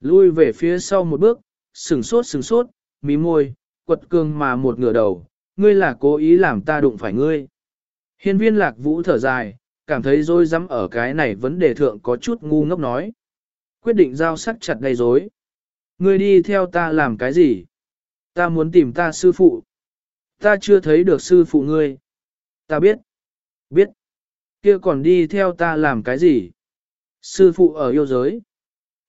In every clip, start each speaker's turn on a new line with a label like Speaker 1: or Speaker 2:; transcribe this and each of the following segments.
Speaker 1: Lui về phía sau một bước, sừng sốt sừng sốt, mí môi, quật cường mà một ngửa đầu, ngươi là cố ý làm ta đụng phải ngươi. Hiên viên lạc vũ thở dài, cảm thấy dối rắm ở cái này vấn đề thượng có chút ngu ngốc nói. Quyết định giao sắc chặt gây rối Ngươi đi theo ta làm cái gì? Ta muốn tìm ta sư phụ. Ta chưa thấy được sư phụ ngươi. Ta biết. Biết. kia còn đi theo ta làm cái gì? Sư phụ ở yêu giới.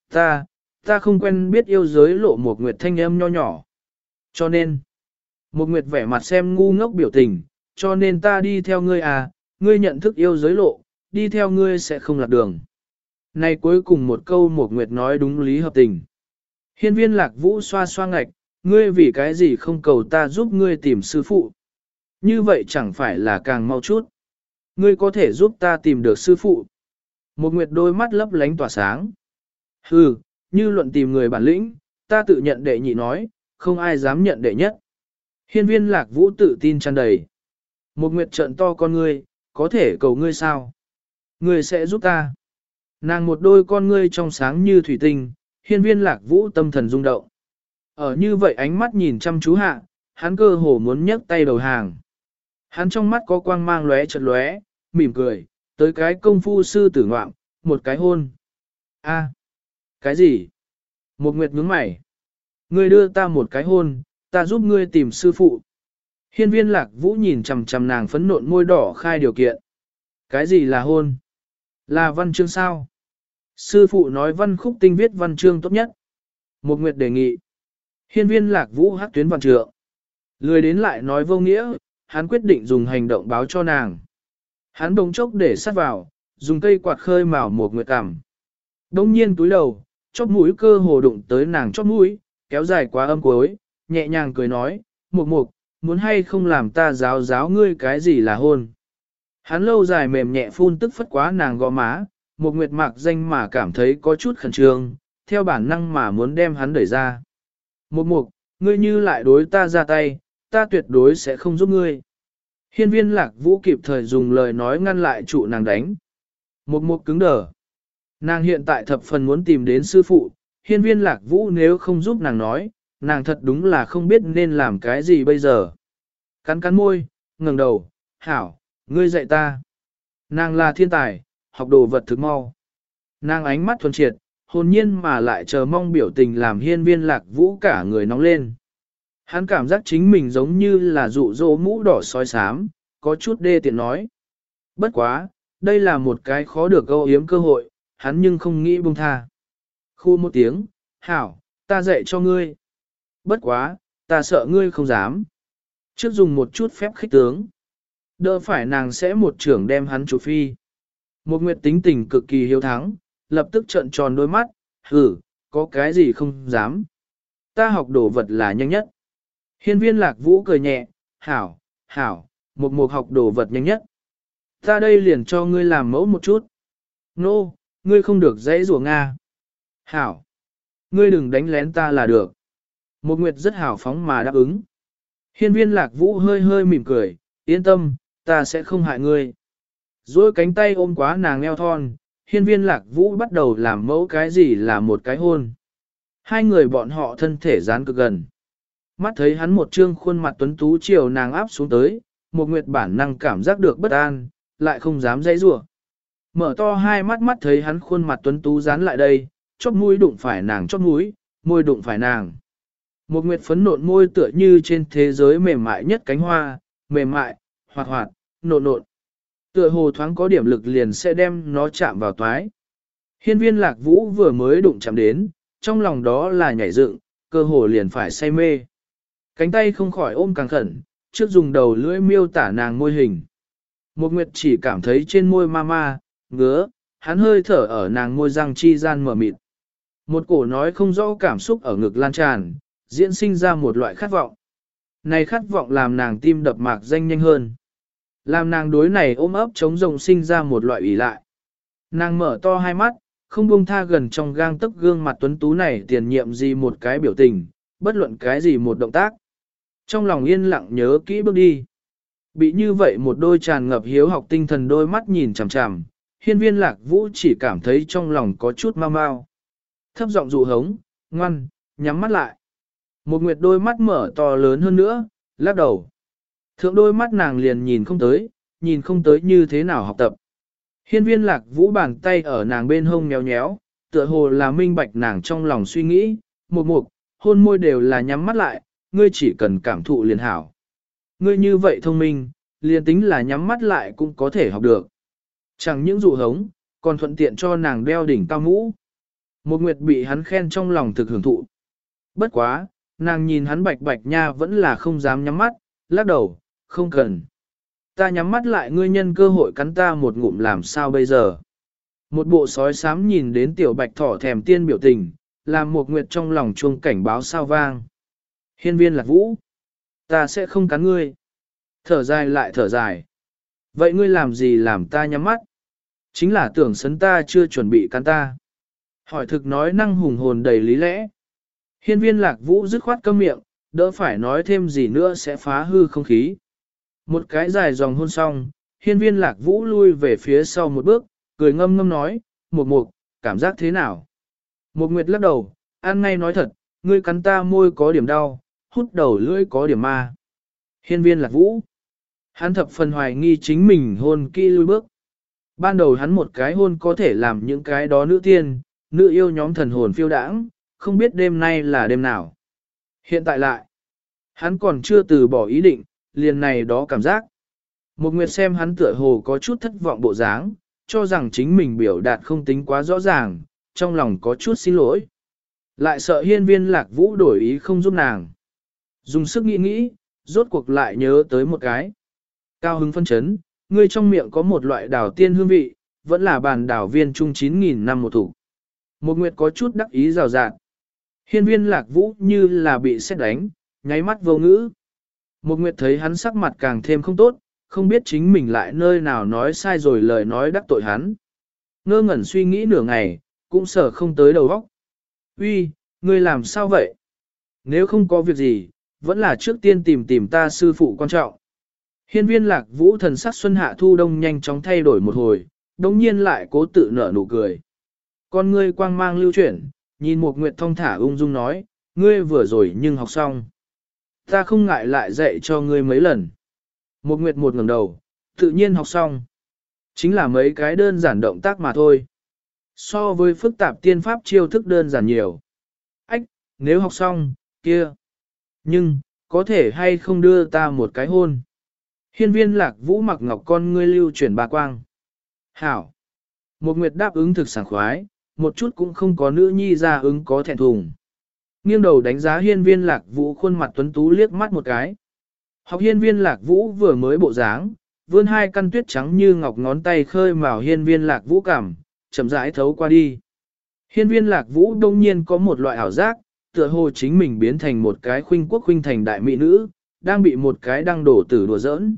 Speaker 1: Ta, ta không quen biết yêu giới lộ một nguyệt thanh âm nho nhỏ. Cho nên, một nguyệt vẻ mặt xem ngu ngốc biểu tình, cho nên ta đi theo ngươi à, ngươi nhận thức yêu giới lộ, đi theo ngươi sẽ không lạc đường. Này cuối cùng một câu một nguyệt nói đúng lý hợp tình. Hiên viên lạc vũ xoa xoa ngạch, ngươi vì cái gì không cầu ta giúp ngươi tìm sư phụ. Như vậy chẳng phải là càng mau chút. Ngươi có thể giúp ta tìm được sư phụ. Một nguyệt đôi mắt lấp lánh tỏa sáng. Hừ, như luận tìm người bản lĩnh, ta tự nhận đệ nhị nói, không ai dám nhận đệ nhất. Hiên viên lạc vũ tự tin tràn đầy. Một nguyệt trận to con ngươi, có thể cầu ngươi sao? Ngươi sẽ giúp ta. Nàng một đôi con ngươi trong sáng như thủy tinh, hiên viên lạc vũ tâm thần rung động. Ở như vậy ánh mắt nhìn chăm chú hạ, hắn cơ hồ muốn nhấc tay đầu hàng. Hắn trong mắt có quang mang lóe chật lóe, mỉm cười, tới cái công phu sư tử ngoạm, một cái hôn. A, cái gì? Một nguyệt nhướng mày. Ngươi đưa ta một cái hôn, ta giúp ngươi tìm sư phụ. Hiên viên lạc vũ nhìn chằm chằm nàng phấn nộn môi đỏ khai điều kiện. Cái gì là hôn? Là văn chương sao? Sư phụ nói văn khúc tinh viết văn chương tốt nhất. Một nguyệt đề nghị. Hiên viên lạc vũ hát tuyến văn trượng. Lười đến lại nói vô nghĩa, hắn quyết định dùng hành động báo cho nàng. Hắn bỗng chốc để sát vào, dùng cây quạt khơi mào một nguyệt cảm. Đông nhiên túi đầu, chóp mũi cơ hồ đụng tới nàng chóp mũi, kéo dài quá âm cuối, nhẹ nhàng cười nói, mục mục, muốn hay không làm ta giáo giáo ngươi cái gì là hôn. Hắn lâu dài mềm nhẹ phun tức phất quá nàng gò má, một nguyệt mạc danh mà cảm thấy có chút khẩn trương, theo bản năng mà muốn đem hắn đẩy ra. Một mục, ngươi như lại đối ta ra tay, ta tuyệt đối sẽ không giúp ngươi. Hiên viên lạc vũ kịp thời dùng lời nói ngăn lại trụ nàng đánh. Một mục cứng đờ. Nàng hiện tại thập phần muốn tìm đến sư phụ, hiên viên lạc vũ nếu không giúp nàng nói, nàng thật đúng là không biết nên làm cái gì bây giờ. Cắn cắn môi, ngẩng đầu, hảo, ngươi dạy ta. Nàng là thiên tài, học đồ vật thực mau. Nàng ánh mắt thuần triệt, hồn nhiên mà lại chờ mong biểu tình làm hiên viên lạc vũ cả người nóng lên. Hắn cảm giác chính mình giống như là dụ dỗ mũ đỏ soi sám, có chút đê tiện nói. Bất quá, đây là một cái khó được câu yếm cơ hội, hắn nhưng không nghĩ buông tha. Khu một tiếng, hảo, ta dạy cho ngươi. Bất quá, ta sợ ngươi không dám. Trước dùng một chút phép khích tướng. Đỡ phải nàng sẽ một trưởng đem hắn chủ phi. Một nguyệt tính tình cực kỳ hiếu thắng, lập tức trợn tròn đôi mắt, hử, có cái gì không dám. Ta học đồ vật là nhanh nhất. Hiên viên lạc vũ cười nhẹ, hảo, hảo, một mục học đồ vật nhanh nhất. Ta đây liền cho ngươi làm mẫu một chút. Nô, no, ngươi không được dãy rùa Nga. Hảo, ngươi đừng đánh lén ta là được. Một nguyệt rất hảo phóng mà đáp ứng. Hiên viên lạc vũ hơi hơi mỉm cười, yên tâm, ta sẽ không hại ngươi. Rồi cánh tay ôm quá nàng eo thon, hiên viên lạc vũ bắt đầu làm mẫu cái gì là một cái hôn. Hai người bọn họ thân thể dán cực gần. Mắt thấy hắn một trương khuôn mặt tuấn tú chiều nàng áp xuống tới, một nguyệt bản năng cảm giác được bất an, lại không dám dãy rủa. Mở to hai mắt mắt thấy hắn khuôn mặt tuấn tú dán lại đây, chóp mũi đụng phải nàng chóp mũi, môi đụng phải nàng. Một nguyệt phấn nộn môi tựa như trên thế giới mềm mại nhất cánh hoa, mềm mại, hoạt hoạt, nộn nộn. Tựa hồ thoáng có điểm lực liền sẽ đem nó chạm vào toái. Hiên viên lạc vũ vừa mới đụng chạm đến, trong lòng đó là nhảy dựng, cơ hồ liền phải say mê. Cánh tay không khỏi ôm càng khẩn, trước dùng đầu lưỡi miêu tả nàng môi hình. Một nguyệt chỉ cảm thấy trên môi ma ma, ngứa, hắn hơi thở ở nàng môi răng chi gian mở mịt. Một cổ nói không rõ cảm xúc ở ngực lan tràn, diễn sinh ra một loại khát vọng. Này khát vọng làm nàng tim đập mạc danh nhanh hơn. Làm nàng đối này ôm ấp chống rồng sinh ra một loại ủy lại. Nàng mở to hai mắt, không buông tha gần trong gang tấc gương mặt tuấn tú này tiền nhiệm gì một cái biểu tình, bất luận cái gì một động tác. Trong lòng yên lặng nhớ kỹ bước đi. Bị như vậy một đôi tràn ngập hiếu học tinh thần đôi mắt nhìn chằm chằm, hiên viên lạc vũ chỉ cảm thấy trong lòng có chút mau mau. Thấp giọng dụ hống, ngoan, nhắm mắt lại. Một nguyệt đôi mắt mở to lớn hơn nữa, lắc đầu. Thượng đôi mắt nàng liền nhìn không tới, nhìn không tới như thế nào học tập. Hiên viên lạc vũ bàn tay ở nàng bên hông nhéo nhéo, tựa hồ là minh bạch nàng trong lòng suy nghĩ, một mục, hôn môi đều là nhắm mắt lại, ngươi chỉ cần cảm thụ liền hảo. Ngươi như vậy thông minh, liền tính là nhắm mắt lại cũng có thể học được. Chẳng những dụ hống, còn thuận tiện cho nàng đeo đỉnh cao mũ. Một nguyệt bị hắn khen trong lòng thực hưởng thụ. Bất quá, nàng nhìn hắn bạch bạch nha vẫn là không dám nhắm mắt, lắc đầu, không cần. Ta nhắm mắt lại ngươi nhân cơ hội cắn ta một ngụm làm sao bây giờ. Một bộ sói sám nhìn đến tiểu bạch thỏ thèm tiên biểu tình, làm một nguyệt trong lòng chuông cảnh báo sao vang. Hiên viên lạc vũ. Ta sẽ không cắn ngươi. Thở dài lại thở dài. Vậy ngươi làm gì làm ta nhắm mắt? Chính là tưởng sấn ta chưa chuẩn bị cắn ta. Hỏi thực nói năng hùng hồn đầy lý lẽ. Hiên viên lạc vũ dứt khoát câm miệng, đỡ phải nói thêm gì nữa sẽ phá hư không khí. Một cái dài dòng hôn xong, hiên viên lạc vũ lui về phía sau một bước, cười ngâm ngâm nói, một mục, cảm giác thế nào? Một nguyệt lắc đầu, ăn ngay nói thật, ngươi cắn ta môi có điểm đau, hút đầu lưỡi có điểm ma. Hiên viên lạc vũ. Hắn thập phần hoài nghi chính mình hôn kỳ lui bước. Ban đầu hắn một cái hôn có thể làm những cái đó nữ tiên, nữ yêu nhóm thần hồn phiêu đãng, không biết đêm nay là đêm nào. Hiện tại lại, hắn còn chưa từ bỏ ý định, liền này đó cảm giác. Một nguyệt xem hắn tựa hồ có chút thất vọng bộ dáng, cho rằng chính mình biểu đạt không tính quá rõ ràng, trong lòng có chút xin lỗi. Lại sợ hiên viên lạc vũ đổi ý không giúp nàng. Dùng sức nghĩ nghĩ, rốt cuộc lại nhớ tới một cái. Cao hứng phân chấn, ngươi trong miệng có một loại đảo tiên hương vị, vẫn là bàn đảo viên trung 9.000 năm một thủ. Một nguyệt có chút đắc ý rào rạt. Hiên viên lạc vũ như là bị xét đánh, nháy mắt vô ngữ. Một nguyệt thấy hắn sắc mặt càng thêm không tốt, không biết chính mình lại nơi nào nói sai rồi lời nói đắc tội hắn. Ngơ ngẩn suy nghĩ nửa ngày, cũng sợ không tới đầu óc. Uy, ngươi làm sao vậy? Nếu không có việc gì, vẫn là trước tiên tìm tìm ta sư phụ quan trọng. Hiên viên lạc vũ thần sắc xuân hạ thu đông nhanh chóng thay đổi một hồi, đồng nhiên lại cố tự nở nụ cười. Con ngươi quang mang lưu chuyển, nhìn một nguyệt thông thả ung dung nói, ngươi vừa rồi nhưng học xong. Ta không ngại lại dạy cho ngươi mấy lần. Một nguyệt một ngẩng đầu, tự nhiên học xong. Chính là mấy cái đơn giản động tác mà thôi. So với phức tạp tiên pháp chiêu thức đơn giản nhiều. Ách, nếu học xong, kia. Nhưng, có thể hay không đưa ta một cái hôn. Hiên viên lạc vũ mặc ngọc con ngươi lưu chuyển bà quang. Hảo. Một nguyệt đáp ứng thực sảng khoái, một chút cũng không có nữ nhi ra ứng có thẹn thùng. Nghiêng đầu đánh giá hiên viên lạc vũ khuôn mặt tuấn tú liếc mắt một cái. Học hiên viên lạc vũ vừa mới bộ dáng, vươn hai căn tuyết trắng như ngọc ngón tay khơi vào hiên viên lạc vũ cảm, chậm rãi thấu qua đi. Hiên viên lạc vũ đông nhiên có một loại ảo giác, tựa hồ chính mình biến thành một cái khuynh quốc khuynh thành đại mỹ nữ, đang bị một cái đăng đổ tử đùa giỡn.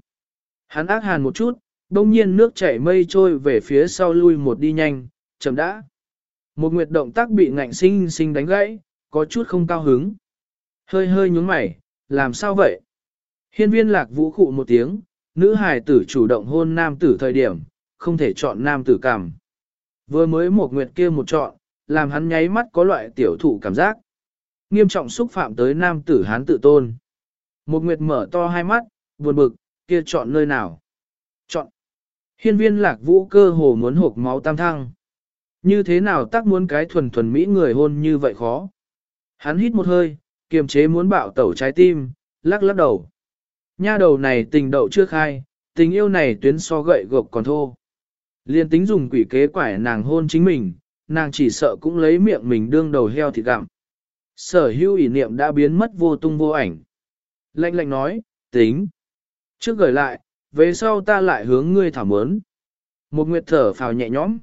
Speaker 1: Hắn ác hàn một chút, đông nhiên nước chảy mây trôi về phía sau lui một đi nhanh, chậm đã. Một nguyệt động tác bị ngạnh sinh sinh đánh gãy, có chút không cao hứng. Hơi hơi nhúng mày, làm sao vậy? Hiên viên lạc vũ khụ một tiếng, nữ hài tử chủ động hôn nam tử thời điểm, không thể chọn nam tử cảm. Vừa mới một nguyệt kia một chọn, làm hắn nháy mắt có loại tiểu thụ cảm giác. Nghiêm trọng xúc phạm tới nam tử hán tự tôn. Một nguyệt mở to hai mắt, buồn bực, kia chọn nơi nào? Chọn. Hiên viên lạc vũ cơ hồ muốn hộp máu tam thăng. Như thế nào tác muốn cái thuần thuần mỹ người hôn như vậy khó? Hắn hít một hơi, kiềm chế muốn bạo tẩu trái tim, lắc lắc đầu. Nha đầu này tình đậu chưa khai, tình yêu này tuyến so gậy gộc còn thô. Liên tính dùng quỷ kế quải nàng hôn chính mình, nàng chỉ sợ cũng lấy miệng mình đương đầu heo thịt gặm. Sở hữu ý niệm đã biến mất vô tung vô ảnh. Lạnh lạnh nói, tính. Trước gửi lại, về sau ta lại hướng ngươi thảo mớn. Một nguyệt thở phào nhẹ nhõm.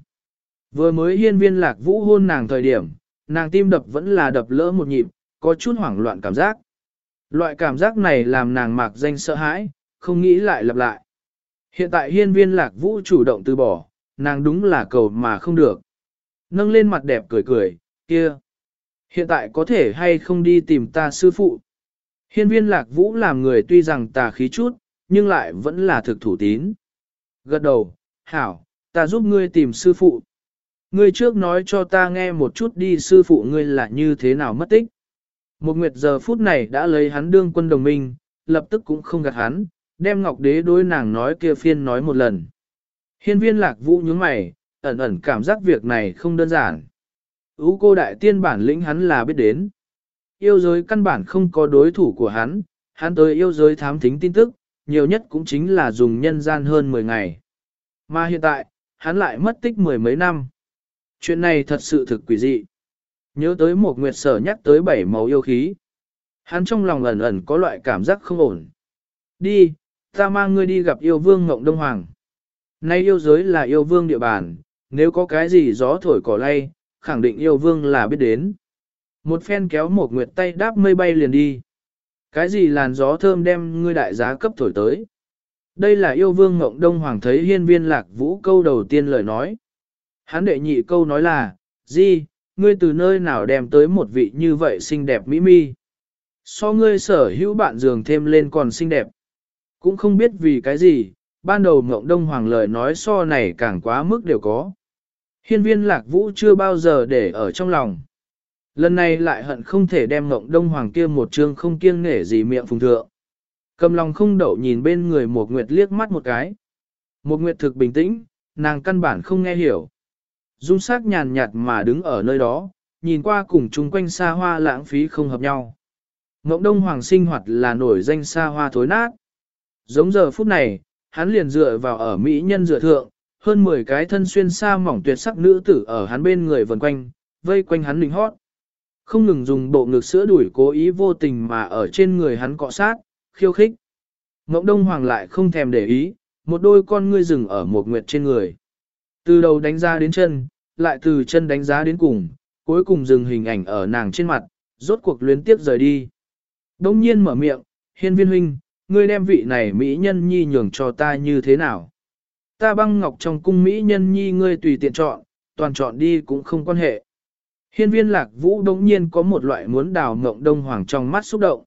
Speaker 1: Vừa mới hiên viên lạc vũ hôn nàng thời điểm, nàng tim đập vẫn là đập lỡ một nhịp, có chút hoảng loạn cảm giác. Loại cảm giác này làm nàng mạc danh sợ hãi, không nghĩ lại lặp lại. Hiện tại hiên viên lạc vũ chủ động từ bỏ, nàng đúng là cầu mà không được. Nâng lên mặt đẹp cười cười, kia. Hiện tại có thể hay không đi tìm ta sư phụ. Hiên viên lạc vũ làm người tuy rằng tà khí chút, nhưng lại vẫn là thực thủ tín. Gật đầu, hảo, ta giúp ngươi tìm sư phụ. Ngươi trước nói cho ta nghe một chút đi sư phụ ngươi là như thế nào mất tích. Một nguyệt giờ phút này đã lấy hắn đương quân đồng minh, lập tức cũng không gạt hắn, đem ngọc đế đối nàng nói kia phiên nói một lần. Hiên viên lạc vũ nhướng mày, ẩn ẩn cảm giác việc này không đơn giản. Ú cô đại tiên bản lĩnh hắn là biết đến. Yêu giới căn bản không có đối thủ của hắn, hắn tới yêu giới thám thính tin tức, nhiều nhất cũng chính là dùng nhân gian hơn 10 ngày. Mà hiện tại, hắn lại mất tích mười mấy năm. Chuyện này thật sự thực quỷ dị. Nhớ tới một nguyệt sở nhắc tới bảy màu yêu khí. Hắn trong lòng ẩn ẩn có loại cảm giác không ổn. Đi, ta mang ngươi đi gặp yêu vương Ngộng Đông Hoàng. Nay yêu giới là yêu vương địa bàn, nếu có cái gì gió thổi cỏ lay, khẳng định yêu vương là biết đến. Một phen kéo một nguyệt tay đáp mây bay liền đi. Cái gì làn gió thơm đem ngươi đại giá cấp thổi tới. Đây là yêu vương Ngộng Đông Hoàng thấy hiên viên lạc vũ câu đầu tiên lời nói. Hán đệ nhị câu nói là, Di, ngươi từ nơi nào đem tới một vị như vậy xinh đẹp mỹ mi. So ngươi sở hữu bạn giường thêm lên còn xinh đẹp. Cũng không biết vì cái gì, ban đầu Ngộng Đông Hoàng lời nói so này càng quá mức đều có. Hiên viên lạc vũ chưa bao giờ để ở trong lòng. Lần này lại hận không thể đem Ngộng Đông Hoàng kia một chương không kiêng nể gì miệng phùng thượng. Cầm lòng không đậu nhìn bên người một nguyệt liếc mắt một cái. Một nguyệt thực bình tĩnh, nàng căn bản không nghe hiểu. Dung sắc nhàn nhạt mà đứng ở nơi đó, nhìn qua cùng chung quanh xa hoa lãng phí không hợp nhau. Ngộng đông hoàng sinh hoạt là nổi danh xa hoa thối nát. Giống giờ phút này, hắn liền dựa vào ở Mỹ nhân dựa thượng, hơn 10 cái thân xuyên xa mỏng tuyệt sắc nữ tử ở hắn bên người vần quanh, vây quanh hắn lính hót. Không ngừng dùng bộ ngực sữa đuổi cố ý vô tình mà ở trên người hắn cọ sát, khiêu khích. Ngộng Đông Hoàng lại không thèm để ý, một đôi con ngươi rừng ở một nguyệt trên người. Từ đầu đánh ra đến chân, lại từ chân đánh giá đến cùng, cuối cùng dừng hình ảnh ở nàng trên mặt, rốt cuộc luyến tiếp rời đi. Đông nhiên mở miệng, hiên viên huynh, ngươi đem vị này Mỹ nhân nhi nhường cho ta như thế nào? Ta băng ngọc trong cung Mỹ nhân nhi ngươi tùy tiện chọn, toàn chọn đi cũng không quan hệ. Hiên viên lạc vũ đông nhiên có một loại muốn đào mộng đông hoàng trong mắt xúc động.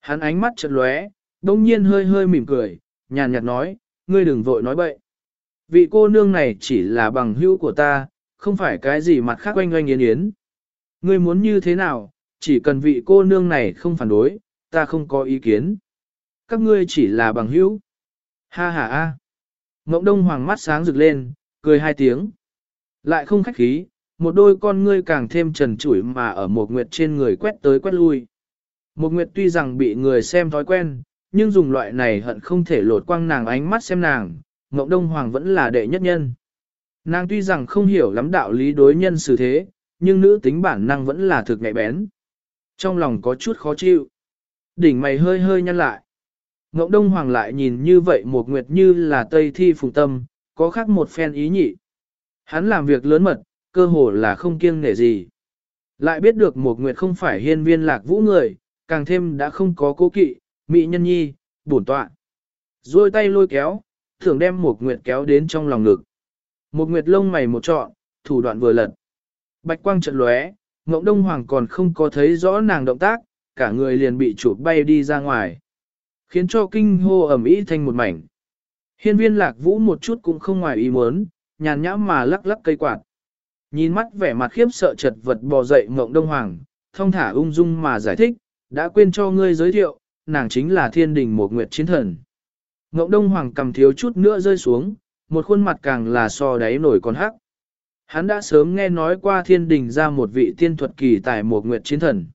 Speaker 1: Hắn ánh mắt chợt lóe, đông nhiên hơi hơi mỉm cười, nhàn nhạt nói, ngươi đừng vội nói bậy. Vị cô nương này chỉ là bằng hữu của ta, không phải cái gì mặt khác oanh oanh yến yến. Ngươi muốn như thế nào, chỉ cần vị cô nương này không phản đối, ta không có ý kiến. Các ngươi chỉ là bằng hữu. Ha ha ha. Mộng đông hoàng mắt sáng rực lên, cười hai tiếng. Lại không khách khí, một đôi con ngươi càng thêm trần trụi mà ở một nguyệt trên người quét tới quét lui. Một nguyệt tuy rằng bị người xem thói quen, nhưng dùng loại này hận không thể lột quang nàng ánh mắt xem nàng, Ngộng Đông Hoàng vẫn là đệ nhất nhân. Nàng tuy rằng không hiểu lắm đạo lý đối nhân xử thế, nhưng nữ tính bản năng vẫn là thực nhạy bén. Trong lòng có chút khó chịu. Đỉnh mày hơi hơi nhăn lại. Ngộng Đông Hoàng lại nhìn như vậy một nguyệt như là Tây Thi Phùng Tâm, có khác một phen ý nhị. Hắn làm việc lớn mật, cơ hồ là không kiêng nể gì. Lại biết được một nguyệt không phải hiên viên lạc vũ người, càng thêm đã không có cố kỵ, mỹ nhân nhi, bổn tọa. Rồi tay lôi kéo, thường đem một nguyệt kéo đến trong lòng ngực. Một nguyệt lông mày một trọn, thủ đoạn vừa lật. Bạch quang trận lóe, Ngộng Đông Hoàng còn không có thấy rõ nàng động tác, cả người liền bị chụp bay đi ra ngoài. Khiến cho kinh hô ẩm ý thành một mảnh. Hiên viên lạc vũ một chút cũng không ngoài ý muốn, nhàn nhã mà lắc lắc cây quạt. Nhìn mắt vẻ mặt khiếp sợ chật vật bò dậy Ngộng Đông Hoàng, thông thả ung dung mà giải thích, đã quên cho ngươi giới thiệu, nàng chính là thiên đình một nguyệt chiến thần. Ngộng Đông Hoàng cầm thiếu chút nữa rơi xuống, một khuôn mặt càng là so đáy nổi còn hắc. Hắn đã sớm nghe nói qua thiên đình ra một vị tiên thuật kỳ tài một nguyệt chiến thần.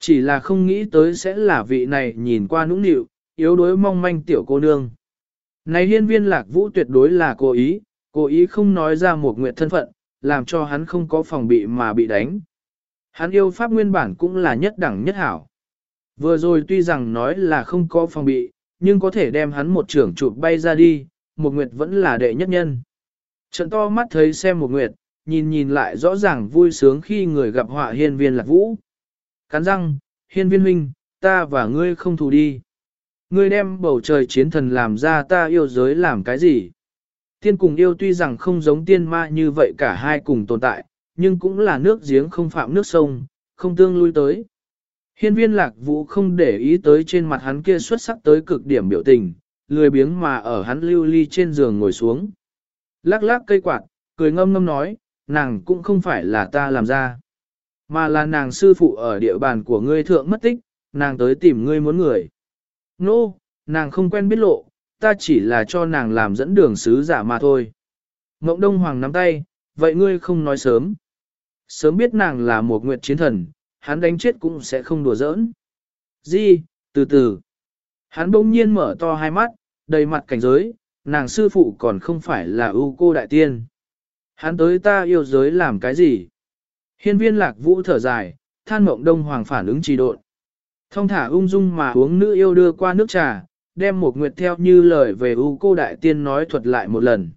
Speaker 1: Chỉ là không nghĩ tới sẽ là vị này nhìn qua nũng nịu, yếu đuối mong manh tiểu cô nương. Này hiên viên lạc vũ tuyệt đối là cố ý, cố ý không nói ra một nguyệt thân phận, làm cho hắn không có phòng bị mà bị đánh. Hắn yêu pháp nguyên bản cũng là nhất đẳng nhất hảo. Vừa rồi tuy rằng nói là không có phòng bị, nhưng có thể đem hắn một trưởng chụp bay ra đi, một nguyệt vẫn là đệ nhất nhân. Trận to mắt thấy xem một nguyệt, nhìn nhìn lại rõ ràng vui sướng khi người gặp họa hiên viên lạc vũ. Cắn răng, hiên viên huynh, ta và ngươi không thù đi. Ngươi đem bầu trời chiến thần làm ra ta yêu giới làm cái gì? Tiên cùng yêu tuy rằng không giống tiên ma như vậy cả hai cùng tồn tại, nhưng cũng là nước giếng không phạm nước sông, không tương lui tới. Hiên viên lạc vũ không để ý tới trên mặt hắn kia xuất sắc tới cực điểm biểu tình, lười biếng mà ở hắn lưu ly trên giường ngồi xuống. Lắc lắc cây quạt, cười ngâm ngâm nói, nàng cũng không phải là ta làm ra. Mà là nàng sư phụ ở địa bàn của ngươi thượng mất tích, nàng tới tìm ngươi muốn người. Nô, no, nàng không quen biết lộ, ta chỉ là cho nàng làm dẫn đường sứ giả mà thôi. Mộng Đông Hoàng nắm tay, vậy ngươi không nói sớm. Sớm biết nàng là một nguyệt chiến thần, hắn đánh chết cũng sẽ không đùa giỡn. Di, từ từ. Hắn bỗng nhiên mở to hai mắt, đầy mặt cảnh giới, nàng sư phụ còn không phải là ưu cô đại tiên. Hắn tới ta yêu giới làm cái gì? Hiên viên lạc vũ thở dài, than mộng đông hoàng phản ứng trì độn. Thông thả ung dung mà uống nữ yêu đưa qua nước trà, đem một nguyệt theo như lời về ưu cô đại tiên nói thuật lại một lần.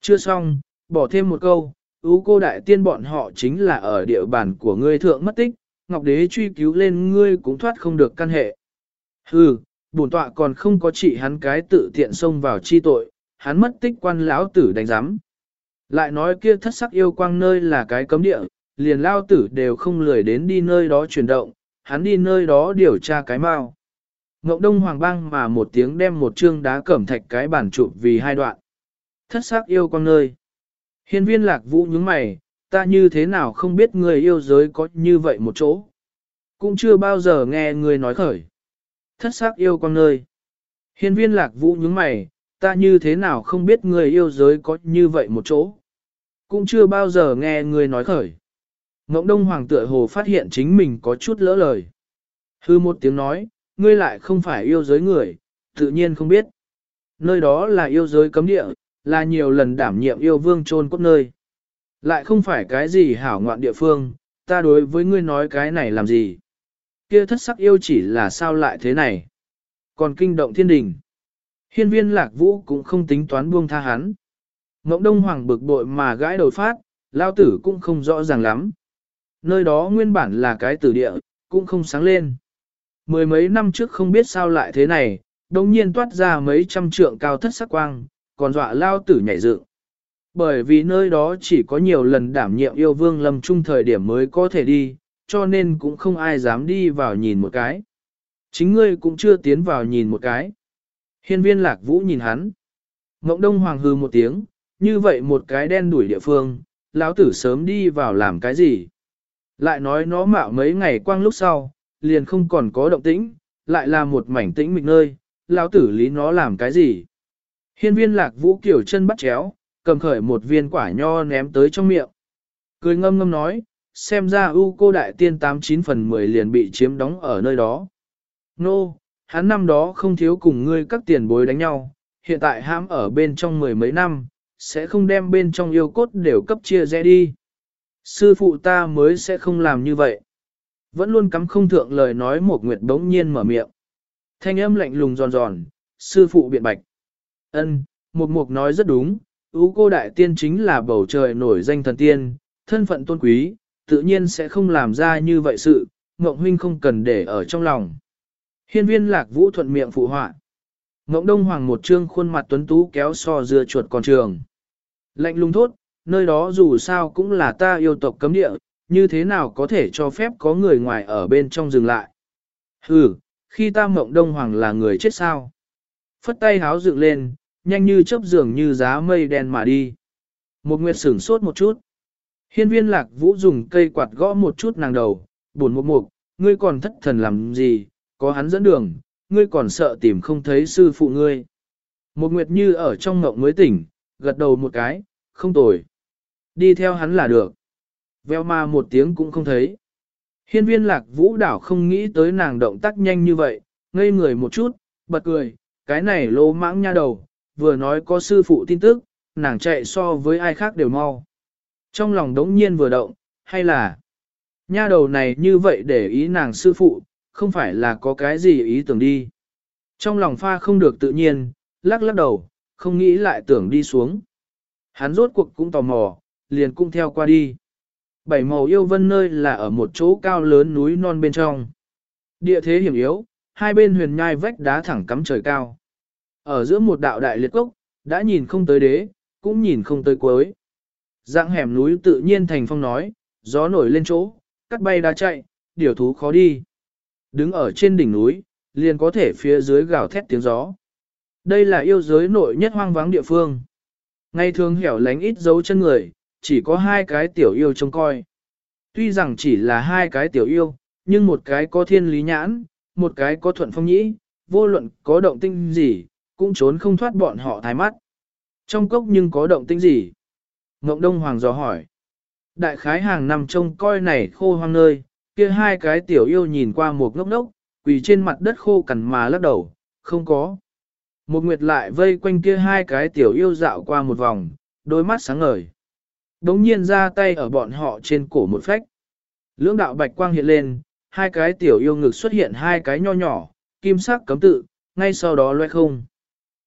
Speaker 1: Chưa xong, bỏ thêm một câu, ưu cô đại tiên bọn họ chính là ở địa bàn của ngươi thượng mất tích, ngọc đế truy cứu lên ngươi cũng thoát không được căn hệ. Hừ, bổn tọa còn không có trị hắn cái tự tiện xông vào chi tội, hắn mất tích quan lão tử đánh giám. Lại nói kia thất sắc yêu quang nơi là cái cấm địa, liền lao tử đều không lười đến đi nơi đó chuyển động, hắn đi nơi đó điều tra cái mau. Ngộng đông hoàng băng mà một tiếng đem một chương đá cẩm thạch cái bản chụp vì hai đoạn. Thất sắc yêu quang nơi. Hiên viên lạc vũ nhướng mày, ta như thế nào không biết người yêu giới có như vậy một chỗ. Cũng chưa bao giờ nghe người nói khởi. Thất sắc yêu quang nơi. Hiên viên lạc vũ nhướng mày, ta như thế nào không biết người yêu giới có như vậy một chỗ. Cũng chưa bao giờ nghe người nói khởi. Ngộng Đông Hoàng tựa hồ phát hiện chính mình có chút lỡ lời. Hư một tiếng nói, ngươi lại không phải yêu giới người, tự nhiên không biết. Nơi đó là yêu giới cấm địa, là nhiều lần đảm nhiệm yêu vương trôn cốt nơi. Lại không phải cái gì hảo ngoạn địa phương, ta đối với ngươi nói cái này làm gì. Kia thất sắc yêu chỉ là sao lại thế này. Còn kinh động thiên đình. Hiên viên lạc vũ cũng không tính toán buông tha hắn. Ngỗng đông hoàng bực bội mà gãi đầu phát, lao tử cũng không rõ ràng lắm. Nơi đó nguyên bản là cái tử địa, cũng không sáng lên. Mười mấy năm trước không biết sao lại thế này, đồng nhiên toát ra mấy trăm trượng cao thất sắc quang, còn dọa lao tử nhảy dựng. Bởi vì nơi đó chỉ có nhiều lần đảm nhiệm yêu vương lâm trung thời điểm mới có thể đi, cho nên cũng không ai dám đi vào nhìn một cái. Chính ngươi cũng chưa tiến vào nhìn một cái. Hiên viên lạc vũ nhìn hắn. Ngộng đông hoàng hư một tiếng, như vậy một cái đen đuổi địa phương, lão tử sớm đi vào làm cái gì. Lại nói nó mạo mấy ngày quang lúc sau, liền không còn có động tĩnh, lại là một mảnh tĩnh mịch nơi, lão tử lý nó làm cái gì. Hiên viên lạc vũ kiểu chân bắt chéo, cầm khởi một viên quả nho ném tới trong miệng. Cười ngâm ngâm nói, xem ra ưu cô đại tiên 89 phần 10 liền bị chiếm đóng ở nơi đó. Nô, no, hắn năm đó không thiếu cùng ngươi các tiền bối đánh nhau, hiện tại hãm ở bên trong mười mấy năm, sẽ không đem bên trong yêu cốt đều cấp chia rẽ đi. Sư phụ ta mới sẽ không làm như vậy. Vẫn luôn cắm không thượng lời nói một nguyệt đống nhiên mở miệng. Thanh âm lạnh lùng giòn giòn, sư phụ biện bạch. Ân, một mục nói rất đúng, ú cô đại tiên chính là bầu trời nổi danh thần tiên, thân phận tôn quý, tự nhiên sẽ không làm ra như vậy sự, Ngộng huynh không cần để ở trong lòng. Hiên viên lạc vũ thuận miệng phụ họa. Ngộng đông hoàng một trương khuôn mặt tuấn tú kéo so dưa chuột còn trường. Lạnh lùng thốt, nơi đó dù sao cũng là ta yêu tộc cấm địa, như thế nào có thể cho phép có người ngoài ở bên trong dừng lại. Hừ, khi ta mộng đông hoàng là người chết sao? Phất tay háo dựng lên, nhanh như chớp giường như giá mây đen mà đi. Một nguyệt sửng sốt một chút. Hiên viên lạc vũ dùng cây quạt gõ một chút nàng đầu, buồn một mục, ngươi còn thất thần làm gì, có hắn dẫn đường, ngươi còn sợ tìm không thấy sư phụ ngươi. Một nguyệt như ở trong ngộng mới tỉnh, gật đầu một cái, không tồi. Đi theo hắn là được. Veo ma một tiếng cũng không thấy. Hiên viên lạc vũ đảo không nghĩ tới nàng động tác nhanh như vậy, ngây người một chút, bật cười, cái này lô mãng nha đầu, vừa nói có sư phụ tin tức, nàng chạy so với ai khác đều mau. Trong lòng đống nhiên vừa động, hay là nha đầu này như vậy để ý nàng sư phụ, không phải là có cái gì ý tưởng đi. Trong lòng pha không được tự nhiên, lắc lắc đầu, không nghĩ lại tưởng đi xuống. Hắn rốt cuộc cũng tò mò, liền cũng theo qua đi. Bảy màu yêu vân nơi là ở một chỗ cao lớn núi non bên trong. Địa thế hiểm yếu, hai bên huyền nhai vách đá thẳng cắm trời cao. Ở giữa một đạo đại liệt cốc, đã nhìn không tới đế, cũng nhìn không tới cuối. Dạng hẻm núi tự nhiên thành phong nói, gió nổi lên chỗ, cắt bay đá chạy, điều thú khó đi. Đứng ở trên đỉnh núi, liền có thể phía dưới gào thét tiếng gió. Đây là yêu giới nội nhất hoang vắng địa phương. Ngày thường hẻo lánh ít dấu chân người, chỉ có hai cái tiểu yêu trông coi. Tuy rằng chỉ là hai cái tiểu yêu, nhưng một cái có thiên lý nhãn, một cái có thuận phong nhĩ, vô luận có động tinh gì, cũng trốn không thoát bọn họ thái mắt. Trong cốc nhưng có động tinh gì? Ngộng Đông Hoàng dò hỏi. Đại khái hàng năm trông coi này khô hoang nơi, kia hai cái tiểu yêu nhìn qua một ngốc ngốc, quỳ trên mặt đất khô cằn mà lắc đầu, không có. Một nguyệt lại vây quanh kia hai cái tiểu yêu dạo qua một vòng, đôi mắt sáng ngời. Đống nhiên ra tay ở bọn họ trên cổ một phách. Lưỡng đạo bạch quang hiện lên, hai cái tiểu yêu ngực xuất hiện hai cái nho nhỏ, kim sắc cấm tự, ngay sau đó loe không.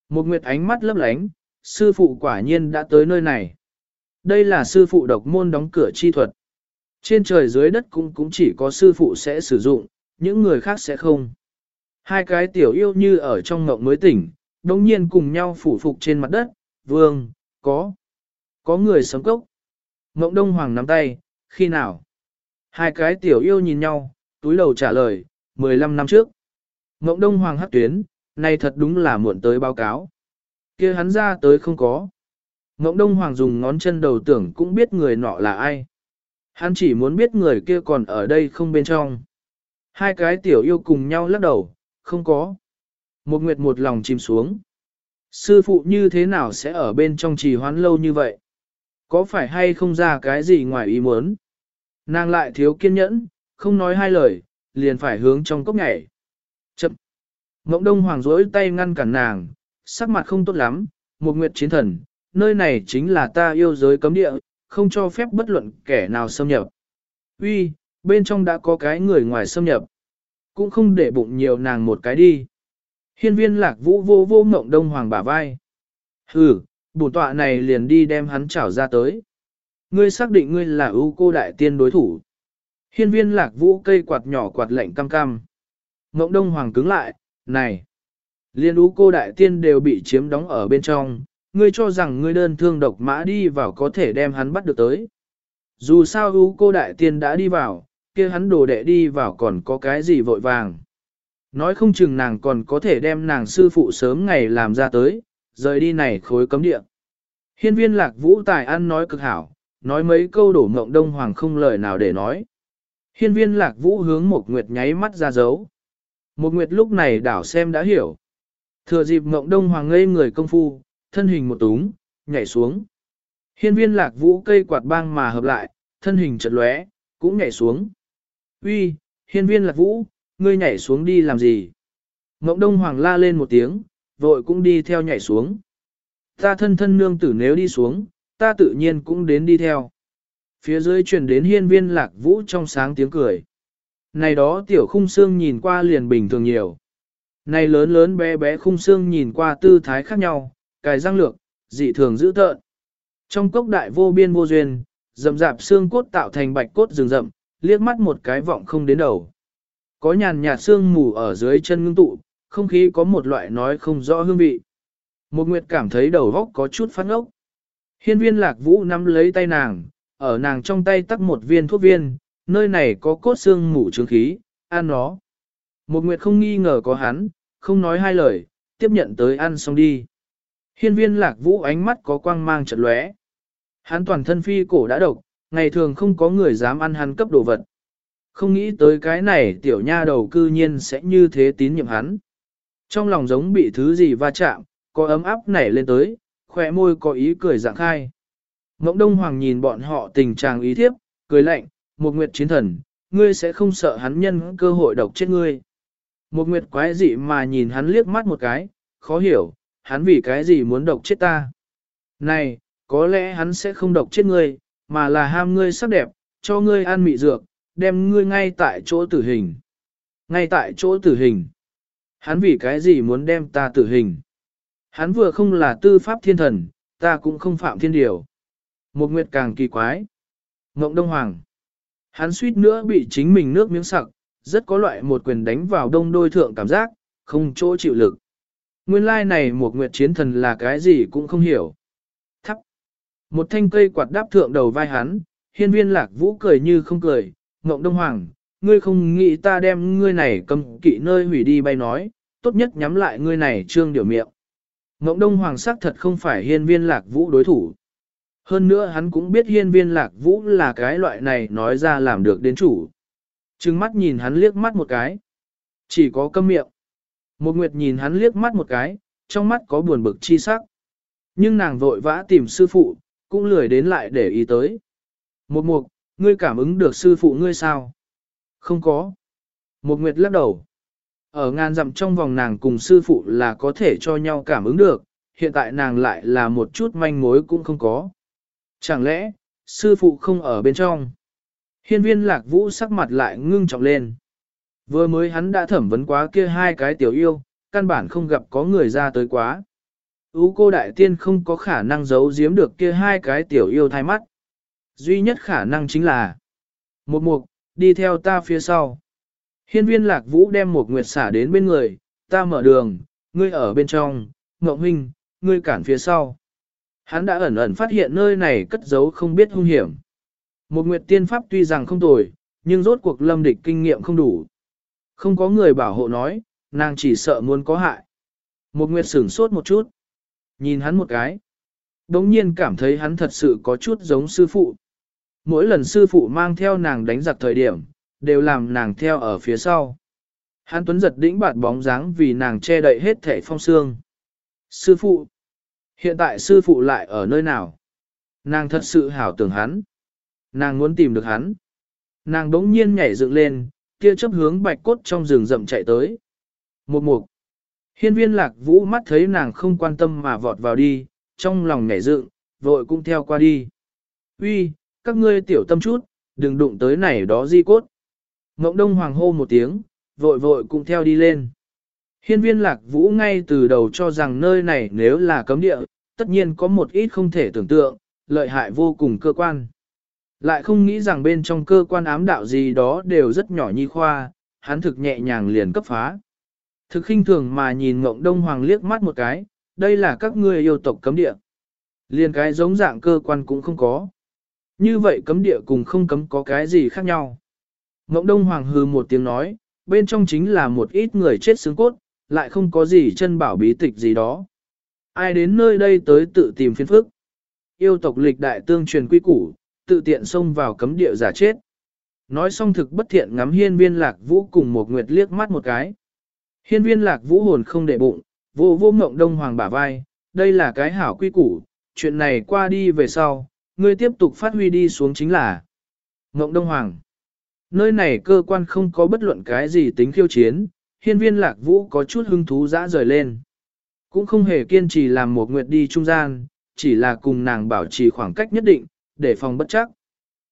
Speaker 1: Một nguyệt ánh mắt lấp lánh, sư phụ quả nhiên đã tới nơi này. Đây là sư phụ độc môn đóng cửa chi thuật. Trên trời dưới đất cũng cũng chỉ có sư phụ sẽ sử dụng, những người khác sẽ không. Hai cái tiểu yêu như ở trong ngộng mới tỉnh, đồng nhiên cùng nhau phủ phục trên mặt đất, vương, có, có người sống cốc. Ngộng đông hoàng nắm tay, khi nào? Hai cái tiểu yêu nhìn nhau, túi đầu trả lời, 15 năm trước. Ngộng đông hoàng hắc tuyến, nay thật đúng là muộn tới báo cáo. kia hắn ra tới không có. Ngộng đông hoàng dùng ngón chân đầu tưởng cũng biết người nọ là ai. Hắn chỉ muốn biết người kia còn ở đây không bên trong. Hai cái tiểu yêu cùng nhau lắc đầu, không có. Một nguyệt một lòng chìm xuống. Sư phụ như thế nào sẽ ở bên trong trì hoán lâu như vậy? Có phải hay không ra cái gì ngoài ý muốn? Nàng lại thiếu kiên nhẫn, không nói hai lời, liền phải hướng trong cốc nhảy. Chậm. Ngỗng đông hoàng rỗi tay ngăn cản nàng, sắc mặt không tốt lắm, một nguyệt chiến thần, nơi này chính là ta yêu giới cấm địa, không cho phép bất luận kẻ nào xâm nhập. Uy, bên trong đã có cái người ngoài xâm nhập. Cũng không để bụng nhiều nàng một cái đi. Hiên viên lạc vũ vô vô ngộng đông hoàng bả vai. Hừ, bổn tọa này liền đi đem hắn trảo ra tới. Ngươi xác định ngươi là ưu cô đại tiên đối thủ. Hiên viên lạc vũ cây quạt nhỏ quạt lạnh cam cam. Mộng đông hoàng cứng lại, này. Liên ưu cô đại tiên đều bị chiếm đóng ở bên trong, ngươi cho rằng ngươi đơn thương độc mã đi vào có thể đem hắn bắt được tới. Dù sao ưu cô đại tiên đã đi vào, kia hắn đồ đệ đi vào còn có cái gì vội vàng. Nói không chừng nàng còn có thể đem nàng sư phụ sớm ngày làm ra tới, rời đi này khối cấm địa. Hiên viên lạc vũ tài ăn nói cực hảo, nói mấy câu đổ mộng đông hoàng không lời nào để nói. Hiên viên lạc vũ hướng một nguyệt nháy mắt ra dấu. Một nguyệt lúc này đảo xem đã hiểu. Thừa dịp mộng đông hoàng ngây người công phu, thân hình một túng, nhảy xuống. Hiên viên lạc vũ cây quạt bang mà hợp lại, thân hình chật lóe, cũng nhảy xuống. Uy, hiên viên lạc vũ, ngươi nhảy xuống đi làm gì? Mộng đông hoàng la lên một tiếng, vội cũng đi theo nhảy xuống. Ta thân thân nương tử nếu đi xuống, ta tự nhiên cũng đến đi theo. Phía dưới truyền đến hiên viên lạc vũ trong sáng tiếng cười. Này đó tiểu khung xương nhìn qua liền bình thường nhiều. Này lớn lớn bé bé khung xương nhìn qua tư thái khác nhau, cài răng lược, dị thường dữ tợn. Trong cốc đại vô biên vô duyên, rậm rạp xương cốt tạo thành bạch cốt rừng rậm, liếc mắt một cái vọng không đến đầu. Có nhàn nhạt xương mù ở dưới chân ngưng tụ, không khí có một loại nói không rõ hương vị. Một nguyệt cảm thấy đầu góc có chút phát ngốc. Hiên viên lạc vũ nắm lấy tay nàng, ở nàng trong tay tắt một viên thuốc viên, nơi này có cốt xương mủ trướng khí, ăn nó. Một nguyệt không nghi ngờ có hắn, không nói hai lời, tiếp nhận tới ăn xong đi. Hiên viên lạc vũ ánh mắt có quang mang chật lóe. Hắn toàn thân phi cổ đã độc, ngày thường không có người dám ăn hắn cấp đồ vật. Không nghĩ tới cái này tiểu nha đầu cư nhiên sẽ như thế tín nhiệm hắn. Trong lòng giống bị thứ gì va chạm, có ấm áp nảy lên tới, khỏe môi có ý cười dạng khai. Mộng Đông Hoàng nhìn bọn họ tình trạng ý thiếp, cười lạnh, một nguyệt chiến thần, ngươi sẽ không sợ hắn nhân cơ hội độc chết ngươi. Một nguyệt quái dị mà nhìn hắn liếc mắt một cái, khó hiểu, hắn vì cái gì muốn độc chết ta. Này, có lẽ hắn sẽ không độc chết ngươi, mà là ham ngươi sắc đẹp, cho ngươi ăn mị dược, đem ngươi ngay tại chỗ tử hình. Ngay tại chỗ tử hình. Hắn vì cái gì muốn đem ta tử hình? Hắn vừa không là tư pháp thiên thần, ta cũng không phạm thiên điều. Một nguyệt càng kỳ quái. Ngộng Đông Hoàng. Hắn suýt nữa bị chính mình nước miếng sặc, rất có loại một quyền đánh vào đông đôi thượng cảm giác, không chỗ chịu lực. Nguyên lai này một nguyệt chiến thần là cái gì cũng không hiểu. Thắp. Một thanh cây quạt đáp thượng đầu vai hắn, hiên viên lạc vũ cười như không cười, ngộng đông hoàng, ngươi không nghĩ ta đem ngươi này cầm kỵ nơi hủy đi bay nói, tốt nhất nhắm lại ngươi này trương điều miệng. Ngộng đông hoàng sắc thật không phải hiên viên lạc vũ đối thủ. Hơn nữa hắn cũng biết hiên viên lạc vũ là cái loại này nói ra làm được đến chủ. Trừng mắt nhìn hắn liếc mắt một cái. Chỉ có câm miệng. Một nguyệt nhìn hắn liếc mắt một cái, trong mắt có buồn bực chi sắc. Nhưng nàng vội vã tìm sư phụ, cũng lười đến lại để ý tới. Một mục, ngươi cảm ứng được sư phụ ngươi sao? Không có. Một nguyệt lắc đầu. Ở ngàn dặm trong vòng nàng cùng sư phụ là có thể cho nhau cảm ứng được, hiện tại nàng lại là một chút manh mối cũng không có. Chẳng lẽ, sư phụ không ở bên trong? Hiên viên lạc vũ sắc mặt lại ngưng trọng lên. Vừa mới hắn đã thẩm vấn quá kia hai cái tiểu yêu, căn bản không gặp có người ra tới quá. Ú cô đại tiên không có khả năng giấu giếm được kia hai cái tiểu yêu thai mắt. Duy nhất khả năng chính là một mục, đi theo ta phía sau. Hiên viên lạc vũ đem một nguyệt xả đến bên người, ta mở đường, ngươi ở bên trong, ngộng huynh, ngươi cản phía sau. Hắn đã ẩn ẩn phát hiện nơi này cất giấu không biết hung hiểm. Một nguyệt tiên pháp tuy rằng không tồi, nhưng rốt cuộc lâm địch kinh nghiệm không đủ. Không có người bảo hộ nói, nàng chỉ sợ muốn có hại. Một nguyệt sửng sốt một chút. Nhìn hắn một cái. Đống nhiên cảm thấy hắn thật sự có chút giống sư phụ. Mỗi lần sư phụ mang theo nàng đánh giặc thời điểm, đều làm nàng theo ở phía sau. Hán tuấn giật đĩnh bạt bóng dáng vì nàng che đậy hết thể phong xương. Sư phụ. Hiện tại sư phụ lại ở nơi nào? Nàng thật sự hảo tưởng hắn. Nàng muốn tìm được hắn. Nàng đống nhiên nhảy dựng lên, kia chấp hướng bạch cốt trong rừng rậm chạy tới. Một mục. Hiên viên lạc vũ mắt thấy nàng không quan tâm mà vọt vào đi, trong lòng nhảy dựng, vội cũng theo qua đi. Uy, các ngươi tiểu tâm chút, đừng đụng tới này đó di cốt. Ngộng đông hoàng hô một tiếng, vội vội cũng theo đi lên. Hiên viên lạc vũ ngay từ đầu cho rằng nơi này nếu là cấm địa, tất nhiên có một ít không thể tưởng tượng, lợi hại vô cùng cơ quan. Lại không nghĩ rằng bên trong cơ quan ám đạo gì đó đều rất nhỏ nhi khoa, hắn thực nhẹ nhàng liền cấp phá. Thực khinh thường mà nhìn ngộng đông hoàng liếc mắt một cái, đây là các ngươi yêu tộc cấm địa. Liền cái giống dạng cơ quan cũng không có. Như vậy cấm địa cùng không cấm có cái gì khác nhau. Ngộng đông hoàng hư một tiếng nói, bên trong chính là một ít người chết xương cốt, lại không có gì chân bảo bí tịch gì đó. Ai đến nơi đây tới tự tìm phiên phức. Yêu tộc lịch đại tương truyền quy củ, tự tiện xông vào cấm địa giả chết. Nói xong thực bất thiện ngắm hiên viên lạc vũ cùng một nguyệt liếc mắt một cái. Hiên viên lạc vũ hồn không để bụng, vô vô mộng đông hoàng bả vai, đây là cái hảo quy củ, chuyện này qua đi về sau, ngươi tiếp tục phát huy đi xuống chính là Ngộng đông hoàng. Nơi này cơ quan không có bất luận cái gì tính khiêu chiến, hiên viên lạc vũ có chút hứng thú dã rời lên. Cũng không hề kiên trì làm một nguyệt đi trung gian, chỉ là cùng nàng bảo trì khoảng cách nhất định, để phòng bất chắc.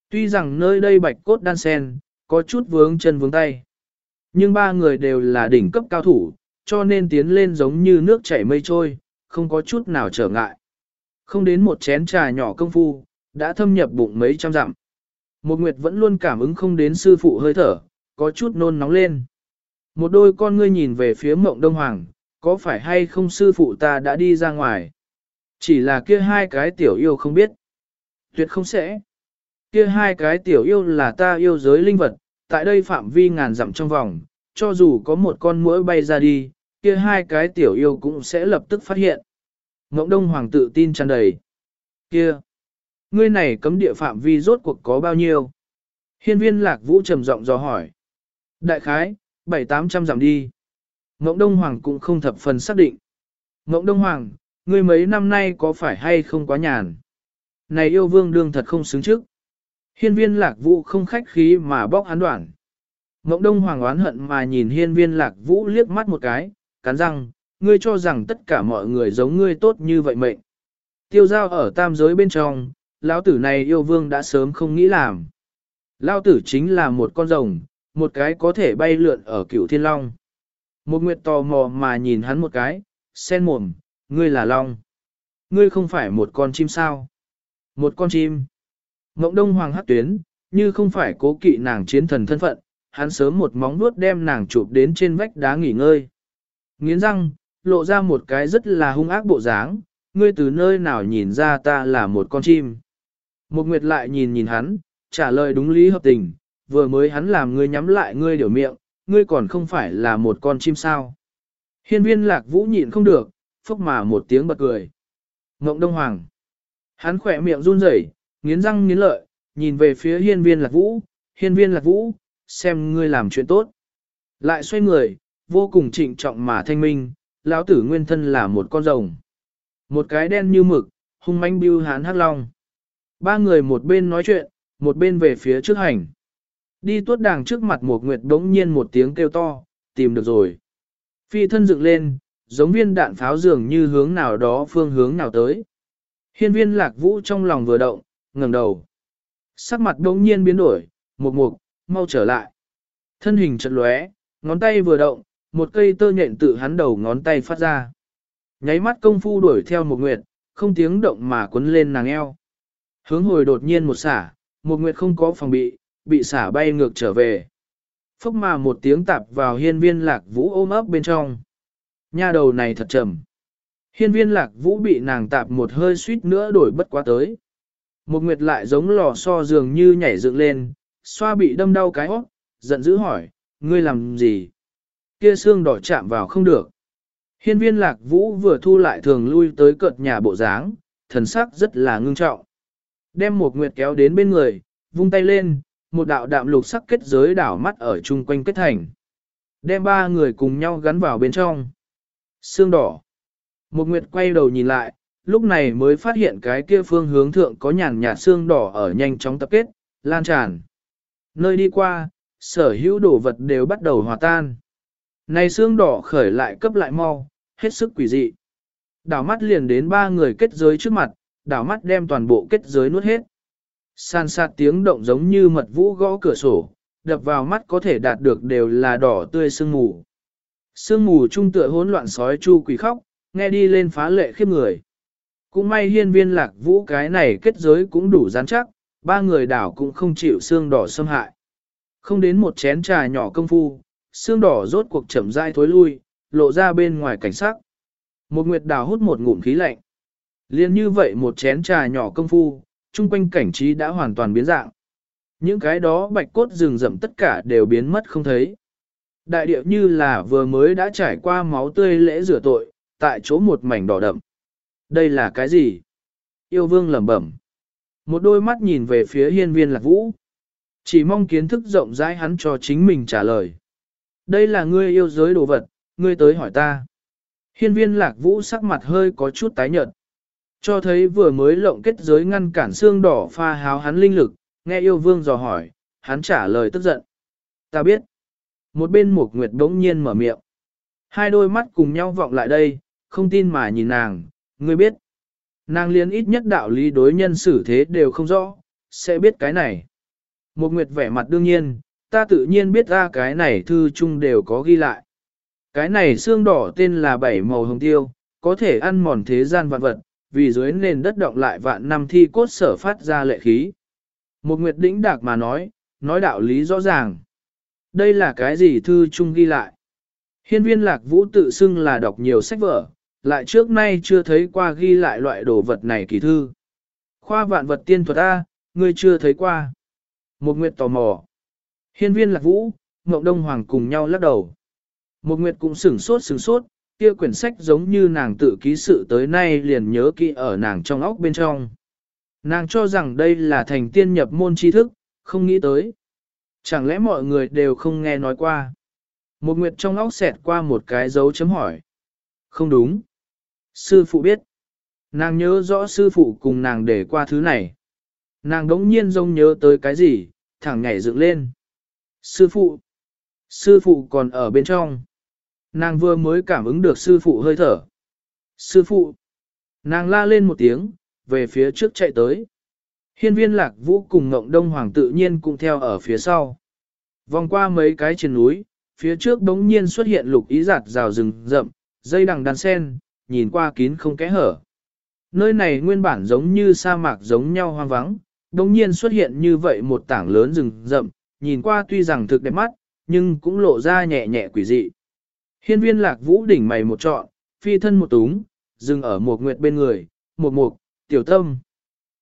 Speaker 1: Tuy rằng nơi đây bạch cốt đan sen, có chút vướng chân vướng tay. Nhưng ba người đều là đỉnh cấp cao thủ, cho nên tiến lên giống như nước chảy mây trôi, không có chút nào trở ngại. Không đến một chén trà nhỏ công phu, đã thâm nhập bụng mấy trăm dặm. Một nguyệt vẫn luôn cảm ứng không đến sư phụ hơi thở, có chút nôn nóng lên. Một đôi con ngươi nhìn về phía mộng đông hoàng, có phải hay không sư phụ ta đã đi ra ngoài? Chỉ là kia hai cái tiểu yêu không biết. Tuyệt không sẽ. Kia hai cái tiểu yêu là ta yêu giới linh vật, tại đây phạm vi ngàn dặm trong vòng, cho dù có một con muỗi bay ra đi, kia hai cái tiểu yêu cũng sẽ lập tức phát hiện. Ngỗng Đông Hoàng tự tin tràn đầy. Kia! Ngươi này cấm địa phạm vi rốt cuộc có bao nhiêu? Hiên viên lạc vũ trầm giọng dò hỏi. Đại khái, bảy tám trăm giảm đi. Ngộng Đông Hoàng cũng không thập phần xác định. Ngộng Đông Hoàng, ngươi mấy năm nay có phải hay không quá nhàn? Này yêu vương đương thật không xứng trước. Hiên viên lạc vũ không khách khí mà bóc hắn đoạn. Ngộng Đông Hoàng oán hận mà nhìn hiên viên lạc vũ liếc mắt một cái, cắn răng, ngươi cho rằng tất cả mọi người giống ngươi tốt như vậy mệnh. Tiêu giao ở tam giới bên trong, lão tử này yêu vương đã sớm không nghĩ làm. Lão tử chính là một con rồng, một cái có thể bay lượn ở cửu thiên long. Một nguyệt tò mò mà nhìn hắn một cái, sen mồm, ngươi là long. Ngươi không phải một con chim sao. Một con chim. Ngộng đông hoàng hát tuyến, như không phải cố kỵ nàng chiến thần thân phận, hắn sớm một móng vuốt đem nàng chụp đến trên vách đá nghỉ ngơi. Nghiến răng, lộ ra một cái rất là hung ác bộ dáng, ngươi từ nơi nào nhìn ra ta là một con chim. Một nguyệt lại nhìn nhìn hắn, trả lời đúng lý hợp tình, vừa mới hắn làm ngươi nhắm lại ngươi điều miệng, ngươi còn không phải là một con chim sao. Hiên viên lạc vũ nhịn không được, phốc mà một tiếng bật cười. Ngộng Đông Hoàng. Hắn khỏe miệng run rẩy, nghiến răng nghiến lợi, nhìn về phía hiên viên lạc vũ, hiên viên lạc vũ, xem ngươi làm chuyện tốt. Lại xoay người, vô cùng trịnh trọng mà thanh minh, lão tử nguyên thân là một con rồng. Một cái đen như mực, hung manh bưu hán hắc long. Ba người một bên nói chuyện, một bên về phía trước hành. Đi tuốt đàng trước mặt một nguyệt đống nhiên một tiếng kêu to, tìm được rồi. Phi thân dựng lên, giống viên đạn pháo dường như hướng nào đó phương hướng nào tới. Hiên viên lạc vũ trong lòng vừa động, ngẩng đầu. Sắc mặt đống nhiên biến đổi, một mục, mau trở lại. Thân hình chật lóe, ngón tay vừa động, một cây tơ nhện tự hắn đầu ngón tay phát ra. Nháy mắt công phu đuổi theo một nguyệt, không tiếng động mà quấn lên nàng eo. Hướng hồi đột nhiên một xả, một nguyệt không có phòng bị, bị xả bay ngược trở về. Phốc mà một tiếng tạp vào hiên viên lạc vũ ôm ấp bên trong. Nha đầu này thật trầm. Hiên viên lạc vũ bị nàng tạp một hơi suýt nữa đổi bất quá tới. Một nguyệt lại giống lò xo dường như nhảy dựng lên, xoa bị đâm đau cái hót, giận dữ hỏi, ngươi làm gì? Kia xương đỏ chạm vào không được. Hiên viên lạc vũ vừa thu lại thường lui tới cợt nhà bộ dáng, thần sắc rất là ngưng trọng. Đem một nguyệt kéo đến bên người, vung tay lên, một đạo đạm lục sắc kết giới đảo mắt ở chung quanh kết thành. Đem ba người cùng nhau gắn vào bên trong. Xương đỏ. Một nguyệt quay đầu nhìn lại, lúc này mới phát hiện cái kia phương hướng thượng có nhàn nhạt xương đỏ ở nhanh chóng tập kết, lan tràn. Nơi đi qua, sở hữu đồ vật đều bắt đầu hòa tan. Này xương đỏ khởi lại cấp lại mau, hết sức quỷ dị. Đảo mắt liền đến ba người kết giới trước mặt, đảo mắt đem toàn bộ kết giới nuốt hết. San sát tiếng động giống như mật vũ gõ cửa sổ, đập vào mắt có thể đạt được đều là đỏ tươi sương mù. Sương mù trung tựa hỗn loạn sói chu quỷ khóc, nghe đi lên phá lệ khiếp người. Cũng may hiên viên lạc vũ cái này kết giới cũng đủ rắn chắc, ba người đảo cũng không chịu xương đỏ xâm hại. Không đến một chén trà nhỏ công phu, xương đỏ rốt cuộc chậm rãi thối lui, lộ ra bên ngoài cảnh sắc. Một nguyệt đào hút một ngụm khí lạnh. Liên như vậy một chén trà nhỏ công phu, chung quanh cảnh trí đã hoàn toàn biến dạng. Những cái đó bạch cốt rừng rậm tất cả đều biến mất không thấy. Đại địa như là vừa mới đã trải qua máu tươi lễ rửa tội, tại chỗ một mảnh đỏ đậm. Đây là cái gì? Yêu vương lẩm bẩm. Một đôi mắt nhìn về phía hiên viên lạc vũ. Chỉ mong kiến thức rộng rãi hắn cho chính mình trả lời. Đây là ngươi yêu giới đồ vật, ngươi tới hỏi ta. Hiên viên lạc vũ sắc mặt hơi có chút tái nhợt. Cho thấy vừa mới lộng kết giới ngăn cản xương đỏ pha háo hắn linh lực, nghe yêu vương dò hỏi, hắn trả lời tức giận. Ta biết. Một bên một nguyệt đống nhiên mở miệng. Hai đôi mắt cùng nhau vọng lại đây, không tin mà nhìn nàng, ngươi biết. Nàng liên ít nhất đạo lý đối nhân xử thế đều không rõ, sẽ biết cái này. Một nguyệt vẻ mặt đương nhiên, ta tự nhiên biết ra cái này thư chung đều có ghi lại. Cái này xương đỏ tên là bảy màu hồng tiêu, có thể ăn mòn thế gian vạn vật, vì dưới nền đất động lại vạn năm thi cốt sở phát ra lệ khí. Một nguyệt đĩnh đạc mà nói, nói đạo lý rõ ràng. Đây là cái gì thư chung ghi lại? Hiên viên lạc vũ tự xưng là đọc nhiều sách vở, lại trước nay chưa thấy qua ghi lại loại đồ vật này kỳ thư. Khoa vạn vật tiên thuật A, ngươi chưa thấy qua. Một nguyệt tò mò. Hiên viên lạc vũ, Ngộng Đông Hoàng cùng nhau lắc đầu. Một nguyệt cũng sửng sốt sửng sốt, kia quyển sách giống như nàng tự ký sự tới nay liền nhớ kỹ ở nàng trong óc bên trong. Nàng cho rằng đây là thành tiên nhập môn tri thức, không nghĩ tới. Chẳng lẽ mọi người đều không nghe nói qua? Một nguyệt trong óc xẹt qua một cái dấu chấm hỏi. Không đúng. Sư phụ biết. Nàng nhớ rõ sư phụ cùng nàng để qua thứ này. Nàng đống nhiên rông nhớ tới cái gì, thẳng nhảy dựng lên. Sư phụ. Sư phụ còn ở bên trong. Nàng vừa mới cảm ứng được sư phụ hơi thở. Sư phụ. Nàng la lên một tiếng, về phía trước chạy tới. Hiên viên lạc vũ cùng ngộng đông hoàng tự nhiên cũng theo ở phía sau. Vòng qua mấy cái trên núi, phía trước đống nhiên xuất hiện lục ý giạt rào rừng rậm, dây đằng đàn sen, nhìn qua kín không kẽ hở. Nơi này nguyên bản giống như sa mạc giống nhau hoang vắng, đống nhiên xuất hiện như vậy một tảng lớn rừng rậm, nhìn qua tuy rằng thực đẹp mắt, nhưng cũng lộ ra nhẹ nhẹ quỷ dị. Hiên viên lạc vũ đỉnh mày một trọn, phi thân một túng, dừng ở một nguyệt bên người, một mục, tiểu tâm.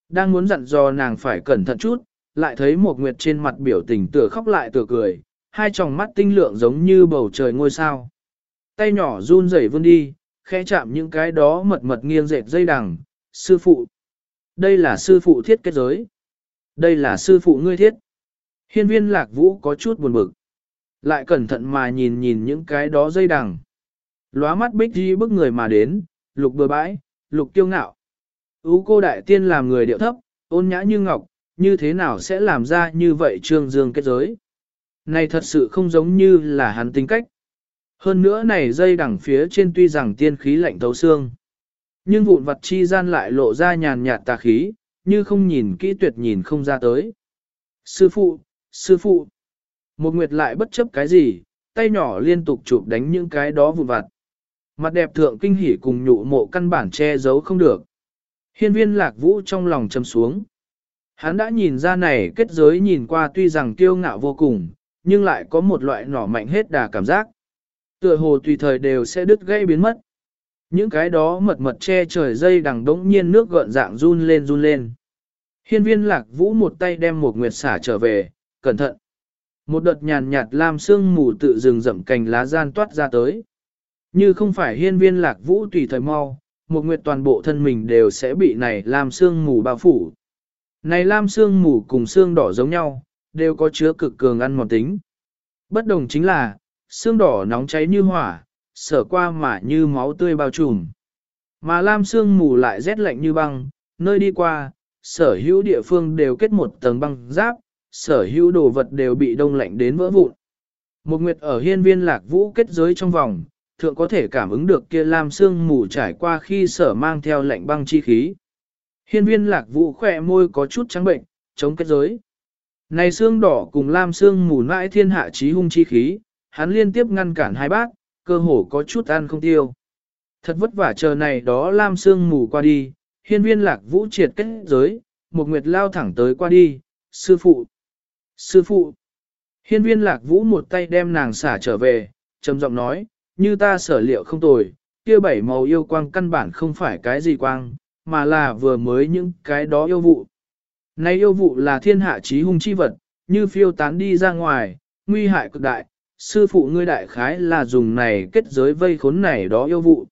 Speaker 1: Đang muốn dặn dò nàng phải cẩn thận chút, lại thấy một nguyệt trên mặt biểu tình tựa khóc lại tựa cười, hai tròng mắt tinh lượng giống như bầu trời ngôi sao. Tay nhỏ run rẩy vươn đi, khẽ chạm những cái đó mật mật nghiêng dệt dây đằng, sư phụ. Đây là sư phụ thiết kết giới. Đây là sư phụ ngươi thiết. Hiên viên lạc vũ có chút buồn bực. Lại cẩn thận mà nhìn nhìn những cái đó dây đằng. Lóa mắt bích đi bức người mà đến, lục bừa bãi, lục kiêu ngạo. Ú cô đại tiên làm người điệu thấp, ôn nhã như ngọc, như thế nào sẽ làm ra như vậy trương dương kết giới. Này thật sự không giống như là hắn tính cách. Hơn nữa này dây đằng phía trên tuy rằng tiên khí lạnh thấu xương. Nhưng vụn vật chi gian lại lộ ra nhàn nhạt tà khí, như không nhìn kỹ tuyệt nhìn không ra tới. Sư phụ, sư phụ. Một nguyệt lại bất chấp cái gì, tay nhỏ liên tục chụp đánh những cái đó vụn vặt. Mặt đẹp thượng kinh hỉ cùng nhụ mộ căn bản che giấu không được. Hiên viên lạc vũ trong lòng châm xuống. Hắn đã nhìn ra này kết giới nhìn qua tuy rằng kiêu ngạo vô cùng, nhưng lại có một loại nỏ mạnh hết đà cảm giác. Tựa hồ tùy thời đều sẽ đứt gây biến mất. Những cái đó mật mật che trời dây đằng đống nhiên nước gợn dạng run lên run lên. Hiên viên lạc vũ một tay đem một nguyệt xả trở về, cẩn thận. Một đợt nhàn nhạt lam sương mù tự rừng rậm cành lá gian toát ra tới. Như không phải hiên viên lạc vũ tùy thời mau, một nguyệt toàn bộ thân mình đều sẽ bị này lam sương mù bao phủ. Này lam sương mù cùng xương đỏ giống nhau, đều có chứa cực cường ăn mòn tính. Bất đồng chính là, xương đỏ nóng cháy như hỏa, sở qua mà như máu tươi bao trùm. Mà lam xương mù lại rét lạnh như băng, nơi đi qua, sở hữu địa phương đều kết một tầng băng giáp, sở hữu đồ vật đều bị đông lạnh đến vỡ vụn. Một nguyệt ở hiên viên lạc vũ kết giới trong vòng, thượng có thể cảm ứng được kia lam Sương mù trải qua khi sở mang theo lạnh băng chi khí. Hiên viên lạc vũ khỏe môi có chút trắng bệnh, chống kết giới. Này xương đỏ cùng lam xương mù nãi thiên hạ trí hung chi khí, hắn liên tiếp ngăn cản hai bác, cơ hồ có chút ăn không tiêu. Thật vất vả chờ này đó lam sương mù qua đi, hiên viên lạc vũ triệt kết giới, một nguyệt lao thẳng tới qua đi, sư phụ, sư phụ. Hiên viên lạc vũ một tay đem nàng xả trở về, trầm giọng nói, như ta sở liệu không tồi, kia bảy màu yêu quang căn bản không phải cái gì quang, mà là vừa mới những cái đó yêu vụ. Này yêu vụ là thiên hạ trí hung chi vật, như phiêu tán đi ra ngoài, nguy hại cực đại, sư phụ ngươi đại khái là dùng này kết giới vây khốn này đó yêu vụ.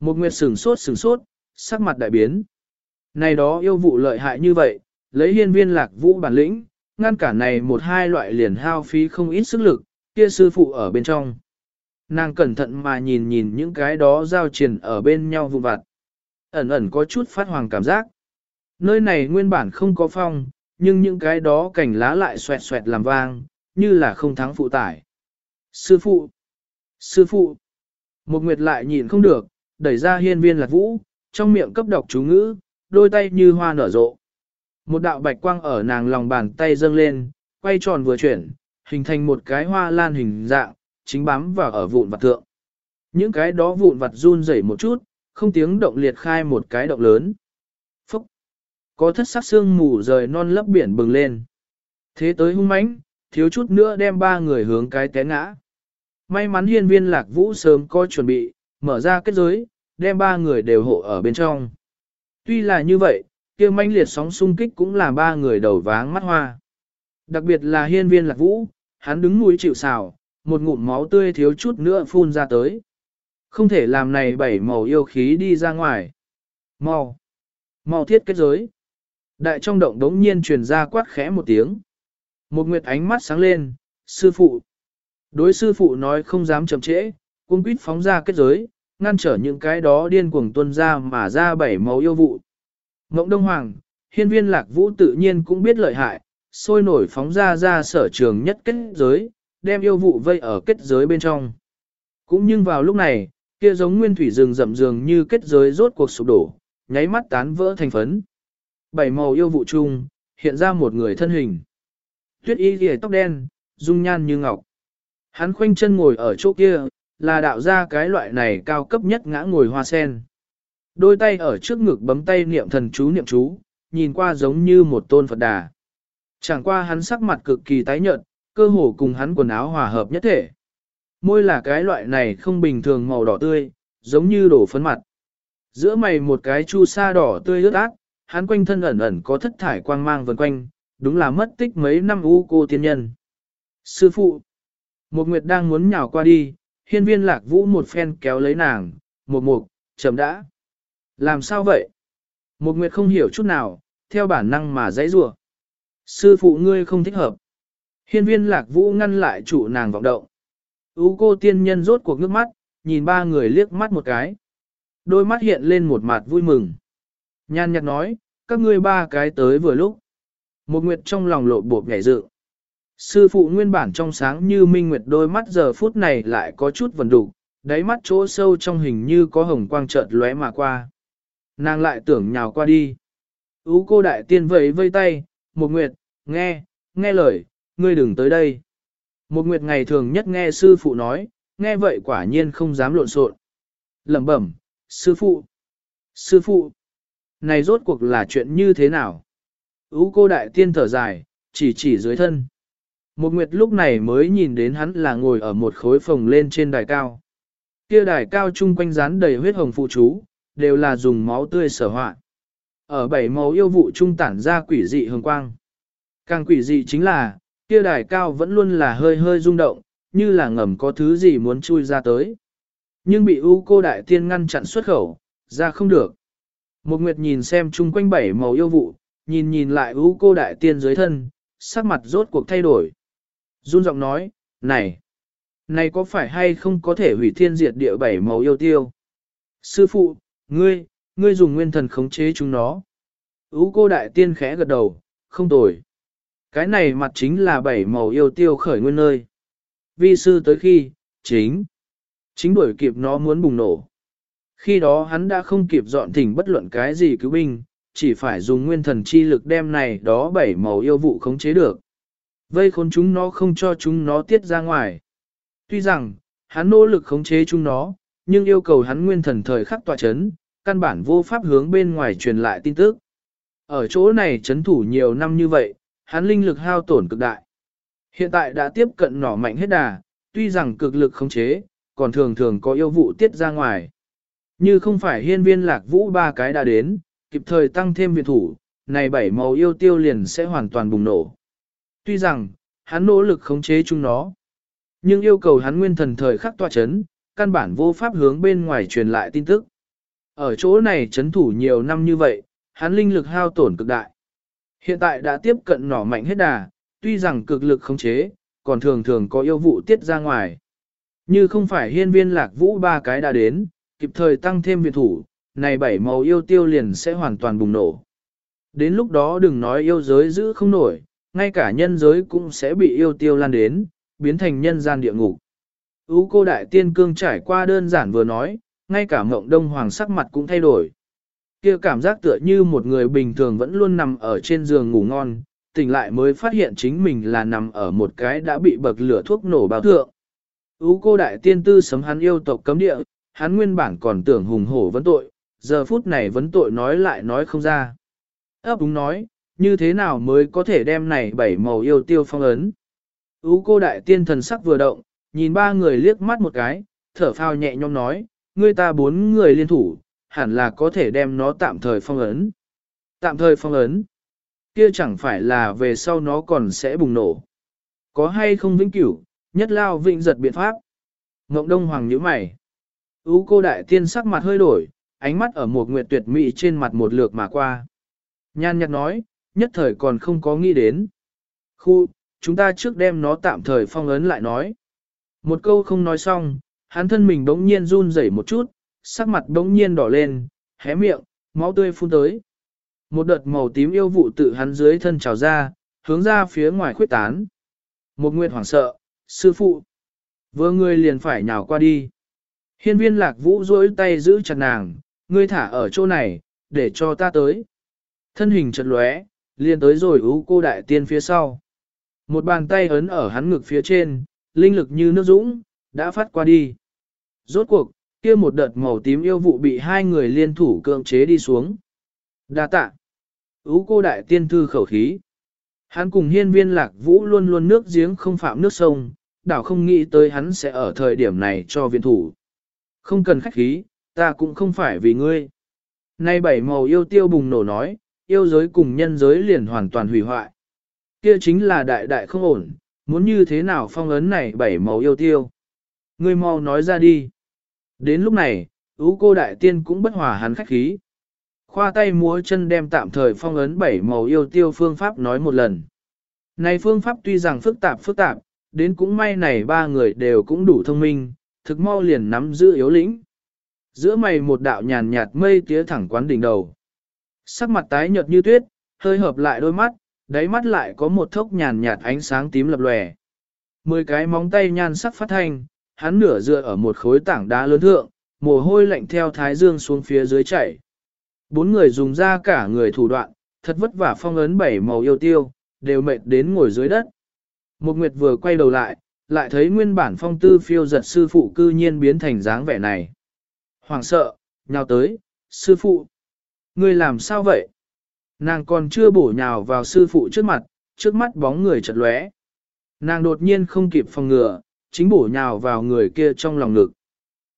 Speaker 1: Một nguyệt sừng sốt sừng sốt, sắc mặt đại biến. Này đó yêu vụ lợi hại như vậy, lấy hiên viên lạc vũ bản lĩnh, ngăn cả này một hai loại liền hao phí không ít sức lực, kia sư phụ ở bên trong. Nàng cẩn thận mà nhìn nhìn những cái đó giao triền ở bên nhau vụ vặt. Ẩn ẩn có chút phát hoàng cảm giác. Nơi này nguyên bản không có phong, nhưng những cái đó cảnh lá lại xoẹt xoẹt làm vang, như là không thắng phụ tải. Sư phụ! Sư phụ! Một nguyệt lại nhìn không được, đẩy ra hiên viên lạc vũ, trong miệng cấp đọc chú ngữ, đôi tay như hoa nở rộ. Một đạo bạch quang ở nàng lòng bàn tay dâng lên, quay tròn vừa chuyển, hình thành một cái hoa lan hình dạng, chính bám vào ở vụn vặt thượng. Những cái đó vụn vặt run rẩy một chút, không tiếng động liệt khai một cái động lớn. Phúc! Có thất sắc xương mù rời non lấp biển bừng lên. Thế tới hung mãnh, thiếu chút nữa đem ba người hướng cái té ngã. May mắn hiên viên lạc vũ sớm có chuẩn bị, mở ra kết giới, đem ba người đều hộ ở bên trong. Tuy là như vậy, kia manh liệt sóng xung kích cũng là ba người đầu váng mắt hoa. Đặc biệt là hiên viên lạc vũ, hắn đứng mũi chịu xào, một ngụm máu tươi thiếu chút nữa phun ra tới. Không thể làm này bảy màu yêu khí đi ra ngoài. Mau! Mau thiết kết giới. Đại trong động đống nhiên truyền ra quát khẽ một tiếng. Một nguyệt ánh mắt sáng lên, sư phụ. Đối sư phụ nói không dám chậm trễ, cung quýt phóng ra kết giới, ngăn trở những cái đó điên cuồng tuân ra mà ra bảy màu yêu vụ. Ngộng Đông Hoàng, hiên viên lạc vũ tự nhiên cũng biết lợi hại, sôi nổi phóng ra ra sở trường nhất kết giới, đem yêu vụ vây ở kết giới bên trong. Cũng nhưng vào lúc này, kia giống nguyên thủy rừng rậm rường như kết giới rốt cuộc sụp đổ, nháy mắt tán vỡ thành phấn. Bảy màu yêu vụ chung, hiện ra một người thân hình. Tuyết y ghề tóc đen, dung nhan như ngọc. Hắn khoanh chân ngồi ở chỗ kia, là đạo ra cái loại này cao cấp nhất ngã ngồi hoa sen. Đôi tay ở trước ngực bấm tay niệm thần chú niệm chú, nhìn qua giống như một tôn Phật đà. Chẳng qua hắn sắc mặt cực kỳ tái nhợt, cơ hồ cùng hắn quần áo hòa hợp nhất thể. Môi là cái loại này không bình thường màu đỏ tươi, giống như đổ phấn mặt. Giữa mày một cái chu sa đỏ tươi ướt át, hắn quanh thân ẩn ẩn có thất thải quang mang vần quanh, đúng là mất tích mấy năm u cô tiên nhân. Sư phụ, một nguyệt đang muốn nhào qua đi, hiên viên lạc vũ một phen kéo lấy nàng, một mục, chậm đã. Làm sao vậy? Một nguyệt không hiểu chút nào, theo bản năng mà dãy rủa. Sư phụ ngươi không thích hợp. Hiên viên lạc vũ ngăn lại trụ nàng vọng động. Ú cô tiên nhân rốt cuộc nước mắt, nhìn ba người liếc mắt một cái. Đôi mắt hiện lên một mặt vui mừng. Nhan nhạt nói, các ngươi ba cái tới vừa lúc. Một nguyệt trong lòng lộ bộp nhảy dự. Sư phụ nguyên bản trong sáng như minh nguyệt đôi mắt giờ phút này lại có chút vần đủ, đáy mắt chỗ sâu trong hình như có hồng quang chợt lóe mà qua. Nàng lại tưởng nhào qua đi. Ú cô đại tiên vẫy vây tay, một nguyệt, nghe, nghe lời, ngươi đừng tới đây. Một nguyệt ngày thường nhất nghe sư phụ nói, nghe vậy quả nhiên không dám lộn xộn. Lẩm bẩm, sư phụ, sư phụ, này rốt cuộc là chuyện như thế nào? Ú cô đại tiên thở dài, chỉ chỉ dưới thân. Một nguyệt lúc này mới nhìn đến hắn là ngồi ở một khối phòng lên trên đài cao. Kia đài cao chung quanh rán đầy huyết hồng phụ chú, đều là dùng máu tươi sở họa. Ở bảy màu yêu vụ trung tản ra quỷ dị hồng quang. Càng quỷ dị chính là, kia đài cao vẫn luôn là hơi hơi rung động, như là ngầm có thứ gì muốn chui ra tới. Nhưng bị U cô đại tiên ngăn chặn xuất khẩu, ra không được. Một nguyệt nhìn xem chung quanh bảy màu yêu vụ, nhìn nhìn lại U cô đại tiên dưới thân, sắc mặt rốt cuộc thay đổi. Run giọng nói, này, này có phải hay không có thể hủy thiên diệt địa bảy màu yêu tiêu? Sư phụ, ngươi, ngươi dùng nguyên thần khống chế chúng nó. U cô đại tiên khẽ gật đầu, không tồi. Cái này mặt chính là bảy màu yêu tiêu khởi nguyên nơi. Vi sư tới khi, chính, chính đuổi kịp nó muốn bùng nổ. Khi đó hắn đã không kịp dọn thỉnh bất luận cái gì cứu binh, chỉ phải dùng nguyên thần chi lực đem này đó bảy màu yêu vụ khống chế được. Vây khốn chúng nó không cho chúng nó tiết ra ngoài. Tuy rằng, hắn nỗ lực khống chế chúng nó, nhưng yêu cầu hắn nguyên thần thời khắc tỏa chấn, căn bản vô pháp hướng bên ngoài truyền lại tin tức. Ở chỗ này chấn thủ nhiều năm như vậy, hắn linh lực hao tổn cực đại. Hiện tại đã tiếp cận nỏ mạnh hết đà, tuy rằng cực lực khống chế, còn thường thường có yêu vụ tiết ra ngoài. Như không phải hiên viên lạc vũ ba cái đã đến, kịp thời tăng thêm viện thủ, này bảy màu yêu tiêu liền sẽ hoàn toàn bùng nổ. Tuy rằng, hắn nỗ lực khống chế chúng nó, nhưng yêu cầu hắn nguyên thần thời khắc tọa chấn, căn bản vô pháp hướng bên ngoài truyền lại tin tức. Ở chỗ này chấn thủ nhiều năm như vậy, hắn linh lực hao tổn cực đại. Hiện tại đã tiếp cận nỏ mạnh hết đà, tuy rằng cực lực khống chế, còn thường thường có yêu vụ tiết ra ngoài. Như không phải hiên viên lạc vũ ba cái đã đến, kịp thời tăng thêm viện thủ, này bảy màu yêu tiêu liền sẽ hoàn toàn bùng nổ. Đến lúc đó đừng nói yêu giới giữ không nổi, ngay cả nhân giới cũng sẽ bị yêu tiêu lan đến, biến thành nhân gian địa ngục. Ú cô đại tiên cương trải qua đơn giản vừa nói, ngay cả mộng đông hoàng sắc mặt cũng thay đổi. kia cảm giác tựa như một người bình thường vẫn luôn nằm ở trên giường ngủ ngon, tỉnh lại mới phát hiện chính mình là nằm ở một cái đã bị bậc lửa thuốc nổ bao thượng. Ú cô đại tiên tư sấm hắn yêu tộc cấm địa, hắn nguyên bản còn tưởng hùng hổ vấn tội, giờ phút này vấn tội nói lại nói không ra. Ấp đúng nói, như thế nào mới có thể đem này bảy màu yêu tiêu phong ấn. Ú cô đại tiên thần sắc vừa động, nhìn ba người liếc mắt một cái, thở phao nhẹ nhõm nói, ngươi ta bốn người liên thủ, hẳn là có thể đem nó tạm thời phong ấn. Tạm thời phong ấn, kia chẳng phải là về sau nó còn sẽ bùng nổ. Có hay không vĩnh cửu, nhất lao vĩnh giật biện pháp. Ngộng Đông Hoàng nhíu mày. Ú cô đại tiên sắc mặt hơi đổi, ánh mắt ở một nguyệt tuyệt mỹ trên mặt một lượt mà qua. Nhan nhạt nói, nhất thời còn không có nghĩ đến. Khu, chúng ta trước đem nó tạm thời phong ấn lại nói. Một câu không nói xong, hắn thân mình bỗng nhiên run rẩy một chút, sắc mặt bỗng nhiên đỏ lên, hé miệng, máu tươi phun tới. Một đợt màu tím yêu vụ tự hắn dưới thân trào ra, hướng ra phía ngoài khuyết tán. Một nguyệt hoảng sợ, sư phụ. Vừa người liền phải nhào qua đi. Hiên viên lạc vũ duỗi tay giữ chặt nàng, ngươi thả ở chỗ này, để cho ta tới. Thân hình chật lóe, liền tới rồi ú cô đại tiên phía sau. Một bàn tay ấn ở hắn ngực phía trên, linh lực như nước dũng, đã phát qua đi. Rốt cuộc, kia một đợt màu tím yêu vụ bị hai người liên thủ cưỡng chế đi xuống. Đa tạ. Ú cô đại tiên thư khẩu khí. Hắn cùng hiên viên lạc vũ luôn luôn nước giếng không phạm nước sông, đảo không nghĩ tới hắn sẽ ở thời điểm này cho viên thủ. Không cần khách khí, ta cũng không phải vì ngươi. Nay bảy màu yêu tiêu bùng nổ nói, yêu giới cùng nhân giới liền hoàn toàn hủy hoại. Kia chính là đại đại không ổn, muốn như thế nào phong ấn này bảy màu yêu tiêu. Ngươi mau nói ra đi. Đến lúc này, ú cô đại tiên cũng bất hòa hắn khách khí. khoa tay múa chân đem tạm thời phong ấn bảy màu yêu tiêu phương pháp nói một lần. Này phương pháp tuy rằng phức tạp phức tạp, đến cũng may này ba người đều cũng đủ thông minh, thực mau liền nắm giữ yếu lĩnh. Giữa mày một đạo nhàn nhạt mây tía thẳng quán đỉnh đầu. Sắc mặt tái nhợt như tuyết, hơi hợp lại đôi mắt, đáy mắt lại có một thốc nhàn nhạt ánh sáng tím lập lòe. Mười cái móng tay nhan sắc phát thanh, hắn nửa dựa ở một khối tảng đá lớn thượng, mồ hôi lạnh theo thái dương xuống phía dưới chảy. Bốn người dùng ra cả người thủ đoạn, thật vất vả phong ấn bảy màu yêu tiêu, đều mệt đến ngồi dưới đất. Một nguyệt vừa quay đầu lại, lại thấy nguyên bản phong tư phiêu giật sư phụ cư nhiên biến thành dáng vẻ này. Hoàng sợ, nhào tới, sư phụ. người làm sao vậy? Nàng còn chưa bổ nhào vào sư phụ trước mặt, trước mắt bóng người chật lóe. Nàng đột nhiên không kịp phòng ngừa, chính bổ nhào vào người kia trong lòng ngực.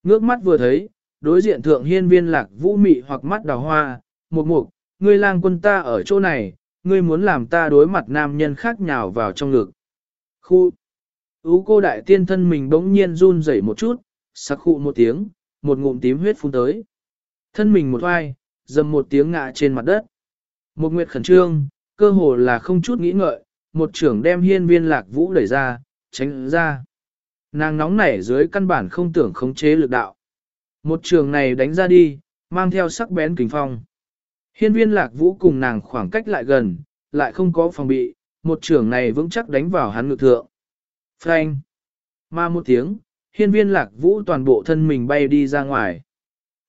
Speaker 1: Ngước mắt vừa thấy, đối diện thượng hiên viên lạc vũ mị hoặc mắt đào hoa, một mục, ngươi lang quân ta ở chỗ này, ngươi muốn làm ta đối mặt nam nhân khác nhào vào trong ngực. Khu! Ú cô đại tiên thân mình bỗng nhiên run rẩy một chút, sắc khụ một tiếng, một ngụm tím huyết phun tới. Thân mình một oai, dầm một tiếng ngã trên mặt đất. Một nguyệt khẩn trương, cơ hồ là không chút nghĩ ngợi, một trưởng đem hiên viên lạc vũ đẩy ra, tránh ra. Nàng nóng nảy dưới căn bản không tưởng khống chế lực đạo. Một trường này đánh ra đi, mang theo sắc bén kình phong. Hiên viên lạc vũ cùng nàng khoảng cách lại gần, lại không có phòng bị, một trường này vững chắc đánh vào hắn ngực thượng. Frank! Ma một tiếng, hiên viên lạc vũ toàn bộ thân mình bay đi ra ngoài.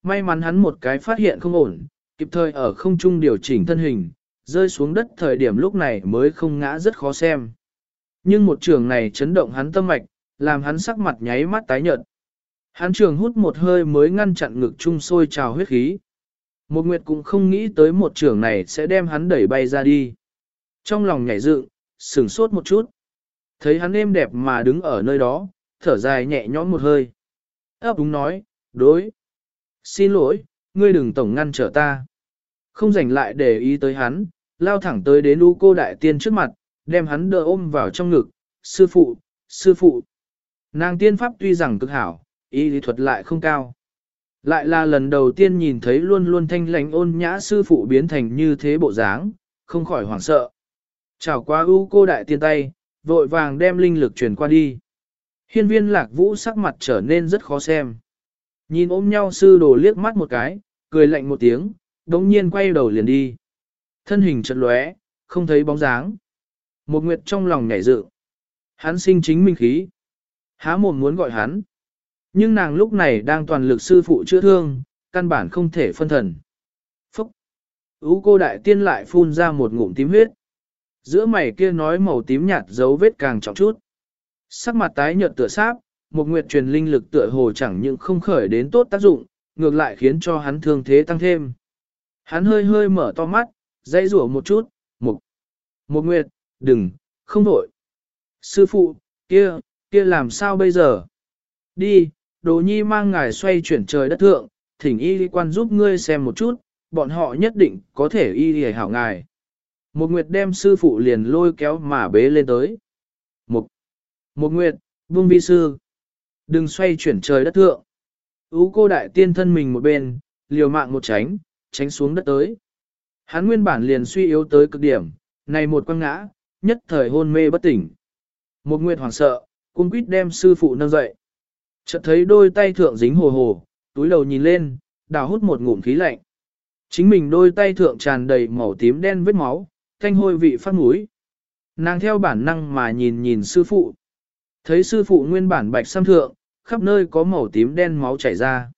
Speaker 1: May mắn hắn một cái phát hiện không ổn, kịp thời ở không trung điều chỉnh thân hình, rơi xuống đất thời điểm lúc này mới không ngã rất khó xem. Nhưng một trường này chấn động hắn tâm mạch, làm hắn sắc mặt nháy mắt tái nhợt. Hắn trường hút một hơi mới ngăn chặn ngực trung sôi trào huyết khí. Một nguyệt cũng không nghĩ tới một trường này sẽ đem hắn đẩy bay ra đi. Trong lòng nhảy dựng, sửng sốt một chút. Thấy hắn êm đẹp mà đứng ở nơi đó, thở dài nhẹ nhõm một hơi. Ấp đúng nói, đối. Xin lỗi, ngươi đừng tổng ngăn trở ta. Không rảnh lại để ý tới hắn, lao thẳng tới đến u cô đại tiên trước mặt, đem hắn đỡ ôm vào trong ngực. Sư phụ, sư phụ. Nàng tiên pháp tuy rằng cực hảo, y lý thuật lại không cao. Lại là lần đầu tiên nhìn thấy luôn luôn thanh lãnh ôn nhã sư phụ biến thành như thế bộ dáng, không khỏi hoảng sợ. Chào qua ưu cô đại tiên tay, vội vàng đem linh lực truyền qua đi. Hiên viên lạc vũ sắc mặt trở nên rất khó xem. Nhìn ôm nhau sư đồ liếc mắt một cái, cười lạnh một tiếng, đống nhiên quay đầu liền đi. Thân hình chật lóe, không thấy bóng dáng. Một nguyệt trong lòng nhảy dự. Hắn sinh chính minh khí. Há mồm muốn gọi hắn. Nhưng nàng lúc này đang toàn lực sư phụ chữa thương, căn bản không thể phân thần. Phúc! Ú cô đại tiên lại phun ra một ngụm tím huyết. Giữa mày kia nói màu tím nhạt dấu vết càng trọng chút. Sắc mặt tái nhợt tựa sáp, một nguyệt truyền linh lực tựa hồ chẳng những không khởi đến tốt tác dụng, ngược lại khiến cho hắn thương thế tăng thêm. Hắn hơi hơi mở to mắt, dây rủa một chút, mục. một nguyệt, đừng, không đổi. Sư phụ, kia, kia làm sao bây giờ? Đi, đồ nhi mang ngài xoay chuyển trời đất thượng, thỉnh y quan giúp ngươi xem một chút, bọn họ nhất định có thể y hề hảo ngài. Một nguyệt đem sư phụ liền lôi kéo mà bế lên tới. Một, một nguyệt, vương vi sư. Đừng xoay chuyển trời đất thượng. Ú cô đại tiên thân mình một bên, liều mạng một tránh, tránh xuống đất tới. Hắn nguyên bản liền suy yếu tới cực điểm, này một quăng ngã, nhất thời hôn mê bất tỉnh. Một nguyệt hoảng sợ, cung quýt đem sư phụ nâng dậy. Chợt thấy đôi tay thượng dính hồ hồ, túi đầu nhìn lên, đào hút một ngụm khí lạnh. Chính mình đôi tay thượng tràn đầy màu tím đen vết máu, thanh hôi vị phát mũi. Nàng theo bản năng mà nhìn nhìn sư phụ. Thấy sư phụ nguyên bản bạch sam thượng, khắp nơi có màu tím đen máu chảy ra.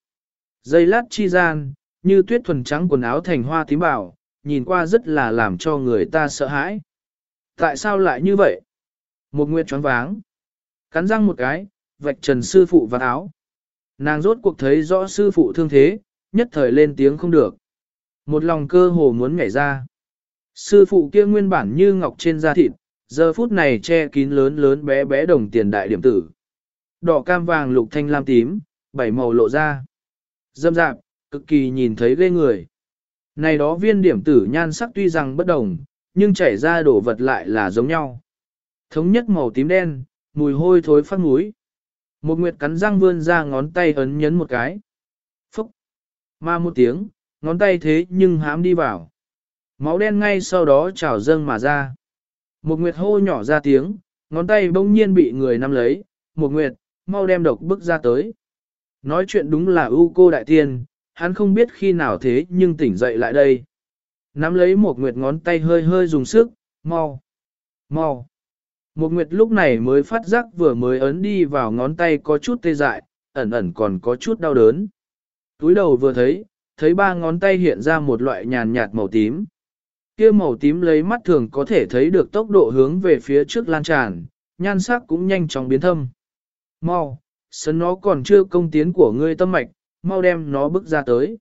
Speaker 1: Dây lát chi gian, như tuyết thuần trắng quần áo thành hoa tím bảo, nhìn qua rất là làm cho người ta sợ hãi. Tại sao lại như vậy? Một nguyệt choáng váng. Cắn răng một cái, vạch trần sư phụ vào áo. Nàng rốt cuộc thấy rõ sư phụ thương thế, nhất thời lên tiếng không được. Một lòng cơ hồ muốn nhảy ra. Sư phụ kia nguyên bản như ngọc trên da thịt, giờ phút này che kín lớn lớn bé bé đồng tiền đại điểm tử. Đỏ cam vàng lục thanh lam tím, bảy màu lộ ra. Dâm dạp, cực kỳ nhìn thấy ghê người. Này đó viên điểm tử nhan sắc tuy rằng bất đồng, nhưng chảy ra đổ vật lại là giống nhau. Thống nhất màu tím đen, mùi hôi thối phát mũi. Một nguyệt cắn răng vươn ra ngón tay ấn nhấn một cái. Phúc! Ma một tiếng, ngón tay thế nhưng hãm đi vào. Máu đen ngay sau đó trào dâng mà ra. Một nguyệt hô nhỏ ra tiếng, ngón tay bỗng nhiên bị người nắm lấy, một nguyệt, mau đem độc bức ra tới. Nói chuyện đúng là ưu cô đại tiên, hắn không biết khi nào thế nhưng tỉnh dậy lại đây. Nắm lấy một nguyệt ngón tay hơi hơi dùng sức, mau, mau. Một nguyệt lúc này mới phát giác vừa mới ấn đi vào ngón tay có chút tê dại, ẩn ẩn còn có chút đau đớn. Túi đầu vừa thấy, thấy ba ngón tay hiện ra một loại nhàn nhạt màu tím. Kia màu tím lấy mắt thường có thể thấy được tốc độ hướng về phía trước lan tràn, nhan sắc cũng nhanh chóng biến thâm. Mau, sân nó còn chưa công tiến của ngươi tâm mạch, mau đem nó bước ra tới.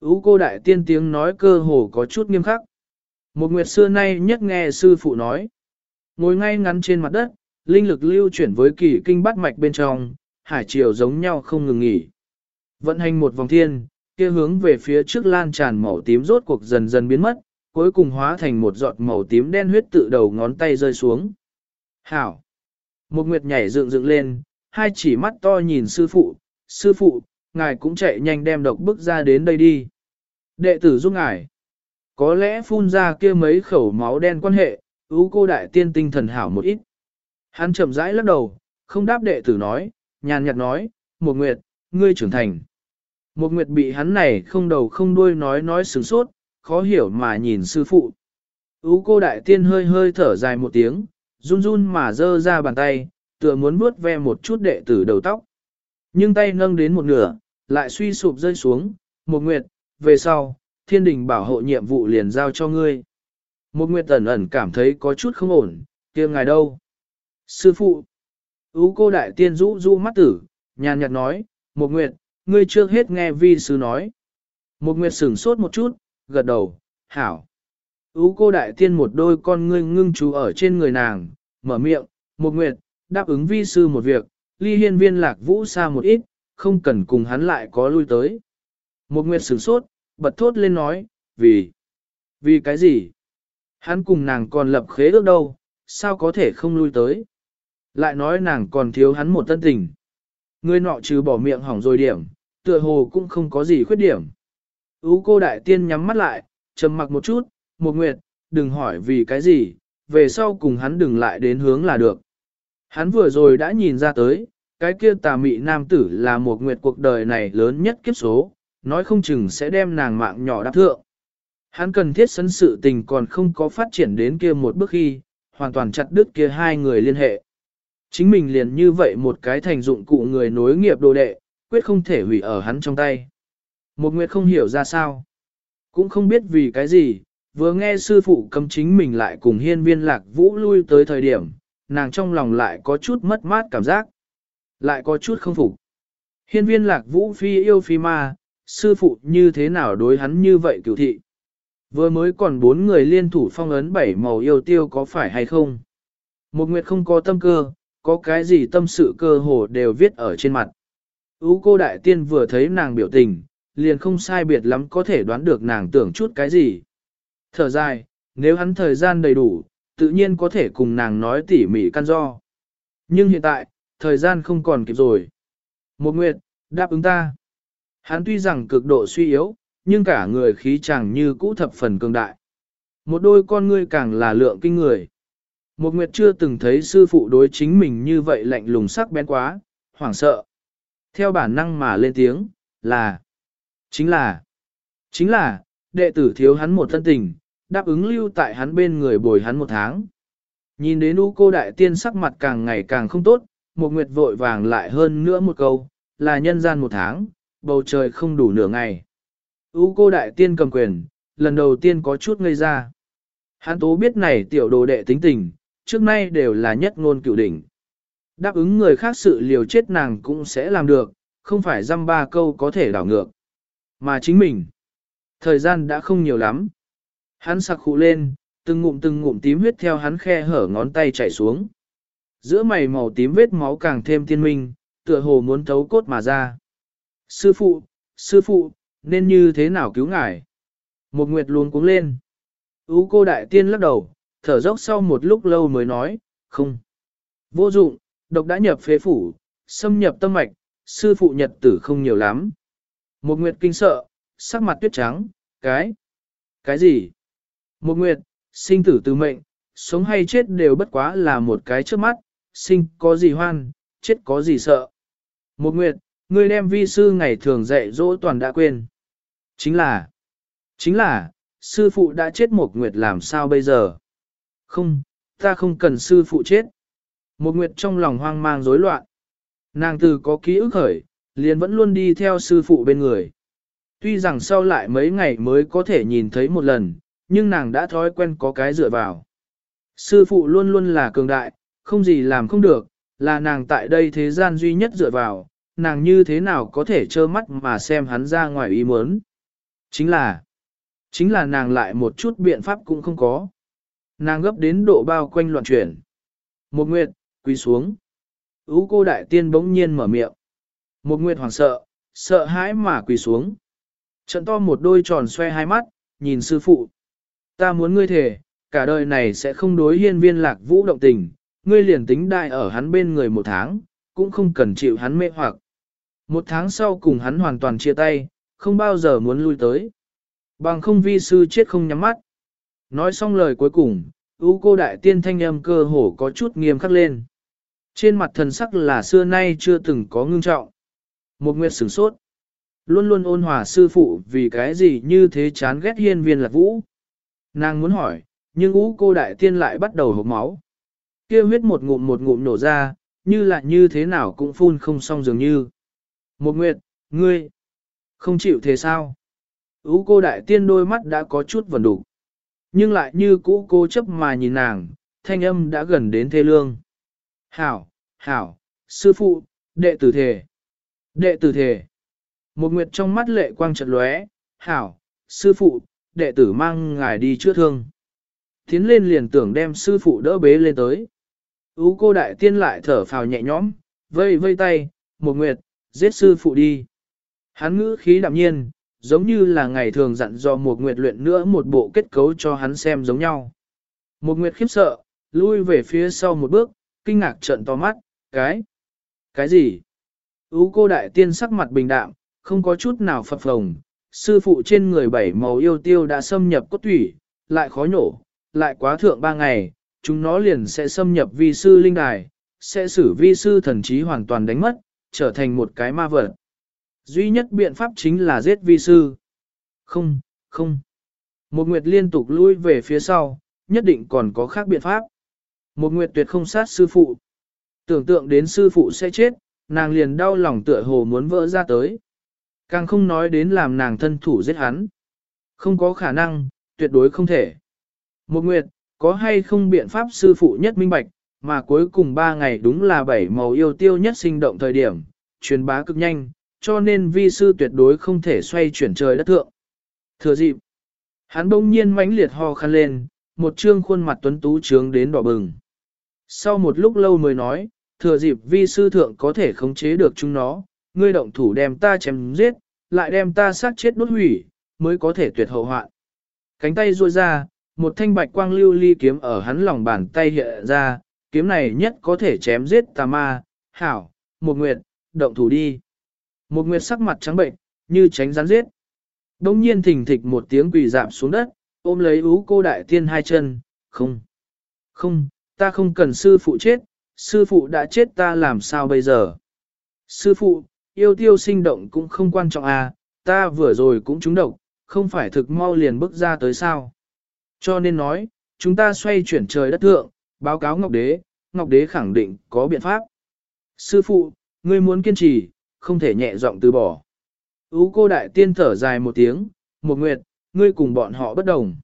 Speaker 1: Ú cô đại tiên tiếng nói cơ hồ có chút nghiêm khắc. Một nguyệt xưa nay nhất nghe sư phụ nói. Ngồi ngay ngắn trên mặt đất, linh lực lưu chuyển với kỳ kinh bắt mạch bên trong, hải triều giống nhau không ngừng nghỉ. Vận hành một vòng thiên, kia hướng về phía trước lan tràn màu tím rốt cuộc dần dần biến mất, cuối cùng hóa thành một giọt màu tím đen huyết tự đầu ngón tay rơi xuống. Hảo! Một nguyệt nhảy dựng dựng lên, hai chỉ mắt to nhìn sư phụ, sư phụ, ngài cũng chạy nhanh đem độc bức ra đến đây đi. Đệ tử giúp ngài. Có lẽ phun ra kia mấy khẩu máu đen quan hệ, ú cô đại tiên tinh thần hảo một ít. Hắn chậm rãi lắc đầu, không đáp đệ tử nói, nhàn nhạt nói, một nguyệt, ngươi trưởng thành. Một nguyệt bị hắn này không đầu không đuôi nói nói sướng sốt, khó hiểu mà nhìn sư phụ. Ú cô đại tiên hơi hơi thở dài một tiếng, run run mà giơ ra bàn tay, tựa muốn vuốt ve một chút đệ tử đầu tóc. Nhưng tay nâng đến một nửa, lại suy sụp rơi xuống, một nguyệt, về sau, thiên đình bảo hộ nhiệm vụ liền giao cho ngươi. Một nguyệt ẩn ẩn cảm thấy có chút không ổn, kia ngài đâu? Sư phụ, Ú cô đại tiên rũ rũ mắt tử, nhàn nhạt nói, một nguyệt, ngươi chưa hết nghe vi sư nói. Một nguyệt sửng sốt một chút, gật đầu, hảo. Ú cô đại tiên một đôi con ngươi ngưng chú ở trên người nàng, mở miệng, một nguyệt, đáp ứng vi sư một việc, ly hiên viên lạc vũ xa một ít, không cần cùng hắn lại có lui tới. Một nguyệt sửng sốt, bật thốt lên nói, vì, vì cái gì? Hắn cùng nàng còn lập khế ước đâu, sao có thể không lui tới? Lại nói nàng còn thiếu hắn một tân tình. Người nọ trừ bỏ miệng hỏng rồi điểm, tựa hồ cũng không có gì khuyết điểm. Ú cô đại tiên nhắm mắt lại, trầm mặc một chút, một nguyệt, đừng hỏi vì cái gì, về sau cùng hắn đừng lại đến hướng là được. Hắn vừa rồi đã nhìn ra tới, cái kia tà mị nam tử là một nguyệt cuộc đời này lớn nhất kiếp số, nói không chừng sẽ đem nàng mạng nhỏ đáp thượng. Hắn cần thiết sân sự tình còn không có phát triển đến kia một bước khi, hoàn toàn chặt đứt kia hai người liên hệ. Chính mình liền như vậy một cái thành dụng cụ người nối nghiệp đồ đệ, quyết không thể hủy ở hắn trong tay. Một nguyệt không hiểu ra sao. Cũng không biết vì cái gì, vừa nghe sư phụ cấm chính mình lại cùng hiên viên lạc vũ lui tới thời điểm, nàng trong lòng lại có chút mất mát cảm giác. Lại có chút không phục. Hiên viên lạc vũ phi yêu phi ma, sư phụ như thế nào đối hắn như vậy cửu thị. Vừa mới còn bốn người liên thủ phong ấn bảy màu yêu tiêu có phải hay không? Một nguyệt không có tâm cơ, có cái gì tâm sự cơ hồ đều viết ở trên mặt. Ú cô đại tiên vừa thấy nàng biểu tình, liền không sai biệt lắm có thể đoán được nàng tưởng chút cái gì. Thở dài, nếu hắn thời gian đầy đủ, tự nhiên có thể cùng nàng nói tỉ mỉ căn do. Nhưng hiện tại, thời gian không còn kịp rồi. Một nguyệt, đáp ứng ta. Hắn tuy rằng cực độ suy yếu, nhưng cả người khí chẳng như cũ thập phần cường đại. Một đôi con ngươi càng là lượng kinh người. Một nguyệt chưa từng thấy sư phụ đối chính mình như vậy lạnh lùng sắc bén quá, hoảng sợ. Theo bản năng mà lên tiếng, là, chính là, chính là, đệ tử thiếu hắn một thân tình, đáp ứng lưu tại hắn bên người bồi hắn một tháng. Nhìn đến u cô đại tiên sắc mặt càng ngày càng không tốt, một nguyệt vội vàng lại hơn nữa một câu, là nhân gian một tháng, bầu trời không đủ nửa ngày. U cô đại tiên cầm quyền, lần đầu tiên có chút ngây ra. Hán tố biết này tiểu đồ đệ tính tình, trước nay đều là nhất ngôn cựu đỉnh. Đáp ứng người khác sự liều chết nàng cũng sẽ làm được, không phải dăm ba câu có thể đảo ngược. Mà chính mình, thời gian đã không nhiều lắm. Hắn sặc khụ lên, từng ngụm từng ngụm tím huyết theo hắn khe hở ngón tay chảy xuống. Giữa mày màu tím vết máu càng thêm tiên minh, tựa hồ muốn thấu cốt mà ra. Sư phụ, sư phụ, nên như thế nào cứu ngài? Một nguyệt luôn cuống lên. Ú cô đại tiên lắc đầu, thở dốc sau một lúc lâu mới nói, không. Vô dụng, độc đã nhập phế phủ, xâm nhập tâm mạch, sư phụ nhật tử không nhiều lắm. Một nguyệt kinh sợ, sắc mặt tuyết trắng, cái, cái gì? Một nguyệt, sinh tử từ mệnh, sống hay chết đều bất quá là một cái trước mắt, sinh có gì hoan, chết có gì sợ. Một nguyệt, ngươi đem vi sư ngày thường dạy dỗ toàn đã quên. Chính là, chính là, sư phụ đã chết một nguyệt làm sao bây giờ? Không, ta không cần sư phụ chết. Một nguyệt trong lòng hoang mang rối loạn. Nàng từ có ký ức khởi, liền vẫn luôn đi theo sư phụ bên người. Tuy rằng sau lại mấy ngày mới có thể nhìn thấy một lần, nhưng nàng đã thói quen có cái dựa vào. Sư phụ luôn luôn là cường đại, không gì làm không được, là nàng tại đây thế gian duy nhất dựa vào, nàng như thế nào có thể trơ mắt mà xem hắn ra ngoài ý muốn. Chính là, chính là nàng lại một chút biện pháp cũng không có. Nàng gấp đến độ bao quanh loạn chuyển. Một nguyệt, quỳ xuống. Ú cô đại tiên bỗng nhiên mở miệng. Một nguyệt hoảng sợ, sợ hãi mà quỳ xuống. Trận to một đôi tròn xoe hai mắt, nhìn sư phụ. Ta muốn ngươi thể, cả đời này sẽ không đối hiên viên lạc vũ động tình, ngươi liền tính đại ở hắn bên người một tháng, cũng không cần chịu hắn mê hoặc. Một tháng sau cùng hắn hoàn toàn chia tay, không bao giờ muốn lui tới. Bằng không vi sư chết không nhắm mắt. Nói xong lời cuối cùng, ưu cô đại tiên thanh âm cơ hồ có chút nghiêm khắc lên. Trên mặt thần sắc là xưa nay chưa từng có ngưng trọng. Một nguyệt sửng sốt. Luôn luôn ôn hòa sư phụ vì cái gì như thế chán ghét hiên viên lạc vũ. Nàng muốn hỏi, nhưng ú cô đại tiên lại bắt đầu hộp máu. kia huyết một ngụm một ngụm nổ ra, như là như thế nào cũng phun không xong dường như. Một nguyệt, ngươi, không chịu thế sao? Ú cô đại tiên đôi mắt đã có chút vần đủ. Nhưng lại như cũ cô chấp mà nhìn nàng, thanh âm đã gần đến thê lương. Hảo, hảo, sư phụ, đệ tử thể. Đệ tử thể. Một nguyệt trong mắt lệ quang chật lóe, hảo, sư phụ, đệ tử mang ngài đi chữa thương. Tiến lên liền tưởng đem sư phụ đỡ bế lên tới. Ú cô đại tiên lại thở phào nhẹ nhõm, vây vây tay, một nguyệt, giết sư phụ đi. Hắn ngữ khí đạm nhiên, giống như là ngày thường dặn dò một nguyệt luyện nữa một bộ kết cấu cho hắn xem giống nhau. Một nguyệt khiếp sợ, lui về phía sau một bước, kinh ngạc trợn to mắt, cái, cái gì? Ú cô đại tiên sắc mặt bình đạm, không có chút nào phập phồng, sư phụ trên người bảy màu yêu tiêu đã xâm nhập cốt thủy, lại khó nhổ, lại quá thượng ba ngày, chúng nó liền sẽ xâm nhập vi sư linh đài, sẽ xử vi sư thần trí hoàn toàn đánh mất, trở thành một cái ma vật. Duy nhất biện pháp chính là giết vi sư. Không, không. Một nguyệt liên tục lui về phía sau, nhất định còn có khác biện pháp. Một nguyệt tuyệt không sát sư phụ. Tưởng tượng đến sư phụ sẽ chết, nàng liền đau lòng tựa hồ muốn vỡ ra tới. Càng không nói đến làm nàng thân thủ giết hắn. Không có khả năng, tuyệt đối không thể. Một nguyệt, có hay không biện pháp sư phụ nhất minh bạch, mà cuối cùng ba ngày đúng là bảy màu yêu tiêu nhất sinh động thời điểm, truyền bá cực nhanh, cho nên vi sư tuyệt đối không thể xoay chuyển trời đất thượng. Thừa dịp, hắn bỗng nhiên mãnh liệt ho khăn lên, một trương khuôn mặt tuấn tú trướng đến đỏ bừng. Sau một lúc lâu mới nói, thừa dịp vi sư thượng có thể khống chế được chúng nó, ngươi động thủ đem ta chém giết, lại đem ta sát chết đốt hủy, mới có thể tuyệt hậu hoạn. Cánh tay ruôi ra, một thanh bạch quang lưu ly kiếm ở hắn lòng bàn tay hiện ra, kiếm này nhất có thể chém giết tà ma, hảo, một nguyệt, động thủ đi. Một nguyệt sắc mặt trắng bệnh, như tránh rắn giết. Đông nhiên thình thịch một tiếng quỳ dạp xuống đất, ôm lấy ú cô đại tiên hai chân, không, không, ta không cần sư phụ chết, sư phụ đã chết ta làm sao bây giờ. Sư phụ, yêu tiêu sinh động cũng không quan trọng à, ta vừa rồi cũng trúng độc, không phải thực mau liền bước ra tới sao. Cho nên nói, chúng ta xoay chuyển trời đất thượng, báo cáo Ngọc Đế, Ngọc Đế khẳng định có biện pháp. Sư phụ, ngươi muốn kiên trì, không thể nhẹ giọng từ bỏ. Ú cô đại tiên thở dài một tiếng, một nguyệt, ngươi cùng bọn họ bất đồng.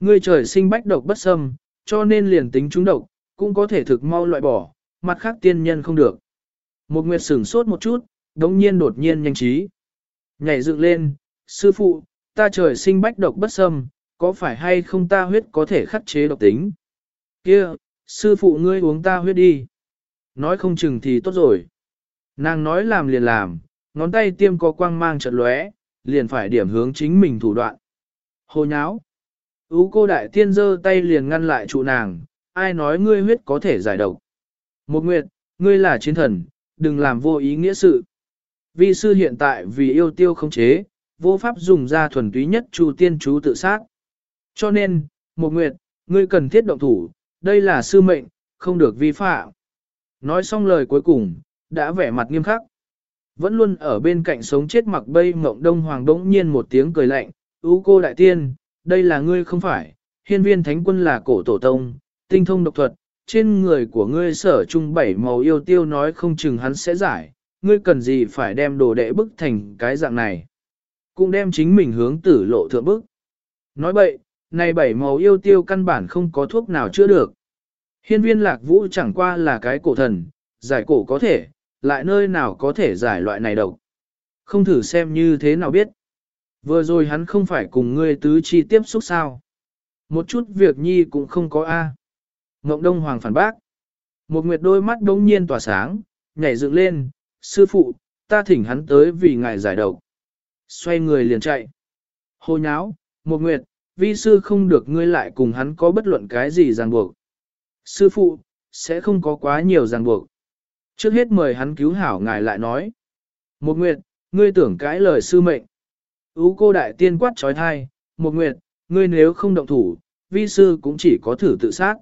Speaker 1: Ngươi trời sinh bách độc bất xâm, cho nên liền tính chúng độc, cũng có thể thực mau loại bỏ, mặt khác tiên nhân không được. Một nguyệt sửng sốt một chút, đống nhiên đột nhiên nhanh trí. Nhảy dựng lên, sư phụ, ta trời sinh bách độc bất xâm, có phải hay không ta huyết có thể khắc chế độc tính? Kia, sư phụ ngươi uống ta huyết đi. Nói không chừng thì tốt rồi. Nàng nói làm liền làm, ngón tay tiêm có quang mang chợt lóe, liền phải điểm hướng chính mình thủ đoạn. Hồ nháo. Ú cô đại tiên giơ tay liền ngăn lại trụ nàng, ai nói ngươi huyết có thể giải độc. Một nguyệt, ngươi là chiến thần, đừng làm vô ý nghĩa sự. Vi sư hiện tại vì yêu tiêu không chế, vô pháp dùng ra thuần túy nhất chu tiên chú tự sát. Cho nên, một nguyệt, ngươi cần thiết động thủ, đây là sư mệnh, không được vi phạm. Nói xong lời cuối cùng, đã vẻ mặt nghiêm khắc. Vẫn luôn ở bên cạnh sống chết mặc bay mộng đông hoàng đống nhiên một tiếng cười lạnh, ú cô đại tiên, đây là ngươi không phải, hiên viên thánh quân là cổ tổ tông, tinh thông độc thuật, trên người của ngươi sở trung bảy màu yêu tiêu nói không chừng hắn sẽ giải, ngươi cần gì phải đem đồ đệ bức thành cái dạng này. Cũng đem chính mình hướng tử lộ thượng bức. Nói bậy, này bảy màu yêu tiêu căn bản không có thuốc nào chữa được. Hiên viên lạc vũ chẳng qua là cái cổ thần, giải cổ có thể, lại nơi nào có thể giải loại này độc. Không thử xem như thế nào biết. Vừa rồi hắn không phải cùng ngươi tứ chi tiếp xúc sao. Một chút việc nhi cũng không có A. Ngộng Đông Hoàng phản bác. Một nguyệt đôi mắt đống nhiên tỏa sáng, nhảy dựng lên, sư phụ, ta thỉnh hắn tới vì ngài giải độc. Xoay người liền chạy. Hồ nháo, một nguyệt, vi sư không được ngươi lại cùng hắn có bất luận cái gì ràng buộc. Sư phụ, sẽ không có quá nhiều ràng buộc. Trước hết mời hắn cứu hảo ngài lại nói. Một nguyệt, ngươi tưởng cãi lời sư mệnh. Ú cô đại tiên quát trói thai, một nguyệt, ngươi nếu không động thủ, vi sư cũng chỉ có thử tự sát.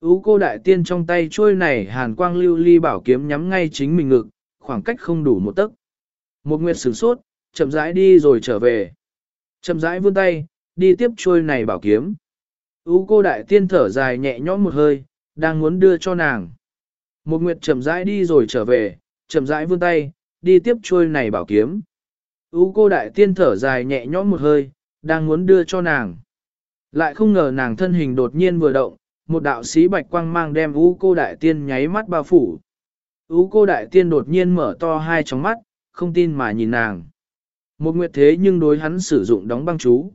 Speaker 1: Ú cô đại tiên trong tay trôi này hàn quang lưu ly bảo kiếm nhắm ngay chính mình ngực, khoảng cách không đủ một tấc. Một nguyệt sửng sốt, chậm rãi đi rồi trở về. Chậm rãi vươn tay, đi tiếp trôi này bảo kiếm. Ú cô đại tiên thở dài nhẹ nhõm một hơi, đang muốn đưa cho nàng. Một nguyệt chậm rãi đi rồi trở về, chậm rãi vươn tay, đi tiếp trôi này bảo kiếm. Ú cô đại tiên thở dài nhẹ nhõm một hơi, đang muốn đưa cho nàng. Lại không ngờ nàng thân hình đột nhiên vừa động, một đạo sĩ bạch quang mang đem Ú cô đại tiên nháy mắt bao phủ. Ú cô đại tiên đột nhiên mở to hai tròng mắt, không tin mà nhìn nàng. Một nguyệt thế nhưng đối hắn sử dụng đóng băng chú.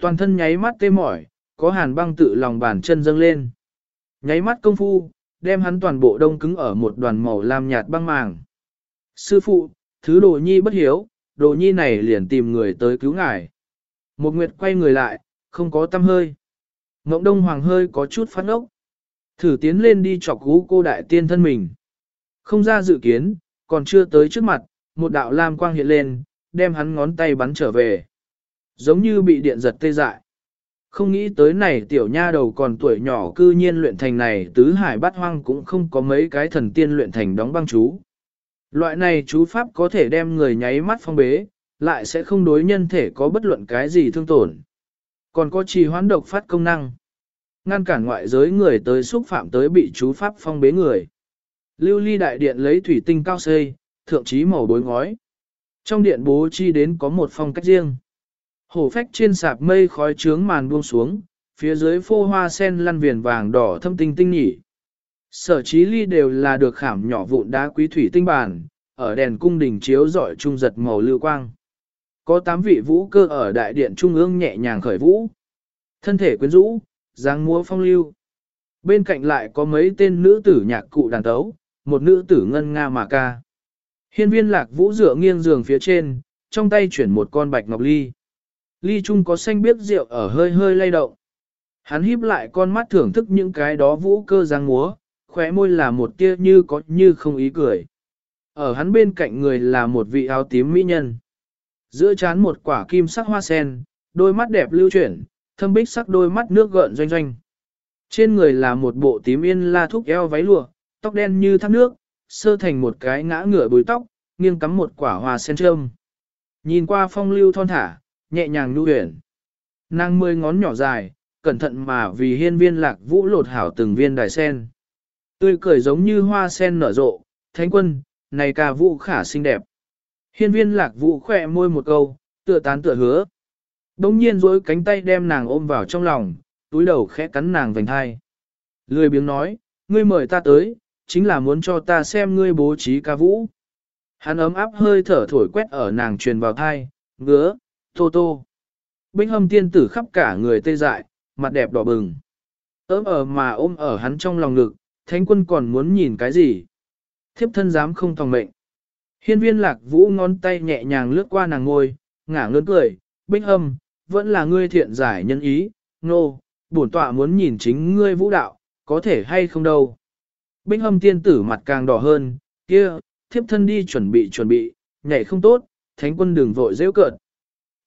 Speaker 1: Toàn thân nháy mắt tê mỏi, có hàn băng tự lòng bàn chân dâng lên. Nháy mắt công phu, đem hắn toàn bộ đông cứng ở một đoàn màu lam nhạt băng màng. Sư phụ, thứ đồ nhi bất hiếu, đồ nhi này liền tìm người tới cứu ngài. Một nguyệt quay người lại, không có tâm hơi. Ngộng đông hoàng hơi có chút phát ốc. Thử tiến lên đi chọc cú cô đại tiên thân mình. Không ra dự kiến, còn chưa tới trước mặt, một đạo lam quang hiện lên, đem hắn ngón tay bắn trở về. Giống như bị điện giật tê dại. Không nghĩ tới này tiểu nha đầu còn tuổi nhỏ cư nhiên luyện thành này tứ hải bát hoang cũng không có mấy cái thần tiên luyện thành đóng băng chú. Loại này chú pháp có thể đem người nháy mắt phong bế, lại sẽ không đối nhân thể có bất luận cái gì thương tổn. Còn có trì hoán độc phát công năng. Ngăn cản ngoại giới người tới xúc phạm tới bị chú pháp phong bế người. Lưu ly đại điện lấy thủy tinh cao xây, thượng trí màu bối ngói. Trong điện bố chi đến có một phong cách riêng. Hổ phách trên sạp mây khói trướng màn buông xuống, phía dưới phô hoa sen lăn viền vàng đỏ thâm tinh tinh nhỉ. Sở trí ly đều là được khảm nhỏ vụn đá quý thủy tinh bản, ở đèn cung đình chiếu rọi trung giật màu lưu quang. Có tám vị vũ cơ ở đại điện trung ương nhẹ nhàng khởi vũ. Thân thể quyến rũ, dáng múa phong lưu. Bên cạnh lại có mấy tên nữ tử nhạc cụ đàn tấu, một nữ tử ngân nga mà ca. Hiên viên lạc vũ dựa nghiêng giường phía trên, trong tay chuyển một con bạch ngọc ly. Ly chung có xanh biếc rượu ở hơi hơi lay động. Hắn híp lại con mắt thưởng thức những cái đó vũ cơ giang múa, khóe môi là một tia như có như không ý cười. Ở hắn bên cạnh người là một vị áo tím mỹ nhân. Giữa chán một quả kim sắc hoa sen, đôi mắt đẹp lưu chuyển, thâm bích sắc đôi mắt nước gợn doanh doanh. Trên người là một bộ tím yên la thúc eo váy lụa, tóc đen như thác nước, sơ thành một cái ngã ngửa bùi tóc, nghiêng cắm một quả hoa sen trơm. Nhìn qua phong lưu thon thả, nhẹ nhàng nhu huyền. Nàng mười ngón nhỏ dài, cẩn thận mà vì hiên viên lạc vũ lột hảo từng viên đài sen. Tươi cười giống như hoa sen nở rộ, thánh quân, này ca vũ khả xinh đẹp. Hiên viên lạc vũ khỏe môi một câu, tựa tán tựa hứa. Đông nhiên dối cánh tay đem nàng ôm vào trong lòng, túi đầu khẽ cắn nàng vành hai. Lười biếng nói, ngươi mời ta tới, chính là muốn cho ta xem ngươi bố trí ca vũ. Hắn ấm áp hơi thở thổi quét ở nàng truyền vào thai, ngứa, tô tô. Binh hâm tiên tử khắp cả người tê dại, mặt đẹp đỏ bừng. Ấm ở mà ôm ở hắn trong lòng ngực, thánh quân còn muốn nhìn cái gì? Thiếp thân dám không tòng mệnh. Hiên viên lạc vũ ngón tay nhẹ nhàng lướt qua nàng ngôi, ngả ngớn cười, binh hâm, vẫn là ngươi thiện giải nhân ý, nô, bổn tọa muốn nhìn chính ngươi vũ đạo, có thể hay không đâu. Binh hâm tiên tử mặt càng đỏ hơn, kia, thiếp thân đi chuẩn bị chuẩn bị, nhảy không tốt, thánh quân đừng vội dễ cợt.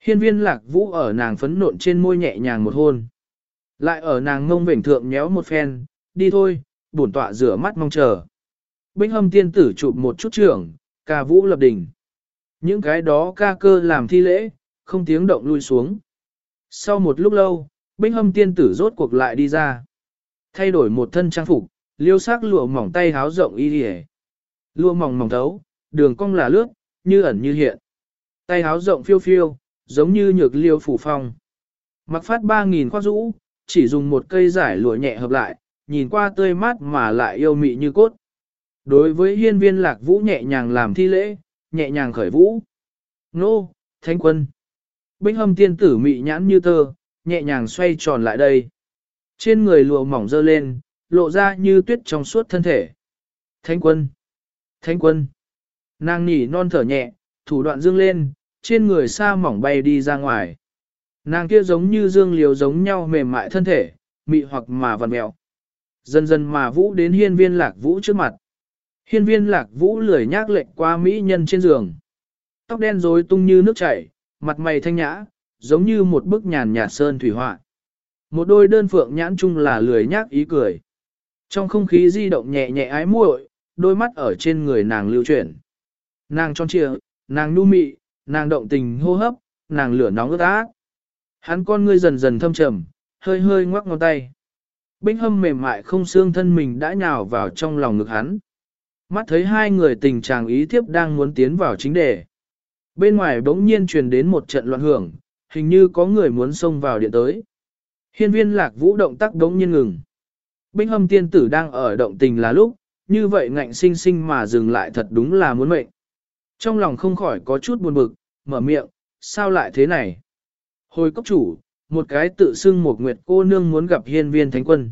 Speaker 1: Hiên viên lạc vũ ở nàng phấn nộn trên môi nhẹ nhàng một hôn. Lại ở nàng ngông vểnh thượng nhéo một phen, đi thôi, bổn tọa rửa mắt mong chờ. Binh hâm tiên tử chụp một chút trưởng, ca vũ lập đỉnh. Những cái đó ca cơ làm thi lễ, không tiếng động lui xuống. Sau một lúc lâu, binh hâm tiên tử rốt cuộc lại đi ra. Thay đổi một thân trang phục, liêu sắc lụa mỏng tay háo rộng y hề. Lụa mỏng mỏng thấu, đường cong là lướt, như ẩn như hiện. Tay háo rộng phiêu phiêu, giống như nhược liêu phủ phong. Mặc phát ba nghìn khoác rũ, chỉ dùng một cây giải lụa nhẹ hợp lại, nhìn qua tươi mát mà lại yêu mị như cốt. Đối với hiên viên lạc vũ nhẹ nhàng làm thi lễ, nhẹ nhàng khởi vũ. Nô, thánh quân. Binh hâm tiên tử mị nhãn như tơ, nhẹ nhàng xoay tròn lại đây. Trên người lụa mỏng dơ lên, lộ ra như tuyết trong suốt thân thể. Thánh quân. Thánh quân. Nàng nhỉ non thở nhẹ, thủ đoạn dương lên, trên người xa mỏng bay đi ra ngoài. Nàng kia giống như dương liều giống nhau mềm mại thân thể, mị hoặc mà vằn mẹo. Dần dần mà vũ đến hiên viên lạc vũ trước mặt. Hiên viên lạc vũ lười nhác lệnh qua mỹ nhân trên giường. Tóc đen rối tung như nước chảy, mặt mày thanh nhã, giống như một bức nhàn nhạt sơn thủy họa. Một đôi đơn phượng nhãn chung là lười nhác ý cười. Trong không khí di động nhẹ nhẹ ái muội, đôi mắt ở trên người nàng lưu chuyển. Nàng tròn trịa, nàng nu mị, nàng động tình hô hấp, nàng lửa nóng ướt ác. Hắn con ngươi dần dần thâm trầm, hơi hơi ngoắc ngón tay. Binh hâm mềm mại không xương thân mình đã nhào vào trong lòng ngực hắn. Mắt thấy hai người tình chàng ý thiếp đang muốn tiến vào chính đề. Bên ngoài bỗng nhiên truyền đến một trận loạn hưởng, hình như có người muốn xông vào điện tới. Hiên viên lạc vũ động tác đống nhiên ngừng. Binh hâm tiên tử đang ở động tình là lúc, như vậy ngạnh sinh sinh mà dừng lại thật đúng là muốn mệnh. Trong lòng không khỏi có chút buồn bực, mở miệng, sao lại thế này? Hồi cốc chủ, một cái tự xưng một nguyệt cô nương muốn gặp hiên viên thánh quân.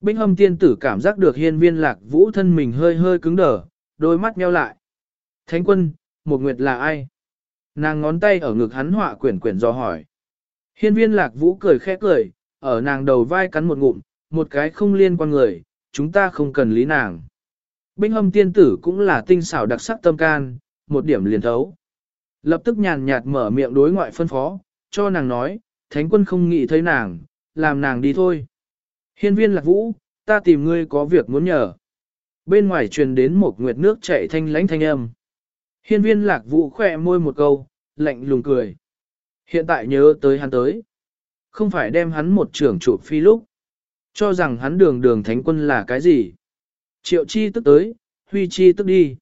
Speaker 1: Binh hâm tiên tử cảm giác được hiên viên lạc vũ thân mình hơi hơi cứng đờ, đôi mắt nheo lại. Thánh quân, một nguyệt là ai? Nàng ngón tay ở ngực hắn họa quyển quyển do hỏi. Hiên viên lạc vũ cười khẽ cười, ở nàng đầu vai cắn một ngụm, một cái không liên quan người, chúng ta không cần lý nàng. Binh hâm tiên tử cũng là tinh xảo đặc sắc tâm can, một điểm liền thấu. Lập tức nhàn nhạt mở miệng đối ngoại phân phó, cho nàng nói, thánh quân không nghĩ thấy nàng, làm nàng đi thôi. Hiên viên lạc vũ, ta tìm ngươi có việc muốn nhờ. Bên ngoài truyền đến một nguyệt nước chảy thanh lãnh thanh âm. Hiên viên lạc vũ khỏe môi một câu, lạnh lùng cười. Hiện tại nhớ tới hắn tới. Không phải đem hắn một trưởng trụ phi lúc. Cho rằng hắn đường đường thánh quân là cái gì. Triệu chi tức tới, huy chi tức đi.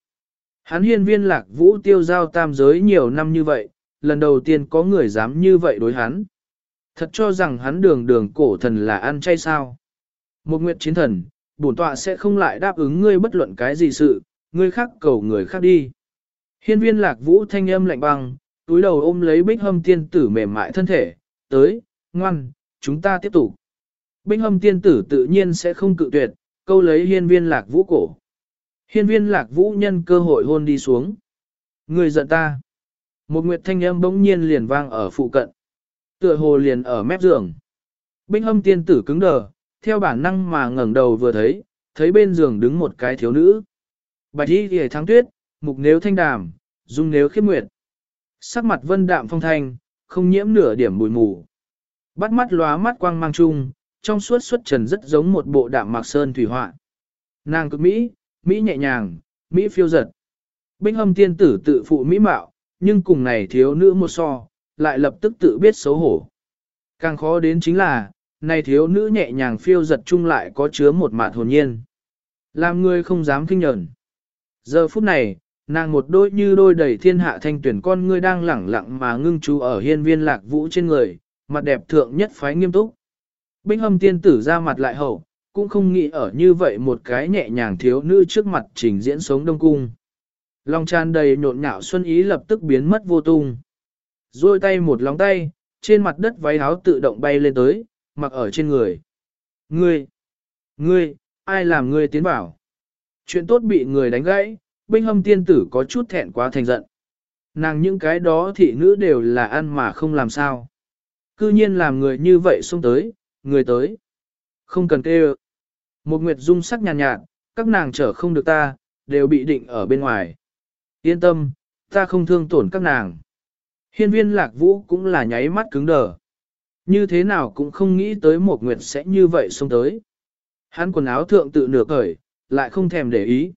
Speaker 1: Hắn hiên viên lạc vũ tiêu giao tam giới nhiều năm như vậy, lần đầu tiên có người dám như vậy đối hắn. Thật cho rằng hắn đường đường cổ thần là ăn chay sao. Một nguyệt chiến thần, bổn tọa sẽ không lại đáp ứng ngươi bất luận cái gì sự, ngươi khác cầu người khác đi. Hiên viên lạc vũ thanh âm lạnh băng, túi đầu ôm lấy bích hâm tiên tử mềm mại thân thể, tới, ngoan, chúng ta tiếp tục. Bích hâm tiên tử tự nhiên sẽ không cự tuyệt, câu lấy hiên viên lạc vũ cổ. Hiên viên lạc vũ nhân cơ hội hôn đi xuống. Người giận ta. Một nguyệt thanh âm bỗng nhiên liền vang ở phụ cận. Tựa hồ liền ở mép giường. Binh hâm tiên tử cứng đờ, theo bản năng mà ngẩng đầu vừa thấy, thấy bên giường đứng một cái thiếu nữ. Bạch y ghề thắng tuyết, mục nếu thanh đàm, dung nếu khiếp nguyệt. Sắc mặt vân đạm phong thanh, không nhiễm nửa điểm bụi mù. Bắt mắt lóa mắt quang mang chung, trong suốt xuất trần rất giống một bộ đạm mạc sơn thủy họa. Nàng cực Mỹ, Mỹ nhẹ nhàng, Mỹ phiêu giật. Binh hâm tiên tử tự phụ Mỹ mạo, nhưng cùng này thiếu nữ một so, lại lập tức tự biết xấu hổ. Càng khó đến chính là, này thiếu nữ nhẹ nhàng phiêu giật chung lại có chứa một mạt hồn nhiên. Làm người không dám kinh nhẫn. Giờ phút này, nàng một đôi như đôi đầy thiên hạ thanh tuyển con ngươi đang lẳng lặng mà ngưng chú ở hiên viên lạc vũ trên người, mặt đẹp thượng nhất phái nghiêm túc. Binh hâm tiên tử ra mặt lại hậu, cũng không nghĩ ở như vậy một cái nhẹ nhàng thiếu nữ trước mặt trình diễn sống đông cung. Lòng tràn đầy nhộn nhạo xuân ý lập tức biến mất vô tung. Rồi tay một lòng tay, trên mặt đất váy áo tự động bay lên tới, mặc ở trên người. Ngươi! Ngươi! Ai làm ngươi tiến bảo? Chuyện tốt bị người đánh gãy, binh hâm tiên tử có chút thẹn quá thành giận. Nàng những cái đó thị nữ đều là ăn mà không làm sao. Cư nhiên làm người như vậy xông tới, người tới. Không cần kêu. Một nguyệt dung sắc nhàn nhạt, nhạt, các nàng chở không được ta, đều bị định ở bên ngoài. Yên tâm, ta không thương tổn các nàng. Hiên viên lạc vũ cũng là nháy mắt cứng đờ. Như thế nào cũng không nghĩ tới một nguyệt sẽ như vậy xông tới. Hắn quần áo thượng tự nửa cởi, lại không thèm để ý.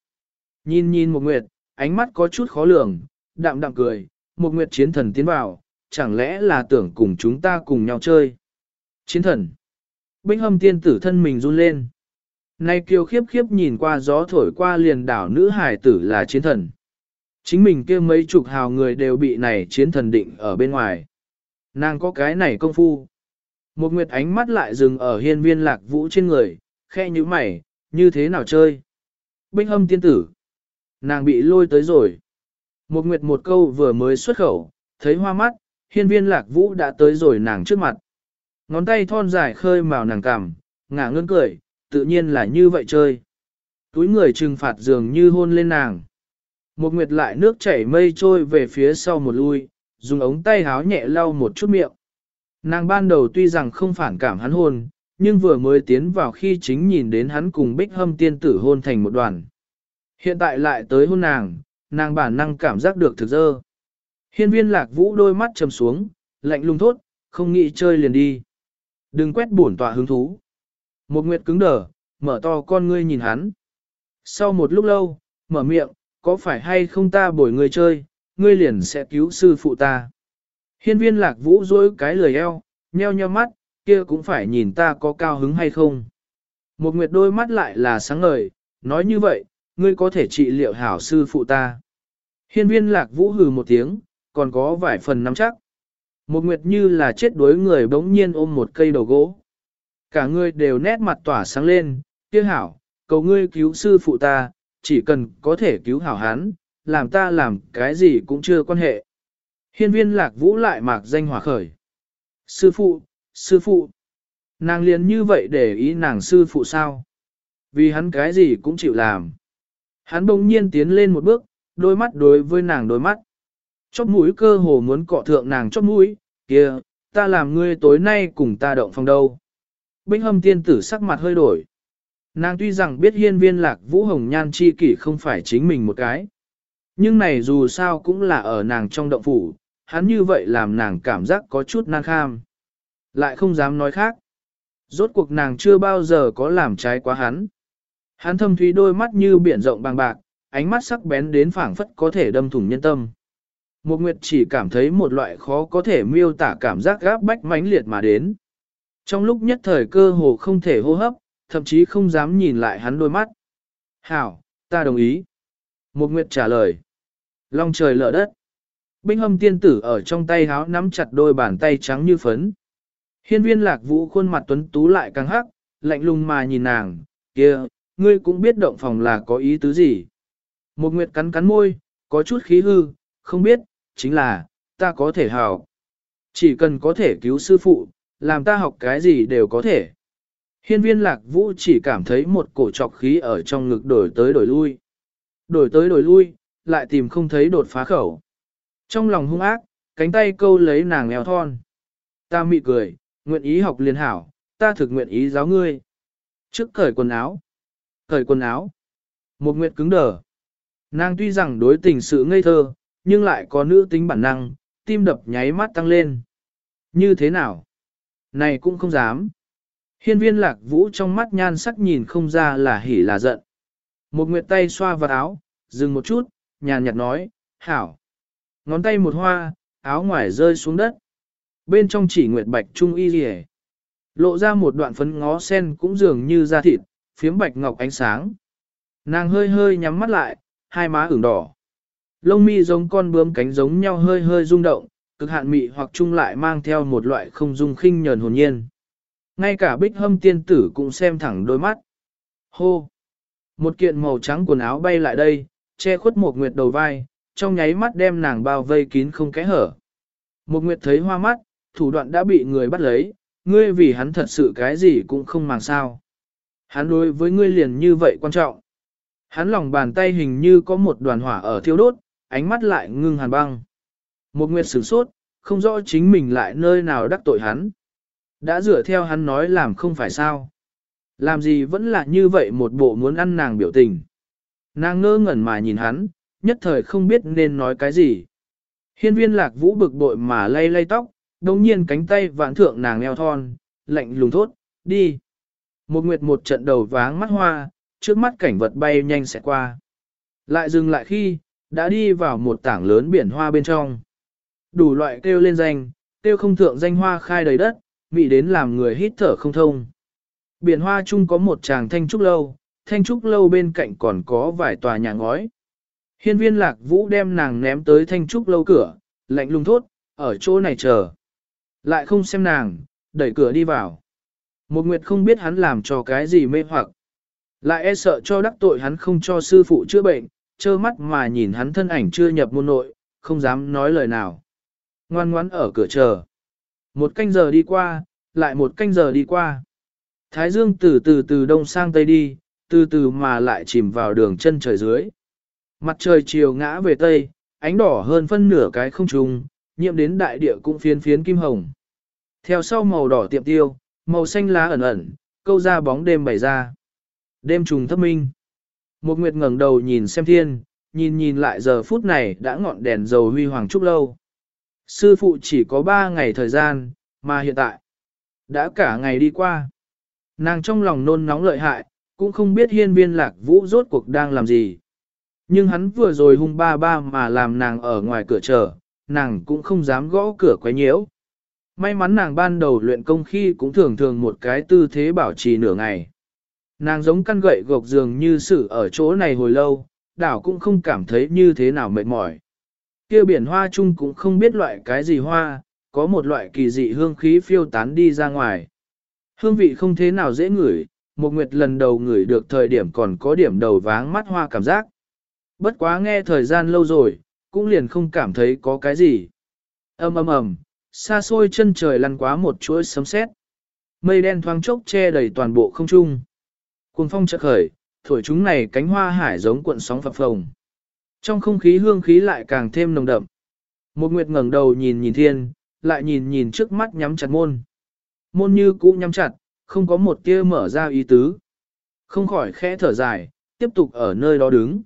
Speaker 1: Nhìn nhìn một nguyệt, ánh mắt có chút khó lường, đạm đạm cười, một nguyệt chiến thần tiến vào, chẳng lẽ là tưởng cùng chúng ta cùng nhau chơi. Chiến thần. Binh hâm tiên tử thân mình run lên. Nay kiều khiếp khiếp nhìn qua gió thổi qua liền đảo nữ hải tử là chiến thần. Chính mình kia mấy chục hào người đều bị này chiến thần định ở bên ngoài. Nàng có cái này công phu. Một nguyệt ánh mắt lại dừng ở hiên viên lạc vũ trên người, khe như mày, như thế nào chơi. Binh hâm tiên tử. Nàng bị lôi tới rồi. Một nguyệt một câu vừa mới xuất khẩu, thấy hoa mắt, hiên viên lạc vũ đã tới rồi nàng trước mặt. Ngón tay thon dài khơi màu nàng cằm, ngả ngân cười, tự nhiên là như vậy chơi. Túi người trừng phạt dường như hôn lên nàng. Một nguyệt lại nước chảy mây trôi về phía sau một lui, dùng ống tay háo nhẹ lau một chút miệng. Nàng ban đầu tuy rằng không phản cảm hắn hôn, nhưng vừa mới tiến vào khi chính nhìn đến hắn cùng bích hâm tiên tử hôn thành một đoàn. Hiện tại lại tới hôn nàng, nàng bản năng cảm giác được thực dơ. Hiên viên lạc vũ đôi mắt trầm xuống, lạnh lùng thốt, không nghĩ chơi liền đi. Đừng quét bổn tọa hứng thú. Một nguyệt cứng đờ, mở to con ngươi nhìn hắn. Sau một lúc lâu, mở miệng, có phải hay không ta bồi ngươi chơi, ngươi liền sẽ cứu sư phụ ta. Hiên viên lạc vũ dối cái lười eo, nheo nheo mắt, kia cũng phải nhìn ta có cao hứng hay không. Một nguyệt đôi mắt lại là sáng ngời, nói như vậy, ngươi có thể trị liệu hảo sư phụ ta. Hiên viên lạc vũ hừ một tiếng, còn có vài phần nắm chắc. Một nguyệt như là chết đuối người bỗng nhiên ôm một cây đầu gỗ. Cả ngươi đều nét mặt tỏa sáng lên, kia hảo, cầu ngươi cứu sư phụ ta, chỉ cần có thể cứu hảo hắn, làm ta làm cái gì cũng chưa quan hệ. Hiên viên lạc vũ lại mạc danh hỏa khởi. Sư phụ, sư phụ. Nàng liền như vậy để ý nàng sư phụ sao? Vì hắn cái gì cũng chịu làm. Hắn bỗng nhiên tiến lên một bước, đôi mắt đối với nàng đôi mắt. Chóp mũi cơ hồ muốn cọ thượng nàng chóp mũi, kia, ta làm ngươi tối nay cùng ta động phòng đâu. Bích hâm tiên tử sắc mặt hơi đổi. Nàng tuy rằng biết hiên viên lạc vũ hồng nhan chi kỷ không phải chính mình một cái. Nhưng này dù sao cũng là ở nàng trong động phủ, hắn như vậy làm nàng cảm giác có chút nan kham. Lại không dám nói khác. Rốt cuộc nàng chưa bao giờ có làm trái quá hắn. Hắn thâm thúy đôi mắt như biển rộng bằng bạc, ánh mắt sắc bén đến phảng phất có thể đâm thủng nhân tâm. Một nguyệt chỉ cảm thấy một loại khó có thể miêu tả cảm giác gáp bách mãnh liệt mà đến. Trong lúc nhất thời cơ hồ không thể hô hấp, thậm chí không dám nhìn lại hắn đôi mắt. Hảo, ta đồng ý. Một nguyệt trả lời. Long trời lở đất. Binh hâm tiên tử ở trong tay háo nắm chặt đôi bàn tay trắng như phấn. Hiên viên lạc vũ khuôn mặt tuấn tú lại càng hắc, lạnh lùng mà nhìn nàng, kia, ngươi cũng biết động phòng là có ý tứ gì. Một nguyệt cắn cắn môi, có chút khí hư, không biết, chính là, ta có thể hảo. Chỉ cần có thể cứu sư phụ, làm ta học cái gì đều có thể. Hiên viên lạc vũ chỉ cảm thấy một cổ trọc khí ở trong ngực đổi tới đổi lui. Đổi tới đổi lui, lại tìm không thấy đột phá khẩu. Trong lòng hung ác, cánh tay câu lấy nàng eo thon. Ta mị cười, nguyện ý học liên hảo, ta thực nguyện ý giáo ngươi. Trước cởi quần áo. Cởi quần áo. Một nguyện cứng đờ. Nàng tuy rằng đối tình sự ngây thơ, nhưng lại có nữ tính bản năng, tim đập nháy mắt tăng lên. Như thế nào? Này cũng không dám. Hiên viên lạc vũ trong mắt nhan sắc nhìn không ra là hỉ là giận. Một nguyệt tay xoa vào áo, dừng một chút, nhàn nhạt nói, hảo. Ngón tay một hoa, áo ngoài rơi xuống đất. Bên trong chỉ nguyệt bạch trung y rỉ. Lộ ra một đoạn phấn ngó sen cũng dường như da thịt, phiếm bạch ngọc ánh sáng. Nàng hơi hơi nhắm mắt lại, hai má ửng đỏ. Lông mi giống con bướm cánh giống nhau hơi hơi rung động, cực hạn mị hoặc chung lại mang theo một loại không dung khinh nhờn hồn nhiên. Ngay cả bích hâm tiên tử cũng xem thẳng đôi mắt. Hô! Một kiện màu trắng quần áo bay lại đây, che khuất một nguyệt đầu vai, trong nháy mắt đem nàng bao vây kín không kẽ hở. Một nguyệt thấy hoa mắt, thủ đoạn đã bị người bắt lấy, ngươi vì hắn thật sự cái gì cũng không màng sao. Hắn đối với ngươi liền như vậy quan trọng. Hắn lòng bàn tay hình như có một đoàn hỏa ở thiêu đốt, ánh mắt lại ngưng hàn băng. Một nguyệt sửng sốt, không rõ chính mình lại nơi nào đắc tội hắn. Đã dựa theo hắn nói làm không phải sao. Làm gì vẫn là như vậy một bộ muốn ăn nàng biểu tình. Nàng ngơ ngẩn mà nhìn hắn, nhất thời không biết nên nói cái gì. Hiên viên lạc vũ bực bội mà lay lay tóc, đồng nhiên cánh tay vãn thượng nàng eo thon, lạnh lùng thốt, đi. Một nguyệt một trận đầu váng mắt hoa, trước mắt cảnh vật bay nhanh sẽ qua. Lại dừng lại khi, đã đi vào một tảng lớn biển hoa bên trong. Đủ loại kêu lên danh, kêu không thượng danh hoa khai đầy đất, mị đến làm người hít thở không thông. Biển hoa chung có một chàng thanh trúc lâu, thanh trúc lâu bên cạnh còn có vài tòa nhà ngói. Hiên viên lạc vũ đem nàng ném tới thanh trúc lâu cửa, lạnh lùng thốt, ở chỗ này chờ. Lại không xem nàng, đẩy cửa đi vào. Một nguyệt không biết hắn làm cho cái gì mê hoặc. Lại e sợ cho đắc tội hắn không cho sư phụ chữa bệnh, trơ mắt mà nhìn hắn thân ảnh chưa nhập môn nội, không dám nói lời nào. Ngoan ngoãn ở cửa chờ. Một canh giờ đi qua, lại một canh giờ đi qua. Thái dương từ từ từ đông sang tây đi, từ từ mà lại chìm vào đường chân trời dưới. Mặt trời chiều ngã về tây, ánh đỏ hơn phân nửa cái không trùng, nhiễm đến đại địa cũng phiến phiến kim hồng. Theo sau màu đỏ tiệm tiêu, màu xanh lá ẩn ẩn, câu ra bóng đêm bày ra. Đêm trùng thấp minh. Một nguyệt ngẩng đầu nhìn xem thiên, nhìn nhìn lại giờ phút này đã ngọn đèn dầu huy hoàng trúc lâu. Sư phụ chỉ có ba ngày thời gian, mà hiện tại, đã cả ngày đi qua. Nàng trong lòng nôn nóng lợi hại, cũng không biết hiên viên lạc vũ rốt cuộc đang làm gì. Nhưng hắn vừa rồi hung ba ba mà làm nàng ở ngoài cửa chờ, nàng cũng không dám gõ cửa quấy nhiễu. May mắn nàng ban đầu luyện công khi cũng thường thường một cái tư thế bảo trì nửa ngày. Nàng giống căn gậy gộc giường như sự ở chỗ này hồi lâu, đảo cũng không cảm thấy như thế nào mệt mỏi. Kia biển hoa chung cũng không biết loại cái gì hoa, có một loại kỳ dị hương khí phiêu tán đi ra ngoài. Hương vị không thế nào dễ ngửi, một nguyệt lần đầu ngửi được thời điểm còn có điểm đầu váng mắt hoa cảm giác. Bất quá nghe thời gian lâu rồi, cũng liền không cảm thấy có cái gì. ầm ầm ầm, xa xôi chân trời lăn quá một chuỗi sấm sét. Mây đen thoáng chốc che đầy toàn bộ không trung. Cuồng phong chợt khởi, thổi chúng này cánh hoa hải giống cuộn sóng phập phồng. Trong không khí hương khí lại càng thêm nồng đậm. Một nguyệt ngẩng đầu nhìn nhìn thiên, lại nhìn nhìn trước mắt nhắm chặt môn. Môn như cũ nhắm chặt, không có một tia mở ra ý tứ. Không khỏi khẽ thở dài, tiếp tục ở nơi đó đứng.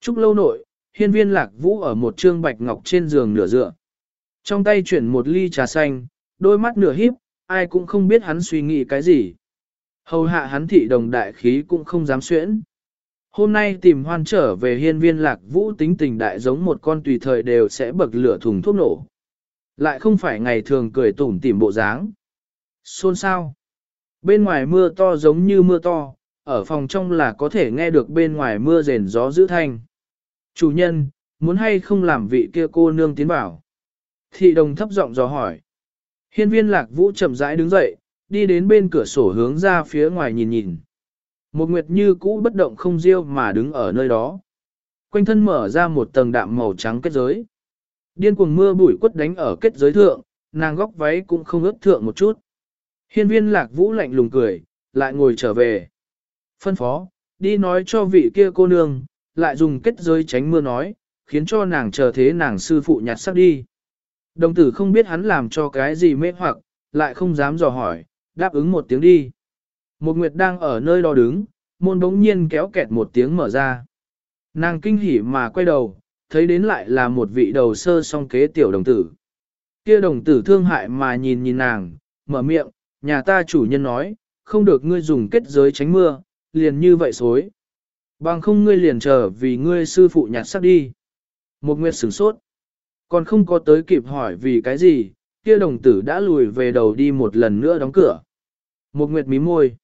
Speaker 1: Trúc lâu nội, hiên viên lạc vũ ở một trương bạch ngọc trên giường nửa dựa. Trong tay chuyển một ly trà xanh, đôi mắt nửa híp, ai cũng không biết hắn suy nghĩ cái gì. Hầu hạ hắn thị đồng đại khí cũng không dám xuyễn. Hôm nay tìm hoan trở về hiên viên lạc vũ tính tình đại giống một con tùy thời đều sẽ bậc lửa thùng thuốc nổ. Lại không phải ngày thường cười tủm tỉm bộ dáng. Xôn sao? Bên ngoài mưa to giống như mưa to, ở phòng trong là có thể nghe được bên ngoài mưa rền gió giữ thanh. Chủ nhân, muốn hay không làm vị kia cô nương tiến bảo? Thị đồng thấp giọng dò hỏi. Hiên viên lạc vũ chậm rãi đứng dậy, đi đến bên cửa sổ hướng ra phía ngoài nhìn nhìn. Một nguyệt như cũ bất động không riêu mà đứng ở nơi đó. Quanh thân mở ra một tầng đạm màu trắng kết giới. Điên cuồng mưa bụi quất đánh ở kết giới thượng, nàng góc váy cũng không ướt thượng một chút. Hiên viên lạc vũ lạnh lùng cười, lại ngồi trở về. Phân phó, đi nói cho vị kia cô nương, lại dùng kết giới tránh mưa nói, khiến cho nàng chờ thế nàng sư phụ nhặt sắc đi. Đồng tử không biết hắn làm cho cái gì mê hoặc, lại không dám dò hỏi, đáp ứng một tiếng đi. Một nguyệt đang ở nơi đó đứng, môn bỗng nhiên kéo kẹt một tiếng mở ra. Nàng kinh hỉ mà quay đầu, thấy đến lại là một vị đầu sơ song kế tiểu đồng tử. Kia đồng tử thương hại mà nhìn nhìn nàng, mở miệng, nhà ta chủ nhân nói, không được ngươi dùng kết giới tránh mưa, liền như vậy xối. Bằng không ngươi liền chờ vì ngươi sư phụ nhặt sắc đi. Một nguyệt sửng sốt. Còn không có tới kịp hỏi vì cái gì, kia đồng tử đã lùi về đầu đi một lần nữa đóng cửa. Một nguyệt mí môi.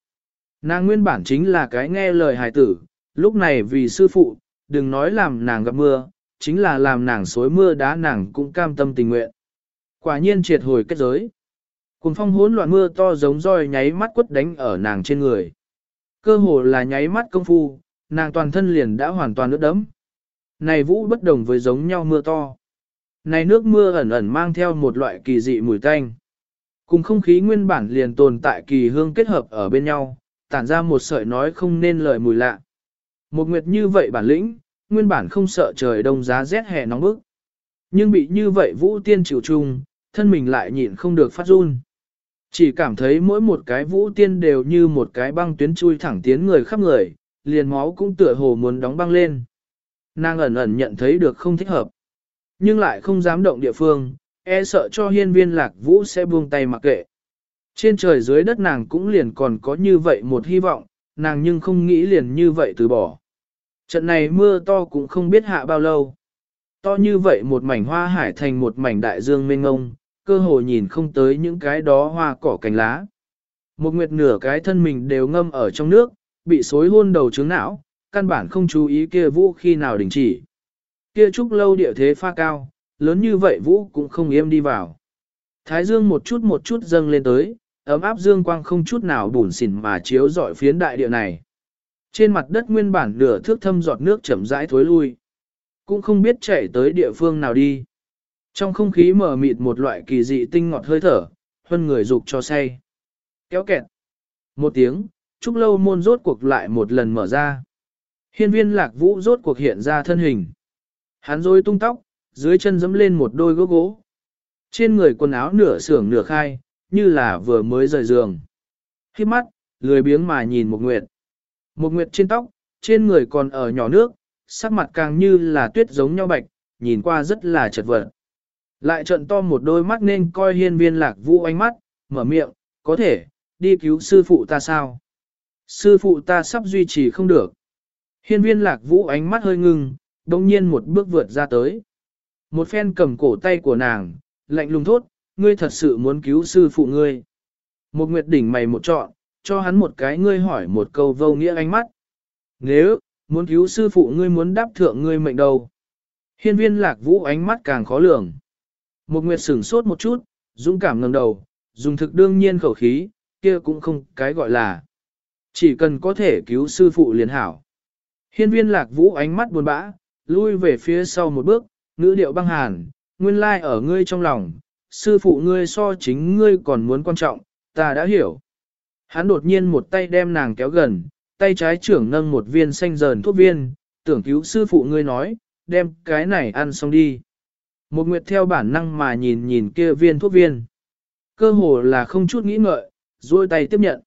Speaker 1: Nàng nguyên bản chính là cái nghe lời hài tử, lúc này vì sư phụ, đừng nói làm nàng gặp mưa, chính là làm nàng xối mưa đá nàng cũng cam tâm tình nguyện. Quả nhiên triệt hồi kết giới. Cùng phong hỗn loạn mưa to giống roi nháy mắt quất đánh ở nàng trên người. Cơ hồ là nháy mắt công phu, nàng toàn thân liền đã hoàn toàn ướt đẫm. Này vũ bất đồng với giống nhau mưa to. Này nước mưa ẩn ẩn mang theo một loại kỳ dị mùi tanh. Cùng không khí nguyên bản liền tồn tại kỳ hương kết hợp ở bên nhau, tản ra một sợi nói không nên lời mùi lạ. Một nguyệt như vậy bản lĩnh, nguyên bản không sợ trời đông giá rét hè nóng bức. Nhưng bị như vậy vũ tiên chịu chung, thân mình lại nhịn không được phát run. Chỉ cảm thấy mỗi một cái vũ tiên đều như một cái băng tuyến chui thẳng tiến người khắp người, liền máu cũng tựa hồ muốn đóng băng lên. Nàng ẩn ẩn nhận thấy được không thích hợp. nhưng lại không dám động địa phương, e sợ cho hiên viên lạc vũ sẽ buông tay mặc kệ. Trên trời dưới đất nàng cũng liền còn có như vậy một hy vọng, nàng nhưng không nghĩ liền như vậy từ bỏ. Trận này mưa to cũng không biết hạ bao lâu. To như vậy một mảnh hoa hải thành một mảnh đại dương mênh ngông, cơ hồ nhìn không tới những cái đó hoa cỏ cành lá. Một nguyệt nửa cái thân mình đều ngâm ở trong nước, bị xối hôn đầu trứng não, căn bản không chú ý kia vũ khi nào đình chỉ. Kia trúc lâu địa thế pha cao, lớn như vậy vũ cũng không yêm đi vào. Thái dương một chút một chút dâng lên tới, ấm áp dương quang không chút nào bùn xỉn mà chiếu rọi phiến đại địa này. Trên mặt đất nguyên bản nửa thước thâm giọt nước chậm rãi thối lui. Cũng không biết chạy tới địa phương nào đi. Trong không khí mở mịt một loại kỳ dị tinh ngọt hơi thở, hơn người dục cho say. Kéo kẹt. Một tiếng, trúc lâu môn rốt cuộc lại một lần mở ra. Hiên viên lạc vũ rốt cuộc hiện ra thân hình. Hắn rôi tung tóc, dưới chân dẫm lên một đôi gốc gỗ. Trên người quần áo nửa sưởng nửa khai, như là vừa mới rời giường. Khi mắt, lười biếng mà nhìn một nguyệt. Một nguyệt trên tóc, trên người còn ở nhỏ nước, sắc mặt càng như là tuyết giống nhau bạch, nhìn qua rất là chật vật. Lại trận to một đôi mắt nên coi hiên viên lạc vũ ánh mắt, mở miệng, có thể, đi cứu sư phụ ta sao? Sư phụ ta sắp duy trì không được. Hiên viên lạc vũ ánh mắt hơi ngưng, đồng nhiên một bước vượt ra tới. Một phen cầm cổ tay của nàng, lạnh lùng thốt, ngươi thật sự muốn cứu sư phụ ngươi. Một nguyệt đỉnh mày một trọn, cho hắn một cái ngươi hỏi một câu vô nghĩa ánh mắt. Nếu, muốn cứu sư phụ ngươi muốn đáp thượng ngươi mệnh đâu. Hiên viên lạc vũ ánh mắt càng khó lường. Một nguyệt sửng sốt một chút, dũng cảm ngẩng đầu, dùng thực đương nhiên khẩu khí, kia cũng không cái gọi là. Chỉ cần có thể cứu sư phụ liền hảo. Hiên viên lạc vũ ánh mắt buồn bã, lui về phía sau một bước, ngữ điệu băng hàn, nguyên lai like ở ngươi trong lòng, sư phụ ngươi so chính ngươi còn muốn quan trọng, ta đã hiểu. Hắn đột nhiên một tay đem nàng kéo gần, tay trái trưởng nâng một viên xanh dờn thuốc viên, tưởng cứu sư phụ ngươi nói, đem cái này ăn xong đi. Một nguyệt theo bản năng mà nhìn nhìn kia viên thuốc viên. Cơ hồ là không chút nghĩ ngợi, duỗi tay tiếp nhận.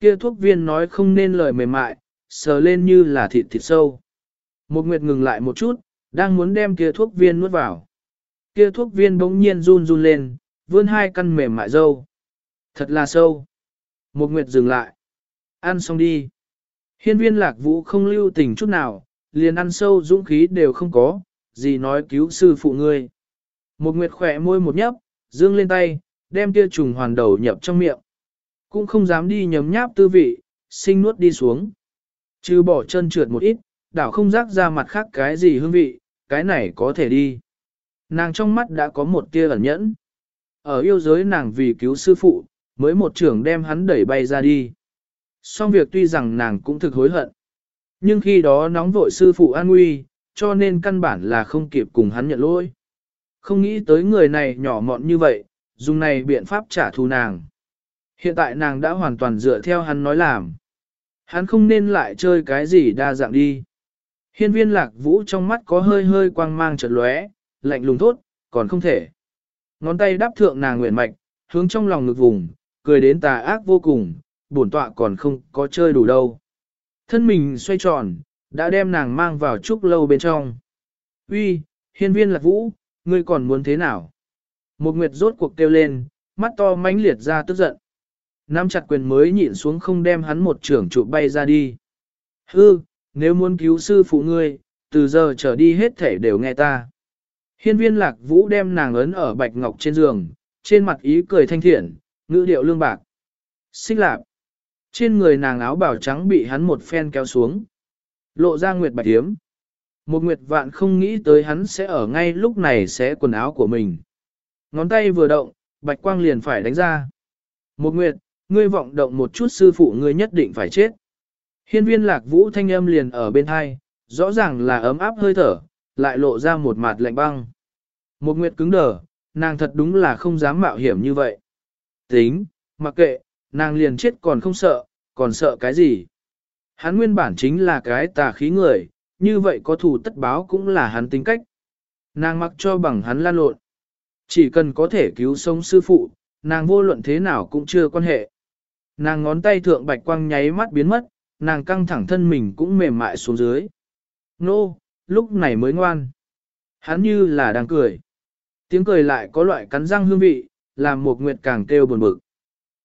Speaker 1: Kia thuốc viên nói không nên lời mềm mại, sờ lên như là thịt thịt sâu. Một nguyệt ngừng lại một chút, đang muốn đem kia thuốc viên nuốt vào. Kia thuốc viên bỗng nhiên run run lên, vươn hai căn mềm mại dâu. Thật là sâu. Một nguyệt dừng lại. Ăn xong đi. Hiên viên lạc vũ không lưu tình chút nào, liền ăn sâu dũng khí đều không có, gì nói cứu sư phụ ngươi. Một nguyệt khỏe môi một nhấp, dương lên tay, đem kia trùng hoàn đầu nhập trong miệng. Cũng không dám đi nhấm nháp tư vị, sinh nuốt đi xuống. Chứ bỏ chân trượt một ít, đảo không rác ra mặt khác cái gì hương vị, cái này có thể đi. Nàng trong mắt đã có một tia ẩn nhẫn. Ở yêu giới nàng vì cứu sư phụ, mới một trưởng đem hắn đẩy bay ra đi. Song việc tuy rằng nàng cũng thực hối hận. Nhưng khi đó nóng vội sư phụ an nguy, cho nên căn bản là không kịp cùng hắn nhận lỗi. Không nghĩ tới người này nhỏ mọn như vậy, dùng này biện pháp trả thù nàng. Hiện tại nàng đã hoàn toàn dựa theo hắn nói làm. Hắn không nên lại chơi cái gì đa dạng đi. Hiên viên lạc vũ trong mắt có hơi hơi quang mang chợt lóe, lạnh lùng thốt, còn không thể. Ngón tay đáp thượng nàng nguyện mạch, hướng trong lòng ngực vùng, cười đến tà ác vô cùng, bổn tọa còn không có chơi đủ đâu. Thân mình xoay tròn, đã đem nàng mang vào trúc lâu bên trong. Uy, hiên viên lạc vũ, ngươi còn muốn thế nào? Một nguyệt rốt cuộc kêu lên, mắt to mãnh liệt ra tức giận. Nam chặt quyền mới nhịn xuống không đem hắn một trưởng trụ bay ra đi. Hư, nếu muốn cứu sư phụ ngươi, từ giờ trở đi hết thể đều nghe ta. Hiên viên lạc vũ đem nàng ấn ở bạch ngọc trên giường, trên mặt ý cười thanh thiện, ngữ điệu lương bạc. Xích lạp. Trên người nàng áo bảo trắng bị hắn một phen kéo xuống. Lộ ra nguyệt bạch hiếm. Một nguyệt vạn không nghĩ tới hắn sẽ ở ngay lúc này xé quần áo của mình. Ngón tay vừa động, bạch quang liền phải đánh ra. Một nguyệt, ngươi vọng động một chút sư phụ ngươi nhất định phải chết. Hiên viên lạc vũ thanh âm liền ở bên hai, rõ ràng là ấm áp hơi thở, lại lộ ra một mặt lạnh băng. Một nguyệt cứng đờ, nàng thật đúng là không dám mạo hiểm như vậy. Tính, mặc kệ, nàng liền chết còn không sợ, còn sợ cái gì. Hắn nguyên bản chính là cái tà khí người, như vậy có thủ tất báo cũng là hắn tính cách. Nàng mặc cho bằng hắn lan lộn. Chỉ cần có thể cứu sống sư phụ, nàng vô luận thế nào cũng chưa quan hệ. Nàng ngón tay thượng bạch quang nháy mắt biến mất, nàng căng thẳng thân mình cũng mềm mại xuống dưới. Nô, lúc này mới ngoan. Hắn như là đang cười. Tiếng cười lại có loại cắn răng hương vị, làm một nguyệt càng kêu buồn bực.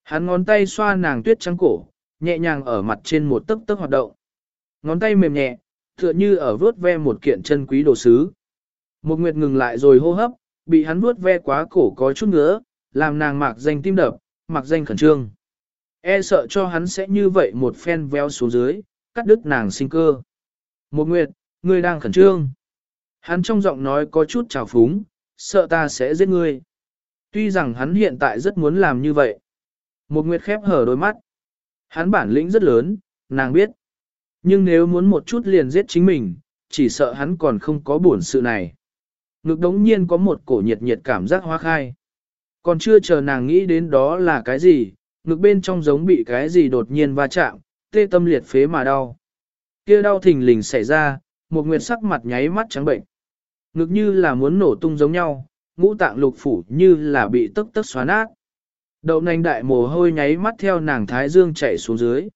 Speaker 1: Hắn ngón tay xoa nàng tuyết trắng cổ, nhẹ nhàng ở mặt trên một tấc tấc hoạt động. Ngón tay mềm nhẹ, tựa như ở vuốt ve một kiện chân quý đồ sứ. Một nguyệt ngừng lại rồi hô hấp, bị hắn vuốt ve quá cổ có chút nữa, làm nàng mạc danh tim đập, mạc danh khẩn trương. E sợ cho hắn sẽ như vậy một phen véo xuống dưới, cắt đứt nàng sinh cơ. Một nguyệt, ngươi đang khẩn trương. Hắn trong giọng nói có chút trào phúng, sợ ta sẽ giết ngươi. Tuy rằng hắn hiện tại rất muốn làm như vậy. Một nguyệt khép hở đôi mắt. Hắn bản lĩnh rất lớn, nàng biết. Nhưng nếu muốn một chút liền giết chính mình, chỉ sợ hắn còn không có buồn sự này. Ngực đống nhiên có một cổ nhiệt nhiệt cảm giác hoa khai. Còn chưa chờ nàng nghĩ đến đó là cái gì, ngực bên trong giống bị cái gì đột nhiên va chạm, tê tâm liệt phế mà đau. Kia đau thình lình xảy ra, một nguyệt sắc mặt nháy mắt trắng bệnh. Ngực như là muốn nổ tung giống nhau, ngũ tạng lục phủ như là bị tức tức xóa nát. Đậu nành đại mồ hôi nháy mắt theo nàng thái dương chạy xuống dưới.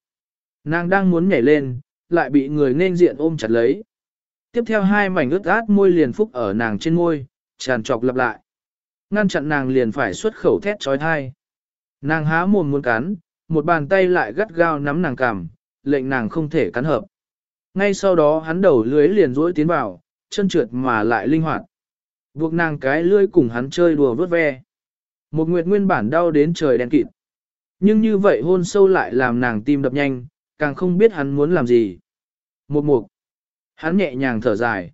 Speaker 1: Nàng đang muốn nhảy lên, lại bị người nên diện ôm chặt lấy. Tiếp theo hai mảnh ướt át môi liền phúc ở nàng trên môi, tràn trọc lặp lại. Ngăn chặn nàng liền phải xuất khẩu thét trói thai. Nàng há mồm muốn cắn, một bàn tay lại gắt gao nắm nàng cằm, lệnh nàng không thể cắn hợp. Ngay sau đó hắn đầu lưới liền rũi tiến vào, chân trượt mà lại linh hoạt. Buộc nàng cái lưỡi cùng hắn chơi đùa vớt ve. Một nguyệt nguyên bản đau đến trời đen kịt. Nhưng như vậy hôn sâu lại làm nàng tim đập nhanh, càng không biết hắn muốn làm gì. Một mục. Hắn nhẹ nhàng thở dài.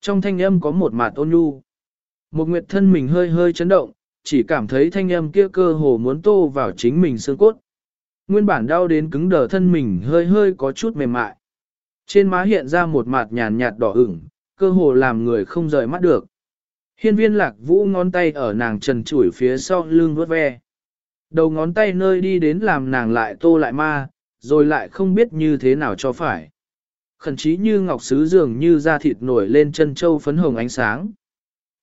Speaker 1: Trong thanh âm có một mạt ôn nhu. Một nguyệt thân mình hơi hơi chấn động, chỉ cảm thấy thanh âm kia cơ hồ muốn tô vào chính mình xương cốt. Nguyên bản đau đến cứng đờ thân mình hơi hơi có chút mềm mại. Trên má hiện ra một mặt nhàn nhạt đỏ ửng, cơ hồ làm người không rời mắt được. Hiên viên lạc vũ ngón tay ở nàng trần chủi phía sau lưng vuốt ve. Đầu ngón tay nơi đi đến làm nàng lại tô lại ma, rồi lại không biết như thế nào cho phải. Khẩn chí như ngọc sứ dường như da thịt nổi lên chân châu phấn hồng ánh sáng.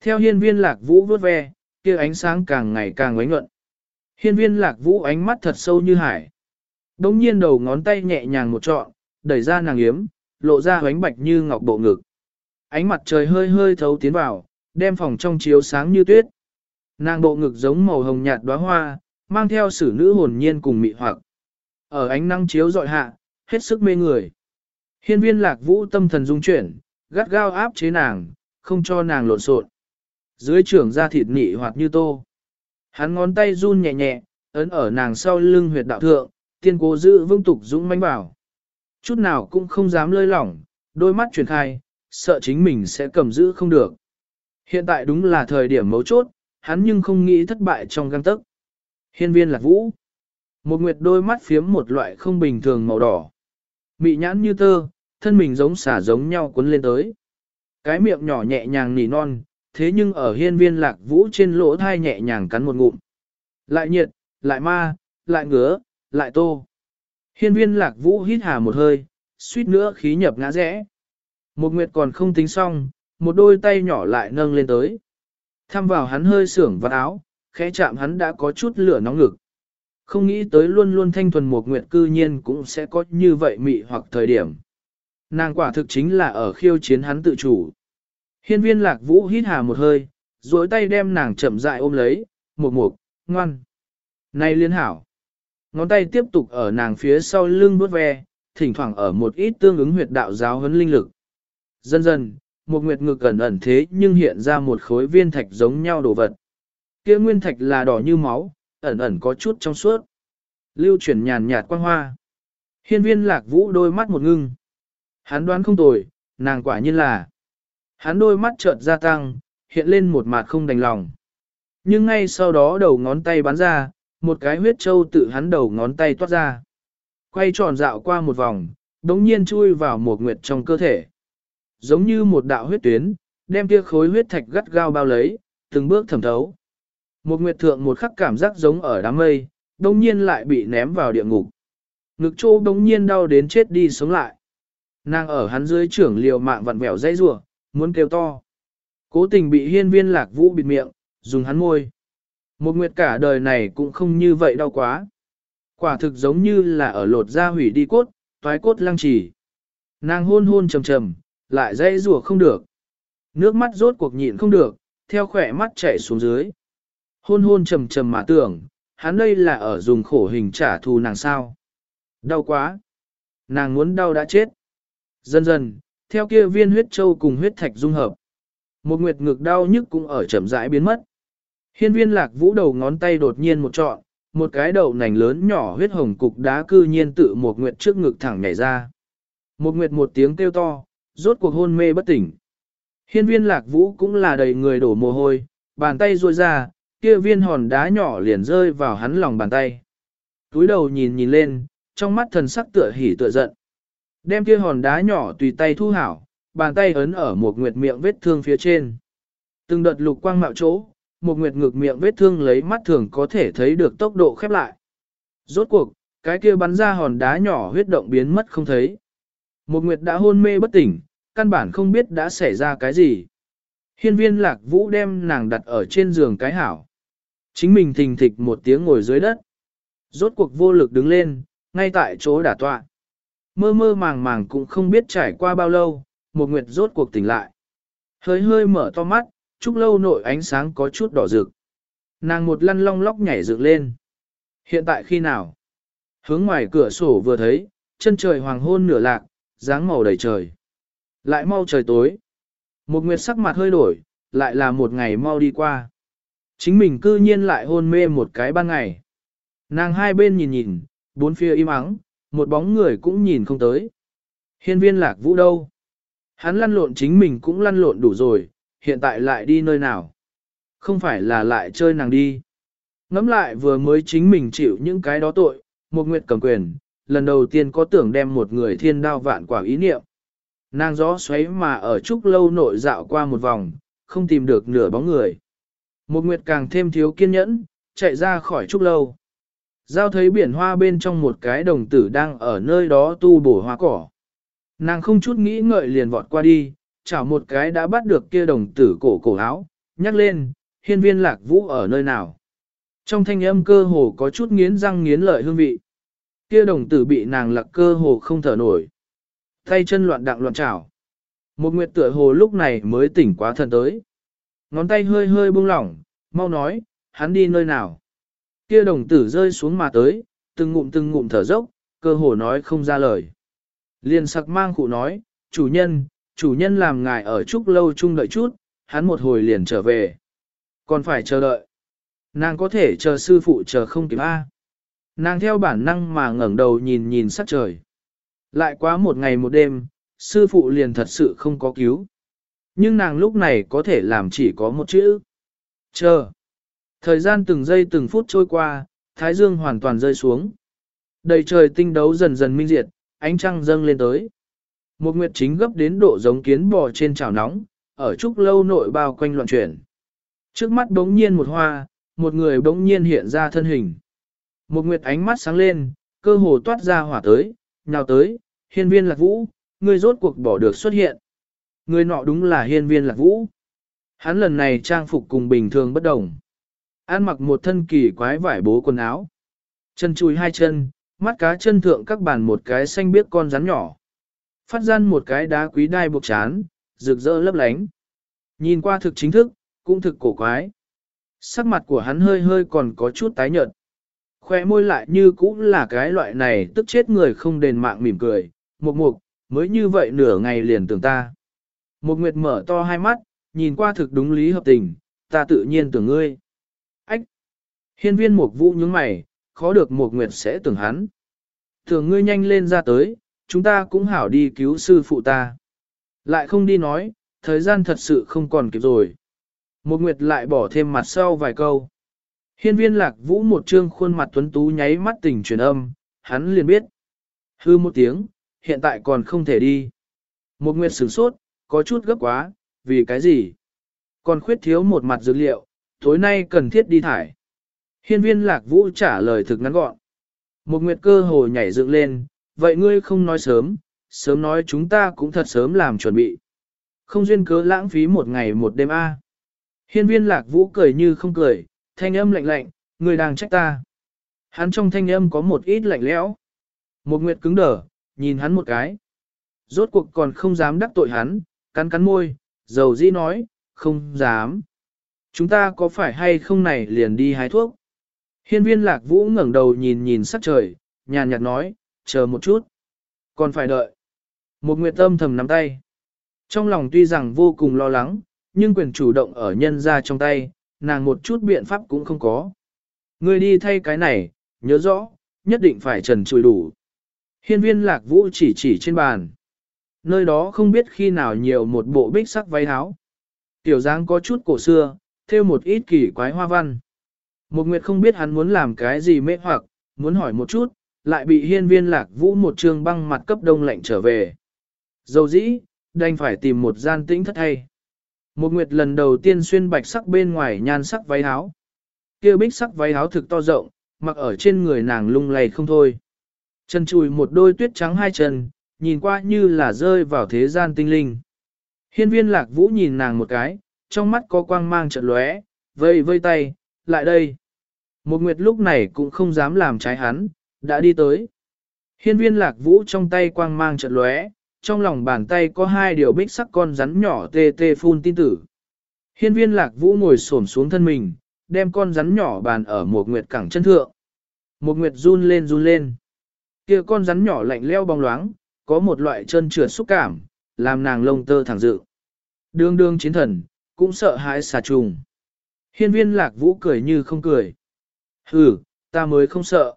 Speaker 1: Theo hiên viên lạc vũ vuốt ve, kia ánh sáng càng ngày càng ánh nhuận. Hiên viên lạc vũ ánh mắt thật sâu như hải. Đống nhiên đầu ngón tay nhẹ nhàng một trọn, đẩy ra nàng yếm, lộ ra ánh bạch như ngọc bộ ngực. Ánh mặt trời hơi hơi thấu tiến vào, đem phòng trong chiếu sáng như tuyết. Nàng bộ ngực giống màu hồng nhạt đóa hoa, mang theo sử nữ hồn nhiên cùng mị hoặc. Ở ánh nắng chiếu dọi hạ, hết sức mê người. Hiên viên lạc vũ tâm thần dung chuyển, gắt gao áp chế nàng, không cho nàng lộn xộn. Dưới trưởng da thịt nị hoạt như tô. Hắn ngón tay run nhẹ nhẹ, ấn ở nàng sau lưng huyệt đạo thượng, tiên cố giữ vương tục dũng mãnh bảo. Chút nào cũng không dám lơi lỏng, đôi mắt truyền khai, sợ chính mình sẽ cầm giữ không được. Hiện tại đúng là thời điểm mấu chốt, hắn nhưng không nghĩ thất bại trong găng tức. Hiên viên lạc vũ. Một nguyệt đôi mắt phiếm một loại không bình thường màu đỏ. Mị nhãn như tơ, thân mình giống xả giống nhau cuốn lên tới. Cái miệng nhỏ nhẹ nhàng nỉ non, thế nhưng ở hiên viên lạc vũ trên lỗ thai nhẹ nhàng cắn một ngụm. Lại nhiệt, lại ma, lại ngứa, lại tô. Hiên viên lạc vũ hít hà một hơi, suýt nữa khí nhập ngã rẽ. Một nguyệt còn không tính xong, một đôi tay nhỏ lại nâng lên tới. Thăm vào hắn hơi sưởng vật áo, khẽ chạm hắn đã có chút lửa nóng ngực. Không nghĩ tới luôn luôn thanh thuần một nguyệt cư nhiên cũng sẽ có như vậy mị hoặc thời điểm. Nàng quả thực chính là ở khiêu chiến hắn tự chủ. Hiên viên lạc vũ hít hà một hơi, duỗi tay đem nàng chậm rãi ôm lấy, một mục, ngoan. Này liên hảo. Ngón tay tiếp tục ở nàng phía sau lưng bước ve, thỉnh thoảng ở một ít tương ứng huyệt đạo giáo huấn linh lực. Dần dần, một nguyệt ngực ẩn ẩn thế nhưng hiện ra một khối viên thạch giống nhau đồ vật. Kia nguyên thạch là đỏ như máu, ẩn ẩn có chút trong suốt. Lưu chuyển nhàn nhạt quang hoa. Hiên viên lạc vũ đôi mắt một ngưng. Hắn đoán không tồi, nàng quả nhiên là. Hắn đôi mắt chợt gia tăng, hiện lên một mặt không đành lòng. Nhưng ngay sau đó đầu ngón tay bắn ra, một cái huyết châu tự hắn đầu ngón tay toát ra. Quay tròn dạo qua một vòng, đống nhiên chui vào một nguyệt trong cơ thể. Giống như một đạo huyết tuyến, đem kia khối huyết thạch gắt gao bao lấy, từng bước thẩm thấu. Một nguyệt thượng một khắc cảm giác giống ở đám mây, đống nhiên lại bị ném vào địa ngục. Ngực trô đống nhiên đau đến chết đi sống lại. Nàng ở hắn dưới trưởng liều mạng vặn vẹo dây rủa muốn kêu to. Cố tình bị hiên viên lạc vũ bịt miệng, dùng hắn môi. Một nguyệt cả đời này cũng không như vậy đau quá. Quả thực giống như là ở lột da hủy đi cốt, toái cốt lăng trì. Nàng hôn hôn trầm trầm, lại dây rủa không được. Nước mắt rốt cuộc nhịn không được, theo khỏe mắt chảy xuống dưới. Hôn hôn trầm trầm mà tưởng, hắn đây là ở dùng khổ hình trả thù nàng sao. Đau quá. Nàng muốn đau đã chết. Dần dần, theo kia viên huyết châu cùng huyết thạch dung hợp. Một nguyệt ngực đau nhức cũng ở chậm rãi biến mất. Hiên viên lạc vũ đầu ngón tay đột nhiên một trọn, một cái đầu nành lớn nhỏ huyết hồng cục đá cư nhiên tự một nguyệt trước ngực thẳng nhảy ra. Một nguyệt một tiếng kêu to, rốt cuộc hôn mê bất tỉnh. Hiên viên lạc vũ cũng là đầy người đổ mồ hôi, bàn tay ruôi ra, kia viên hòn đá nhỏ liền rơi vào hắn lòng bàn tay. Túi đầu nhìn nhìn lên, trong mắt thần sắc tựa hỉ tựa giận. Đem kia hòn đá nhỏ tùy tay thu hảo, bàn tay ấn ở một nguyệt miệng vết thương phía trên. Từng đợt lục quang mạo chỗ, một nguyệt ngực miệng vết thương lấy mắt thường có thể thấy được tốc độ khép lại. Rốt cuộc, cái kia bắn ra hòn đá nhỏ huyết động biến mất không thấy. Một nguyệt đã hôn mê bất tỉnh, căn bản không biết đã xảy ra cái gì. Hiên viên lạc vũ đem nàng đặt ở trên giường cái hảo. Chính mình thình thịch một tiếng ngồi dưới đất. Rốt cuộc vô lực đứng lên, ngay tại chỗ đả tọa. Mơ mơ màng màng cũng không biết trải qua bao lâu, một nguyệt rốt cuộc tỉnh lại. Hơi hơi mở to mắt, Trúc lâu nội ánh sáng có chút đỏ rực. Nàng một lăn long lóc nhảy dựng lên. Hiện tại khi nào? Hướng ngoài cửa sổ vừa thấy, chân trời hoàng hôn nửa lạc, dáng màu đầy trời. Lại mau trời tối. Một nguyệt sắc mặt hơi đổi, lại là một ngày mau đi qua. Chính mình cư nhiên lại hôn mê một cái ban ngày. Nàng hai bên nhìn nhìn, bốn phía im ắng, một bóng người cũng nhìn không tới. Hiên viên lạc vũ đâu? Hắn lăn lộn chính mình cũng lăn lộn đủ rồi, hiện tại lại đi nơi nào? Không phải là lại chơi nàng đi. Ngắm lại vừa mới chính mình chịu những cái đó tội, một nguyệt cầm quyền, lần đầu tiên có tưởng đem một người thiên đao vạn quả ý niệm. Nàng gió xoáy mà ở trúc lâu nội dạo qua một vòng, không tìm được nửa bóng người. Một nguyệt càng thêm thiếu kiên nhẫn, chạy ra khỏi trúc lâu. Giao thấy biển hoa bên trong một cái đồng tử đang ở nơi đó tu bổ hoa cỏ. Nàng không chút nghĩ ngợi liền vọt qua đi, chảo một cái đã bắt được kia đồng tử cổ cổ áo, nhắc lên, hiên viên lạc vũ ở nơi nào. Trong thanh âm cơ hồ có chút nghiến răng nghiến lợi hương vị. Kia đồng tử bị nàng lặc cơ hồ không thở nổi. Tay chân loạn đặng loạn chảo. Một nguyệt tựa hồ lúc này mới tỉnh quá thần tới. Ngón tay hơi hơi buông lỏng, mau nói, hắn đi nơi nào. Kia đồng tử rơi xuống mà tới, từng ngụm từng ngụm thở dốc, cơ hồ nói không ra lời. liền sặc mang cụ nói, chủ nhân, chủ nhân làm ngài ở chúc lâu chung đợi chút, hắn một hồi liền trở về. Còn phải chờ đợi. Nàng có thể chờ sư phụ chờ không kịp A. Nàng theo bản năng mà ngẩng đầu nhìn nhìn sắc trời. Lại quá một ngày một đêm, sư phụ liền thật sự không có cứu. Nhưng nàng lúc này có thể làm chỉ có một chữ. Chờ. Thời gian từng giây từng phút trôi qua, thái dương hoàn toàn rơi xuống. Đầy trời tinh đấu dần dần minh diệt, ánh trăng dâng lên tới. Một nguyệt chính gấp đến độ giống kiến bò trên chảo nóng, ở trúc lâu nội bao quanh loạn chuyển. Trước mắt đống nhiên một hoa, một người đống nhiên hiện ra thân hình. Một nguyệt ánh mắt sáng lên, cơ hồ toát ra hỏa tới, Nào tới, hiên viên lạc vũ, người rốt cuộc bỏ được xuất hiện. Người nọ đúng là hiên viên lạc vũ. Hắn lần này trang phục cùng bình thường bất đồng. An mặc một thân kỳ quái vải bố quần áo. Chân chùi hai chân, mắt cá chân thượng các bàn một cái xanh biếc con rắn nhỏ. Phát gian một cái đá quý đai buộc chán, rực rỡ lấp lánh. Nhìn qua thực chính thức, cũng thực cổ quái. Sắc mặt của hắn hơi hơi còn có chút tái nhợt. Khoe môi lại như cũng là cái loại này tức chết người không đền mạng mỉm cười. mục mục, mới như vậy nửa ngày liền tưởng ta. Mục nguyệt mở to hai mắt, nhìn qua thực đúng lý hợp tình, ta tự nhiên tưởng ngươi. Ách! Hiên viên mục vũ nhướng mày, khó được Mục nguyệt sẽ tưởng hắn. Tưởng ngươi nhanh lên ra tới, chúng ta cũng hảo đi cứu sư phụ ta. Lại không đi nói, thời gian thật sự không còn kịp rồi. Một nguyệt lại bỏ thêm mặt sau vài câu. Hiên viên lạc vũ một trương khuôn mặt tuấn tú nháy mắt tình truyền âm, hắn liền biết. Hư một tiếng, hiện tại còn không thể đi. Một nguyệt sửng sốt, có chút gấp quá, vì cái gì? Còn khuyết thiếu một mặt dữ liệu, tối nay cần thiết đi thải. Hiên viên lạc vũ trả lời thực ngắn gọn. Một nguyệt cơ hồ nhảy dựng lên, vậy ngươi không nói sớm, sớm nói chúng ta cũng thật sớm làm chuẩn bị. Không duyên cớ lãng phí một ngày một đêm a. Hiên viên lạc vũ cười như không cười, thanh âm lạnh lạnh, ngươi đang trách ta. Hắn trong thanh âm có một ít lạnh lẽo. Một nguyệt cứng đờ, nhìn hắn một cái. Rốt cuộc còn không dám đắc tội hắn, cắn cắn môi, dầu dĩ nói, không dám. Chúng ta có phải hay không này liền đi hái thuốc? Hiên viên lạc vũ ngẩng đầu nhìn nhìn sắc trời, nhàn nhạt nói, chờ một chút. Còn phải đợi. Một nguyệt tâm thầm nắm tay. Trong lòng tuy rằng vô cùng lo lắng, nhưng quyền chủ động ở nhân ra trong tay, nàng một chút biện pháp cũng không có. Người đi thay cái này, nhớ rõ, nhất định phải trần trùi đủ. Hiên viên lạc vũ chỉ chỉ trên bàn. Nơi đó không biết khi nào nhiều một bộ bích sắc váy áo. Tiểu dáng có chút cổ xưa, theo một ít kỳ quái hoa văn. Một nguyệt không biết hắn muốn làm cái gì mê hoặc, muốn hỏi một chút, lại bị hiên viên lạc vũ một trường băng mặt cấp đông lạnh trở về. Dầu dĩ, đành phải tìm một gian tĩnh thất hay. Một nguyệt lần đầu tiên xuyên bạch sắc bên ngoài nhan sắc váy áo. kia bích sắc váy áo thực to rộng, mặc ở trên người nàng lung lay không thôi. Chân chùi một đôi tuyết trắng hai chân, nhìn qua như là rơi vào thế gian tinh linh. Hiên viên lạc vũ nhìn nàng một cái, trong mắt có quang mang trận lóe, vây vây tay, lại đây. Một nguyệt lúc này cũng không dám làm trái hắn, đã đi tới. Hiên viên lạc vũ trong tay quang mang trận lóe, trong lòng bàn tay có hai điều bích sắc con rắn nhỏ tê tê phun tin tử. Hiên viên lạc vũ ngồi xổm xuống thân mình, đem con rắn nhỏ bàn ở một nguyệt cẳng chân thượng. Một nguyệt run lên run lên. kia con rắn nhỏ lạnh leo bóng loáng, có một loại chân trượt xúc cảm, làm nàng lông tơ thẳng dự. Đương đương chiến thần, cũng sợ hãi xà trùng. Hiên viên lạc vũ cười như không cười. Hừ, ta mới không sợ.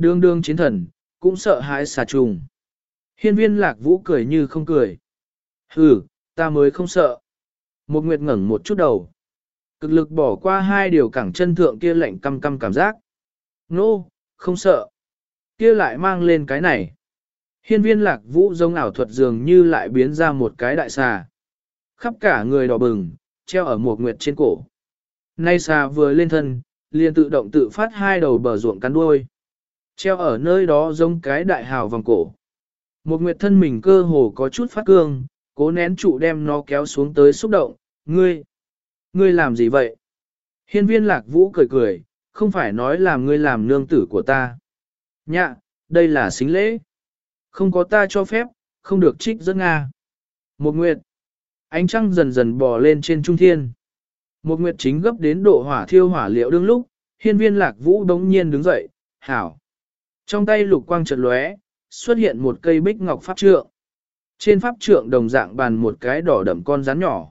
Speaker 1: Đương đương chiến thần, cũng sợ hãi xà trùng. Hiên viên lạc vũ cười như không cười. Hừ, ta mới không sợ. Một nguyệt ngẩng một chút đầu. Cực lực bỏ qua hai điều cẳng chân thượng kia lạnh căm căm cảm giác. Nô, no, không sợ. Kia lại mang lên cái này. Hiên viên lạc vũ giống ảo thuật dường như lại biến ra một cái đại xà. Khắp cả người đỏ bừng, treo ở một nguyệt trên cổ. Nay xà vừa lên thân, liền tự động tự phát hai đầu bờ ruộng cắn đuôi. Treo ở nơi đó giống cái đại hào vòng cổ. Một nguyệt thân mình cơ hồ có chút phát cương, cố nén trụ đem nó kéo xuống tới xúc động, ngươi, ngươi làm gì vậy? Hiên viên lạc vũ cười cười, không phải nói là ngươi làm nương tử của ta. Nhạ, đây là xính lễ. Không có ta cho phép, không được trích dẫn Nga. Một nguyệt, ánh trăng dần dần bò lên trên trung thiên. Một nguyệt chính gấp đến độ hỏa thiêu hỏa liệu đương lúc, hiên viên lạc vũ đống nhiên đứng dậy, hảo. Trong tay lục quang chợt lóe, xuất hiện một cây bích ngọc pháp trượng. Trên pháp trượng đồng dạng bàn một cái đỏ đậm con rắn nhỏ.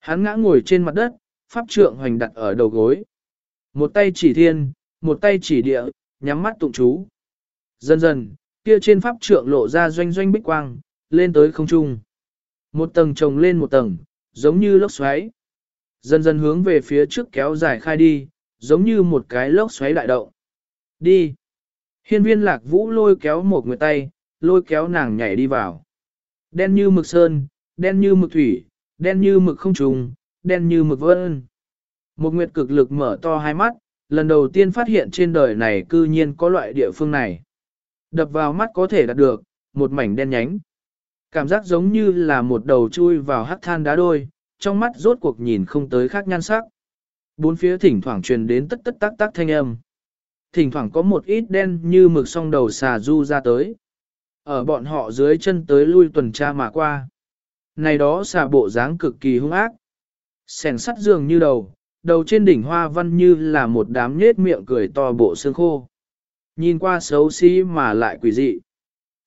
Speaker 1: Hắn ngã ngồi trên mặt đất, pháp trượng hoành đặt ở đầu gối. Một tay chỉ thiên, một tay chỉ địa, nhắm mắt tụng chú. Dần dần, kia trên pháp trượng lộ ra doanh doanh bích quang, lên tới không trung. Một tầng trồng lên một tầng, giống như lốc xoáy. Dần dần hướng về phía trước kéo dài khai đi, giống như một cái lốc xoáy đại động. Đi. Hiên viên lạc vũ lôi kéo một người tay, lôi kéo nàng nhảy đi vào. Đen như mực sơn, đen như mực thủy, đen như mực không trùng, đen như mực vân. Một nguyệt cực lực mở to hai mắt, lần đầu tiên phát hiện trên đời này cư nhiên có loại địa phương này. Đập vào mắt có thể đạt được, một mảnh đen nhánh. Cảm giác giống như là một đầu chui vào hắc than đá đôi, trong mắt rốt cuộc nhìn không tới khác nhan sắc. Bốn phía thỉnh thoảng truyền đến tất tất tác tác thanh âm. Thỉnh thoảng có một ít đen như mực song đầu xà du ra tới. Ở bọn họ dưới chân tới lui tuần tra mà qua. Này đó xà bộ dáng cực kỳ hung ác. Sèn sắt dường như đầu, đầu trên đỉnh hoa văn như là một đám nhết miệng cười to bộ xương khô. Nhìn qua xấu xí mà lại quỷ dị.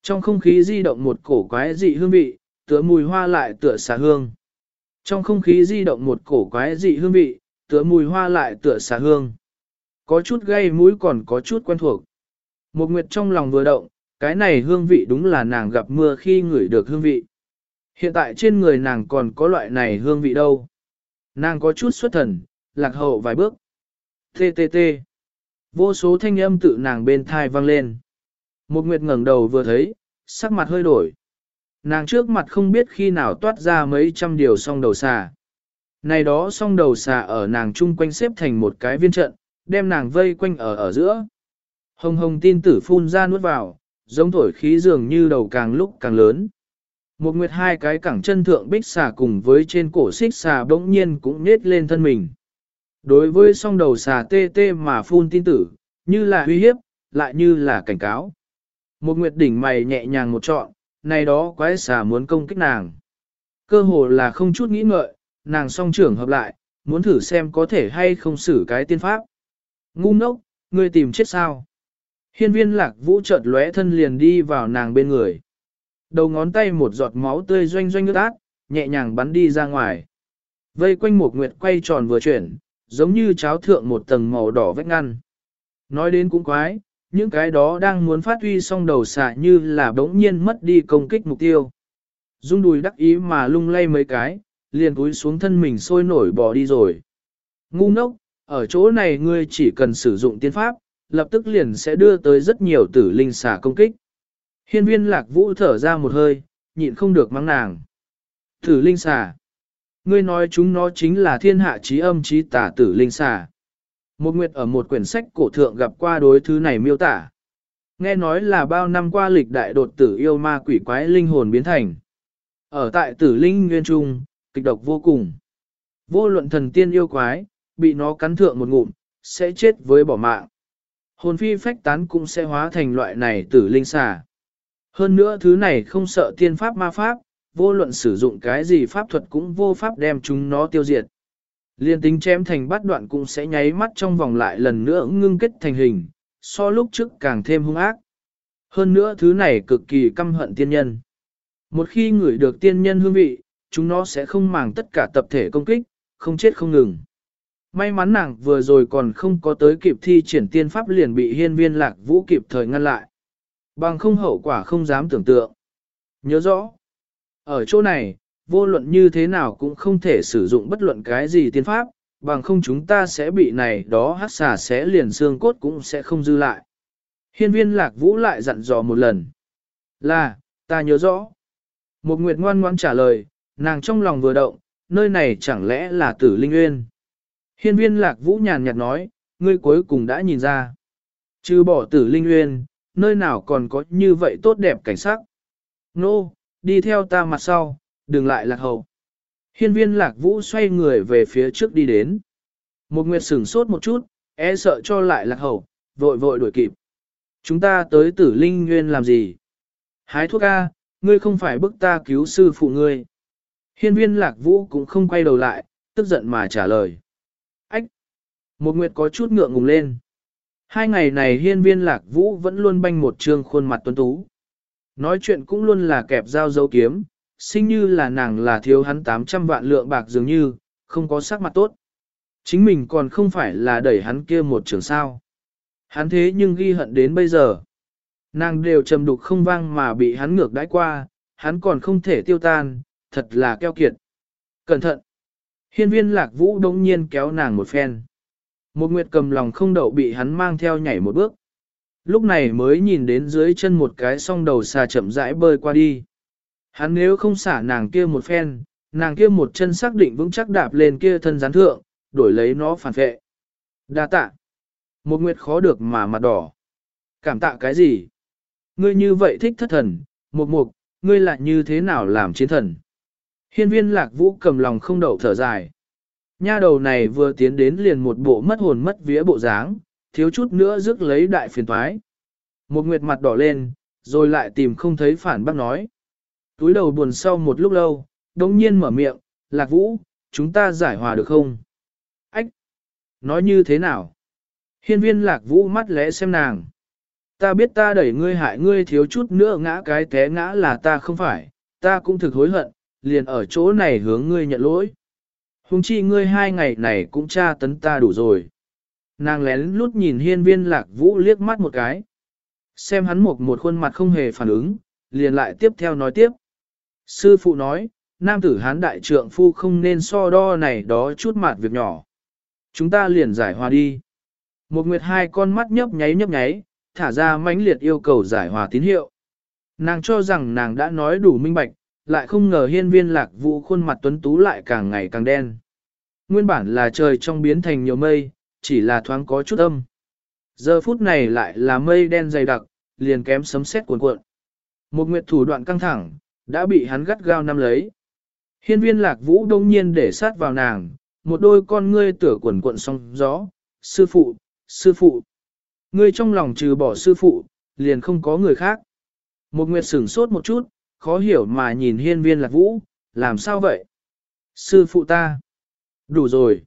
Speaker 1: Trong không khí di động một cổ quái dị hương vị, tựa mùi hoa lại tựa xà hương. Trong không khí di động một cổ quái dị hương vị, tựa mùi hoa lại tựa xà hương. Có chút gây mũi còn có chút quen thuộc. Một nguyệt trong lòng vừa động, cái này hương vị đúng là nàng gặp mưa khi ngửi được hương vị. Hiện tại trên người nàng còn có loại này hương vị đâu. Nàng có chút xuất thần, lạc hậu vài bước. Tê tê tê. Vô số thanh âm tự nàng bên thai vang lên. Một nguyệt ngẩng đầu vừa thấy, sắc mặt hơi đổi. Nàng trước mặt không biết khi nào toát ra mấy trăm điều song đầu xà. Này đó song đầu xà ở nàng chung quanh xếp thành một cái viên trận, đem nàng vây quanh ở ở giữa. Hồng hồng tin tử phun ra nuốt vào, giống thổi khí dường như đầu càng lúc càng lớn. Một nguyệt hai cái cẳng chân thượng bích xà cùng với trên cổ xích xà bỗng nhiên cũng nết lên thân mình. Đối với song đầu xà tê tê mà phun tin tử, như là uy hiếp, lại như là cảnh cáo. Một nguyệt đỉnh mày nhẹ nhàng một trọn, này đó quái xà muốn công kích nàng. Cơ hồ là không chút nghĩ ngợi, nàng song trưởng hợp lại, muốn thử xem có thể hay không xử cái tiên pháp. Ngu ngốc, ngươi tìm chết sao? Hiên viên lạc vũ chợt lóe thân liền đi vào nàng bên người. Đầu ngón tay một giọt máu tươi doanh doanh ướt át, nhẹ nhàng bắn đi ra ngoài. Vây quanh một nguyệt quay tròn vừa chuyển, giống như cháo thượng một tầng màu đỏ vách ngăn. Nói đến cũng quái, những cái đó đang muốn phát huy xong đầu xạ như là bỗng nhiên mất đi công kích mục tiêu. Dung đùi đắc ý mà lung lay mấy cái, liền cúi xuống thân mình sôi nổi bỏ đi rồi. Ngu ngốc, ở chỗ này ngươi chỉ cần sử dụng tiên pháp, lập tức liền sẽ đưa tới rất nhiều tử linh xà công kích. Hiên viên lạc vũ thở ra một hơi, nhịn không được mắng nàng. Tử linh xà. Ngươi nói chúng nó chính là thiên hạ trí âm trí tả tử linh xà. Một nguyệt ở một quyển sách cổ thượng gặp qua đối thứ này miêu tả. Nghe nói là bao năm qua lịch đại đột tử yêu ma quỷ quái linh hồn biến thành. Ở tại tử linh nguyên trung, kịch độc vô cùng. Vô luận thần tiên yêu quái, bị nó cắn thượng một ngụm, sẽ chết với bỏ mạng. Hồn phi phách tán cũng sẽ hóa thành loại này tử linh xà. Hơn nữa thứ này không sợ tiên pháp ma pháp, vô luận sử dụng cái gì pháp thuật cũng vô pháp đem chúng nó tiêu diệt. Liên tính chém thành bát đoạn cũng sẽ nháy mắt trong vòng lại lần nữa ngưng kết thành hình, so lúc trước càng thêm hung ác. Hơn nữa thứ này cực kỳ căm hận tiên nhân. Một khi ngửi được tiên nhân hương vị, chúng nó sẽ không màng tất cả tập thể công kích, không chết không ngừng. May mắn nàng vừa rồi còn không có tới kịp thi triển tiên pháp liền bị hiên viên lạc vũ kịp thời ngăn lại. Bằng không hậu quả không dám tưởng tượng. Nhớ rõ, ở chỗ này, vô luận như thế nào cũng không thể sử dụng bất luận cái gì tiên pháp, bằng không chúng ta sẽ bị này đó hát xà sẽ liền xương cốt cũng sẽ không dư lại. Hiên viên lạc vũ lại dặn dò một lần. Là, ta nhớ rõ. Một nguyệt ngoan ngoan trả lời, nàng trong lòng vừa động, nơi này chẳng lẽ là tử linh uyên. Hiên viên lạc vũ nhàn nhạt nói, ngươi cuối cùng đã nhìn ra. Trừ bỏ tử linh uyên, nơi nào còn có như vậy tốt đẹp cảnh sắc. Nô, đi theo ta mặt sau, đừng lại lạc hậu. Hiên viên lạc vũ xoay người về phía trước đi đến. Một nguyệt sửng sốt một chút, e sợ cho lại lạc hậu, vội vội đuổi kịp. Chúng ta tới tử linh nguyên làm gì? Hái thuốc A, ngươi không phải bức ta cứu sư phụ ngươi. Hiên viên lạc vũ cũng không quay đầu lại, tức giận mà trả lời. Một nguyệt có chút ngượng ngùng lên. Hai ngày này hiên viên lạc vũ vẫn luôn banh một trương khuôn mặt tuấn tú. Nói chuyện cũng luôn là kẹp dao dấu kiếm, sinh như là nàng là thiếu hắn 800 vạn lượng bạc dường như, không có sắc mặt tốt. Chính mình còn không phải là đẩy hắn kia một trường sao. Hắn thế nhưng ghi hận đến bây giờ. Nàng đều trầm đục không vang mà bị hắn ngược đãi qua, hắn còn không thể tiêu tan, thật là keo kiệt. Cẩn thận! Hiên viên lạc vũ đông nhiên kéo nàng một phen. Một nguyệt cầm lòng không đậu bị hắn mang theo nhảy một bước. Lúc này mới nhìn đến dưới chân một cái song đầu xà chậm rãi bơi qua đi. Hắn nếu không xả nàng kia một phen, nàng kia một chân xác định vững chắc đạp lên kia thân gián thượng, đổi lấy nó phản vệ. Đa tạ. Một nguyệt khó được mà mặt đỏ. Cảm tạ cái gì? Ngươi như vậy thích thất thần, một mục, ngươi lại như thế nào làm chiến thần? Hiên viên lạc vũ cầm lòng không đậu thở dài. Nha đầu này vừa tiến đến liền một bộ mất hồn mất vía bộ dáng, thiếu chút nữa rước lấy đại phiền toái. Một nguyệt mặt đỏ lên, rồi lại tìm không thấy phản bác nói. Túi đầu buồn sau một lúc lâu, đồng nhiên mở miệng, lạc vũ, chúng ta giải hòa được không? Ách! Nói như thế nào? Hiên viên lạc vũ mắt lẽ xem nàng. Ta biết ta đẩy ngươi hại ngươi thiếu chút nữa ngã cái té ngã là ta không phải, ta cũng thực hối hận, liền ở chỗ này hướng ngươi nhận lỗi. Hùng chi ngươi hai ngày này cũng tra tấn ta đủ rồi. Nàng lén lút nhìn hiên viên lạc vũ liếc mắt một cái. Xem hắn một một khuôn mặt không hề phản ứng, liền lại tiếp theo nói tiếp. Sư phụ nói, nam tử hán đại trượng phu không nên so đo này đó chút mạt việc nhỏ. Chúng ta liền giải hòa đi. Một nguyệt hai con mắt nhấp nháy nhấp nháy, thả ra mãnh liệt yêu cầu giải hòa tín hiệu. Nàng cho rằng nàng đã nói đủ minh bạch, lại không ngờ hiên viên lạc vũ khuôn mặt tuấn tú lại càng ngày càng đen. Nguyên bản là trời trong biến thành nhiều mây, chỉ là thoáng có chút âm. Giờ phút này lại là mây đen dày đặc, liền kém sấm sét cuồn cuộn. Một nguyệt thủ đoạn căng thẳng, đã bị hắn gắt gao nắm lấy. Hiên viên lạc vũ đông nhiên để sát vào nàng, một đôi con ngươi tửa quần cuộn song gió. Sư phụ, sư phụ. Ngươi trong lòng trừ bỏ sư phụ, liền không có người khác. Một nguyệt sửng sốt một chút, khó hiểu mà nhìn hiên viên lạc vũ, làm sao vậy? Sư phụ ta. Đủ rồi.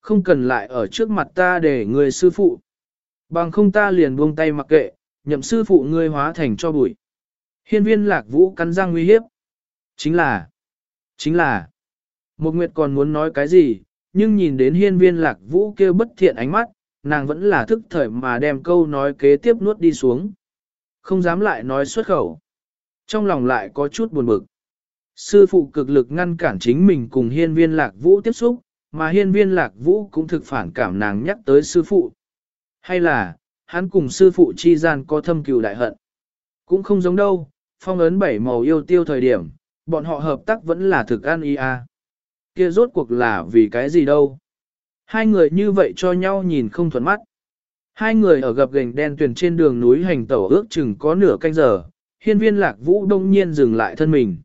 Speaker 1: Không cần lại ở trước mặt ta để người sư phụ. Bằng không ta liền buông tay mặc kệ, nhậm sư phụ ngươi hóa thành cho bụi. Hiên viên lạc vũ cắn răng nguy hiếp. Chính là, chính là, một nguyệt còn muốn nói cái gì, nhưng nhìn đến hiên viên lạc vũ kêu bất thiện ánh mắt, nàng vẫn là thức thời mà đem câu nói kế tiếp nuốt đi xuống. Không dám lại nói xuất khẩu. Trong lòng lại có chút buồn bực. Sư phụ cực lực ngăn cản chính mình cùng hiên viên lạc vũ tiếp xúc, mà hiên viên lạc vũ cũng thực phản cảm nàng nhắc tới sư phụ. Hay là, hắn cùng sư phụ chi gian có thâm cừu đại hận. Cũng không giống đâu, phong ấn bảy màu yêu tiêu thời điểm, bọn họ hợp tác vẫn là thực an ý a. Kia rốt cuộc là vì cái gì đâu. Hai người như vậy cho nhau nhìn không thuận mắt. Hai người ở gặp gành đen tuyền trên đường núi hành tẩu ước chừng có nửa canh giờ, hiên viên lạc vũ đông nhiên dừng lại thân mình.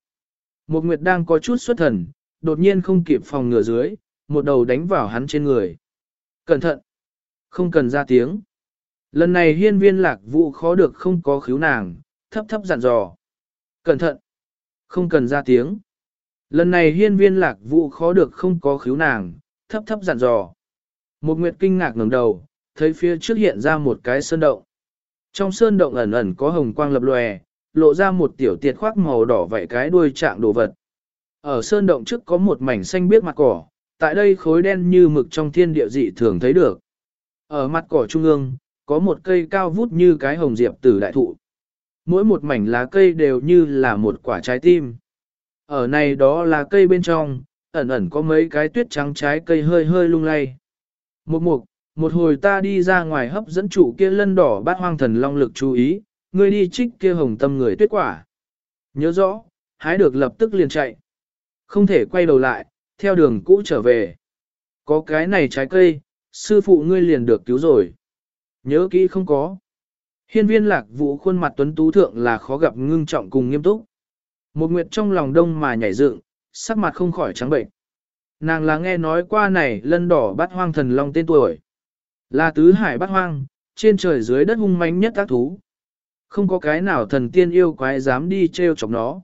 Speaker 1: Một nguyệt đang có chút xuất thần, đột nhiên không kịp phòng ngừa dưới, một đầu đánh vào hắn trên người. Cẩn thận! Không cần ra tiếng. Lần này hiên viên lạc vũ khó được không có khíu nàng, thấp thấp dặn dò. Cẩn thận! Không cần ra tiếng. Lần này hiên viên lạc vũ khó được không có khíu nàng, thấp thấp dặn dò. Một nguyệt kinh ngạc ngẩng đầu, thấy phía trước hiện ra một cái sơn động. Trong sơn động ẩn ẩn có hồng quang lập lòe, lộ ra một tiểu tiệt khoác màu đỏ vảy cái đuôi trạng đồ vật. Ở sơn động trước có một mảnh xanh biếc mặt cỏ, tại đây khối đen như mực trong thiên địa dị thường thấy được. Ở mặt cỏ trung ương, có một cây cao vút như cái hồng diệp tử đại thụ. Mỗi một mảnh lá cây đều như là một quả trái tim. Ở này đó là cây bên trong, ẩn ẩn có mấy cái tuyết trắng trái cây hơi hơi lung lay. Một mục, một hồi ta đi ra ngoài hấp dẫn chủ kia lân đỏ bát hoang thần long lực chú ý, ngươi đi trích kia hồng tâm người tuyết quả. Nhớ rõ, hái được lập tức liền chạy. Không thể quay đầu lại, theo đường cũ trở về. Có cái này trái cây, sư phụ ngươi liền được cứu rồi. Nhớ kỹ không có. Hiên viên lạc vũ khuôn mặt tuấn tú thượng là khó gặp ngưng trọng cùng nghiêm túc. Một nguyệt trong lòng đông mà nhảy dựng, sắc mặt không khỏi trắng bệnh. Nàng là nghe nói qua này lân đỏ bắt hoang thần long tên tuổi. Là tứ hải bắt hoang, trên trời dưới đất hung manh nhất các thú. Không có cái nào thần tiên yêu quái dám đi treo chọc nó.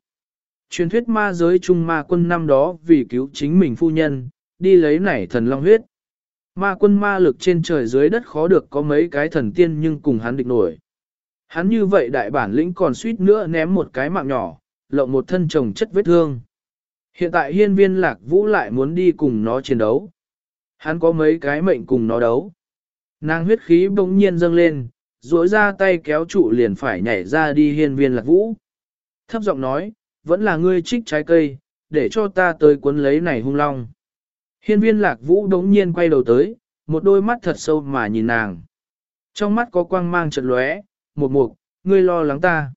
Speaker 1: Truyền thuyết ma giới trung ma quân năm đó vì cứu chính mình phu nhân, đi lấy nảy thần long huyết. Ma quân ma lực trên trời dưới đất khó được có mấy cái thần tiên nhưng cùng hắn địch nổi. Hắn như vậy đại bản lĩnh còn suýt nữa ném một cái mạng nhỏ, lộng một thân chồng chất vết thương. Hiện tại hiên viên lạc vũ lại muốn đi cùng nó chiến đấu. Hắn có mấy cái mệnh cùng nó đấu. Nàng huyết khí bỗng nhiên dâng lên, duỗi ra tay kéo trụ liền phải nhảy ra đi hiên viên lạc vũ. Thấp giọng nói, vẫn là ngươi trích trái cây, để cho ta tới cuốn lấy này hung long. Hiên viên lạc vũ đống nhiên quay đầu tới, một đôi mắt thật sâu mà nhìn nàng. Trong mắt có quang mang chật lóe, một mục, ngươi lo lắng ta.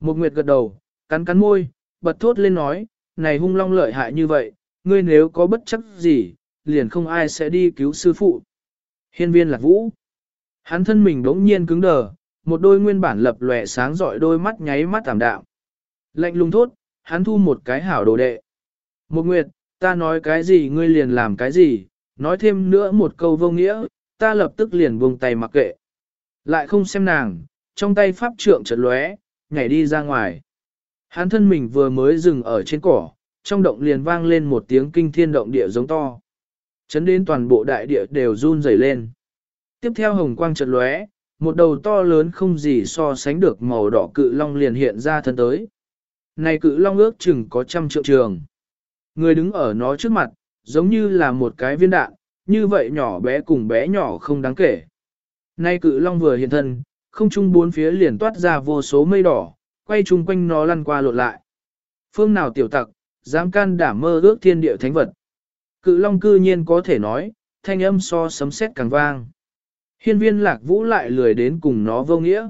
Speaker 1: Một nguyệt gật đầu, cắn cắn môi, bật thốt lên nói, này hung long lợi hại như vậy, ngươi nếu có bất chấp gì, liền không ai sẽ đi cứu sư phụ. Hiên viên lạc vũ. Hắn thân mình đống nhiên cứng đờ, một đôi nguyên bản lập lòe sáng rọi đôi mắt nháy mắt tạm đạm. Lạnh lùng thốt, hắn thu một cái hảo đồ đệ. Một nguyệt, ta nói cái gì ngươi liền làm cái gì, nói thêm nữa một câu vô nghĩa, ta lập tức liền buông tay mặc kệ. Lại không xem nàng, trong tay pháp trượng chợt lóe, nhảy đi ra ngoài. Hắn thân mình vừa mới dừng ở trên cỏ, trong động liền vang lên một tiếng kinh thiên động địa giống to. Chấn đến toàn bộ đại địa đều run rẩy lên. Tiếp theo hồng quang chợt lóe, một đầu to lớn không gì so sánh được màu đỏ cự long liền hiện ra thân tới. Này cự long ước chừng có trăm triệu trường. Người đứng ở nó trước mặt, giống như là một cái viên đạn, như vậy nhỏ bé cùng bé nhỏ không đáng kể. Nay cự long vừa hiện thân, không trung bốn phía liền toát ra vô số mây đỏ, quay chung quanh nó lăn qua lộn lại. Phương nào tiểu tặc, dám can đảm mơ ước thiên địa thánh vật. Cự long cư nhiên có thể nói, thanh âm so sấm sét càng vang. Hiên viên lạc vũ lại lười đến cùng nó vô nghĩa.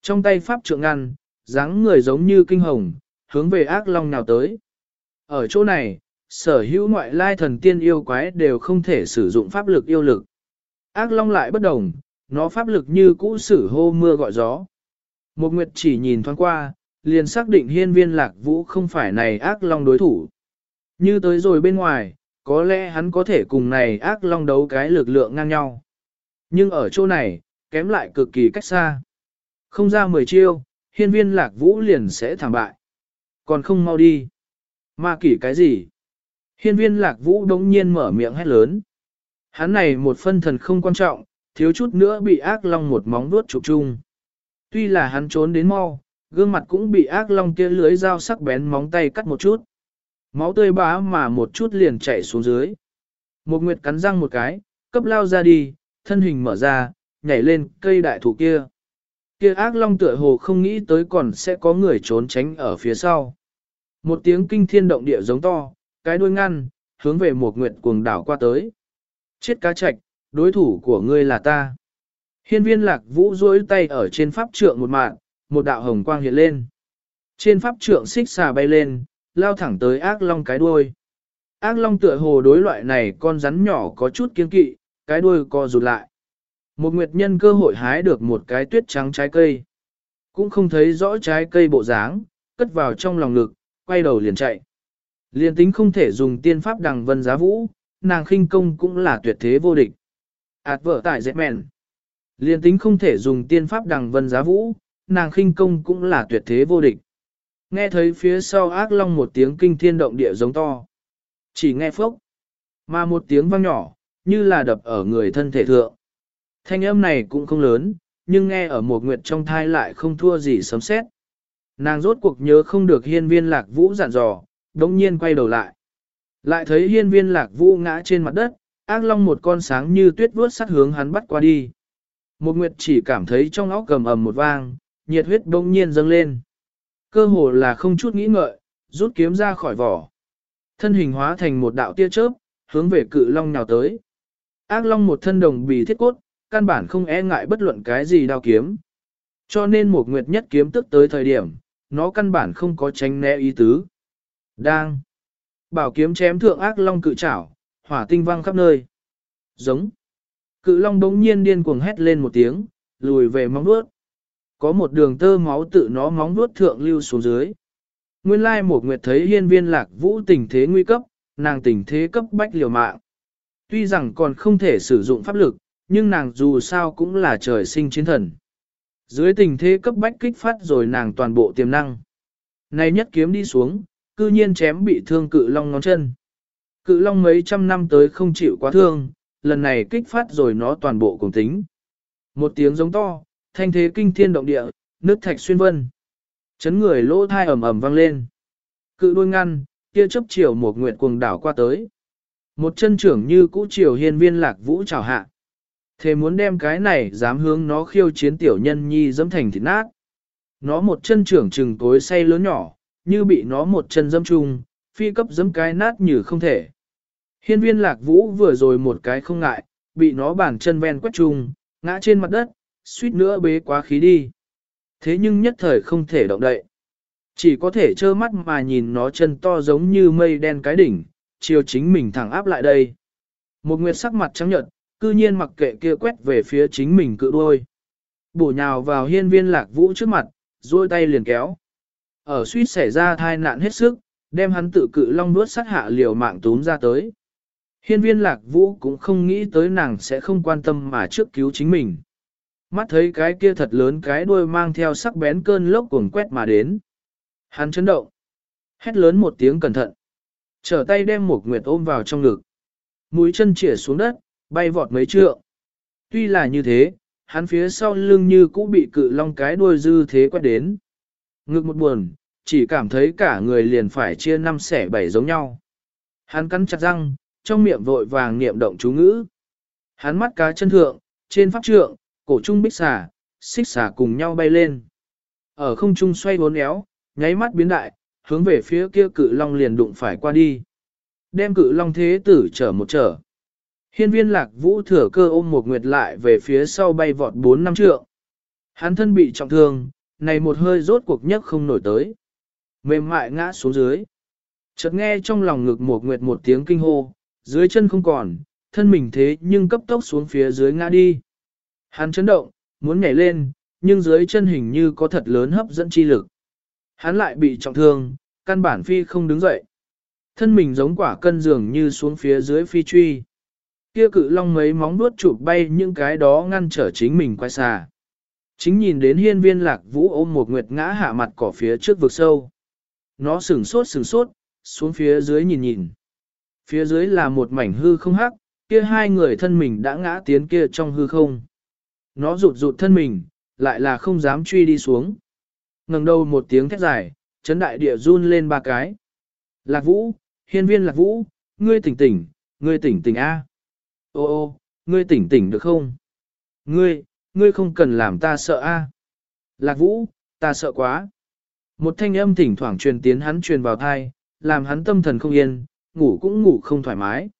Speaker 1: Trong tay pháp trượng ngăn, dáng người giống như kinh hồng, hướng về ác long nào tới. Ở chỗ này, sở hữu ngoại lai thần tiên yêu quái đều không thể sử dụng pháp lực yêu lực. Ác long lại bất đồng, nó pháp lực như cũ sử hô mưa gọi gió. Một nguyệt chỉ nhìn thoáng qua, liền xác định hiên viên lạc vũ không phải này ác long đối thủ. Như tới rồi bên ngoài, có lẽ hắn có thể cùng này ác long đấu cái lực lượng ngang nhau. Nhưng ở chỗ này, kém lại cực kỳ cách xa. Không ra mười chiêu, hiên viên lạc vũ liền sẽ thảm bại. Còn không mau đi. Ma kỷ cái gì? Hiên viên lạc vũ đống nhiên mở miệng hét lớn. Hắn này một phân thần không quan trọng, thiếu chút nữa bị ác long một móng vuốt chụp chung. Tuy là hắn trốn đến mau, gương mặt cũng bị ác long kia lưới dao sắc bén móng tay cắt một chút. Máu tươi bá mà một chút liền chảy xuống dưới. Một nguyệt cắn răng một cái, cấp lao ra đi, thân hình mở ra, nhảy lên cây đại thụ kia. Kia ác long tựa hồ không nghĩ tới còn sẽ có người trốn tránh ở phía sau. Một tiếng kinh thiên động địa giống to, cái đuôi ngăn, hướng về một nguyệt cuồng đảo qua tới. Chết cá trạch, đối thủ của ngươi là ta. Hiên viên lạc vũ duỗi tay ở trên pháp trượng một mạng, một đạo hồng quang hiện lên. Trên pháp trượng xích xà bay lên, lao thẳng tới ác long cái đuôi. Ác long tựa hồ đối loại này con rắn nhỏ có chút kiên kỵ, cái đuôi co rụt lại. Một nguyệt nhân cơ hội hái được một cái tuyết trắng trái cây. Cũng không thấy rõ trái cây bộ dáng, cất vào trong lòng ngực, quay đầu liền chạy. Liền tính không thể dùng tiên pháp đằng vân giá vũ, nàng khinh công cũng là tuyệt thế vô địch. Ảt vợ tại dẹp mẹn. Liền tính không thể dùng tiên pháp đằng vân giá vũ, nàng khinh công cũng là tuyệt thế vô địch. Nghe thấy phía sau ác long một tiếng kinh thiên động địa giống to. Chỉ nghe phốc, mà một tiếng vang nhỏ, như là đập ở người thân thể thượng. Thanh âm này cũng không lớn, nhưng nghe ở một nguyệt trong thai lại không thua gì sấm sét. Nàng rốt cuộc nhớ không được hiên viên lạc vũ dặn dò, đống nhiên quay đầu lại. Lại thấy hiên viên lạc vũ ngã trên mặt đất, ác long một con sáng như tuyết vuốt sát hướng hắn bắt qua đi. Một nguyệt chỉ cảm thấy trong óc cầm ầm một vang, nhiệt huyết đống nhiên dâng lên. Cơ hồ là không chút nghĩ ngợi, rút kiếm ra khỏi vỏ. Thân hình hóa thành một đạo tia chớp, hướng về cự long nhào tới. Ác long một thân đồng bì thiết cốt, căn bản không e ngại bất luận cái gì đao kiếm. Cho nên một nguyệt nhất kiếm tức tới thời điểm, nó căn bản không có tránh né ý tứ. Đang. Bảo kiếm chém thượng ác long cự chảo, hỏa tinh văng khắp nơi. Giống. Cự long đống nhiên điên cuồng hét lên một tiếng, lùi về móng vuốt. Có một đường tơ máu tự nó móng vuốt thượng lưu xuống dưới. Nguyên lai một nguyệt thấy hiên viên lạc vũ tình thế nguy cấp, nàng tình thế cấp bách liều mạng. Tuy rằng còn không thể sử dụng pháp lực, nhưng nàng dù sao cũng là trời sinh chiến thần. Dưới tình thế cấp bách kích phát rồi nàng toàn bộ tiềm năng. Này nhất kiếm đi xuống, cư nhiên chém bị thương cự long ngón chân. Cự long mấy trăm năm tới không chịu quá thương, lần này kích phát rồi nó toàn bộ cùng tính. Một tiếng giống to, thanh thế kinh thiên động địa, nước thạch xuyên vân. Chấn người lỗ thai ầm ầm vang lên. Cự đôi ngăn, kia chấp chiều một nguyện cuồng đảo qua tới. Một chân trưởng như cũ triều hiên viên lạc vũ chào hạ. Thế muốn đem cái này dám hướng nó khiêu chiến tiểu nhân nhi dẫm thành thịt nát. Nó một chân trưởng trừng tối say lớn nhỏ, như bị nó một chân dâm chung, phi cấp dẫm cái nát như không thể. Hiên viên lạc vũ vừa rồi một cái không ngại, bị nó bàn chân ven quét chung, ngã trên mặt đất, suýt nữa bế quá khí đi. Thế nhưng nhất thời không thể động đậy. Chỉ có thể trơ mắt mà nhìn nó chân to giống như mây đen cái đỉnh, chiều chính mình thẳng áp lại đây. Một nguyệt sắc mặt trắng nhợt, cư nhiên mặc kệ kia quét về phía chính mình cự đuôi. Bổ nhào vào hiên viên lạc vũ trước mặt, duỗi tay liền kéo. Ở suýt xảy ra thai nạn hết sức, đem hắn tự cự long đuốt sát hạ liều mạng túm ra tới. Hiên viên lạc vũ cũng không nghĩ tới nàng sẽ không quan tâm mà trước cứu chính mình. Mắt thấy cái kia thật lớn cái đuôi mang theo sắc bén cơn lốc cuồng quét mà đến. Hắn chấn động. Hét lớn một tiếng cẩn thận. Trở tay đem một nguyệt ôm vào trong ngực. Mũi chân chỉa xuống đất, bay vọt mấy trượng. Tuy là như thế, hắn phía sau lưng như cũ bị cự long cái đuôi dư thế quét đến. Ngực một buồn, chỉ cảm thấy cả người liền phải chia năm xẻ bảy giống nhau. Hắn cắn chặt răng, trong miệng vội vàng niệm động chú ngữ. Hắn mắt cá chân thượng, trên pháp trượng, cổ trung bích xà, xích xà cùng nhau bay lên. Ở không trung xoay bốn éo, nháy mắt biến đại, hướng về phía kia cự long liền đụng phải qua đi. Đem cự long thế tử trở một trở. Hiên viên lạc vũ thừa cơ ôm một nguyệt lại về phía sau bay vọt bốn năm trượng. Hắn thân bị trọng thương, này một hơi rốt cuộc nhất không nổi tới. Mềm mại ngã xuống dưới. Chợt nghe trong lòng ngực một nguyệt một tiếng kinh hô, dưới chân không còn, thân mình thế nhưng cấp tốc xuống phía dưới ngã đi. Hắn chấn động, muốn nhảy lên, nhưng dưới chân hình như có thật lớn hấp dẫn chi lực. Hắn lại bị trọng thương, căn bản phi không đứng dậy. Thân mình giống quả cân dường như xuống phía dưới phi truy. Kia cự long mấy móng vuốt chụp bay những cái đó ngăn trở chính mình quay xa. Chính nhìn đến hiên viên lạc vũ ôm một nguyệt ngã hạ mặt cỏ phía trước vực sâu. Nó sửng sốt sửng sốt, xuống phía dưới nhìn nhìn. Phía dưới là một mảnh hư không hắc, kia hai người thân mình đã ngã tiến kia trong hư không. Nó rụt rụt thân mình, lại là không dám truy đi xuống ngẩng đầu một tiếng thét dài, chấn đại địa run lên ba cái. Lạc vũ, hiên viên lạc vũ, ngươi tỉnh tỉnh, ngươi tỉnh tỉnh A. Ô ô, ngươi tỉnh tỉnh được không? Ngươi, ngươi không cần làm ta sợ A. Lạc vũ, ta sợ quá. Một thanh âm thỉnh thoảng truyền tiến hắn truyền vào thai, làm hắn tâm thần không yên, ngủ cũng ngủ không thoải mái.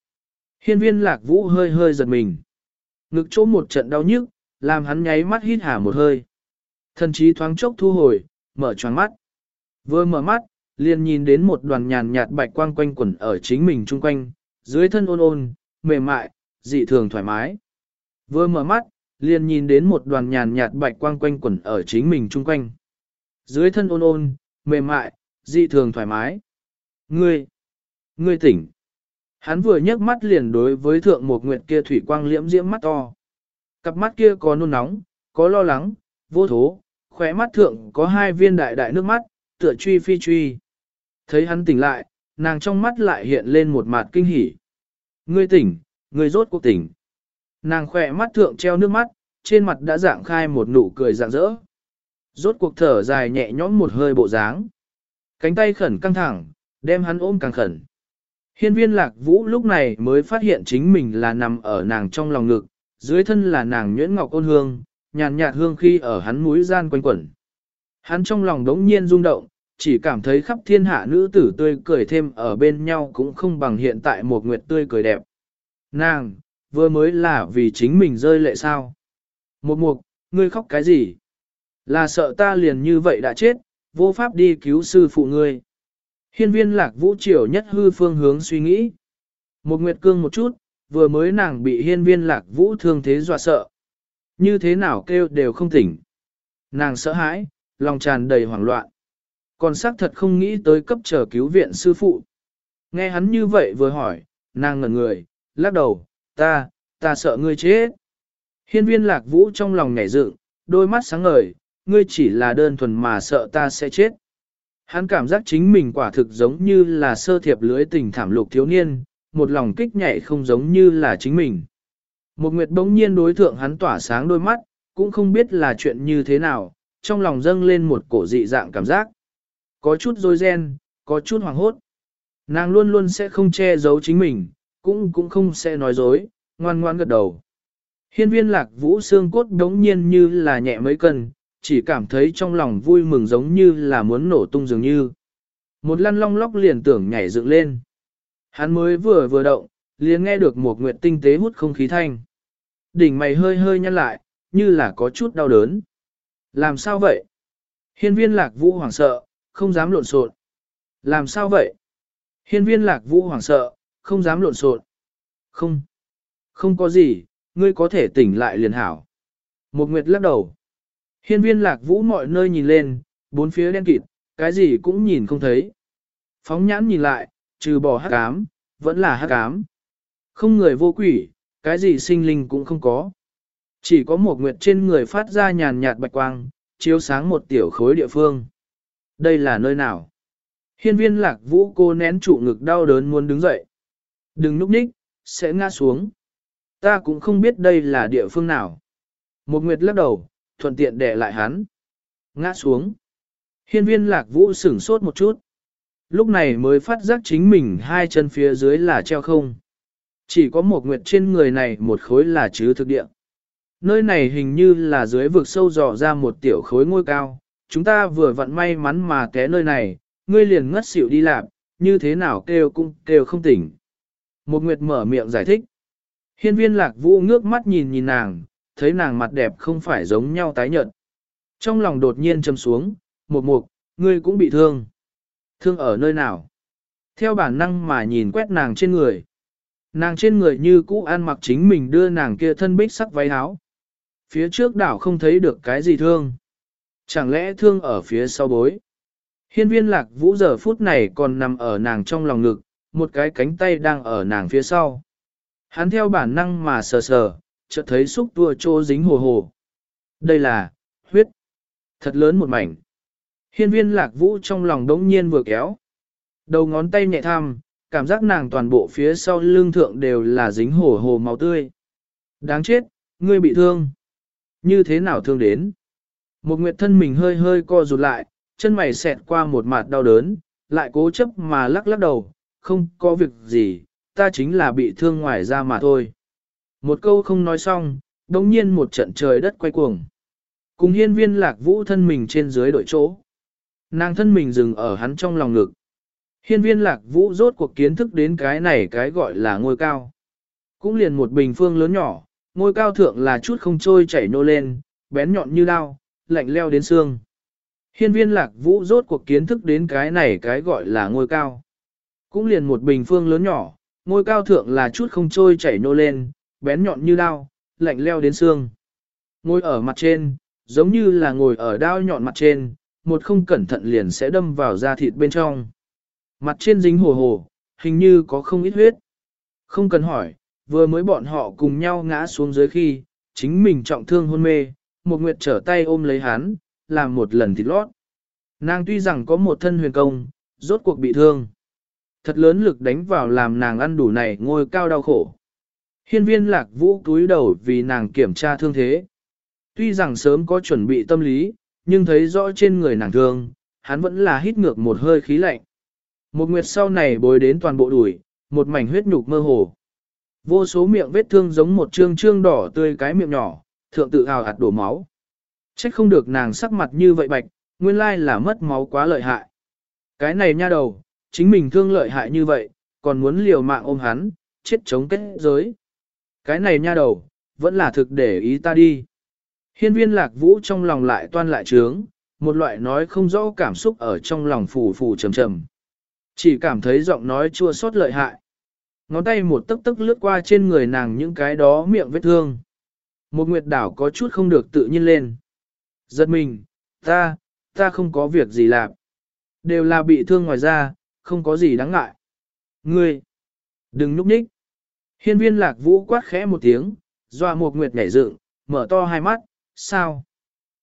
Speaker 1: Hiên viên lạc vũ hơi hơi giật mình. Ngực chỗ một trận đau nhức, làm hắn nháy mắt hít hà một hơi. Thần trí thoáng chốc thu hồi, mở choáng mắt. Vừa mở mắt, liền nhìn đến một đoàn nhàn nhạt bạch quang quanh quẩn ở chính mình chung quanh, dưới thân ôn ôn, mềm mại, dị thường thoải mái. Vừa mở mắt, liền nhìn đến một đoàn nhàn nhạt bạch quang quanh quẩn ở chính mình chung quanh. Dưới thân ôn ôn, mềm mại, dị thường thoải mái. Ngươi, ngươi tỉnh. Hắn vừa nhấc mắt liền đối với thượng một nguyệt kia thủy quang liễm diễm mắt to. Cặp mắt kia có nôn nóng, có lo lắng, vô thố, khóe mắt thượng có hai viên đại đại nước mắt, tựa truy phi truy. Thấy hắn tỉnh lại, nàng trong mắt lại hiện lên một mặt kinh hỉ. Ngươi tỉnh, ngươi rốt cuộc tỉnh. Nàng khỏe mắt thượng treo nước mắt, trên mặt đã dạng khai một nụ cười rạng rỡ. Rốt cuộc thở dài nhẹ nhõm một hơi bộ dáng. Cánh tay khẩn căng thẳng, đem hắn ôm càng khẩn. Hiên viên lạc vũ lúc này mới phát hiện chính mình là nằm ở nàng trong lòng ngực, dưới thân là nàng nhuyễn ngọc ôn hương, nhàn nhạt hương khi ở hắn mũi gian quanh quẩn. Hắn trong lòng đống nhiên rung động, chỉ cảm thấy khắp thiên hạ nữ tử tươi cười thêm ở bên nhau cũng không bằng hiện tại một nguyệt tươi cười đẹp. Nàng, vừa mới là vì chính mình rơi lệ sao. Một mục, ngươi khóc cái gì? Là sợ ta liền như vậy đã chết, vô pháp đi cứu sư phụ ngươi. Hiên viên lạc vũ triều nhất hư phương hướng suy nghĩ. Một nguyệt cương một chút, vừa mới nàng bị hiên viên lạc vũ thương thế dọa sợ. Như thế nào kêu đều không tỉnh. Nàng sợ hãi, lòng tràn đầy hoảng loạn. Còn xác thật không nghĩ tới cấp trở cứu viện sư phụ. Nghe hắn như vậy vừa hỏi, nàng ngẩn người, lắc đầu, ta, ta sợ ngươi chết. Hiên viên lạc vũ trong lòng nhảy dựng, đôi mắt sáng ngời, ngươi chỉ là đơn thuần mà sợ ta sẽ chết. Hắn cảm giác chính mình quả thực giống như là sơ thiệp lưới tình thảm lục thiếu niên, một lòng kích nhảy không giống như là chính mình. Một nguyệt bỗng nhiên đối thượng hắn tỏa sáng đôi mắt, cũng không biết là chuyện như thế nào, trong lòng dâng lên một cổ dị dạng cảm giác. Có chút dối ren, có chút hoàng hốt. Nàng luôn luôn sẽ không che giấu chính mình, cũng cũng không sẽ nói dối, ngoan ngoan gật đầu. Hiên viên lạc vũ xương cốt đống nhiên như là nhẹ mấy cân, chỉ cảm thấy trong lòng vui mừng giống như là muốn nổ tung dường như. Một lăn long lóc liền tưởng nhảy dựng lên. Hắn mới vừa vừa động, liền nghe được một nguyệt tinh tế hút không khí thanh. Đỉnh mày hơi hơi nhăn lại, như là có chút đau đớn. Làm sao vậy? Hiên viên lạc vũ hoảng sợ, không dám lộn xộn. Làm sao vậy? Hiên viên lạc vũ hoảng sợ, không dám lộn xộn. Không. Không có gì, ngươi có thể tỉnh lại liền hảo. Một nguyệt lắc đầu. Hiên viên lạc vũ mọi nơi nhìn lên, bốn phía đen kịt, cái gì cũng nhìn không thấy. Phóng nhãn nhìn lại, trừ bỏ hắc ám, vẫn là hắc ám. Không người vô quỷ, cái gì sinh linh cũng không có. Chỉ có một nguyệt trên người phát ra nhàn nhạt bạch quang, chiếu sáng một tiểu khối địa phương. Đây là nơi nào? Hiên viên lạc vũ cô nén trụ ngực đau đớn muốn đứng dậy. Đừng núp ních, sẽ ngã xuống. Ta cũng không biết đây là địa phương nào. Một nguyệt lắc đầu, thuận tiện để lại hắn. Ngã xuống. Hiên viên lạc vũ sửng sốt một chút. Lúc này mới phát giác chính mình hai chân phía dưới là treo không. Chỉ có một nguyệt trên người này một khối là chứ thực địa. Nơi này hình như là dưới vực sâu dò ra một tiểu khối ngôi cao. Chúng ta vừa vặn may mắn mà té nơi này, ngươi liền ngất xỉu đi làm, như thế nào kêu cũng kêu không tỉnh. Một nguyệt mở miệng giải thích. Hiên viên lạc vũ ngước mắt nhìn nhìn nàng, thấy nàng mặt đẹp không phải giống nhau tái nhợt. Trong lòng đột nhiên châm xuống, một mục, ngươi cũng bị thương. Thương ở nơi nào? Theo bản năng mà nhìn quét nàng trên người. Nàng trên người như cũ ăn mặc chính mình đưa nàng kia thân bích sắc váy áo. Phía trước đảo không thấy được cái gì thương. Chẳng lẽ thương ở phía sau bối? Hiên viên lạc vũ giờ phút này còn nằm ở nàng trong lòng ngực, một cái cánh tay đang ở nàng phía sau. Hắn theo bản năng mà sờ sờ, chợt thấy xúc tua trô dính hồ hồ. Đây là, huyết. Thật lớn một mảnh. Hiên viên lạc vũ trong lòng đống nhiên vừa kéo. Đầu ngón tay nhẹ tham cảm giác nàng toàn bộ phía sau lưng thượng đều là dính hổ hồ máu tươi. Đáng chết, ngươi bị thương. Như thế nào thương đến? Một nguyệt thân mình hơi hơi co rụt lại, chân mày xẹt qua một mặt đau đớn, lại cố chấp mà lắc lắc đầu, không có việc gì, ta chính là bị thương ngoài ra mà thôi. Một câu không nói xong, đồng nhiên một trận trời đất quay cuồng. Cùng hiên viên lạc vũ thân mình trên dưới đội chỗ. Nàng thân mình dừng ở hắn trong lòng ngực. Hiên viên lạc vũ rốt cuộc kiến thức đến cái này cái gọi là ngôi cao. Cũng liền một bình phương lớn nhỏ, ngôi cao thượng là chút không trôi chảy nô lên, bén nhọn như đao, lạnh leo đến xương. Hiên viên lạc vũ rốt cuộc kiến thức đến cái này cái gọi là ngôi cao. Cũng liền một bình phương lớn nhỏ, ngôi cao thượng là chút không trôi chảy nô lên, bén nhọn như đao, lạnh leo đến xương. Ngồi ở mặt trên, giống như là ngồi ở đao nhọn mặt trên, một không cẩn thận liền sẽ đâm vào da thịt bên trong. Mặt trên dính hồ hồ, hình như có không ít huyết. Không cần hỏi, vừa mới bọn họ cùng nhau ngã xuống dưới khi, chính mình trọng thương hôn mê, một nguyệt trở tay ôm lấy hắn, làm một lần thịt lót. Nàng tuy rằng có một thân huyền công, rốt cuộc bị thương. Thật lớn lực đánh vào làm nàng ăn đủ này ngôi cao đau khổ. Hiên viên lạc vũ túi đầu vì nàng kiểm tra thương thế. Tuy rằng sớm có chuẩn bị tâm lý, nhưng thấy rõ trên người nàng thương, hắn vẫn là hít ngược một hơi khí lạnh. Một nguyệt sau này bồi đến toàn bộ đùi, một mảnh huyết nhục mơ hồ. Vô số miệng vết thương giống một trương trương đỏ tươi cái miệng nhỏ, thượng tự hào hạt đổ máu. Trách không được nàng sắc mặt như vậy bạch, nguyên lai là mất máu quá lợi hại. Cái này nha đầu, chính mình thương lợi hại như vậy, còn muốn liều mạng ôm hắn, chết chống kết giới. Cái này nha đầu, vẫn là thực để ý ta đi. Hiên viên lạc vũ trong lòng lại toan lại trướng, một loại nói không rõ cảm xúc ở trong lòng phù phù trầm trầm. Chỉ cảm thấy giọng nói chua xót lợi hại. Ngón tay một tức tức lướt qua trên người nàng những cái đó miệng vết thương. Một nguyệt đảo có chút không được tự nhiên lên. Giật mình, ta, ta không có việc gì làm. Đều là bị thương ngoài ra, không có gì đáng ngại. Ngươi, đừng núp nhích. Hiên viên lạc vũ quát khẽ một tiếng, doa một nguyệt nhảy dựng, mở to hai mắt, sao?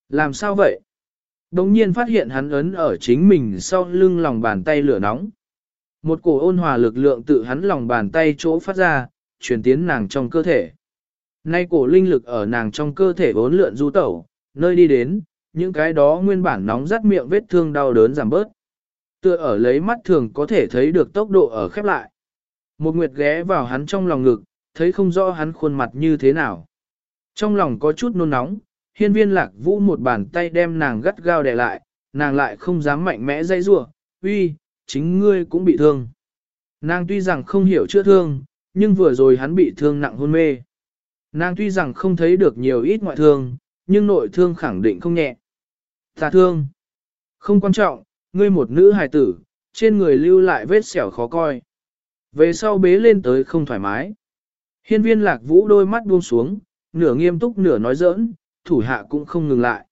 Speaker 1: Làm sao vậy? Đồng nhiên phát hiện hắn ấn ở chính mình sau lưng lòng bàn tay lửa nóng. Một cổ ôn hòa lực lượng tự hắn lòng bàn tay chỗ phát ra, truyền tiến nàng trong cơ thể. Nay cổ linh lực ở nàng trong cơ thể vốn lượn du tẩu, nơi đi đến, những cái đó nguyên bản nóng rát miệng vết thương đau đớn giảm bớt. Tựa ở lấy mắt thường có thể thấy được tốc độ ở khép lại. Một nguyệt ghé vào hắn trong lòng ngực, thấy không rõ hắn khuôn mặt như thế nào. Trong lòng có chút nôn nóng, hiên viên lạc vũ một bàn tay đem nàng gắt gao đè lại, nàng lại không dám mạnh mẽ dây rua, uy, chính ngươi cũng bị thương. Nàng tuy rằng không hiểu chữa thương, nhưng vừa rồi hắn bị thương nặng hôn mê. Nàng tuy rằng không thấy được nhiều ít ngoại thương, nhưng nội thương khẳng định không nhẹ. Ta thương. Không quan trọng, ngươi một nữ hài tử, trên người lưu lại vết sẹo khó coi. Về sau bế lên tới không thoải mái. Hiên viên lạc vũ đôi mắt buông xuống, nửa nghiêm túc nửa nói giỡn, thủ hạ cũng không ngừng lại.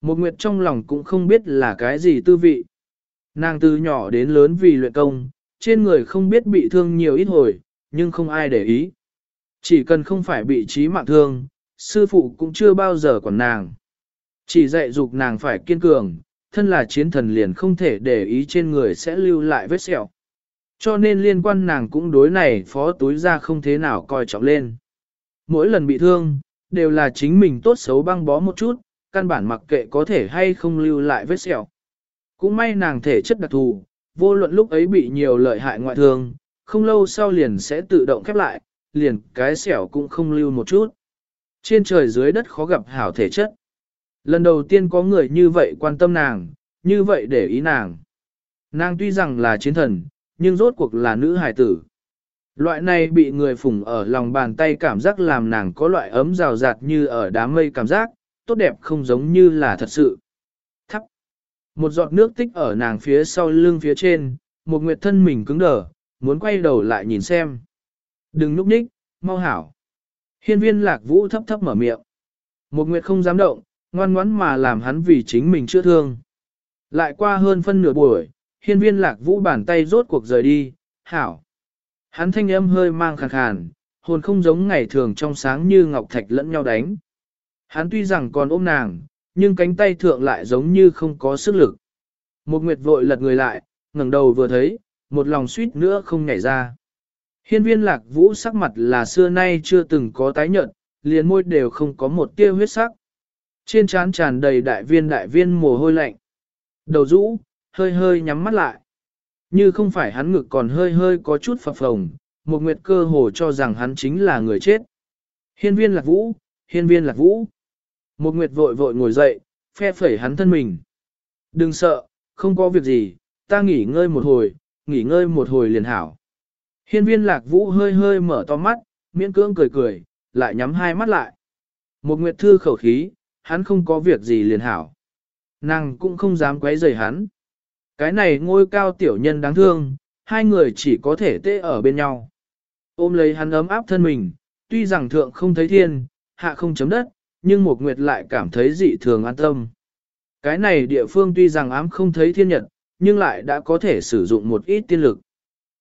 Speaker 1: Một nguyệt trong lòng cũng không biết là cái gì tư vị. Nàng từ nhỏ đến lớn vì luyện công, trên người không biết bị thương nhiều ít hồi, nhưng không ai để ý. Chỉ cần không phải bị trí mạng thương, sư phụ cũng chưa bao giờ quản nàng. Chỉ dạy dục nàng phải kiên cường, thân là chiến thần liền không thể để ý trên người sẽ lưu lại vết sẹo. Cho nên liên quan nàng cũng đối này phó túi ra không thế nào coi trọng lên. Mỗi lần bị thương, đều là chính mình tốt xấu băng bó một chút, căn bản mặc kệ có thể hay không lưu lại vết sẹo. Cũng may nàng thể chất đặc thù, vô luận lúc ấy bị nhiều lợi hại ngoại thương, không lâu sau liền sẽ tự động khép lại, liền cái sẹo cũng không lưu một chút. Trên trời dưới đất khó gặp hảo thể chất. Lần đầu tiên có người như vậy quan tâm nàng, như vậy để ý nàng. Nàng tuy rằng là chiến thần, nhưng rốt cuộc là nữ hài tử. Loại này bị người phủng ở lòng bàn tay cảm giác làm nàng có loại ấm rào rạt như ở đám mây cảm giác, tốt đẹp không giống như là thật sự. Một giọt nước tích ở nàng phía sau lưng phía trên, một nguyệt thân mình cứng đờ, muốn quay đầu lại nhìn xem. Đừng núp nhích, mau hảo. Hiên viên lạc vũ thấp thấp mở miệng. Một nguyệt không dám động, ngoan ngoãn mà làm hắn vì chính mình chưa thương. Lại qua hơn phân nửa buổi, hiên viên lạc vũ bàn tay rốt cuộc rời đi, hảo. Hắn thanh âm hơi mang khàn khàn, hồn không giống ngày thường trong sáng như ngọc thạch lẫn nhau đánh. Hắn tuy rằng còn ôm nàng, nhưng cánh tay thượng lại giống như không có sức lực. Một nguyệt vội lật người lại, ngẩng đầu vừa thấy, một lòng suýt nữa không nhảy ra. Hiên viên lạc vũ sắc mặt là xưa nay chưa từng có tái nhợt, liền môi đều không có một tia huyết sắc. Trên trán tràn đầy đại viên đại viên mồ hôi lạnh. Đầu rũ, hơi hơi nhắm mắt lại. Như không phải hắn ngực còn hơi hơi có chút phập phồng, một nguyệt cơ hồ cho rằng hắn chính là người chết. Hiên viên lạc vũ, hiên viên lạc vũ. Một nguyệt vội vội ngồi dậy, phe phẩy hắn thân mình. Đừng sợ, không có việc gì, ta nghỉ ngơi một hồi, nghỉ ngơi một hồi liền hảo. Hiên viên lạc vũ hơi hơi mở to mắt, miễn cưỡng cười cười, lại nhắm hai mắt lại. Một nguyệt thư khẩu khí, hắn không có việc gì liền hảo. Nàng cũng không dám quấy rầy hắn. Cái này ngôi cao tiểu nhân đáng thương, hai người chỉ có thể tê ở bên nhau. Ôm lấy hắn ấm áp thân mình, tuy rằng thượng không thấy thiên, hạ không chấm đất, nhưng Mộc nguyệt lại cảm thấy dị thường an tâm. Cái này địa phương tuy rằng ám không thấy thiên nhật, nhưng lại đã có thể sử dụng một ít tiên lực.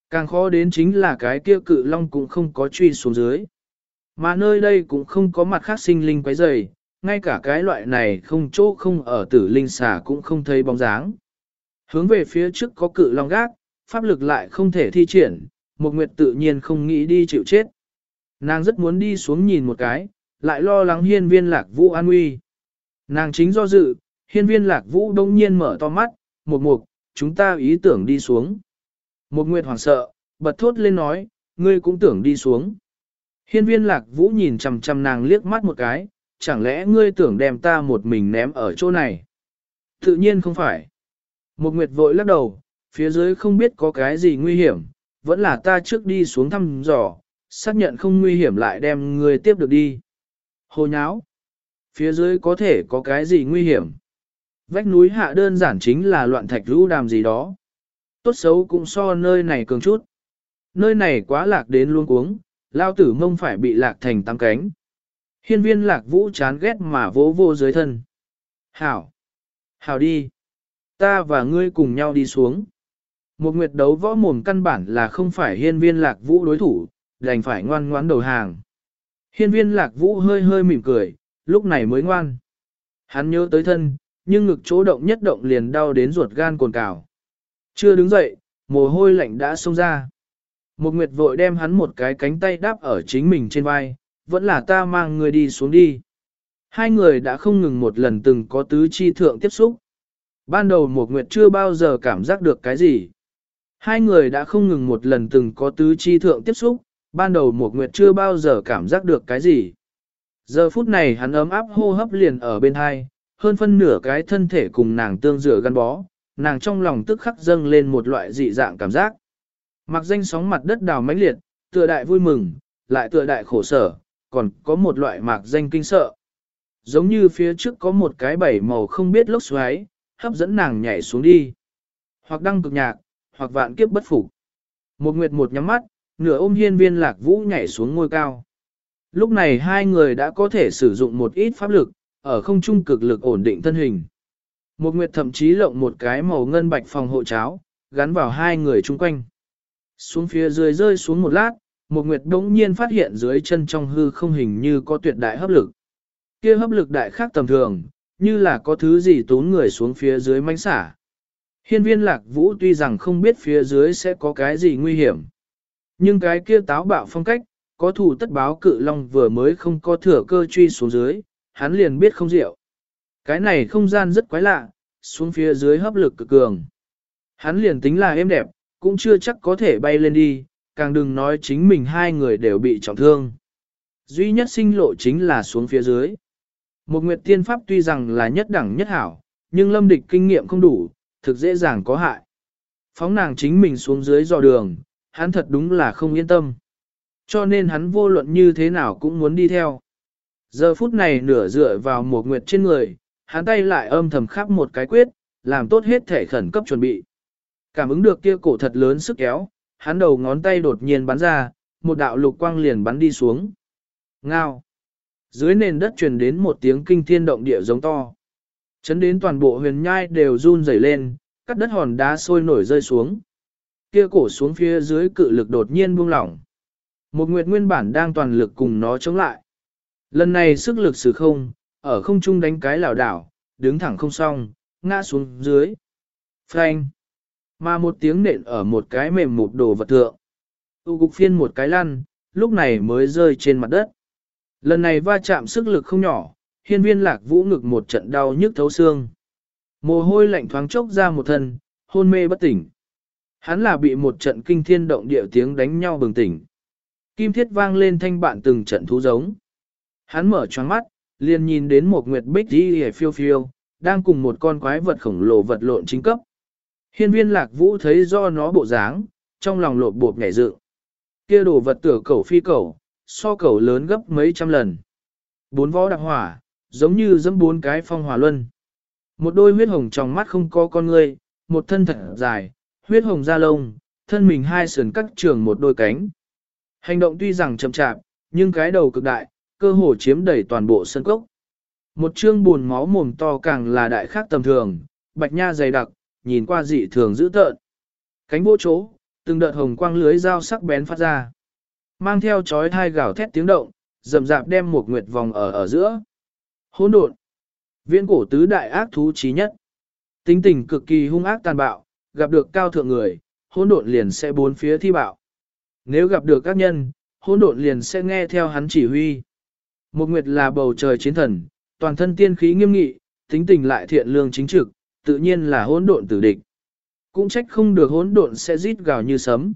Speaker 1: Càng khó đến chính là cái kia cự long cũng không có truy xuống dưới. Mà nơi đây cũng không có mặt khác sinh linh quấy rầy, ngay cả cái loại này không chỗ không ở tử linh xà cũng không thấy bóng dáng. Hướng về phía trước có cự long gác, pháp lực lại không thể thi triển, một nguyệt tự nhiên không nghĩ đi chịu chết. Nàng rất muốn đi xuống nhìn một cái, lại lo lắng hiên viên lạc vũ an nguy. Nàng chính do dự, hiên viên lạc vũ đông nhiên mở to mắt, một mục, chúng ta ý tưởng đi xuống. Một nguyệt hoảng sợ, bật thốt lên nói, ngươi cũng tưởng đi xuống. Hiên viên lạc vũ nhìn chằm chằm nàng liếc mắt một cái, chẳng lẽ ngươi tưởng đem ta một mình ném ở chỗ này? Tự nhiên không phải. Một nguyệt vội lắc đầu, phía dưới không biết có cái gì nguy hiểm, vẫn là ta trước đi xuống thăm dò, xác nhận không nguy hiểm lại đem ngươi tiếp được đi. Hồ nháo. Phía dưới có thể có cái gì nguy hiểm. Vách núi hạ đơn giản chính là loạn thạch rũ đàm gì đó. Tốt xấu cũng so nơi này cường chút. Nơi này quá lạc đến luôn cuống, lao tử mông phải bị lạc thành tăng cánh. Hiên viên lạc vũ chán ghét mà vỗ vô dưới thân. Hảo! Hảo đi! Ta và ngươi cùng nhau đi xuống. Một nguyệt đấu võ mồm căn bản là không phải hiên viên lạc vũ đối thủ, đành phải ngoan ngoãn đầu hàng. Hiên viên lạc vũ hơi hơi mỉm cười, lúc này mới ngoan. Hắn nhớ tới thân, nhưng ngực chỗ động nhất động liền đau đến ruột gan cồn cào. Chưa đứng dậy, mồ hôi lạnh đã xông ra. Một nguyệt vội đem hắn một cái cánh tay đáp ở chính mình trên vai, vẫn là ta mang người đi xuống đi. Hai người đã không ngừng một lần từng có tứ chi thượng tiếp xúc. Ban đầu một nguyệt chưa bao giờ cảm giác được cái gì. Hai người đã không ngừng một lần từng có tứ chi thượng tiếp xúc, ban đầu một nguyệt chưa bao giờ cảm giác được cái gì. Giờ phút này hắn ấm áp hô hấp liền ở bên hai, hơn phân nửa cái thân thể cùng nàng tương rửa gắn bó, nàng trong lòng tức khắc dâng lên một loại dị dạng cảm giác. Mặc danh sóng mặt đất đào mãnh liệt, tựa đại vui mừng, lại tựa đại khổ sở, còn có một loại mạc danh kinh sợ. Giống như phía trước có một cái bảy màu không biết lốc xoáy, hấp dẫn nàng nhảy xuống đi. Hoặc đăng cực nhạc, hoặc vạn kiếp bất phục. Một nguyệt một nhắm mắt, nửa ôm hiên viên lạc vũ nhảy xuống ngôi cao. Lúc này hai người đã có thể sử dụng một ít pháp lực, ở không trung cực lực ổn định thân hình. Một nguyệt thậm chí lộng một cái màu ngân bạch phòng hộ cháo, gắn vào hai người chung quanh. Xuống phía dưới rơi xuống một lát, một nguyệt đống nhiên phát hiện dưới chân trong hư không hình như có tuyệt đại hấp lực. Kia hấp lực đại khác tầm thường, như là có thứ gì tốn người xuống phía dưới mánh xả. Hiên viên lạc vũ tuy rằng không biết phía dưới sẽ có cái gì nguy hiểm. Nhưng cái kia táo bạo phong cách, có thủ tất báo cự long vừa mới không có thừa cơ truy xuống dưới, hắn liền biết không diệu. Cái này không gian rất quái lạ, xuống phía dưới hấp lực cực cường. Hắn liền tính là êm đẹp, cũng chưa chắc có thể bay lên đi, càng đừng nói chính mình hai người đều bị trọng thương. Duy nhất sinh lộ chính là xuống phía dưới. Một nguyệt tiên pháp tuy rằng là nhất đẳng nhất hảo, nhưng lâm địch kinh nghiệm không đủ, thực dễ dàng có hại. Phóng nàng chính mình xuống dưới dò đường, hắn thật đúng là không yên tâm. Cho nên hắn vô luận như thế nào cũng muốn đi theo. Giờ phút này nửa dựa vào một nguyệt trên người, hắn tay lại âm thầm khắp một cái quyết, làm tốt hết thể khẩn cấp chuẩn bị. Cảm ứng được kia cổ thật lớn sức kéo, hắn đầu ngón tay đột nhiên bắn ra, một đạo lục quang liền bắn đi xuống. Ngao! Dưới nền đất truyền đến một tiếng kinh thiên động địa giống to. Chấn đến toàn bộ huyền nhai đều run rẩy lên, cắt đất hòn đá sôi nổi rơi xuống. Kia cổ xuống phía dưới cự lực đột nhiên buông lỏng. Một nguyệt nguyên bản đang toàn lực cùng nó chống lại. Lần này sức lực sử không, ở không trung đánh cái lảo đảo, đứng thẳng không xong, ngã xuống dưới. Phanh! Mà một tiếng nện ở một cái mềm mụt đồ vật thượng. Tu cục phiên một cái lăn, lúc này mới rơi trên mặt đất. Lần này va chạm sức lực không nhỏ, hiên viên lạc vũ ngực một trận đau nhức thấu xương. Mồ hôi lạnh thoáng chốc ra một thân, hôn mê bất tỉnh. Hắn là bị một trận kinh thiên động địa tiếng đánh nhau bừng tỉnh. Kim thiết vang lên thanh bạn từng trận thú giống. Hắn mở choáng mắt, liền nhìn đến một nguyệt bích đi hề phiêu phiêu, đang cùng một con quái vật khổng lồ vật lộn chính cấp. Hiên viên lạc vũ thấy do nó bộ dáng, trong lòng lột bột nhảy dự Kia đồ vật tửa cẩu phi cẩu, so cẩu lớn gấp mấy trăm lần. Bốn vó đặc hỏa, giống như dẫm bốn cái phong hỏa luân. Một đôi huyết hồng trong mắt không có con ngươi, một thân thật dài, huyết hồng da lông, thân mình hai sườn cắt trường một đôi cánh. Hành động tuy rằng chậm chạp, nhưng cái đầu cực đại, cơ hồ chiếm đầy toàn bộ sân cốc. Một chương buồn máu mồm to càng là đại khác tầm thường, bạch nha dày đặc, nhìn qua dị thường dữ tợn. Cánh vô chỗ, từng đợt hồng quang lưới dao sắc bén phát ra. Mang theo chói thai gào thét tiếng động, rầm rạp đem một nguyệt vòng ở ở giữa. Hỗn độn. Viễn cổ tứ đại ác thú chí nhất. Tính tình cực kỳ hung ác tàn bạo, gặp được cao thượng người, hỗn độn liền sẽ bốn phía thi bạo. Nếu gặp được các nhân, hỗn độn liền sẽ nghe theo hắn chỉ huy. Một nguyệt là bầu trời chiến thần, toàn thân tiên khí nghiêm nghị, tính tình lại thiện lương chính trực, tự nhiên là hỗn độn tử địch. Cũng trách không được hỗn độn sẽ rít gào như sấm.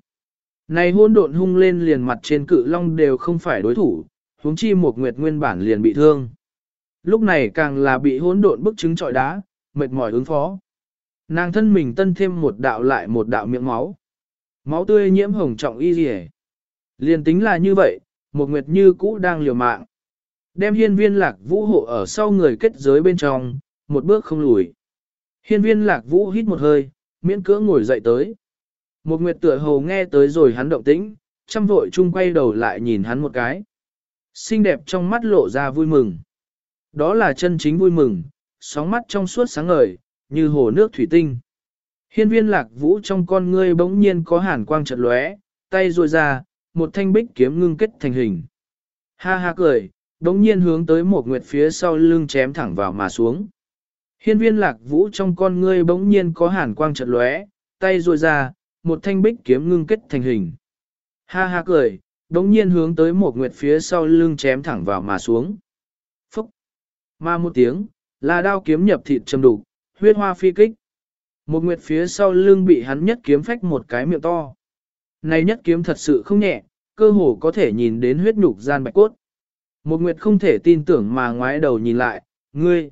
Speaker 1: Này hỗn độn hung lên liền mặt trên cự long đều không phải đối thủ, huống chi một nguyệt nguyên bản liền bị thương. Lúc này càng là bị hỗn độn bức chứng trọi đá, mệt mỏi ứng phó. Nàng thân mình tân thêm một đạo lại một đạo miệng máu. Máu tươi nhiễm hồng trọng y rỉ. Liền tính là như vậy, một nguyệt như cũ đang liều mạng. Đem hiên viên lạc vũ hộ ở sau người kết giới bên trong, một bước không lùi. Hiên viên lạc vũ hít một hơi, miễn cưỡng ngồi dậy tới. Một nguyệt tựa hồ nghe tới rồi hắn động tĩnh, chăm vội chung quay đầu lại nhìn hắn một cái. Xinh đẹp trong mắt lộ ra vui mừng. Đó là chân chính vui mừng, sóng mắt trong suốt sáng ngời, như hồ nước thủy tinh. Hiên viên lạc vũ trong con ngươi bỗng nhiên có hàn quang chợt lóe, tay ruồi ra, một thanh bích kiếm ngưng kết thành hình. Ha ha cười, bỗng nhiên hướng tới một nguyệt phía sau lưng chém thẳng vào mà xuống. Hiên viên lạc vũ trong con ngươi bỗng nhiên có hàn quang chợt lóe, tay ruồi ra, một thanh bích kiếm ngưng kết thành hình. Ha ha cười, bỗng nhiên hướng tới một nguyệt phía sau lưng chém thẳng vào mà xuống. Phúc! Ma một tiếng, là đao kiếm nhập thịt châm đục, huyết hoa phi kích. Một nguyệt phía sau lưng bị hắn nhất kiếm phách một cái miệng to. Này nhất kiếm thật sự không nhẹ, cơ hồ có thể nhìn đến huyết nhục gian bạch cốt. Một nguyệt không thể tin tưởng mà ngoái đầu nhìn lại, ngươi.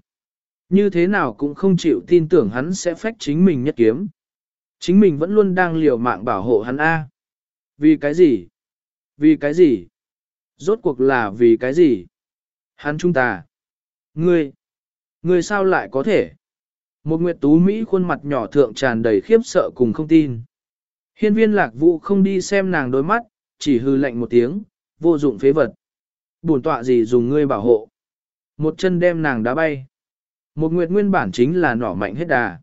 Speaker 1: Như thế nào cũng không chịu tin tưởng hắn sẽ phách chính mình nhất kiếm. Chính mình vẫn luôn đang liều mạng bảo hộ hắn A. Vì cái gì? Vì cái gì? Rốt cuộc là vì cái gì? Hắn chúng ta. Ngươi. Ngươi sao lại có thể? Một nguyệt tú Mỹ khuôn mặt nhỏ thượng tràn đầy khiếp sợ cùng không tin. Hiên viên lạc vũ không đi xem nàng đôi mắt, chỉ hư lạnh một tiếng, vô dụng phế vật. Bổn tọa gì dùng ngươi bảo hộ. Một chân đem nàng đá bay. Một nguyệt nguyên bản chính là nỏ mạnh hết đà.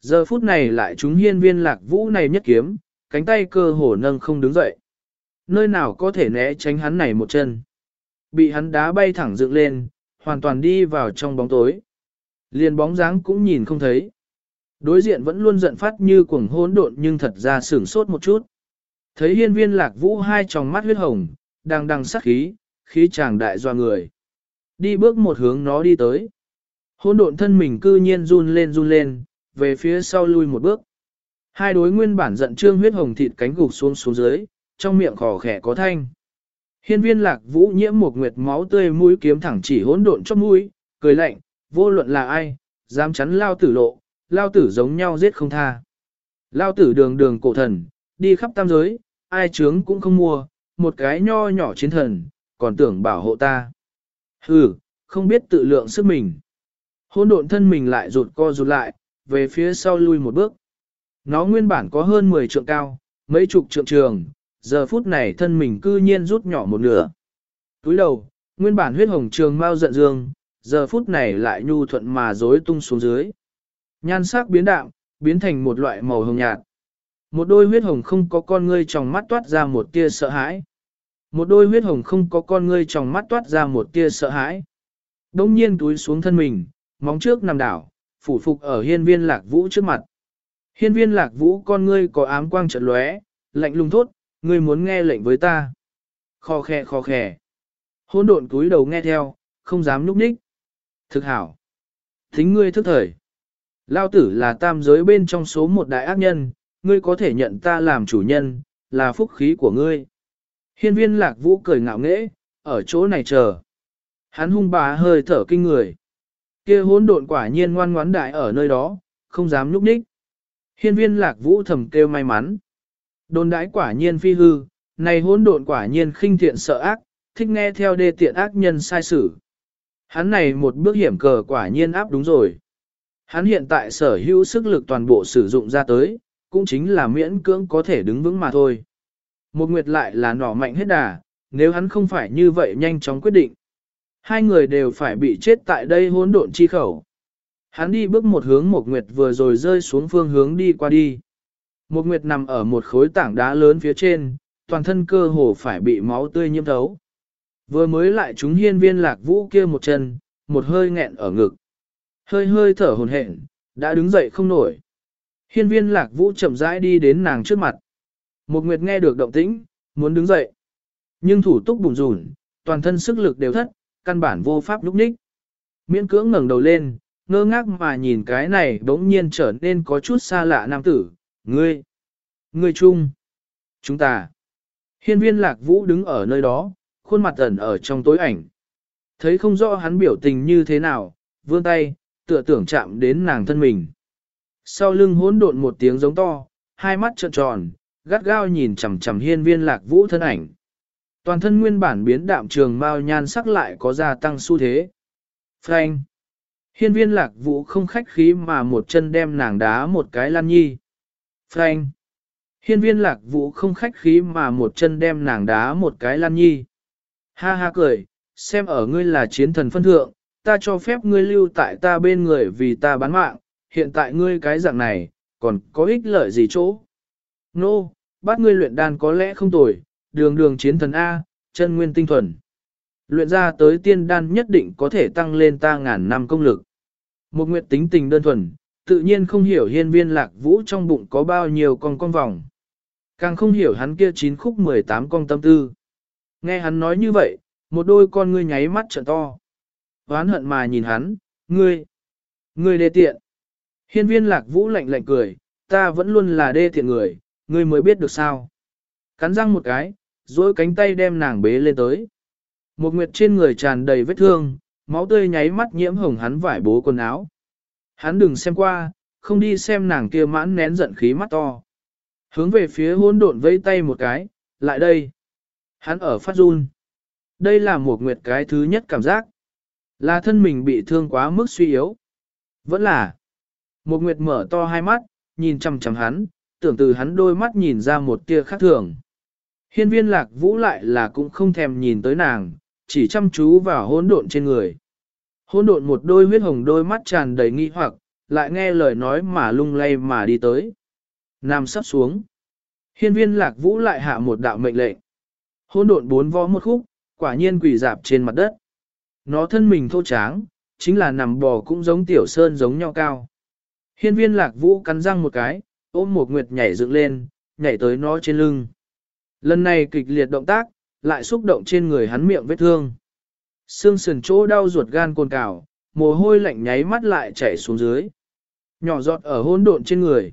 Speaker 1: Giờ phút này lại chúng hiên viên lạc vũ này nhất kiếm, cánh tay cơ hồ nâng không đứng dậy. Nơi nào có thể né tránh hắn này một chân. Bị hắn đá bay thẳng dựng lên, hoàn toàn đi vào trong bóng tối. Liền bóng dáng cũng nhìn không thấy. Đối diện vẫn luôn giận phát như cuồng hỗn độn nhưng thật ra sửng sốt một chút. Thấy hiên viên lạc vũ hai tròng mắt huyết hồng, đang đằng sắc khí, khí chàng đại doa người. Đi bước một hướng nó đi tới. Hỗn độn thân mình cư nhiên run lên run lên, về phía sau lui một bước. Hai đối nguyên bản giận trương huyết hồng thịt cánh gục xuống xuống dưới, trong miệng khò khẽ có thanh. Hiên viên lạc vũ nhiễm một nguyệt máu tươi mũi kiếm thẳng chỉ hỗn độn chóp mũi, cười lạnh, vô luận là ai, dám chắn lao tử lộ, lao tử giống nhau giết không tha. Lao tử đường đường cổ thần, đi khắp tam giới, ai trướng cũng không mua, một cái nho nhỏ chiến thần, còn tưởng bảo hộ ta. Hừ, không biết tự lượng sức mình. Hôn độn thân mình lại rụt co rụt lại, về phía sau lui một bước. Nó nguyên bản có hơn 10 trượng cao, mấy chục trượng trường, giờ phút này thân mình cư nhiên rút nhỏ một nửa. Túi đầu, nguyên bản huyết hồng trường mau giận dương, giờ phút này lại nhu thuận mà rối tung xuống dưới. Nhan sắc biến đạm, biến thành một loại màu hồng nhạt. Một đôi huyết hồng không có con ngươi trong mắt toát ra một tia sợ hãi. Một đôi huyết hồng không có con ngươi trong mắt toát ra một tia sợ hãi. Đông nhiên túi xuống thân mình, móng trước nằm đảo, phủ phục ở hiên viên lạc vũ trước mặt. Hiên viên lạc vũ con ngươi có ám quang trận lóe, lạnh lùng thốt, ngươi muốn nghe lệnh với ta. Kho khè kho khè. Hôn độn cúi đầu nghe theo, không dám núp ních. Thực hảo. Thính ngươi thức thời. Lao tử là tam giới bên trong số một đại ác nhân, ngươi có thể nhận ta làm chủ nhân, là phúc khí của ngươi. Hiên viên lạc vũ cười ngạo nghễ, ở chỗ này chờ. Hắn hung bá hơi thở kinh người. kia hỗn độn quả nhiên ngoan ngoãn đại ở nơi đó, không dám núp ních. Hiên viên lạc vũ thầm kêu may mắn. Đồn đãi quả nhiên phi hư, này hỗn độn quả nhiên khinh thiện sợ ác, thích nghe theo đê tiện ác nhân sai sử. Hắn này một bước hiểm cờ quả nhiên áp đúng rồi. Hắn hiện tại sở hữu sức lực toàn bộ sử dụng ra tới, cũng chính là miễn cưỡng có thể đứng vững mà thôi. Một nguyệt lại là nỏ mạnh hết đà, nếu hắn không phải như vậy nhanh chóng quyết định. Hai người đều phải bị chết tại đây hỗn độn chi khẩu. Hắn đi bước một hướng một nguyệt vừa rồi rơi xuống phương hướng đi qua đi. Một nguyệt nằm ở một khối tảng đá lớn phía trên, toàn thân cơ hồ phải bị máu tươi nhiễm thấu. Vừa mới lại chúng hiên viên lạc vũ kia một chân, một hơi nghẹn ở ngực. Hơi hơi thở hồn hển, đã đứng dậy không nổi. Hiên viên lạc vũ chậm rãi đi đến nàng trước mặt. Một nguyệt nghe được động tĩnh, muốn đứng dậy. Nhưng thủ túc bùn rùn, toàn thân sức lực đều thất, căn bản vô pháp lúc ních. Miễn cưỡng ngẩng đầu lên, ngơ ngác mà nhìn cái này bỗng nhiên trở nên có chút xa lạ nam tử. Ngươi! Ngươi chung! Chúng ta! Hiên viên lạc vũ đứng ở nơi đó, khuôn mặt ẩn ở trong tối ảnh. Thấy không rõ hắn biểu tình như thế nào, vươn tay, tựa tưởng chạm đến nàng thân mình. Sau lưng hỗn độn một tiếng giống to, hai mắt trợn tròn, gắt gao nhìn chằm chằm hiên viên lạc vũ thân ảnh. Toàn thân nguyên bản biến đạm trường mao nhan sắc lại có gia tăng xu thế. Frank! Hiên viên lạc vũ không khách khí mà một chân đem nàng đá một cái lan nhi. Frank! Hiên viên lạc vũ không khách khí mà một chân đem nàng đá một cái lan nhi. Ha ha cười, xem ở ngươi là chiến thần phân thượng, ta cho phép ngươi lưu tại ta bên người vì ta bán mạng, hiện tại ngươi cái dạng này, còn có ích lợi gì chỗ? Nô, no, bắt ngươi luyện đan có lẽ không tồi, đường đường chiến thần A, chân nguyên tinh thuần. Luyện ra tới tiên đan nhất định có thể tăng lên ta ngàn năm công lực. Một nguyện tính tình đơn thuần, tự nhiên không hiểu hiên viên lạc vũ trong bụng có bao nhiêu con con vòng. Càng không hiểu hắn kia chín khúc 18 con tâm tư. Nghe hắn nói như vậy, một đôi con ngươi nháy mắt trợn to. oán hận mà nhìn hắn, ngươi, ngươi đê tiện. Hiên viên lạc vũ lạnh lạnh cười, ta vẫn luôn là đê tiện người, ngươi mới biết được sao. Cắn răng một cái, duỗi cánh tay đem nàng bế lên tới. Một nguyệt trên người tràn đầy vết thương, máu tươi nháy mắt nhiễm hồng hắn vải bố quần áo. Hắn đừng xem qua, không đi xem nàng kia mãn nén giận khí mắt to. Hướng về phía hỗn độn vây tay một cái, lại đây. Hắn ở phát run. Đây là một nguyệt cái thứ nhất cảm giác. Là thân mình bị thương quá mức suy yếu. Vẫn là. Một nguyệt mở to hai mắt, nhìn chằm chằm hắn, tưởng từ hắn đôi mắt nhìn ra một tia khác thường. Hiên viên lạc vũ lại là cũng không thèm nhìn tới nàng, chỉ chăm chú vào hỗn độn trên người. Hỗn độn một đôi huyết hồng đôi mắt tràn đầy nghi hoặc, lại nghe lời nói mà lung lay mà đi tới. Nam sắp xuống. Hiên viên lạc vũ lại hạ một đạo mệnh lệnh. Hỗn độn bốn vó một khúc, quả nhiên quỳ dạp trên mặt đất. Nó thân mình thô tráng, chính là nằm bò cũng giống tiểu sơn giống nhau cao. Hiên viên lạc vũ cắn răng một cái, ôm một nguyệt nhảy dựng lên, nhảy tới nó trên lưng. Lần này kịch liệt động tác, lại xúc động trên người hắn miệng vết thương. Xương sườn chỗ đau ruột gan cồn cào, mồ hôi lạnh nháy mắt lại chảy xuống dưới. Nhỏ giọt ở hỗn độn trên người.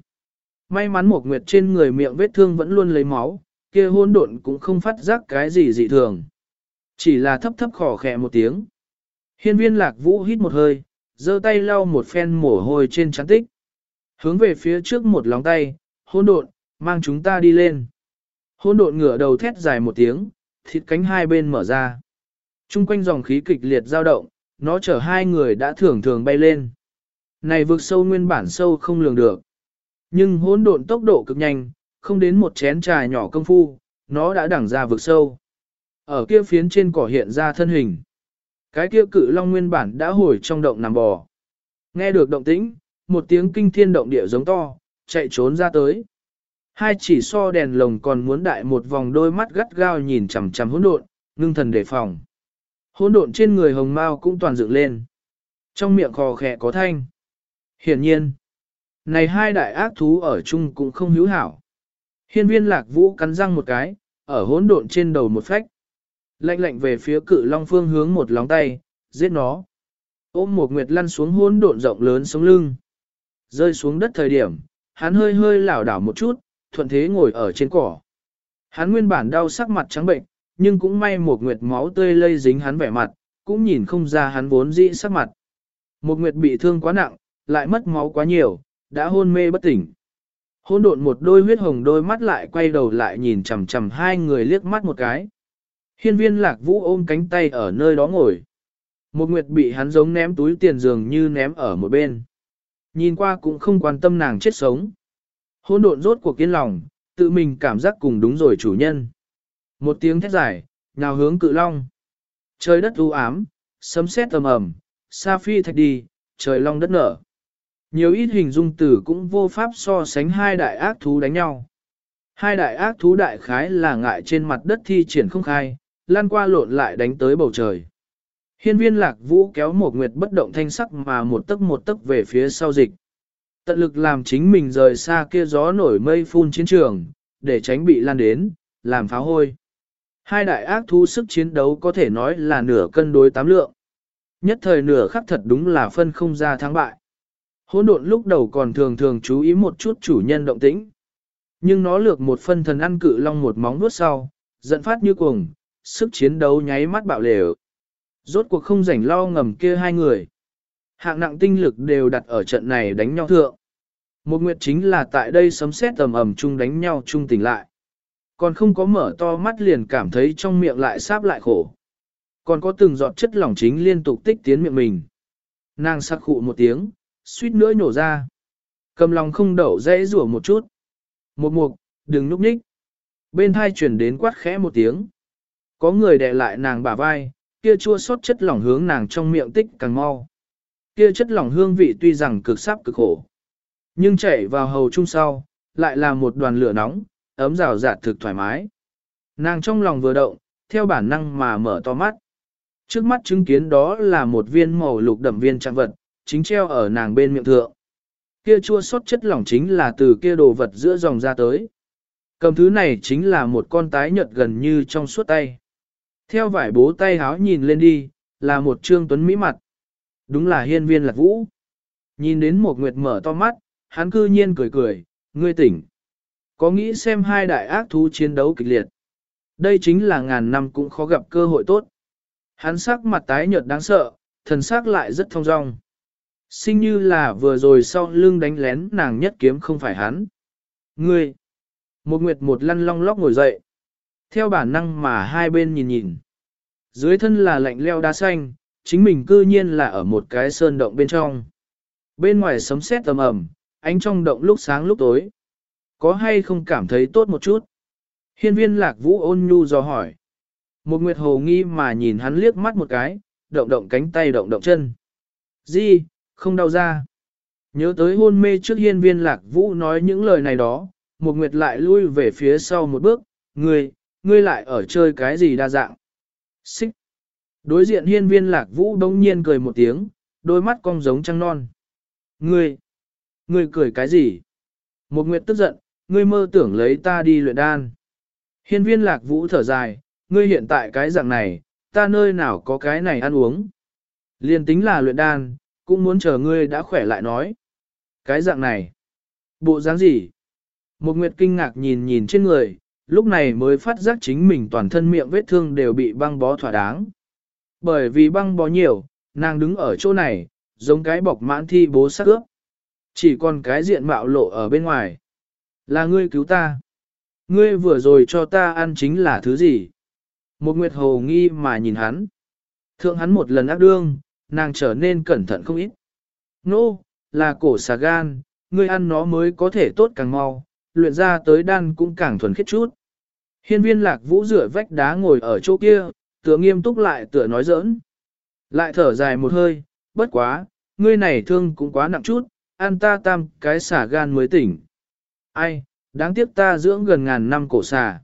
Speaker 1: May mắn một nguyệt trên người miệng vết thương vẫn luôn lấy máu, kia hôn độn cũng không phát giác cái gì dị thường. Chỉ là thấp thấp khỏ khẽ một tiếng. Hiên viên lạc vũ hít một hơi, giơ tay lau một phen mồ hôi trên trán tích. Hướng về phía trước một lóng tay, hôn độn, mang chúng ta đi lên. Hôn độn ngửa đầu thét dài một tiếng, thịt cánh hai bên mở ra. Trung quanh dòng khí kịch liệt dao động, nó chở hai người đã thường thường bay lên. Này vực sâu nguyên bản sâu không lường được. Nhưng hỗn độn tốc độ cực nhanh, không đến một chén trà nhỏ công phu, nó đã đẳng ra vực sâu. Ở kia phiến trên cỏ hiện ra thân hình. Cái kia cự long nguyên bản đã hồi trong động nằm bò. Nghe được động tĩnh, một tiếng kinh thiên động địa giống to, chạy trốn ra tới. Hai chỉ so đèn lồng còn muốn đại một vòng đôi mắt gắt gao nhìn chằm chằm hỗn độn, ngưng thần đề phòng. Hỗn độn trên người hồng mao cũng toàn dựng lên. Trong miệng khò khẽ có thanh. Hiển nhiên, này hai đại ác thú ở chung cũng không hữu hảo. Hiên viên lạc vũ cắn răng một cái, ở hỗn độn trên đầu một phách. Lạnh lạnh về phía cự long phương hướng một lóng tay, giết nó. Ôm một nguyệt lăn xuống hỗn độn rộng lớn sống lưng. Rơi xuống đất thời điểm, hắn hơi hơi lảo đảo một chút, thuận thế ngồi ở trên cỏ. Hắn nguyên bản đau sắc mặt trắng bệnh, nhưng cũng may một nguyệt máu tươi lây dính hắn vẻ mặt, cũng nhìn không ra hắn vốn dĩ sắc mặt. Một nguyệt bị thương quá nặng, lại mất máu quá nhiều, đã hôn mê bất tỉnh. Hôn độn một đôi huyết hồng đôi mắt lại quay đầu lại nhìn chằm chằm hai người liếc mắt một cái. Hiên viên lạc vũ ôm cánh tay ở nơi đó ngồi. Một nguyệt bị hắn giống ném túi tiền dường như ném ở một bên. Nhìn qua cũng không quan tâm nàng chết sống. Hôn độn rốt cuộc kiên lòng, tự mình cảm giác cùng đúng rồi chủ nhân. Một tiếng thét dài, nào hướng cự long. Trời đất u ám, sấm sét tầm ầm, sa phi thạch đi, trời long đất nở. Nhiều ít hình dung từ cũng vô pháp so sánh hai đại ác thú đánh nhau. Hai đại ác thú đại khái là ngại trên mặt đất thi triển không khai, lan qua lộn lại đánh tới bầu trời. Hiên viên lạc vũ kéo một nguyệt bất động thanh sắc mà một tấc một tấc về phía sau dịch. Tận lực làm chính mình rời xa kia gió nổi mây phun chiến trường, để tránh bị lan đến, làm phá hôi. Hai đại ác thú sức chiến đấu có thể nói là nửa cân đối tám lượng. Nhất thời nửa khắc thật đúng là phân không ra thắng bại. Hỗn độn lúc đầu còn thường thường chú ý một chút chủ nhân động tĩnh. Nhưng nó lược một phân thần ăn cự long một móng vuốt sau, giận phát như cuồng, sức chiến đấu nháy mắt bạo lều. Rốt cuộc không rảnh lo ngầm kia hai người. Hạng nặng tinh lực đều đặt ở trận này đánh nhau thượng. Một nguyệt chính là tại đây sấm sét tầm ầm chung đánh nhau chung tỉnh lại. Còn không có mở to mắt liền cảm thấy trong miệng lại sáp lại khổ. Còn có từng giọt chất lỏng chính liên tục tích tiến miệng mình. Nàng sắc khụ một tiếng, suýt nữa nhổ ra. Cầm lòng không đậu dễ rủa một chút. Một mục, đừng núp ních. Bên thai chuyển đến quát khẽ một tiếng. Có người đè lại nàng bả vai, kia chua sót chất lỏng hướng nàng trong miệng tích càng mau. Kia chất lỏng hương vị tuy rằng cực sắp cực khổ. Nhưng chảy vào hầu chung sau, lại là một đoàn lửa nóng, ấm rào rạt thực thoải mái. Nàng trong lòng vừa động, theo bản năng mà mở to mắt. Trước mắt chứng kiến đó là một viên màu lục đậm viên trạng vật, chính treo ở nàng bên miệng thượng. Kia chua sót chất lỏng chính là từ kia đồ vật giữa dòng ra tới. Cầm thứ này chính là một con tái nhợt gần như trong suốt tay. Theo vải bố tay háo nhìn lên đi, là một trương tuấn mỹ mặt. Đúng là hiên viên lạc vũ. Nhìn đến một nguyệt mở to mắt, hắn cư nhiên cười cười, ngươi tỉnh. Có nghĩ xem hai đại ác thú chiến đấu kịch liệt. Đây chính là ngàn năm cũng khó gặp cơ hội tốt. Hắn sắc mặt tái nhợt đáng sợ, thần sắc lại rất thông dong. Sinh như là vừa rồi sau lưng đánh lén nàng nhất kiếm không phải hắn. Ngươi! Một nguyệt một lăn long lóc ngồi dậy. Theo bản năng mà hai bên nhìn nhìn. Dưới thân là lạnh leo đá xanh, chính mình cư nhiên là ở một cái sơn động bên trong. Bên ngoài sấm sét tầm ẩm, ánh trong động lúc sáng lúc tối. Có hay không cảm thấy tốt một chút? Hiên viên lạc vũ ôn nhu do hỏi. Một nguyệt hồ nghi mà nhìn hắn liếc mắt một cái, động động cánh tay động động chân. Di, không đau ra. Nhớ tới hôn mê trước hiên viên lạc vũ nói những lời này đó, một nguyệt lại lui về phía sau một bước, ngươi, ngươi lại ở chơi cái gì đa dạng. Xích. Đối diện hiên viên lạc vũ đông nhiên cười một tiếng, đôi mắt cong giống trăng non. Ngươi, ngươi cười cái gì? Một nguyệt tức giận, ngươi mơ tưởng lấy ta đi luyện đan. Hiên viên lạc vũ thở dài, ngươi hiện tại cái dạng này, ta nơi nào có cái này ăn uống. Liên tính là luyện đan, cũng muốn chờ ngươi đã khỏe lại nói. Cái dạng này, bộ dáng gì? Một nguyệt kinh ngạc nhìn nhìn trên người, lúc này mới phát giác chính mình toàn thân miệng vết thương đều bị băng bó thỏa đáng. Bởi vì băng bó nhiều, nàng đứng ở chỗ này, giống cái bọc mãn thi bố sắc ướp. Chỉ còn cái diện mạo lộ ở bên ngoài. Là ngươi cứu ta. Ngươi vừa rồi cho ta ăn chính là thứ gì? Một nguyệt hồ nghi mà nhìn hắn. Thượng hắn một lần ác đương, nàng trở nên cẩn thận không ít. Nô, no, là cổ xà gan, ngươi ăn nó mới có thể tốt càng mau, luyện ra tới đan cũng càng thuần khiết chút. Hiên viên lạc vũ rửa vách đá ngồi ở chỗ kia, tựa nghiêm túc lại tựa nói giỡn. Lại thở dài một hơi, bất quá, ngươi này thương cũng quá nặng chút, ăn ta tam cái xả gan mới tỉnh. Ai, đáng tiếc ta dưỡng gần ngàn năm cổ xà.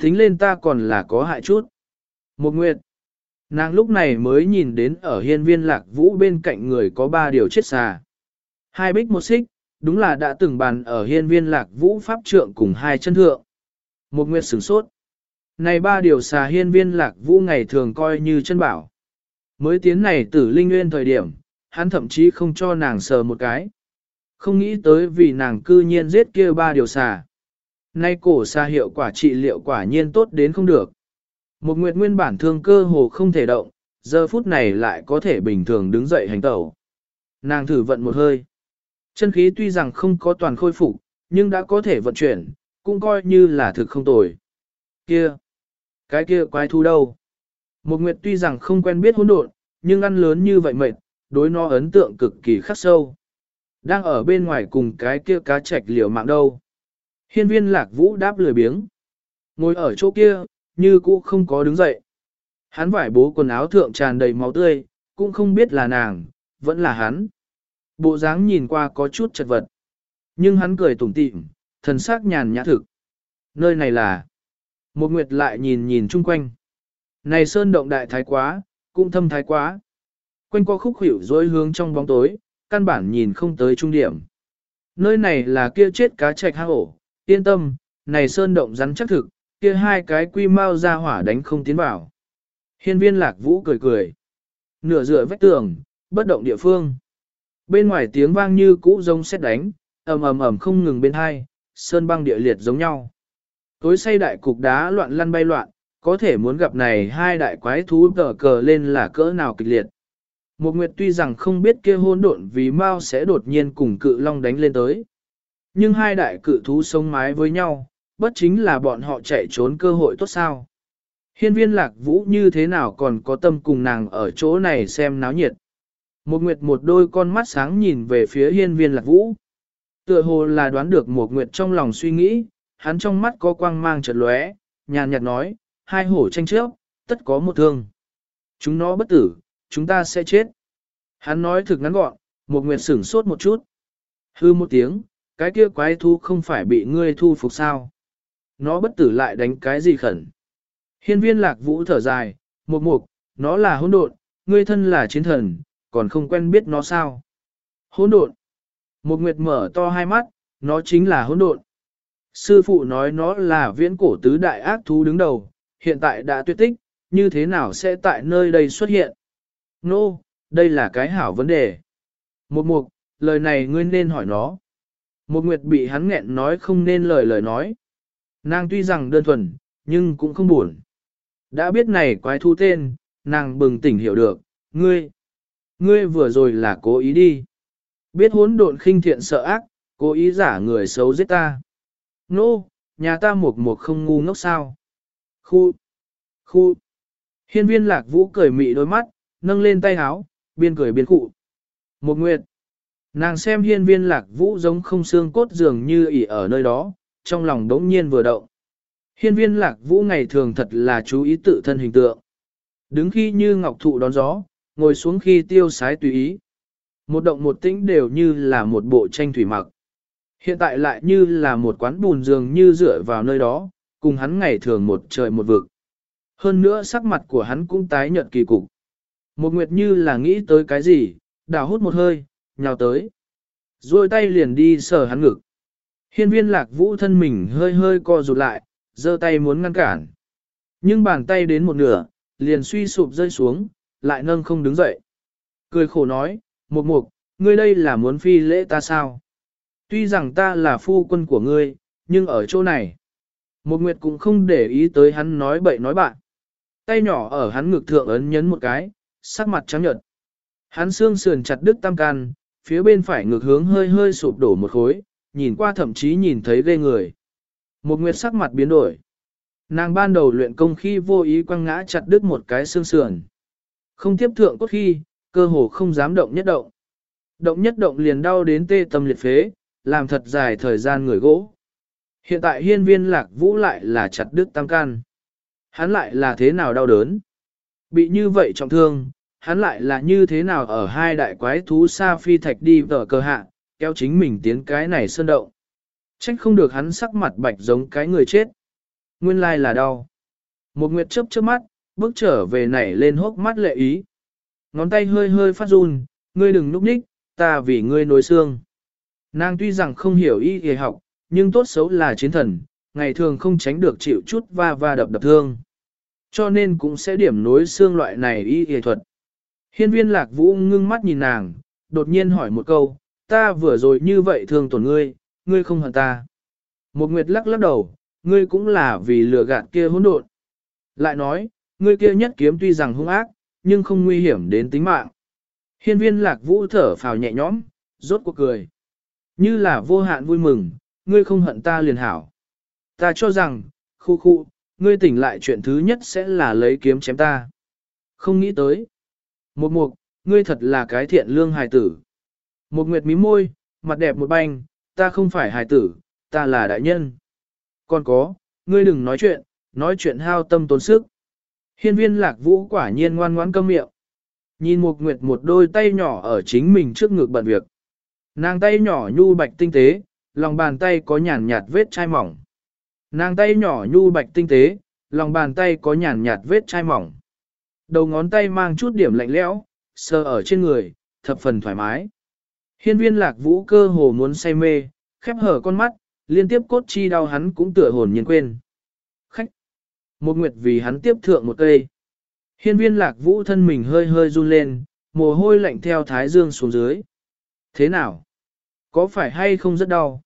Speaker 1: Tính lên ta còn là có hại chút. Một nguyệt, nàng lúc này mới nhìn đến ở hiên viên lạc vũ bên cạnh người có ba điều chết xà. Hai bích một xích, đúng là đã từng bàn ở hiên viên lạc vũ pháp trượng cùng hai chân thượng. Một nguyệt sửng sốt. Này ba điều xà hiên viên lạc vũ ngày thường coi như chân bảo. Mới tiến này tử linh nguyên thời điểm, hắn thậm chí không cho nàng sờ một cái. Không nghĩ tới vì nàng cư nhiên giết kia ba điều xà. Nay cổ xà hiệu quả trị liệu quả nhiên tốt đến không được. Một nguyệt nguyên bản thương cơ hồ không thể động, giờ phút này lại có thể bình thường đứng dậy hành tẩu. Nàng thử vận một hơi. Chân khí tuy rằng không có toàn khôi phục, nhưng đã có thể vận chuyển, cũng coi như là thực không tồi. Kia! Cái kia quái thú đâu? Một nguyệt tuy rằng không quen biết hỗn độn, nhưng ăn lớn như vậy mệt, đối nó ấn tượng cực kỳ khắc sâu. Đang ở bên ngoài cùng cái kia cá trạch liều mạng đâu. Hiên viên lạc vũ đáp lười biếng. Ngồi ở chỗ kia, như cũ không có đứng dậy. Hắn vải bố quần áo thượng tràn đầy máu tươi, cũng không biết là nàng, vẫn là hắn. Bộ dáng nhìn qua có chút chật vật. Nhưng hắn cười tủm tỉm, thần sắc nhàn nhã thực. Nơi này là... Một nguyệt lại nhìn nhìn chung quanh. Này sơn động đại thái quá, cũng thâm thái quá. Quanh qua khúc hiểu dối hướng trong bóng tối, căn bản nhìn không tới trung điểm. Nơi này là kia chết cá trạch hang ổ, yên tâm, này sơn động rắn chắc thực, kia hai cái quy mau ra hỏa đánh không tiến vào. Hiên viên lạc vũ cười cười. Nửa dựa vách tường, bất động địa phương. Bên ngoài tiếng vang như cũ rông xét đánh, ầm ầm ầm không ngừng bên hai, sơn băng địa liệt giống nhau. Tối say đại cục đá loạn lăn bay loạn, có thể muốn gặp này hai đại quái thú tờ cờ lên là cỡ nào kịch liệt. Một nguyệt tuy rằng không biết kia hôn độn vì mau sẽ đột nhiên cùng cự long đánh lên tới. Nhưng hai đại cự thú sống mái với nhau, bất chính là bọn họ chạy trốn cơ hội tốt sao. Hiên viên lạc vũ như thế nào còn có tâm cùng nàng ở chỗ này xem náo nhiệt. Một nguyệt một đôi con mắt sáng nhìn về phía hiên viên lạc vũ. Tựa hồ là đoán được một nguyệt trong lòng suy nghĩ, hắn trong mắt có quang mang chợt lóe, nhàn nhạt nói, hai hổ tranh trước, tất có một thương. Chúng nó bất tử, chúng ta sẽ chết. Hắn nói thực ngắn gọn, một nguyệt sửng sốt một chút. Hư một tiếng, cái kia quái thu không phải bị ngươi thu phục sao. Nó bất tử lại đánh cái gì khẩn. Hiên viên lạc vũ thở dài, một mục, nó là hỗn độn, ngươi thân là chiến thần, còn không quen biết nó sao. Hỗn độn. Một nguyệt mở to hai mắt, nó chính là hỗn độn. Sư phụ nói nó là viễn cổ tứ đại ác thú đứng đầu, hiện tại đã tuyệt tích, như thế nào sẽ tại nơi đây xuất hiện? Nô, no, đây là cái hảo vấn đề. Một mục, lời này ngươi nên hỏi nó. Một nguyệt bị hắn nghẹn nói không nên lời lời nói. Nàng tuy rằng đơn thuần, nhưng cũng không buồn. Đã biết này quái thu tên, nàng bừng tỉnh hiểu được, ngươi, ngươi vừa rồi là cố ý đi. Biết hỗn độn khinh thiện sợ ác, cố ý giả người xấu giết ta. Nô, no, nhà ta một một không ngu ngốc sao. Khu, khu. Hiên viên lạc vũ cười mị đôi mắt, nâng lên tay háo, biên cười biên cụ. Một nguyệt. Nàng xem hiên viên lạc vũ giống không xương cốt dường như ỉ ở nơi đó, trong lòng đống nhiên vừa động. Hiên viên lạc vũ ngày thường thật là chú ý tự thân hình tượng. Đứng khi như ngọc thụ đón gió, ngồi xuống khi tiêu sái tùy ý. Một động một tĩnh đều như là một bộ tranh thủy mặc. Hiện tại lại như là một quán bùn dường như dựa vào nơi đó, cùng hắn ngày thường một trời một vực. Hơn nữa sắc mặt của hắn cũng tái nhợt kỳ cục. Một nguyệt như là nghĩ tới cái gì, đào hút một hơi, nhào tới. Rồi tay liền đi sờ hắn ngực. Hiên viên lạc vũ thân mình hơi hơi co rụt lại, giơ tay muốn ngăn cản. Nhưng bàn tay đến một nửa, liền suy sụp rơi xuống, lại nâng không đứng dậy. Cười khổ nói, một mục, ngươi đây là muốn phi lễ ta sao? Tuy rằng ta là phu quân của ngươi, nhưng ở chỗ này, một nguyệt cũng không để ý tới hắn nói bậy nói bạn. Tay nhỏ ở hắn ngực thượng ấn nhấn một cái, sắc mặt trắng nhợt. Hắn xương sườn chặt đứt tam can, phía bên phải ngực hướng hơi hơi sụp đổ một khối, nhìn qua thậm chí nhìn thấy ghê người. Một nguyệt sắc mặt biến đổi. Nàng ban đầu luyện công khi vô ý quăng ngã chặt đứt một cái xương sườn. Không tiếp thượng cốt khi, cơ hồ không dám động nhất động. Động nhất động liền đau đến tê tâm liệt phế, làm thật dài thời gian người gỗ. Hiện tại hiên viên lạc vũ lại là chặt đứt tam can. Hắn lại là thế nào đau đớn? Bị như vậy trọng thương, hắn lại là như thế nào ở hai đại quái thú sa phi thạch đi vở cờ hạ, kéo chính mình tiến cái này sơn động. Trách không được hắn sắc mặt bạch giống cái người chết. Nguyên lai là đau. Một nguyệt chớp chớp mắt, bước trở về nảy lên hốc mắt lệ ý. Ngón tay hơi hơi phát run, ngươi đừng núp ních, ta vì ngươi nối xương. Nàng tuy rằng không hiểu y y học, nhưng tốt xấu là chiến thần, ngày thường không tránh được chịu chút va va đập đập thương. Cho nên cũng sẽ điểm nối xương loại này y y thuật. Hiên viên lạc vũ ngưng mắt nhìn nàng, đột nhiên hỏi một câu, ta vừa rồi như vậy thương tổn ngươi, ngươi không hận ta. Một nguyệt lắc lắc đầu, ngươi cũng là vì lừa gạt kia hỗn độn. Lại nói, ngươi kia nhất kiếm tuy rằng hung ác, nhưng không nguy hiểm đến tính mạng. Hiên viên lạc vũ thở phào nhẹ nhõm, rốt cuộc cười. Như là vô hạn vui mừng, ngươi không hận ta liền hảo. Ta cho rằng, khu khu, ngươi tỉnh lại chuyện thứ nhất sẽ là lấy kiếm chém ta. Không nghĩ tới. Một mục, ngươi thật là cái thiện lương hài tử. Một nguyệt mí môi, mặt đẹp một banh, ta không phải hài tử, ta là đại nhân. Còn có, ngươi đừng nói chuyện, nói chuyện hao tâm tốn sức. Hiên viên lạc vũ quả nhiên ngoan ngoãn câm miệng. Nhìn một nguyệt một đôi tay nhỏ ở chính mình trước ngực bận việc. Nàng tay nhỏ nhu bạch tinh tế, lòng bàn tay có nhàn nhạt vết chai mỏng. Nàng tay nhỏ nhu bạch tinh tế, lòng bàn tay có nhàn nhạt vết chai mỏng. Đầu ngón tay mang chút điểm lạnh lẽo, sờ ở trên người, thập phần thoải mái. Hiên viên lạc vũ cơ hồ muốn say mê, khép hở con mắt, liên tiếp cốt chi đau hắn cũng tựa hồn nhiên quên. Khách! Một nguyệt vì hắn tiếp thượng một cây. Hiên viên lạc vũ thân mình hơi hơi run lên, mồ hôi lạnh theo thái dương xuống dưới. Thế nào? Có phải hay không rất đau?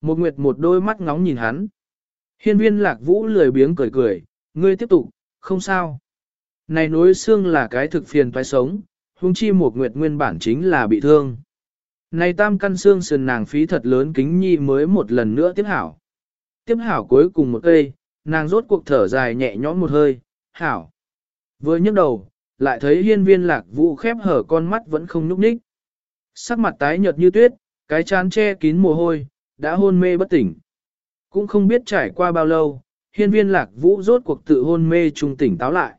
Speaker 1: Một nguyệt một đôi mắt ngóng nhìn hắn. Hiên viên lạc vũ lười biếng cười cười, ngươi tiếp tục, không sao. Này nối xương là cái thực phiền toái sống, huống chi một nguyệt nguyên bản chính là bị thương. Này tam căn xương sườn nàng phí thật lớn kính nhi mới một lần nữa tiếp hảo. Tiếp hảo cuối cùng một cây, nàng rốt cuộc thở dài nhẹ nhõm một hơi, hảo. Vừa nhấc đầu, lại thấy hiên viên lạc vũ khép hở con mắt vẫn không nhúc nhích. Sắc mặt tái nhợt như tuyết, cái chán che kín mồ hôi, đã hôn mê bất tỉnh. Cũng không biết trải qua bao lâu, hiên viên lạc vũ rốt cuộc tự hôn mê trung tỉnh táo lại.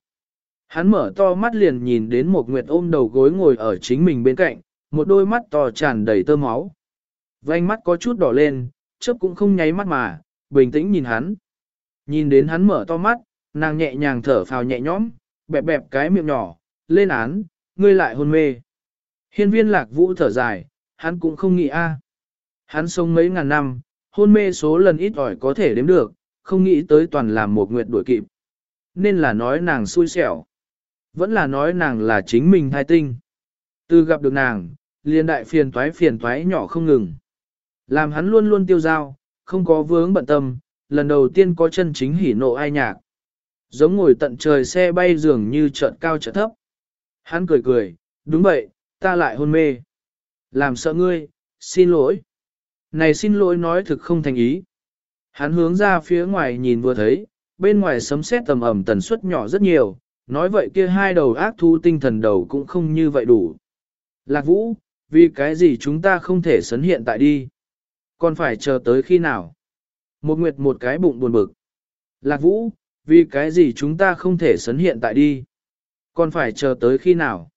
Speaker 1: Hắn mở to mắt liền nhìn đến một nguyệt ôm đầu gối ngồi ở chính mình bên cạnh, một đôi mắt to tràn đầy tơ máu. Vành mắt có chút đỏ lên, chớp cũng không nháy mắt mà, bình tĩnh nhìn hắn. Nhìn đến hắn mở to mắt, nàng nhẹ nhàng thở phào nhẹ nhõm, bẹp bẹp cái miệng nhỏ, lên án, ngươi lại hôn mê. Hiên viên lạc vũ thở dài, hắn cũng không nghĩ a. Hắn sống mấy ngàn năm, hôn mê số lần ít ỏi có thể đếm được, không nghĩ tới toàn làm một nguyệt đuổi kịp. Nên là nói nàng xui xẻo. Vẫn là nói nàng là chính mình thai tinh. Từ gặp được nàng, liền đại phiền toái phiền toái nhỏ không ngừng. Làm hắn luôn luôn tiêu dao, không có vướng bận tâm, lần đầu tiên có chân chính hỉ nộ ai nhạc. Giống ngồi tận trời xe bay dường như chợt cao chợt thấp. Hắn cười cười, đúng vậy, ta lại hôn mê. Làm sợ ngươi, xin lỗi. Này xin lỗi nói thực không thành ý. Hắn hướng ra phía ngoài nhìn vừa thấy, bên ngoài sấm sét tầm ẩm tần suất nhỏ rất nhiều, nói vậy kia hai đầu ác thu tinh thần đầu cũng không như vậy đủ. Lạc vũ, vì cái gì chúng ta không thể sấn hiện tại đi? Còn phải chờ tới khi nào? Một nguyệt một cái bụng buồn bực. Lạc vũ, vì cái gì chúng ta không thể sấn hiện tại đi? Còn phải chờ tới khi nào?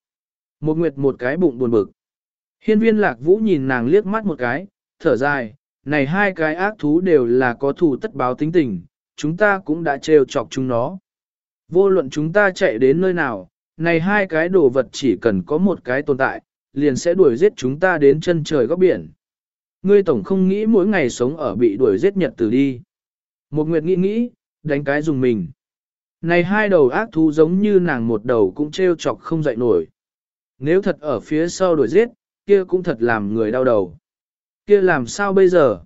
Speaker 1: Một nguyệt một cái bụng buồn bực. Hiên viên lạc vũ nhìn nàng liếc mắt một cái, thở dài, này hai cái ác thú đều là có thù tất báo tính tình, chúng ta cũng đã trêu chọc chúng nó. Vô luận chúng ta chạy đến nơi nào, này hai cái đồ vật chỉ cần có một cái tồn tại, liền sẽ đuổi giết chúng ta đến chân trời góc biển. Ngươi tổng không nghĩ mỗi ngày sống ở bị đuổi giết nhật từ đi. Một nguyệt nghĩ nghĩ, đánh cái dùng mình. Này hai đầu ác thú giống như nàng một đầu cũng trêu chọc không dậy nổi. Nếu thật ở phía sau đuổi giết, kia cũng thật làm người đau đầu. Kia làm sao bây giờ?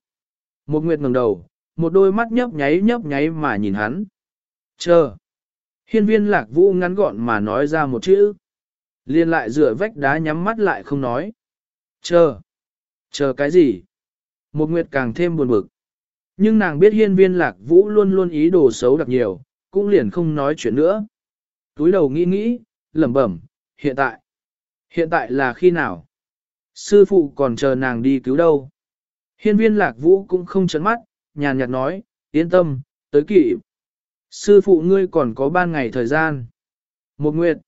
Speaker 1: Một nguyệt ngẩng đầu, một đôi mắt nhấp nháy nhấp nháy mà nhìn hắn. Chờ. Hiên viên lạc vũ ngắn gọn mà nói ra một chữ. Liên lại dựa vách đá nhắm mắt lại không nói. Chờ. Chờ cái gì? Một nguyệt càng thêm buồn bực. Nhưng nàng biết hiên viên lạc vũ luôn luôn ý đồ xấu đặc nhiều, cũng liền không nói chuyện nữa. Túi đầu nghĩ nghĩ, lẩm bẩm, hiện tại. Hiện tại là khi nào? Sư phụ còn chờ nàng đi cứu đâu? Hiên viên lạc vũ cũng không chấn mắt, nhàn nhạt nói, yên tâm, tới kỵ. Sư phụ ngươi còn có ban ngày thời gian. Một nguyệt.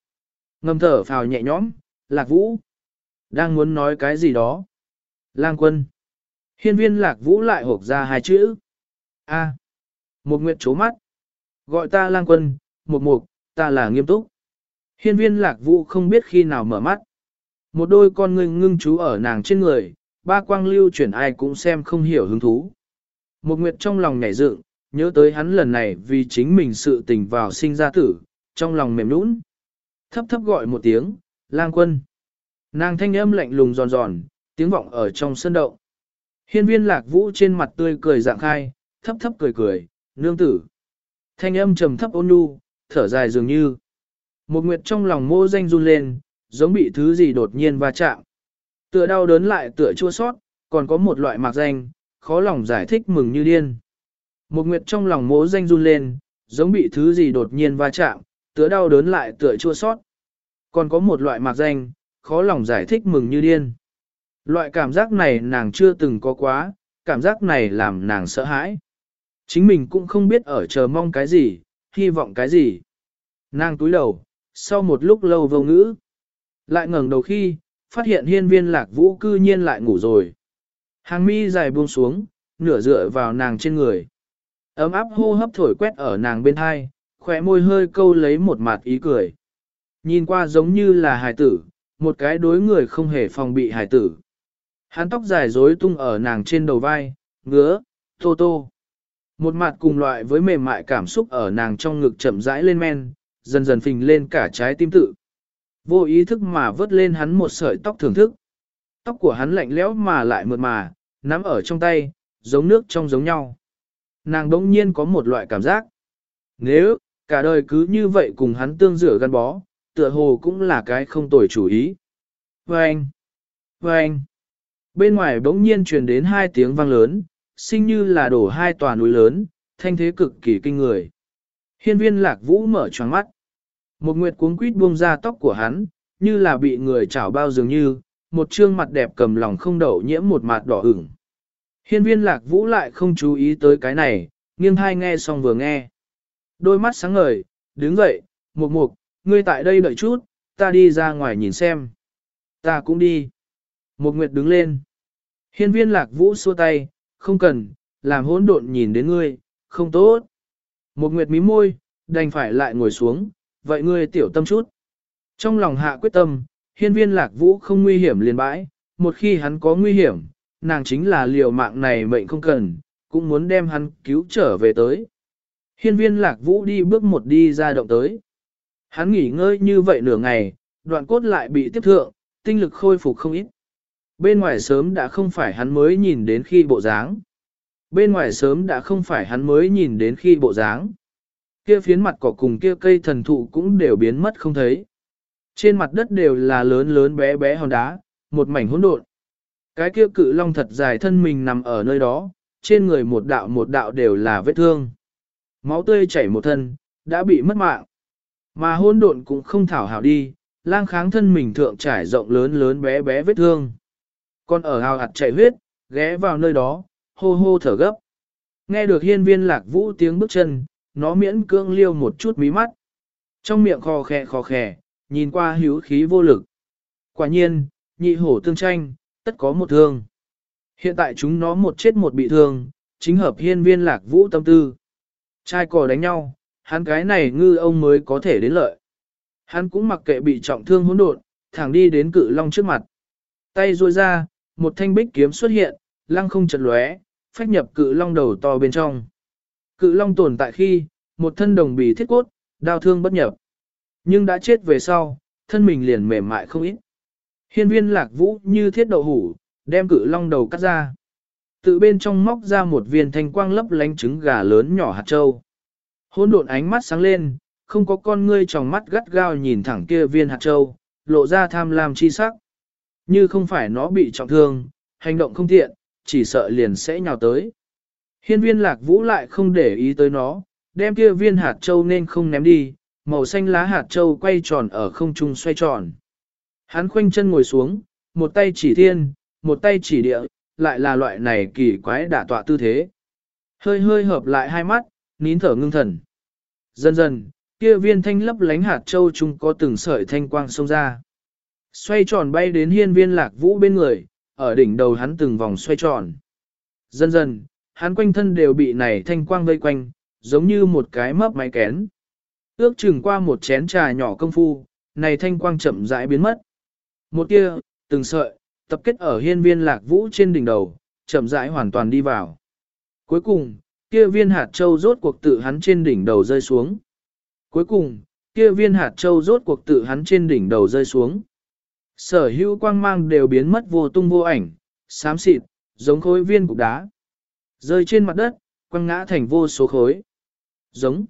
Speaker 1: Ngầm thở phào nhẹ nhõm, lạc vũ. Đang muốn nói cái gì đó. Lang quân. Hiên viên lạc vũ lại hộp ra hai chữ. A. Một nguyệt chố mắt. Gọi ta lang quân, một mục, ta là nghiêm túc. Hiên viên lạc vũ không biết khi nào mở mắt. Một đôi con ngưng ngưng chú ở nàng trên người, ba quang lưu chuyển ai cũng xem không hiểu hứng thú. Một nguyệt trong lòng nhảy dựng, nhớ tới hắn lần này vì chính mình sự tình vào sinh ra tử, trong lòng mềm nũng. Thấp thấp gọi một tiếng, lang quân. Nàng thanh âm lạnh lùng giòn giòn, tiếng vọng ở trong sân động. Hiên viên lạc vũ trên mặt tươi cười dạng khai, thấp thấp cười cười, nương tử. Thanh âm trầm thấp ôn nhu, thở dài dường như. Một nguyệt trong lòng mô danh run lên, giống bị thứ gì đột nhiên va chạm. Tựa đau đớn lại tựa chua sót, còn có một loại mạc danh, khó lòng giải thích mừng như điên. Một nguyệt trong lòng mô danh run lên, giống bị thứ gì đột nhiên va chạm, tựa đau đớn lại tựa chua sót. Còn có một loại mạc danh, khó lòng giải thích mừng như điên. Loại cảm giác này nàng chưa từng có quá, cảm giác này làm nàng sợ hãi. Chính mình cũng không biết ở chờ mong cái gì, hy vọng cái gì. Nàng túi đầu, sau một lúc lâu vô ngữ. Lại ngẩng đầu khi, phát hiện hiên viên lạc vũ cư nhiên lại ngủ rồi. Hàng mi dài buông xuống, nửa dựa vào nàng trên người. Ấm áp hô hấp thổi quét ở nàng bên hai, khỏe môi hơi câu lấy một mặt ý cười. Nhìn qua giống như là hài tử, một cái đối người không hề phòng bị hài tử. Hắn tóc dài rối tung ở nàng trên đầu vai, ngứa, tô tô. Một mặt cùng loại với mềm mại cảm xúc ở nàng trong ngực chậm rãi lên men, dần dần phình lên cả trái tim tự. Vô ý thức mà vớt lên hắn một sợi tóc thưởng thức. Tóc của hắn lạnh lẽo mà lại mượt mà, nắm ở trong tay, giống nước trong giống nhau. Nàng đỗng nhiên có một loại cảm giác. Nếu, cả đời cứ như vậy cùng hắn tương rửa gắn bó, tựa hồ cũng là cái không tồi chủ ý. Vâng! Vâng! Bên ngoài bỗng nhiên truyền đến hai tiếng vang lớn, sinh như là đổ hai tòa núi lớn, thanh thế cực kỳ kinh người. Hiên viên lạc vũ mở tròn mắt. Một nguyệt cuống quýt buông ra tóc của hắn, như là bị người chảo bao dường như, một trương mặt đẹp cầm lòng không đậu nhiễm một mặt đỏ ửng. Hiên viên lạc vũ lại không chú ý tới cái này, nghiêng hai nghe xong vừa nghe. Đôi mắt sáng ngời, đứng dậy, mục mục, ngươi tại đây đợi chút, ta đi ra ngoài nhìn xem. Ta cũng đi. Một nguyệt đứng lên. Hiên viên lạc vũ xua tay, không cần, làm hỗn độn nhìn đến ngươi, không tốt. Một nguyệt mí môi, đành phải lại ngồi xuống, vậy ngươi tiểu tâm chút. Trong lòng hạ quyết tâm, hiên viên lạc vũ không nguy hiểm liền bãi, một khi hắn có nguy hiểm, nàng chính là liều mạng này mệnh không cần, cũng muốn đem hắn cứu trở về tới. Hiên viên lạc vũ đi bước một đi ra động tới. Hắn nghỉ ngơi như vậy nửa ngày, đoạn cốt lại bị tiếp thượng, tinh lực khôi phục không ít. Bên ngoài sớm đã không phải hắn mới nhìn đến khi bộ dáng. Bên ngoài sớm đã không phải hắn mới nhìn đến khi bộ dáng. Kia phiến mặt cỏ cùng kia cây thần thụ cũng đều biến mất không thấy. Trên mặt đất đều là lớn lớn bé bé hòn đá, một mảnh hỗn độn. Cái kia cự long thật dài thân mình nằm ở nơi đó, trên người một đạo một đạo đều là vết thương. Máu tươi chảy một thân, đã bị mất mạng. Mà hôn độn cũng không thảo hảo đi, lang kháng thân mình thượng trải rộng lớn lớn bé bé vết thương. Còn ở hào hạt chảy huyết, ghé vào nơi đó, hô hô thở gấp. Nghe được hiên viên lạc vũ tiếng bước chân, nó miễn cưỡng liêu một chút mí mắt. Trong miệng khò khè khò khè, nhìn qua hữu khí vô lực. Quả nhiên, nhị hổ tương tranh, tất có một thương. Hiện tại chúng nó một chết một bị thương, chính hợp hiên viên lạc vũ tâm tư. Trai cò đánh nhau, hắn cái này ngư ông mới có thể đến lợi. Hắn cũng mặc kệ bị trọng thương hỗn độn, thẳng đi đến cự long trước mặt. Tay ruôi ra, một thanh bích kiếm xuất hiện, lăng không chật lóe, phách nhập cự long đầu to bên trong. Cự long tồn tại khi, một thân đồng bì thiết cốt, đau thương bất nhập. Nhưng đã chết về sau, thân mình liền mềm mại không ít. Hiên viên lạc vũ như thiết đậu hủ, đem cự long đầu cắt ra. Tự bên trong móc ra một viên thanh quang lấp lánh trứng gà lớn nhỏ hạt châu. Hôn độn ánh mắt sáng lên, không có con ngươi trong mắt gắt gao nhìn thẳng kia viên hạt châu, lộ ra tham lam chi sắc. Như không phải nó bị trọng thương, hành động không tiện, chỉ sợ liền sẽ nhào tới. Hiên viên lạc vũ lại không để ý tới nó, đem kia viên hạt châu nên không ném đi, màu xanh lá hạt châu quay tròn ở không trung xoay tròn. Hắn khoanh chân ngồi xuống, một tay chỉ thiên, một tay chỉ địa, lại là loại này kỳ quái đả tọa tư thế. Hơi hơi hợp lại hai mắt, nín thở ngưng thần. Dần dần, kia viên thanh lấp lánh hạt châu chung có từng sợi thanh quang xông ra. Xoay tròn bay đến hiên viên lạc vũ bên người, ở đỉnh đầu hắn từng vòng xoay tròn. Dần dần, hắn quanh thân đều bị này thanh quang vây quanh, giống như một cái mấp máy kén. Ước chừng qua một chén trà nhỏ công phu, này thanh quang chậm rãi biến mất. Một tia, từng sợi, tập kết ở hiên viên lạc vũ trên đỉnh đầu, chậm rãi hoàn toàn đi vào. Cuối cùng, kia viên hạt châu rốt cuộc tự hắn trên đỉnh đầu rơi xuống. Cuối cùng, kia viên hạt châu rốt cuộc tự hắn trên đỉnh đầu rơi xuống. Sở hữu quang mang đều biến mất vô tung vô ảnh, xám xịt, giống khối viên cục đá. Rơi trên mặt đất, quăng ngã thành vô số khối. Giống.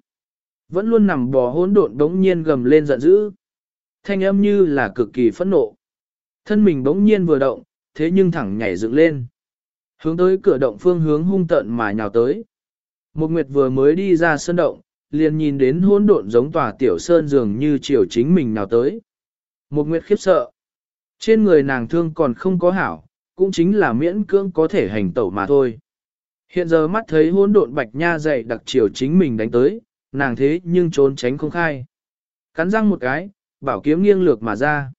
Speaker 1: Vẫn luôn nằm bò hỗn độn đống nhiên gầm lên giận dữ. Thanh âm như là cực kỳ phẫn nộ. Thân mình bỗng nhiên vừa động, thế nhưng thẳng nhảy dựng lên. Hướng tới cửa động phương hướng hung tận mà nhào tới. Một nguyệt vừa mới đi ra sân động, liền nhìn đến hỗn độn giống tòa tiểu sơn dường như chiều chính mình nào tới. Một nguyệt khiếp sợ. Trên người nàng thương còn không có hảo, cũng chính là miễn cưỡng có thể hành tẩu mà thôi. Hiện giờ mắt thấy hỗn độn bạch nha dậy đặc chiều chính mình đánh tới, nàng thế nhưng trốn tránh không khai. Cắn răng một cái, bảo kiếm nghiêng lược mà ra.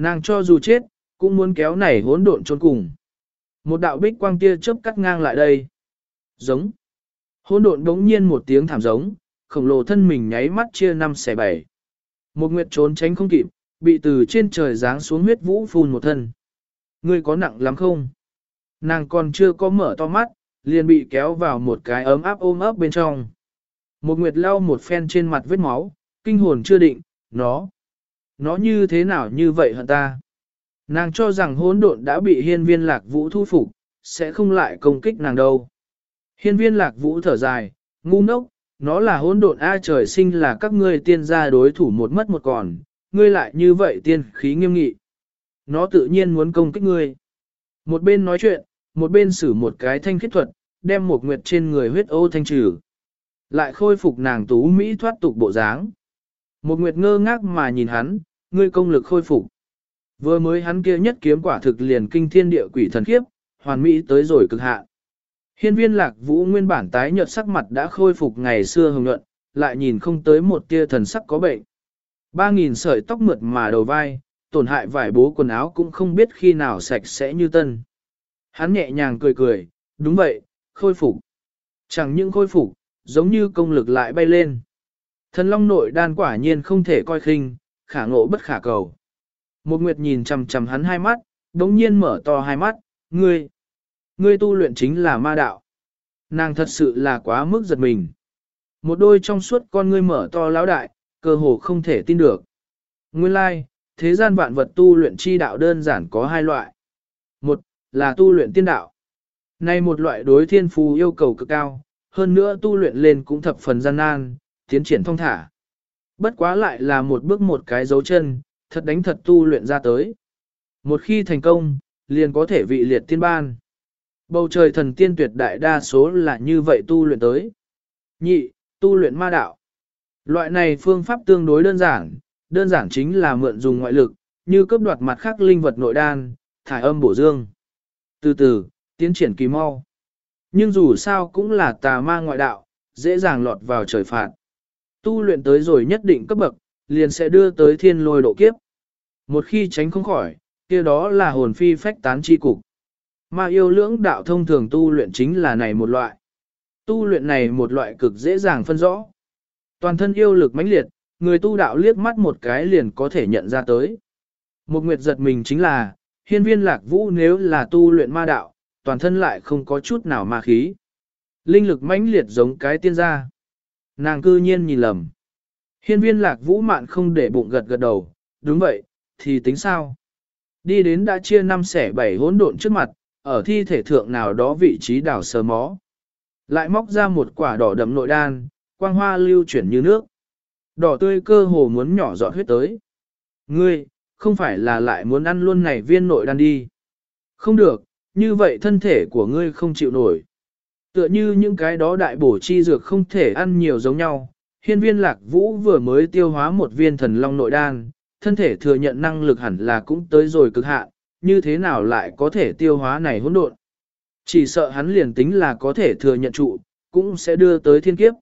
Speaker 1: Nàng cho dù chết, cũng muốn kéo này hỗn độn trốn cùng. Một đạo bích quang tia chớp cắt ngang lại đây. Giống. Hỗn độn đống nhiên một tiếng thảm giống, khổng lồ thân mình nháy mắt chia năm xẻ bảy. Một nguyệt trốn tránh không kịp, bị từ trên trời giáng xuống huyết vũ phun một thân. Ngươi có nặng lắm không? Nàng còn chưa có mở to mắt, liền bị kéo vào một cái ấm áp ôm ấp bên trong. Một nguyệt lau một phen trên mặt vết máu, kinh hồn chưa định, nó, nó như thế nào như vậy hận ta? Nàng cho rằng hỗn độn đã bị hiên viên lạc vũ thu phục, sẽ không lại công kích nàng đâu. Hiên viên lạc vũ thở dài, ngu ngốc, nó là hỗn độn A trời sinh là các ngươi tiên gia đối thủ một mất một còn, ngươi lại như vậy tiên khí nghiêm nghị. Nó tự nhiên muốn công kích ngươi. Một bên nói chuyện, một bên sử một cái thanh khiết thuật, đem một nguyệt trên người huyết ô thanh trừ. Lại khôi phục nàng tú Mỹ thoát tục bộ dáng. Một nguyệt ngơ ngác mà nhìn hắn, ngươi công lực khôi phục. Vừa mới hắn kia nhất kiếm quả thực liền kinh thiên địa quỷ thần khiếp, hoàn mỹ tới rồi cực hạ. Hiên viên lạc vũ nguyên bản tái nhợt sắc mặt đã khôi phục ngày xưa hồng nhuận, lại nhìn không tới một tia thần sắc có bệnh. Ba nghìn sợi tóc mượt mà đầu vai, tổn hại vải bố quần áo cũng không biết khi nào sạch sẽ như tân. Hắn nhẹ nhàng cười cười, đúng vậy, khôi phục. Chẳng những khôi phục, giống như công lực lại bay lên. Thần long nội đan quả nhiên không thể coi khinh, khả ngộ bất khả cầu. Một nguyệt nhìn chằm chằm hắn hai mắt, đống nhiên mở to hai mắt, ngươi, ngươi tu luyện chính là ma đạo. Nàng thật sự là quá mức giật mình. Một đôi trong suốt con ngươi mở to lão đại, cơ hồ không thể tin được. Nguyên lai, like, thế gian vạn vật tu luyện chi đạo đơn giản có hai loại. Một, là tu luyện tiên đạo. Này một loại đối thiên phù yêu cầu cực cao, hơn nữa tu luyện lên cũng thập phần gian nan, tiến triển thông thả. Bất quá lại là một bước một cái dấu chân, thật đánh thật tu luyện ra tới. Một khi thành công, liền có thể vị liệt tiên ban. Bầu trời thần tiên tuyệt đại đa số là như vậy tu luyện tới. Nhị, tu luyện ma đạo. Loại này phương pháp tương đối đơn giản, đơn giản chính là mượn dùng ngoại lực, như cướp đoạt mặt khác linh vật nội đan, thải âm bổ dương. Từ từ, tiến triển kỳ mau. Nhưng dù sao cũng là tà ma ngoại đạo, dễ dàng lọt vào trời phạt. Tu luyện tới rồi nhất định cấp bậc, liền sẽ đưa tới thiên lôi độ kiếp. Một khi tránh không khỏi, kia đó là hồn phi phách tán chi cục. Ma yêu lưỡng đạo thông thường tu luyện chính là này một loại. Tu luyện này một loại cực dễ dàng phân rõ. Toàn thân yêu lực mãnh liệt, người tu đạo liếc mắt một cái liền có thể nhận ra tới. Một nguyệt giật mình chính là, hiên viên lạc vũ nếu là tu luyện ma đạo, toàn thân lại không có chút nào ma khí. Linh lực mãnh liệt giống cái tiên gia. Nàng cư nhiên nhìn lầm. Hiên viên lạc vũ mạn không để bụng gật gật đầu, đúng vậy, thì tính sao? Đi đến đã chia năm xẻ bảy hỗn độn trước mặt, ở thi thể thượng nào đó vị trí đảo sờ mó. Lại móc ra một quả đỏ đậm nội đan, quang hoa lưu chuyển như nước. Đỏ tươi cơ hồ muốn nhỏ giọt huyết tới. Ngươi, không phải là lại muốn ăn luôn này viên nội đan đi. Không được, như vậy thân thể của ngươi không chịu nổi. Tựa như những cái đó đại bổ chi dược không thể ăn nhiều giống nhau. Hiên viên lạc vũ vừa mới tiêu hóa một viên thần long nội đan, thân thể thừa nhận năng lực hẳn là cũng tới rồi cực hạn, như thế nào lại có thể tiêu hóa này hỗn độn. Chỉ sợ hắn liền tính là có thể thừa nhận trụ, cũng sẽ đưa tới thiên kiếp.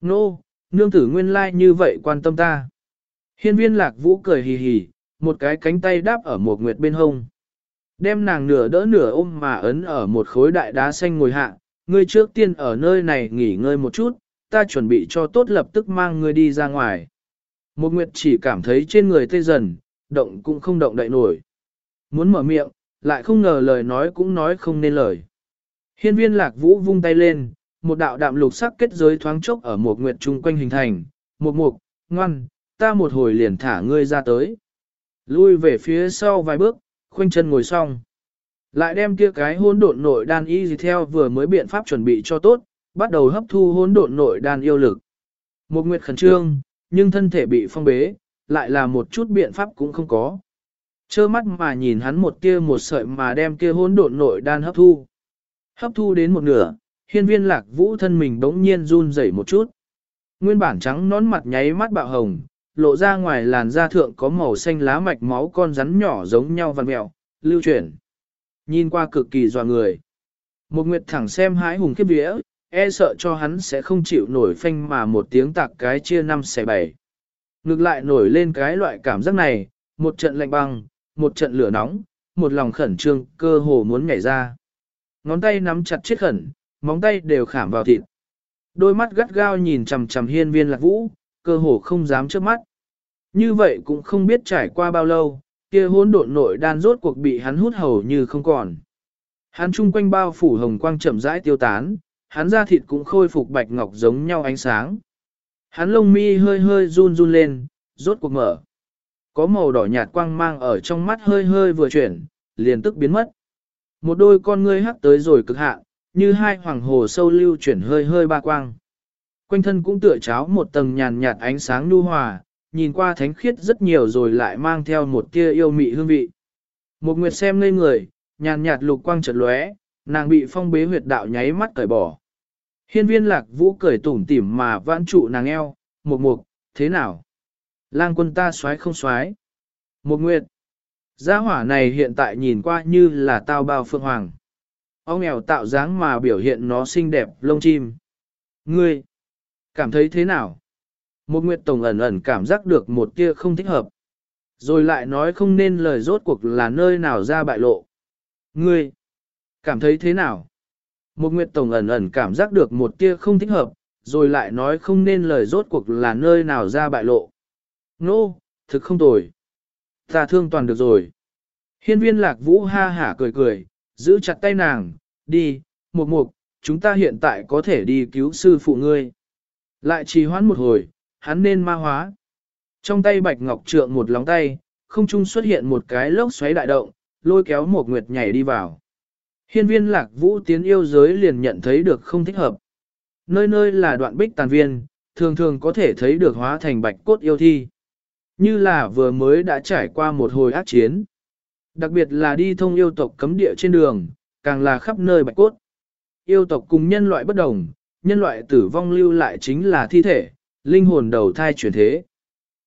Speaker 1: Nô, no, nương tử nguyên lai like như vậy quan tâm ta. Hiên viên lạc vũ cười hì hì, một cái cánh tay đáp ở một nguyệt bên hông. Đem nàng nửa đỡ nửa ôm mà ấn ở một khối đại đá xanh ngồi hạ, ngươi trước tiên ở nơi này nghỉ ngơi một chút, ta chuẩn bị cho tốt lập tức mang ngươi đi ra ngoài. Một nguyệt chỉ cảm thấy trên người tê dần, động cũng không động đậy nổi. Muốn mở miệng, lại không ngờ lời nói cũng nói không nên lời. Hiên viên lạc vũ vung tay lên, một đạo đạm lục sắc kết giới thoáng chốc ở một nguyệt trung quanh hình thành, một mục, ngoan, ta một hồi liền thả ngươi ra tới. Lui về phía sau vài bước, khoanh chân ngồi xong. Lại đem kia cái hỗn độn nội đan y gì theo vừa mới biện pháp chuẩn bị cho tốt, bắt đầu hấp thu hỗn độn nội đan yêu lực. Một nguyệt khẩn trương, nhưng thân thể bị phong bế, lại là một chút biện pháp cũng không có. Chơ mắt mà nhìn hắn một kia một sợi mà đem kia hỗn độn nội đan hấp thu. Hấp thu đến một nửa, hiên viên lạc vũ thân mình đống nhiên run rẩy một chút. Nguyên bản trắng nón mặt nháy mắt bạo hồng, lộ ra ngoài làn da thượng có màu xanh lá mạch máu con rắn nhỏ giống nhau vằn mèo lưu chuyển. Nhìn qua cực kỳ dò người. Một nguyệt thẳng xem hái hùng khiếp vía, e sợ cho hắn sẽ không chịu nổi phanh mà một tiếng tạc cái chia năm xẻ bảy. Ngược lại nổi lên cái loại cảm giác này, một trận lạnh băng, một trận lửa nóng, một lòng khẩn trương, cơ hồ muốn nhảy ra. Ngón tay nắm chặt chiếc khẩn, móng tay đều khảm vào thịt. Đôi mắt gắt gao nhìn chằm chằm hiên viên lạc vũ, cơ hồ không dám trước mắt. Như vậy cũng không biết trải qua bao lâu, kia hỗn độn nội đan rốt cuộc bị hắn hút hầu như không còn. Hắn chung quanh bao phủ hồng quang chậm rãi tiêu tán, hắn da thịt cũng khôi phục bạch ngọc giống nhau ánh sáng. Hắn lông mi hơi hơi run run lên, rốt cuộc mở. Có màu đỏ nhạt quang mang ở trong mắt hơi hơi vừa chuyển, liền tức biến mất. Một đôi con ngươi hắc tới rồi cực hạn, như hai hoàng hồ sâu lưu chuyển hơi hơi ba quang. Quanh thân cũng tựa cháo một tầng nhàn nhạt ánh sáng nhu hòa, nhìn qua thánh khiết rất nhiều rồi lại mang theo một tia yêu mị hương vị. Một nguyệt xem ngây người, nhàn nhạt lục quang chợt lóe, nàng bị phong bế huyệt đạo nháy mắt cởi bỏ. Hiên viên lạc vũ cười tủm tỉm mà vãn trụ nàng eo, một mục, thế nào? Lang quân ta xoái không xoái. Một nguyệt. Gia hỏa này hiện tại nhìn qua như là tao bao phương hoàng. Ông nghèo tạo dáng mà biểu hiện nó xinh đẹp lông chim. Ngươi, cảm thấy thế nào? Một nguyệt tổng ẩn ẩn cảm giác được một tia không thích hợp. Rồi lại nói không nên lời rốt cuộc là nơi nào ra bại lộ. Ngươi, cảm thấy thế nào? Một nguyệt tổng ẩn ẩn cảm giác được một tia không thích hợp, rồi lại nói không nên lời rốt cuộc là nơi nào ra bại lộ. Nô, no, thực không tồi. Ta thương toàn được rồi. Hiên viên lạc vũ ha hả cười cười, giữ chặt tay nàng, đi, một mục, chúng ta hiện tại có thể đi cứu sư phụ ngươi. Lại trì hoãn một hồi, hắn nên ma hóa. Trong tay bạch ngọc trượng một lóng tay, không trung xuất hiện một cái lốc xoáy đại động, lôi kéo một nguyệt nhảy đi vào. Hiên viên lạc vũ tiến yêu giới liền nhận thấy được không thích hợp. Nơi nơi là đoạn bích tàn viên, thường thường có thể thấy được hóa thành bạch cốt yêu thi. Như là vừa mới đã trải qua một hồi ác chiến. Đặc biệt là đi thông yêu tộc cấm địa trên đường, càng là khắp nơi bạch cốt. Yêu tộc cùng nhân loại bất đồng, nhân loại tử vong lưu lại chính là thi thể, linh hồn đầu thai chuyển thế.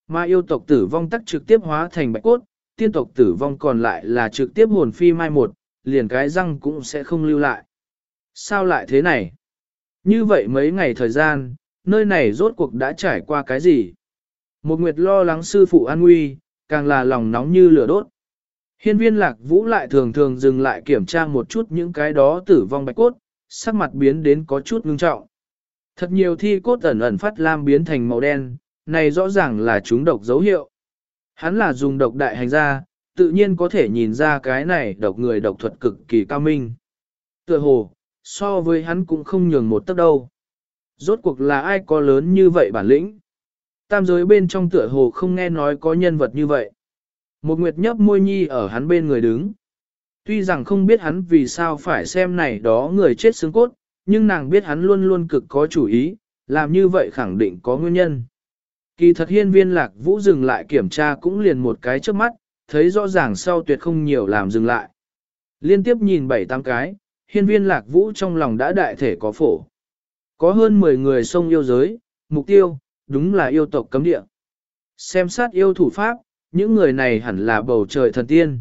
Speaker 1: Mà yêu tộc tử vong tắc trực tiếp hóa thành bạch cốt, tiên tộc tử vong còn lại là trực tiếp hồn phi mai một, liền cái răng cũng sẽ không lưu lại. Sao lại thế này? Như vậy mấy ngày thời gian, nơi này rốt cuộc đã trải qua cái gì? Một nguyệt lo lắng sư phụ an nguy, càng là lòng nóng như lửa đốt. Hiên viên lạc vũ lại thường thường dừng lại kiểm tra một chút những cái đó tử vong bạch cốt, sắc mặt biến đến có chút ngưng trọng. Thật nhiều thi cốt ẩn ẩn phát lam biến thành màu đen, này rõ ràng là chúng độc dấu hiệu. Hắn là dùng độc đại hành ra, tự nhiên có thể nhìn ra cái này độc người độc thuật cực kỳ cao minh. Tựa hồ, so với hắn cũng không nhường một tấc đâu. Rốt cuộc là ai có lớn như vậy bản lĩnh? Tam giới bên trong tựa hồ không nghe nói có nhân vật như vậy. Một nguyệt nhấp môi nhi ở hắn bên người đứng. Tuy rằng không biết hắn vì sao phải xem này đó người chết xương cốt, nhưng nàng biết hắn luôn luôn cực có chủ ý, làm như vậy khẳng định có nguyên nhân. Kỳ thật hiên viên lạc vũ dừng lại kiểm tra cũng liền một cái trước mắt, thấy rõ ràng sau tuyệt không nhiều làm dừng lại. Liên tiếp nhìn bảy tám cái, hiên viên lạc vũ trong lòng đã đại thể có phổ. Có hơn 10 người sông yêu giới, mục tiêu, đúng là yêu tộc cấm địa. Xem sát yêu thủ pháp, những người này hẳn là bầu trời thần tiên.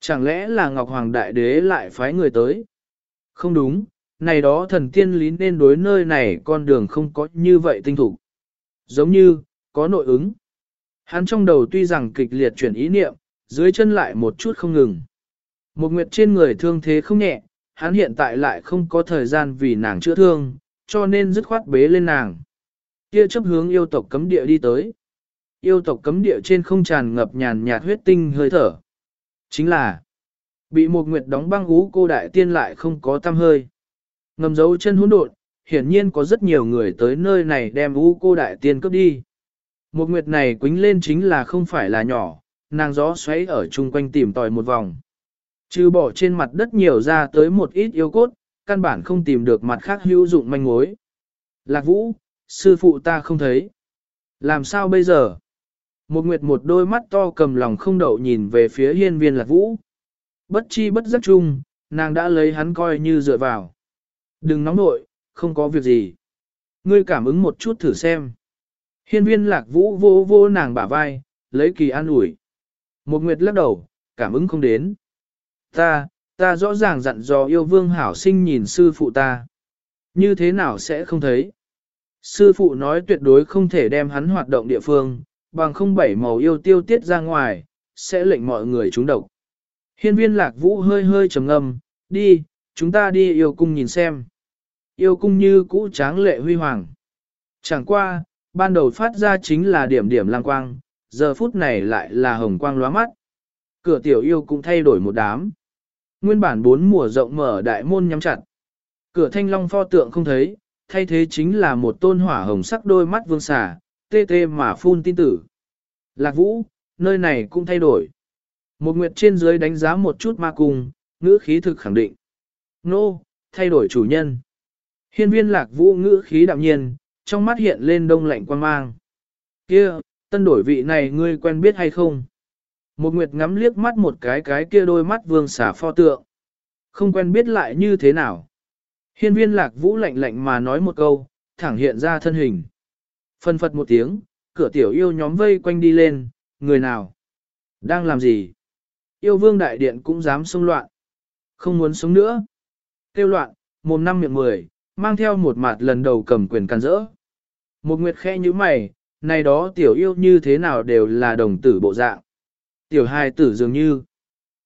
Speaker 1: Chẳng lẽ là Ngọc Hoàng Đại Đế lại phái người tới? Không đúng, này đó thần tiên lý nên đối nơi này con đường không có như vậy tinh thủ. Giống như, có nội ứng. Hắn trong đầu tuy rằng kịch liệt chuyển ý niệm, dưới chân lại một chút không ngừng. Một nguyệt trên người thương thế không nhẹ, hắn hiện tại lại không có thời gian vì nàng chữa thương, cho nên dứt khoát bế lên nàng. Kia chấp hướng yêu tộc cấm địa đi tới. Yêu tộc cấm địa trên không tràn ngập nhàn nhạt huyết tinh hơi thở. Chính là bị một nguyệt đóng băng ú cô đại tiên lại không có tâm hơi. Ngầm dấu chân hỗn độn, hiển nhiên có rất nhiều người tới nơi này đem u cô đại tiên cướp đi. Một nguyệt này quính lên chính là không phải là nhỏ, nàng gió xoáy ở chung quanh tìm tòi một vòng. Trừ bỏ trên mặt đất nhiều ra tới một ít yêu cốt, căn bản không tìm được mặt khác hữu dụng manh mối. Lạc vũ, sư phụ ta không thấy. Làm sao bây giờ? Một nguyệt một đôi mắt to cầm lòng không đậu nhìn về phía hiên viên lạc vũ. Bất chi bất giác chung, nàng đã lấy hắn coi như dựa vào. Đừng nóng nội, không có việc gì. Ngươi cảm ứng một chút thử xem. Hiên viên lạc vũ vô vô nàng bả vai, lấy kỳ an ủi. Một nguyệt lắc đầu, cảm ứng không đến. Ta, ta rõ ràng dặn dò yêu vương hảo sinh nhìn sư phụ ta. Như thế nào sẽ không thấy? Sư phụ nói tuyệt đối không thể đem hắn hoạt động địa phương, bằng không bảy màu yêu tiêu tiết ra ngoài, sẽ lệnh mọi người trúng độc. Hiên viên lạc vũ hơi hơi trầm ngâm, đi, chúng ta đi yêu cung nhìn xem. Yêu cung như cũ tráng lệ huy hoàng. Chẳng qua, ban đầu phát ra chính là điểm điểm lang quang, giờ phút này lại là hồng quang lóa mắt. Cửa tiểu yêu cũng thay đổi một đám. Nguyên bản bốn mùa rộng mở đại môn nhắm chặt. Cửa thanh long pho tượng không thấy, thay thế chính là một tôn hỏa hồng sắc đôi mắt vương xà, tê tê mà phun tin tử. Lạc vũ, nơi này cũng thay đổi. Một nguyệt trên dưới đánh giá một chút ma cung, ngữ khí thực khẳng định. Nô, thay đổi chủ nhân. Hiên viên lạc vũ ngữ khí đạm nhiên, trong mắt hiện lên đông lạnh quan mang. Kia, tân đổi vị này ngươi quen biết hay không? Một nguyệt ngắm liếc mắt một cái cái kia đôi mắt vương xả pho tượng. Không quen biết lại như thế nào. Hiên viên lạc vũ lạnh lạnh mà nói một câu, thẳng hiện ra thân hình. Phân phật một tiếng, cửa tiểu yêu nhóm vây quanh đi lên, người nào? Đang làm gì? Yêu vương đại điện cũng dám xông loạn. Không muốn sống nữa. Kêu loạn, mồm năm miệng mười, mang theo một mặt lần đầu cầm quyền can rỡ. Một nguyệt khe như mày, này đó tiểu yêu như thế nào đều là đồng tử bộ dạng. Tiểu hài tử dường như.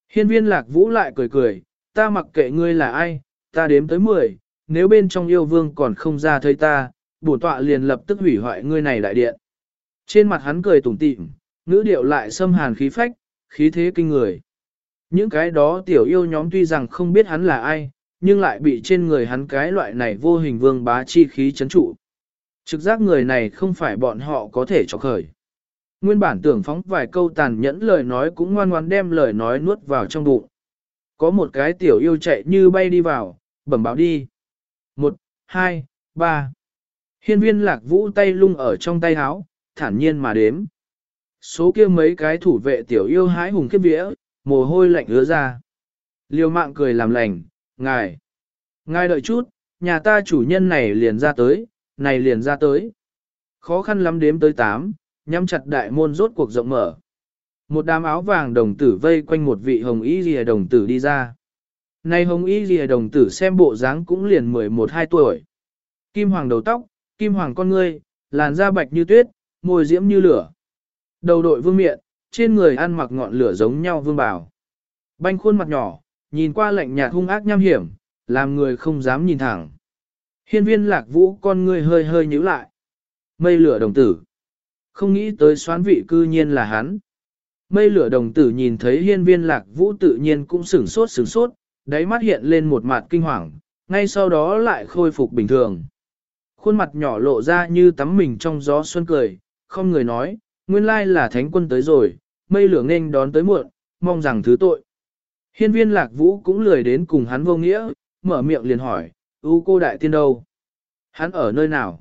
Speaker 1: Hiên viên lạc vũ lại cười cười, ta mặc kệ ngươi là ai, ta đếm tới mười, nếu bên trong yêu vương còn không ra thấy ta, bổn tọa liền lập tức hủy hoại ngươi này đại điện. Trên mặt hắn cười tủm tỉm, ngữ điệu lại xâm hàn khí phách, khí thế kinh người. Những cái đó tiểu yêu nhóm tuy rằng không biết hắn là ai, nhưng lại bị trên người hắn cái loại này vô hình vương bá chi khí chấn trụ. Trực giác người này không phải bọn họ có thể cho khởi. Nguyên bản tưởng phóng vài câu tàn nhẫn lời nói cũng ngoan ngoan đem lời nói nuốt vào trong bụng. Có một cái tiểu yêu chạy như bay đi vào, bẩm báo đi. Một, hai, ba. Hiên viên lạc vũ tay lung ở trong tay háo, thản nhiên mà đếm. Số kia mấy cái thủ vệ tiểu yêu hái hùng kiếp vĩa, mồ hôi lạnh ứa ra. Liêu mạng cười làm lành, ngài. Ngài đợi chút, nhà ta chủ nhân này liền ra tới, này liền ra tới. Khó khăn lắm đếm tới tám, nhắm chặt đại môn rốt cuộc rộng mở. Một đám áo vàng đồng tử vây quanh một vị hồng y rìa đồng tử đi ra. Này hồng y rìa đồng tử xem bộ dáng cũng liền 11-12 tuổi. Kim hoàng đầu tóc, kim hoàng con ngươi, làn da bạch như tuyết, môi diễm như lửa. Đầu đội vương miện, trên người ăn mặc ngọn lửa giống nhau vương bảo. Banh khuôn mặt nhỏ, nhìn qua lạnh nhạt hung ác nham hiểm, làm người không dám nhìn thẳng. Hiên viên lạc vũ con ngươi hơi hơi nhíu lại. Mây lửa đồng tử. Không nghĩ tới xoán vị cư nhiên là hắn. Mây lửa đồng tử nhìn thấy hiên viên lạc vũ tự nhiên cũng sửng sốt sửng sốt, đáy mắt hiện lên một mặt kinh hoàng, ngay sau đó lại khôi phục bình thường. Khuôn mặt nhỏ lộ ra như tắm mình trong gió xuân cười, không người nói, nguyên lai là thánh quân tới rồi, mây lửa nên đón tới muộn, mong rằng thứ tội. Hiên viên lạc vũ cũng lười đến cùng hắn vô nghĩa, mở miệng liền hỏi, ưu cô đại tiên đâu? Hắn ở nơi nào?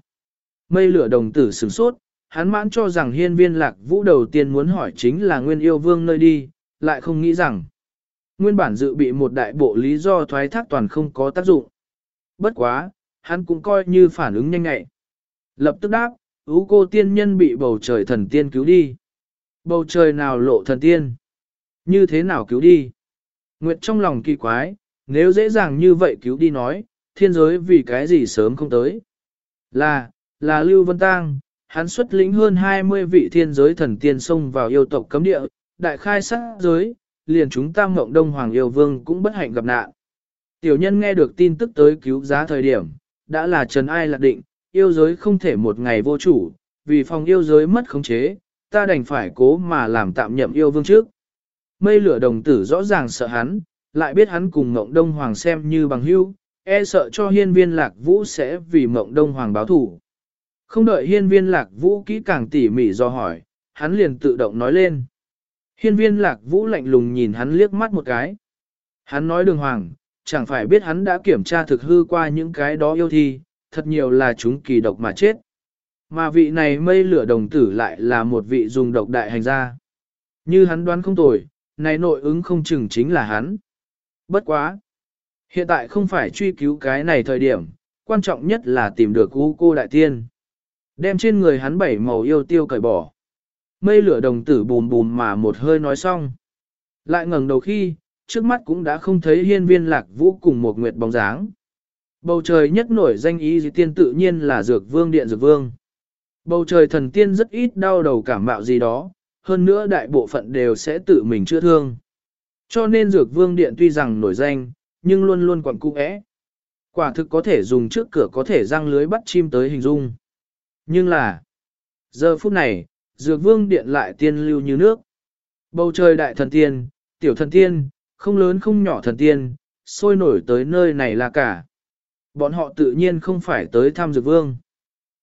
Speaker 1: Mây lửa đồng tử sửng sốt, hắn mãn cho rằng hiên viên lạc vũ đầu tiên muốn hỏi chính là nguyên yêu vương nơi đi, lại không nghĩ rằng nguyên bản dự bị một đại bộ lý do thoái thác toàn không có tác dụng. Bất quá, hắn cũng coi như phản ứng nhanh ngại. Lập tức đáp, ưu cô tiên nhân bị bầu trời thần tiên cứu đi. Bầu trời nào lộ thần tiên? Như thế nào cứu đi? Nguyệt trong lòng kỳ quái, nếu dễ dàng như vậy cứu đi nói, thiên giới vì cái gì sớm không tới? Là, là Lưu Vân Tăng, hắn xuất lĩnh hơn 20 vị thiên giới thần tiên xông vào yêu tộc cấm địa, đại khai sát giới, liền chúng ta mộng đông hoàng yêu vương cũng bất hạnh gặp nạn. Tiểu nhân nghe được tin tức tới cứu giá thời điểm, đã là trần ai lạc định, yêu giới không thể một ngày vô chủ, vì phòng yêu giới mất khống chế, ta đành phải cố mà làm tạm nhậm yêu vương trước. Mây lửa đồng tử rõ ràng sợ hắn, lại biết hắn cùng Mộng Đông Hoàng xem như bằng hữu, e sợ cho hiên viên lạc vũ sẽ vì Mộng Đông Hoàng báo thủ. Không đợi hiên viên lạc vũ kỹ càng tỉ mỉ do hỏi, hắn liền tự động nói lên. Hiên viên lạc vũ lạnh lùng nhìn hắn liếc mắt một cái. Hắn nói đường hoàng, chẳng phải biết hắn đã kiểm tra thực hư qua những cái đó yêu thi, thật nhiều là chúng kỳ độc mà chết. Mà vị này mây lửa đồng tử lại là một vị dùng độc đại hành gia. Như hắn đoán không tồi, này nội ứng không chừng chính là hắn. Bất quá. Hiện tại không phải truy cứu cái này thời điểm, quan trọng nhất là tìm được U cô đại tiên. Đem trên người hắn bảy màu yêu tiêu cởi bỏ. Mây lửa đồng tử bùm bùm mà một hơi nói xong. Lại ngẩng đầu khi, trước mắt cũng đã không thấy hiên viên lạc vũ cùng một nguyệt bóng dáng. Bầu trời nhất nổi danh ý dị tiên tự nhiên là dược vương điện dược vương. Bầu trời thần tiên rất ít đau đầu cảm mạo gì đó, hơn nữa đại bộ phận đều sẽ tự mình chữa thương. Cho nên dược vương điện tuy rằng nổi danh, nhưng luôn luôn còn cung ẽ. Quả thực có thể dùng trước cửa có thể răng lưới bắt chim tới hình dung. Nhưng là, giờ phút này, dược vương điện lại tiên lưu như nước. Bầu trời đại thần tiên, tiểu thần tiên, không lớn không nhỏ thần tiên, sôi nổi tới nơi này là cả. Bọn họ tự nhiên không phải tới thăm dược vương.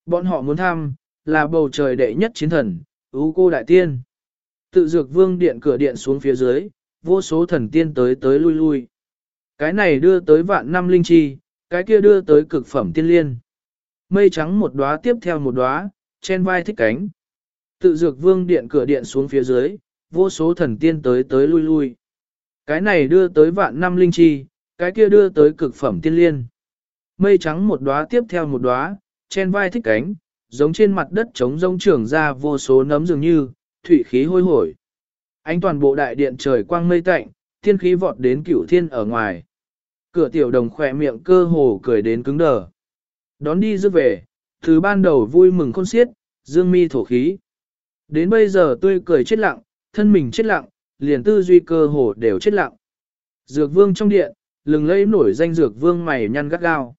Speaker 1: Bọn họ muốn thăm, là bầu trời đệ nhất chiến thần, ưu cô đại tiên. Tự dược vương điện cửa điện xuống phía dưới, vô số thần tiên tới tới lui lui. Cái này đưa tới vạn năm linh chi, cái kia đưa tới cực phẩm tiên liên. Mây trắng một đóa tiếp theo một đóa, trên vai thích cánh. Tự dược vương điện cửa điện xuống phía dưới, vô số thần tiên tới tới lui lui. Cái này đưa tới vạn năm linh chi, cái kia đưa tới cực phẩm tiên liên. Mây trắng một đóa tiếp theo một đóa, trên vai thích cánh, giống trên mặt đất trống rông trưởng ra vô số nấm dường như, thủy khí hôi hổi. Ánh toàn bộ đại điện trời quang mây tạnh, thiên khí vọt đến cửu thiên ở ngoài. Cửa tiểu đồng khỏe miệng cơ hồ cười đến cứng đờ. Đón đi dư về, từ ban đầu vui mừng khôn xiết, dương mi thổ khí. Đến bây giờ tươi cười chết lặng, thân mình chết lặng, liền tư duy cơ hồ đều chết lặng. Dược vương trong điện, lừng lẫy nổi danh dược vương mày nhăn gắt gao.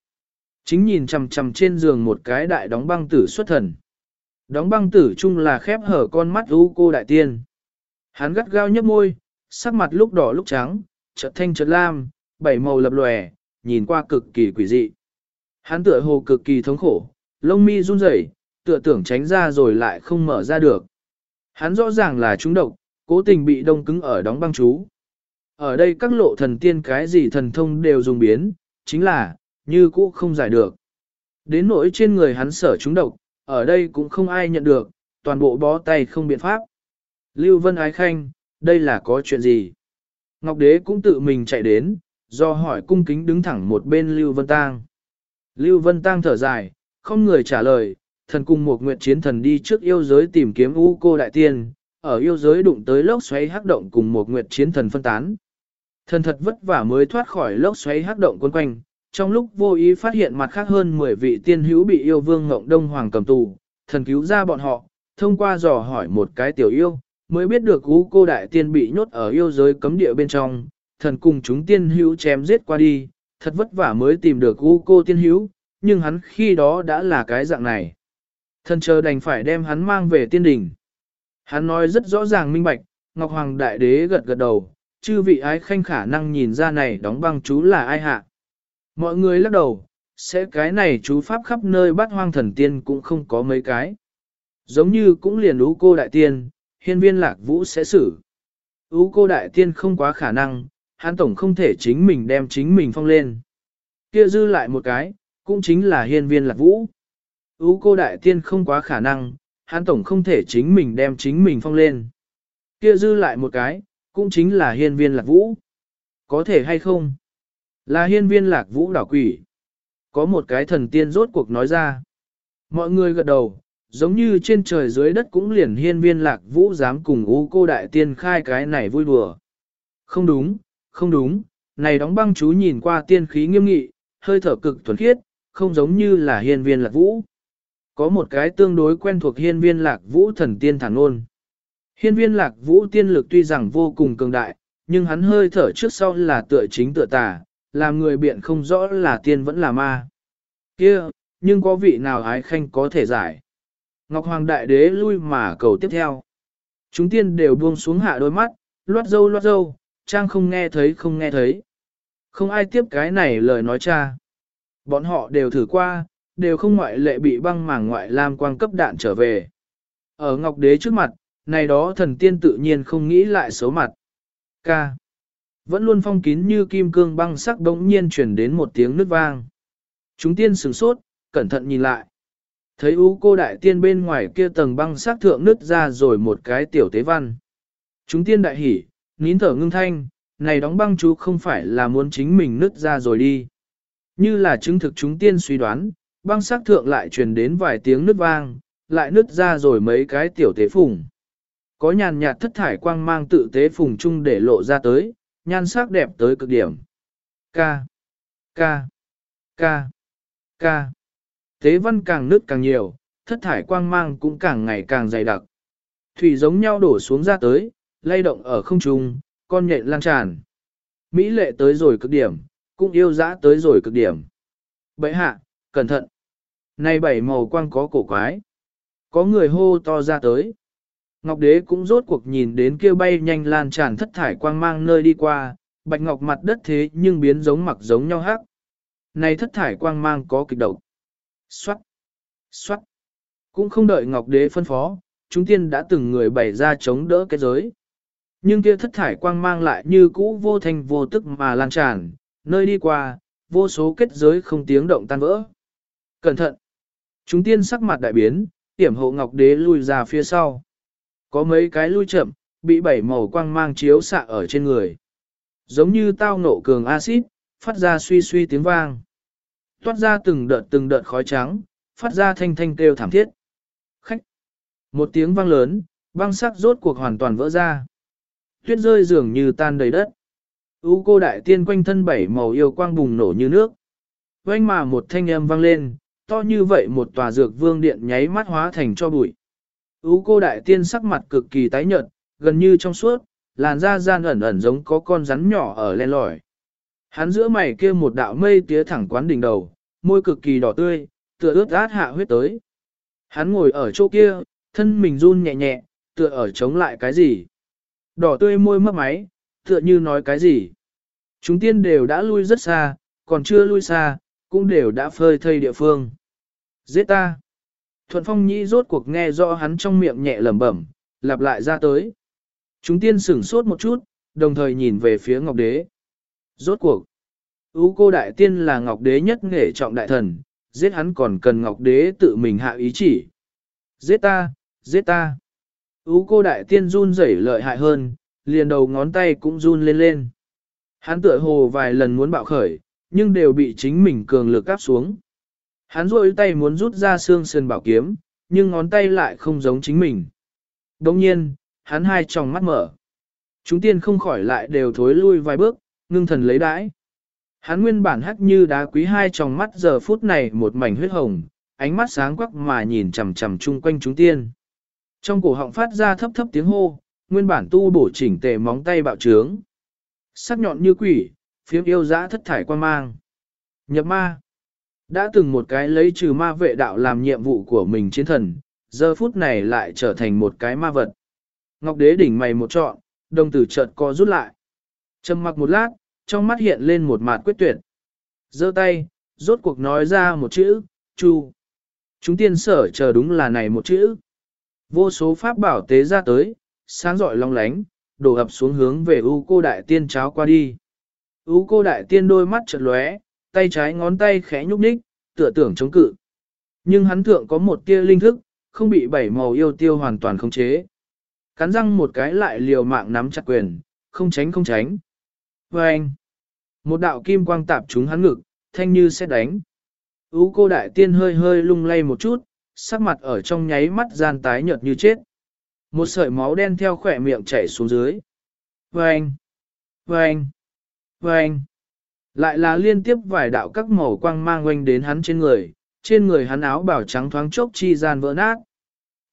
Speaker 1: Chính nhìn chằm chằm trên giường một cái đại đóng băng tử xuất thần. Đóng băng tử chung là khép hở con mắt u cô đại tiên. Hắn gắt gao nhấp môi, sắc mặt lúc đỏ lúc trắng, chợt thanh chợt lam, bảy màu lập lòe, nhìn qua cực kỳ quỷ dị. Hắn tựa hồ cực kỳ thống khổ, lông mi run rẩy, tựa tưởng tránh ra rồi lại không mở ra được. Hắn rõ ràng là trúng độc, cố tình bị đông cứng ở đóng băng chú. Ở đây các lộ thần tiên cái gì thần thông đều dùng biến, chính là, như cũ không giải được. Đến nỗi trên người hắn sở trúng độc, ở đây cũng không ai nhận được, toàn bộ bó tay không biện pháp. Lưu Vân Ái Khanh, đây là có chuyện gì? Ngọc Đế cũng tự mình chạy đến, do hỏi cung kính đứng thẳng một bên Lưu Vân Tang. Lưu Vân Tang thở dài, không người trả lời, thần cùng một nguyện chiến thần đi trước yêu giới tìm kiếm U cô đại tiên, ở yêu giới đụng tới lốc xoáy hắc động cùng một nguyện chiến thần phân tán. Thần thật vất vả mới thoát khỏi lốc xoáy hắc động quân quanh, trong lúc vô ý phát hiện mặt khác hơn 10 vị tiên hữu bị yêu vương ngộng đông hoàng cầm tù, thần cứu ra bọn họ, thông qua dò hỏi một cái tiểu yêu, mới biết được ú cô đại tiên bị nhốt ở yêu giới cấm địa bên trong, thần cùng chúng tiên hữu chém giết qua đi, thật vất vả mới tìm được ú cô tiên hữu, nhưng hắn khi đó đã là cái dạng này. Thần chờ đành phải đem hắn mang về tiên đỉnh. Hắn nói rất rõ ràng minh bạch, Ngọc Hoàng Đại Đế gật gật đầu, chư vị ái khanh khả năng nhìn ra này đóng băng chú là ai hạ. Mọi người lắc đầu, sẽ cái này chú pháp khắp nơi bắt hoang thần tiên cũng không có mấy cái. Giống như cũng liền ú cô đại tiên, hiên viên lạc vũ sẽ xử. Ú cô đại tiên không quá khả năng, hắn tổng không thể chính mình đem chính mình phong lên. Kia dư lại một cái, cũng chính là hiên viên lạc vũ. Ú cô đại tiên không quá khả năng, hắn tổng không thể chính mình đem chính mình phong lên. Kia dư lại một cái, cũng chính là hiên viên lạc vũ. Có thể hay không? Là hiên viên lạc vũ đảo quỷ. Có một cái thần tiên rốt cuộc nói ra. Mọi người gật đầu, giống như trên trời dưới đất cũng liền hiên viên lạc vũ dám cùng ú cô đại tiên khai cái này vui đùa. Không đúng, không đúng, này đóng băng chú nhìn qua tiên khí nghiêm nghị, hơi thở cực thuần khiết, không giống như là hiên viên lạc vũ. Có một cái tương đối quen thuộc hiên viên lạc vũ thần tiên thẳng ôn. Hiên viên lạc vũ tiên lực tuy rằng vô cùng cường đại, nhưng hắn hơi thở trước sau là tựa chính tựa tà, làm người biện không rõ là tiên vẫn là ma. kia nhưng có vị nào ái khanh có thể giải. Ngọc Hoàng Đại Đế lui mà cầu tiếp theo. Chúng tiên đều buông xuống hạ đôi mắt, loát dâu loát dâu, trang không nghe thấy không nghe thấy. Không ai tiếp cái này lời nói cha. Bọn họ đều thử qua, đều không ngoại lệ bị băng màng ngoại lam quang cấp đạn trở về. Ở Ngọc Đế trước mặt, này đó thần tiên tự nhiên không nghĩ lại xấu mặt. Ca. Vẫn luôn phong kín như kim cương băng sắc đống nhiên chuyển đến một tiếng nứt vang. Chúng tiên sửng sốt, cẩn thận nhìn lại. Thấy ú cô đại tiên bên ngoài kia tầng băng sắc thượng nứt ra rồi một cái tiểu tế văn. Chúng tiên đại hỉ, nín thở ngưng thanh, này đóng băng chú không phải là muốn chính mình nứt ra rồi đi. Như là chứng thực chúng tiên suy đoán, băng sắc thượng lại truyền đến vài tiếng nứt vang, lại nứt ra rồi mấy cái tiểu tế phùng. Có nhàn nhạt thất thải quang mang tự tế phùng chung để lộ ra tới, nhan sắc đẹp tới cực điểm. Ca, ca, ca, ca. Tế văn càng nứt càng nhiều, thất thải quang mang cũng càng ngày càng dày đặc. Thủy giống nhau đổ xuống ra tới, lay động ở không trung, con nhện lan tràn. Mỹ lệ tới rồi cực điểm, cũng yêu dã tới rồi cực điểm. Bậy hạ, cẩn thận. Này bảy màu quang có cổ quái. Có người hô to ra tới. Ngọc đế cũng rốt cuộc nhìn đến kia bay nhanh lan tràn thất thải quang mang nơi đi qua, bạch ngọc mặt đất thế nhưng biến giống mặc giống nhau hắc. Này thất thải quang mang có kịch độc. Xoát, xoát. Cũng không đợi ngọc đế phân phó, chúng tiên đã từng người bày ra chống đỡ cái giới. Nhưng kia thất thải quang mang lại như cũ vô thành vô tức mà lan tràn, nơi đi qua, vô số kết giới không tiếng động tan vỡ. Cẩn thận! Chúng tiên sắc mặt đại biến, tiểm hộ ngọc đế lui ra phía sau. Có mấy cái lui chậm, bị bảy màu quang mang chiếu xạ ở trên người. Giống như tao nộ cường axit, phát ra suy suy tiếng vang. Toát ra từng đợt từng đợt khói trắng, phát ra thanh thanh kêu thảm thiết. Khách! Một tiếng vang lớn, băng sắc rốt cuộc hoàn toàn vỡ ra. Tuyết rơi dường như tan đầy đất. U cô đại tiên quanh thân bảy màu yêu quang bùng nổ như nước. Quanh mà một thanh âm vang lên, to như vậy một tòa dược vương điện nháy mắt hóa thành cho bụi. U cô đại tiên sắc mặt cực kỳ tái nhợt, gần như trong suốt, làn da gian ẩn ẩn giống có con rắn nhỏ ở len lỏi. Hắn giữa mày kia một đạo mây tía thẳng quán đỉnh đầu, môi cực kỳ đỏ tươi, tựa ướt át hạ huyết tới. Hắn ngồi ở chỗ kia, thân mình run nhẹ nhẹ, tựa ở chống lại cái gì. Đỏ tươi môi mấp máy, tựa như nói cái gì. Chúng tiên đều đã lui rất xa, còn chưa lui xa, cũng đều đã phơi thây địa phương. Giết ta! Thuận phong nhĩ rốt cuộc nghe rõ hắn trong miệng nhẹ lẩm bẩm, lặp lại ra tới. Chúng tiên sửng sốt một chút, đồng thời nhìn về phía Ngọc Đế. Rốt cuộc! Ú cô đại tiên là Ngọc Đế nhất nghệ trọng đại thần, giết hắn còn cần Ngọc Đế tự mình hạ ý chỉ. Giết ta! Giết ta! Ú cô đại tiên run rẩy lợi hại hơn, liền đầu ngón tay cũng run lên lên. Hắn tựa hồ vài lần muốn bạo khởi, nhưng đều bị chính mình cường lực áp xuống. Hắn rôi tay muốn rút ra xương sườn bảo kiếm, nhưng ngón tay lại không giống chính mình. Đồng nhiên, hắn hai tròng mắt mở. Chúng tiên không khỏi lại đều thối lui vài bước, ngưng thần lấy đãi. Hắn nguyên bản hắc như đá quý hai tròng mắt giờ phút này một mảnh huyết hồng, ánh mắt sáng quắc mà nhìn chằm chằm chung quanh chúng tiên. Trong cổ họng phát ra thấp thấp tiếng hô, nguyên bản tu bổ chỉnh tề móng tay bạo trướng. Sắc nhọn như quỷ, phiếm yêu dã thất thải quan mang. Nhập ma. Đã từng một cái lấy trừ ma vệ đạo làm nhiệm vụ của mình chiến thần, giờ phút này lại trở thành một cái ma vật. Ngọc đế đỉnh mày một trọn, đồng tử chợt co rút lại. Trầm mặc một lát, trong mắt hiện lên một mạt quyết tuyệt. giơ tay, rốt cuộc nói ra một chữ, chu. Chúng tiên sở chờ đúng là này một chữ. Vô số pháp bảo tế ra tới, sáng rọi long lánh, đổ ập xuống hướng về U cô đại tiên cháo qua đi. U cô đại tiên đôi mắt chợt lóe, tay trái ngón tay khẽ nhúc nhích, tựa tưởng chống cự. Nhưng hắn thượng có một tia linh thức, không bị bảy màu yêu tiêu hoàn toàn khống chế. Cắn răng một cái lại liều mạng nắm chặt quyền, không tránh không tránh. Và anh, một đạo kim quang tạp trúng hắn ngực, thanh như sẽ đánh. U cô đại tiên hơi hơi lung lay một chút, sắc mặt ở trong nháy mắt gian tái nhợt như chết. Một sợi máu đen theo khỏe miệng chảy xuống dưới. Và anh, và anh, và anh. Lại là liên tiếp vài đạo các màu quang mang quanh đến hắn trên người, trên người hắn áo bảo trắng thoáng chốc chi gian vỡ nát.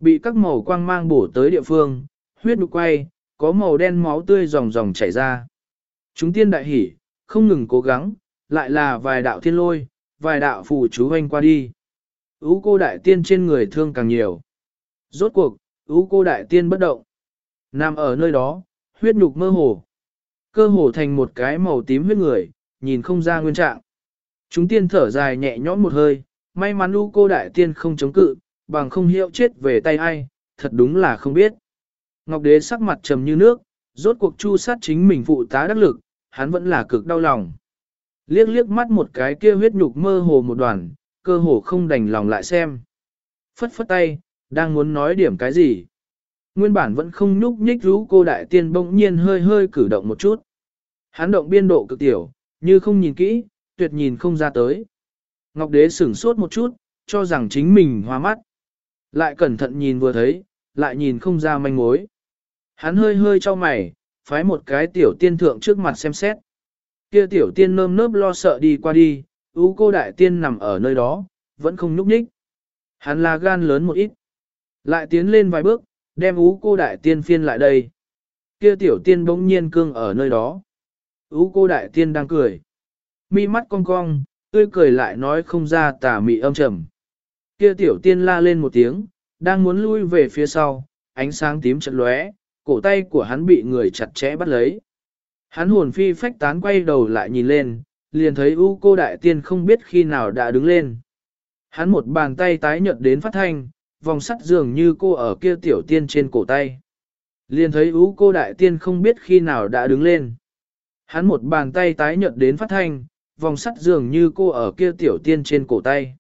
Speaker 1: Bị các màu quang mang bổ tới địa phương, huyết đục quay, có màu đen máu tươi ròng ròng chảy ra. Chúng tiên đại hỉ, không ngừng cố gắng, lại là vài đạo thiên lôi, vài đạo phù chú hoanh qua đi. Ú cô đại tiên trên người thương càng nhiều. Rốt cuộc, ú cô đại tiên bất động. Nằm ở nơi đó, huyết nhục mơ hồ. cơ hồ thành một cái màu tím huyết người, nhìn không ra nguyên trạng. Chúng tiên thở dài nhẹ nhõm một hơi, may mắn u cô đại tiên không chống cự, bằng không hiệu chết về tay ai, thật đúng là không biết. Ngọc đế sắc mặt trầm như nước, rốt cuộc chu sát chính mình phụ tá đắc lực, hắn vẫn là cực đau lòng. Liếc liếc mắt một cái kia huyết nhục mơ hồ một đoàn, cơ hồ không đành lòng lại xem. Phất phất tay, đang muốn nói điểm cái gì. Nguyên bản vẫn không nhúc nhích rú cô đại tiên bỗng nhiên hơi hơi cử động một chút. Hắn động biên độ cực tiểu, như không nhìn kỹ, tuyệt nhìn không ra tới. Ngọc đế sửng sốt một chút, cho rằng chính mình hoa mắt. Lại cẩn thận nhìn vừa thấy, lại nhìn không ra manh mối. Hắn hơi hơi cho mày, phái một cái tiểu tiên thượng trước mặt xem xét. Kia tiểu tiên nơm nớp lo sợ đi qua đi, ú cô đại tiên nằm ở nơi đó, vẫn không nhúc nhích. Hắn là gan lớn một ít. Lại tiến lên vài bước, đem ú cô đại tiên phiên lại đây. Kia tiểu tiên bỗng nhiên cương ở nơi đó. Ú cô đại tiên đang cười. Mi mắt cong cong, tươi cười lại nói không ra tà mị âm trầm. Kia tiểu tiên la lên một tiếng, đang muốn lui về phía sau, ánh sáng tím chật lóe, cổ tay của hắn bị người chặt chẽ bắt lấy. Hắn hồn phi phách tán quay đầu lại nhìn lên, liền thấy u cô đại tiên không biết khi nào đã đứng lên. Hắn một bàn tay tái nhợt đến phát thanh, vòng sắt dường như cô ở kia tiểu tiên trên cổ tay. Liền thấy u cô đại tiên không biết khi nào đã đứng lên. Hắn một bàn tay tái nhợt đến phát thanh, vòng sắt dường như cô ở kia tiểu tiên trên cổ tay.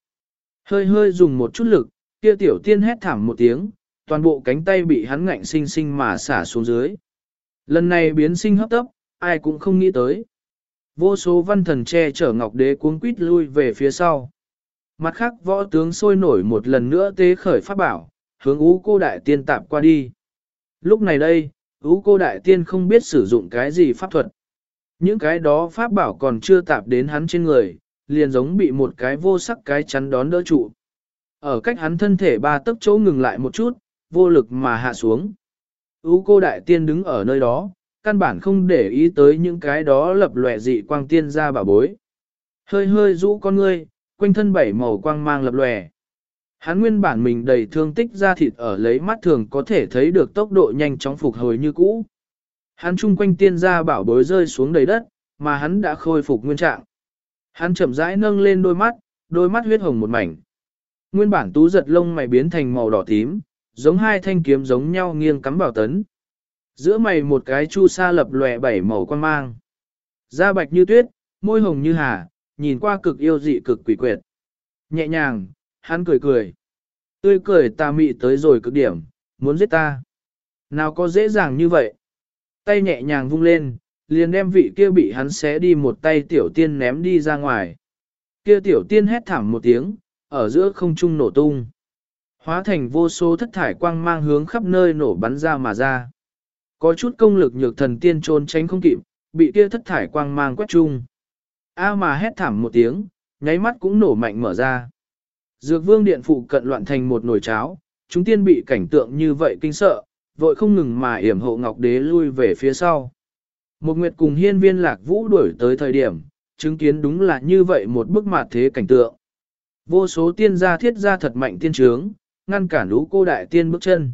Speaker 1: Hơi hơi dùng một chút lực, kia tiểu tiên hét thảm một tiếng, toàn bộ cánh tay bị hắn ngạnh sinh sinh mà xả xuống dưới. Lần này biến sinh hấp tấp, ai cũng không nghĩ tới. Vô số văn thần che chở ngọc đế cuống quýt lui về phía sau. Mặt khác võ tướng sôi nổi một lần nữa tế khởi pháp bảo, hướng ú cô đại tiên tạp qua đi. Lúc này đây, ú cô đại tiên không biết sử dụng cái gì pháp thuật. Những cái đó pháp bảo còn chưa tạp đến hắn trên người, liền giống bị một cái vô sắc cái chắn đón đỡ trụ. Ở cách hắn thân thể ba tấc chỗ ngừng lại một chút, vô lực mà hạ xuống. Ú cô đại tiên đứng ở nơi đó, căn bản không để ý tới những cái đó lập lòe dị quang tiên ra bảo bối. Hơi hơi rũ con ngươi, quanh thân bảy màu quang mang lập lòe. Hắn nguyên bản mình đầy thương tích ra thịt ở lấy mắt thường có thể thấy được tốc độ nhanh chóng phục hồi như cũ. Hắn chung quanh tiên ra bảo bối rơi xuống đầy đất, mà hắn đã khôi phục nguyên trạng. Hắn chậm rãi nâng lên đôi mắt, đôi mắt huyết hồng một mảnh. Nguyên bản tú giật lông mày biến thành màu đỏ tím, giống hai thanh kiếm giống nhau nghiêng cắm vào tấn. Giữa mày một cái chu sa lập lòe bảy màu quan mang. Da bạch như tuyết, môi hồng như hà, nhìn qua cực yêu dị cực quỷ quyệt. Nhẹ nhàng, hắn cười cười. Tươi cười ta mị tới rồi cực điểm, muốn giết ta. Nào có dễ dàng như vậy. Tay nhẹ nhàng vung lên, liền đem vị kia bị hắn xé đi một tay tiểu tiên ném đi ra ngoài. Kia tiểu tiên hét thảm một tiếng, ở giữa không trung nổ tung. Hóa thành vô số thất thải quang mang hướng khắp nơi nổ bắn ra mà ra. Có chút công lực nhược thần tiên trốn tránh không kịp, bị kia thất thải quang mang quét chung. A mà hét thảm một tiếng, nháy mắt cũng nổ mạnh mở ra. Dược vương điện phụ cận loạn thành một nồi cháo, chúng tiên bị cảnh tượng như vậy kinh sợ, vội không ngừng mà yểm hộ ngọc đế lui về phía sau. Một nguyệt cùng hiên viên lạc vũ đuổi tới thời điểm, chứng kiến đúng là như vậy một bức mặt thế cảnh tượng. Vô số tiên gia thiết gia thật mạnh tiên trướng, ngăn cản ú cô đại tiên bước chân.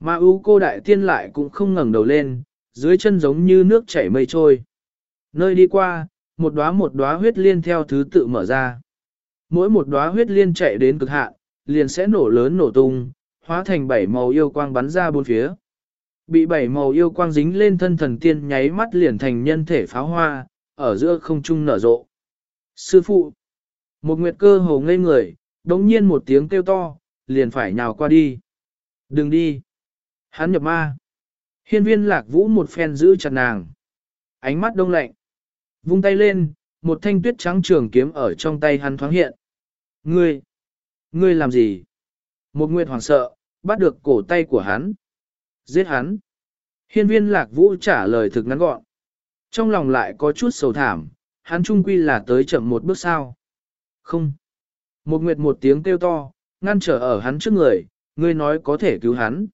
Speaker 1: Mà ú cô đại tiên lại cũng không ngẩng đầu lên, dưới chân giống như nước chảy mây trôi. Nơi đi qua, một đóa một đóa huyết liên theo thứ tự mở ra. Mỗi một đóa huyết liên chạy đến cực hạn, liền sẽ nổ lớn nổ tung, hóa thành bảy màu yêu quang bắn ra bốn phía. Bị bảy màu yêu quang dính lên thân thần tiên nháy mắt liền thành nhân thể pháo hoa, ở giữa không trung nở rộ. Sư phụ, một nguyệt cơ hồ ngây người, đống nhiên một tiếng kêu to, liền phải nhào qua đi. Đừng đi. Hắn nhập ma. Hiên viên lạc vũ một phen giữ chặt nàng. Ánh mắt đông lạnh. Vung tay lên, một thanh tuyết trắng trường kiếm ở trong tay hắn thoáng hiện. Ngươi! Ngươi làm gì? Một nguyệt hoàng sợ, bắt được cổ tay của hắn. Giết hắn. Hiên viên lạc vũ trả lời thực ngắn gọn. Trong lòng lại có chút sầu thảm, hắn trung quy là tới chậm một bước sao. Không. Một nguyệt một tiếng kêu to, ngăn trở ở hắn trước người, ngươi nói có thể cứu hắn.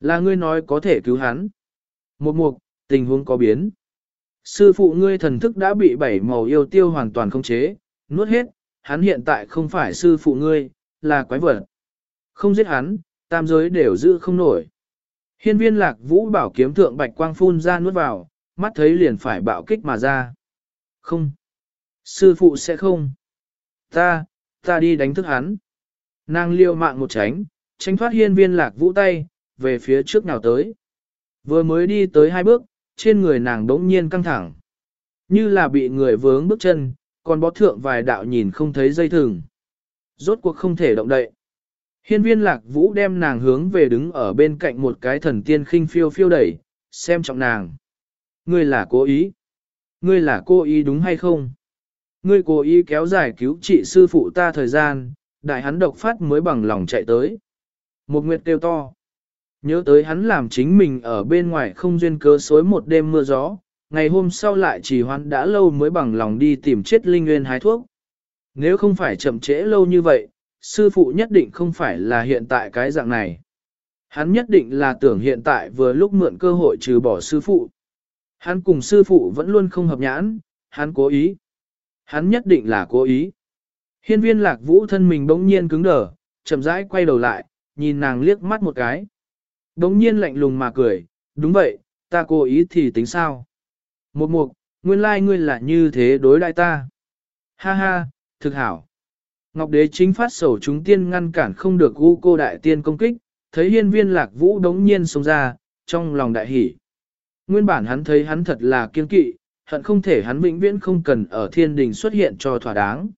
Speaker 1: Là ngươi nói có thể cứu hắn. Một mục, tình huống có biến. Sư phụ ngươi thần thức đã bị bảy màu yêu tiêu hoàn toàn không chế, nuốt hết, hắn hiện tại không phải sư phụ ngươi, là quái vật. Không giết hắn, tam giới đều giữ không nổi. Hiên viên lạc vũ bảo kiếm thượng bạch quang phun ra nuốt vào, mắt thấy liền phải bạo kích mà ra. Không. Sư phụ sẽ không. Ta, ta đi đánh thức hắn. Nàng liêu mạng một tránh, tránh thoát hiên viên lạc vũ tay, về phía trước nào tới. Vừa mới đi tới hai bước, trên người nàng đống nhiên căng thẳng. Như là bị người vướng bước chân, còn bó thượng vài đạo nhìn không thấy dây thừng. Rốt cuộc không thể động đậy. Hiên viên lạc vũ đem nàng hướng về đứng ở bên cạnh một cái thần tiên khinh phiêu phiêu đẩy, xem trọng nàng. Ngươi là cố ý. Ngươi là cố ý đúng hay không? Ngươi cố ý kéo dài cứu trị sư phụ ta thời gian, đại hắn độc phát mới bằng lòng chạy tới. Một nguyệt kêu to. Nhớ tới hắn làm chính mình ở bên ngoài không duyên cớ xối một đêm mưa gió, ngày hôm sau lại chỉ hoãn đã lâu mới bằng lòng đi tìm chết linh nguyên hái thuốc. Nếu không phải chậm trễ lâu như vậy, sư phụ nhất định không phải là hiện tại cái dạng này. Hắn nhất định là tưởng hiện tại vừa lúc mượn cơ hội trừ bỏ sư phụ. Hắn cùng sư phụ vẫn luôn không hợp nhãn, hắn cố ý. Hắn nhất định là cố ý. Hiên viên lạc vũ thân mình bỗng nhiên cứng đờ, chậm rãi quay đầu lại, nhìn nàng liếc mắt một cái. Bỗng nhiên lạnh lùng mà cười, đúng vậy, ta cố ý thì tính sao? Một mục, nguyên lai like ngươi là như thế đối đại ta. Ha ha, thực hảo. Ngọc đế chính phát sầu chúng tiên ngăn cản không được u cô đại tiên công kích, thấy hiên viên lạc vũ đống nhiên xông ra, trong lòng đại hỉ. Nguyên bản hắn thấy hắn thật là kiên kỵ, hận không thể hắn vĩnh viễn không cần ở thiên đình xuất hiện cho thỏa đáng.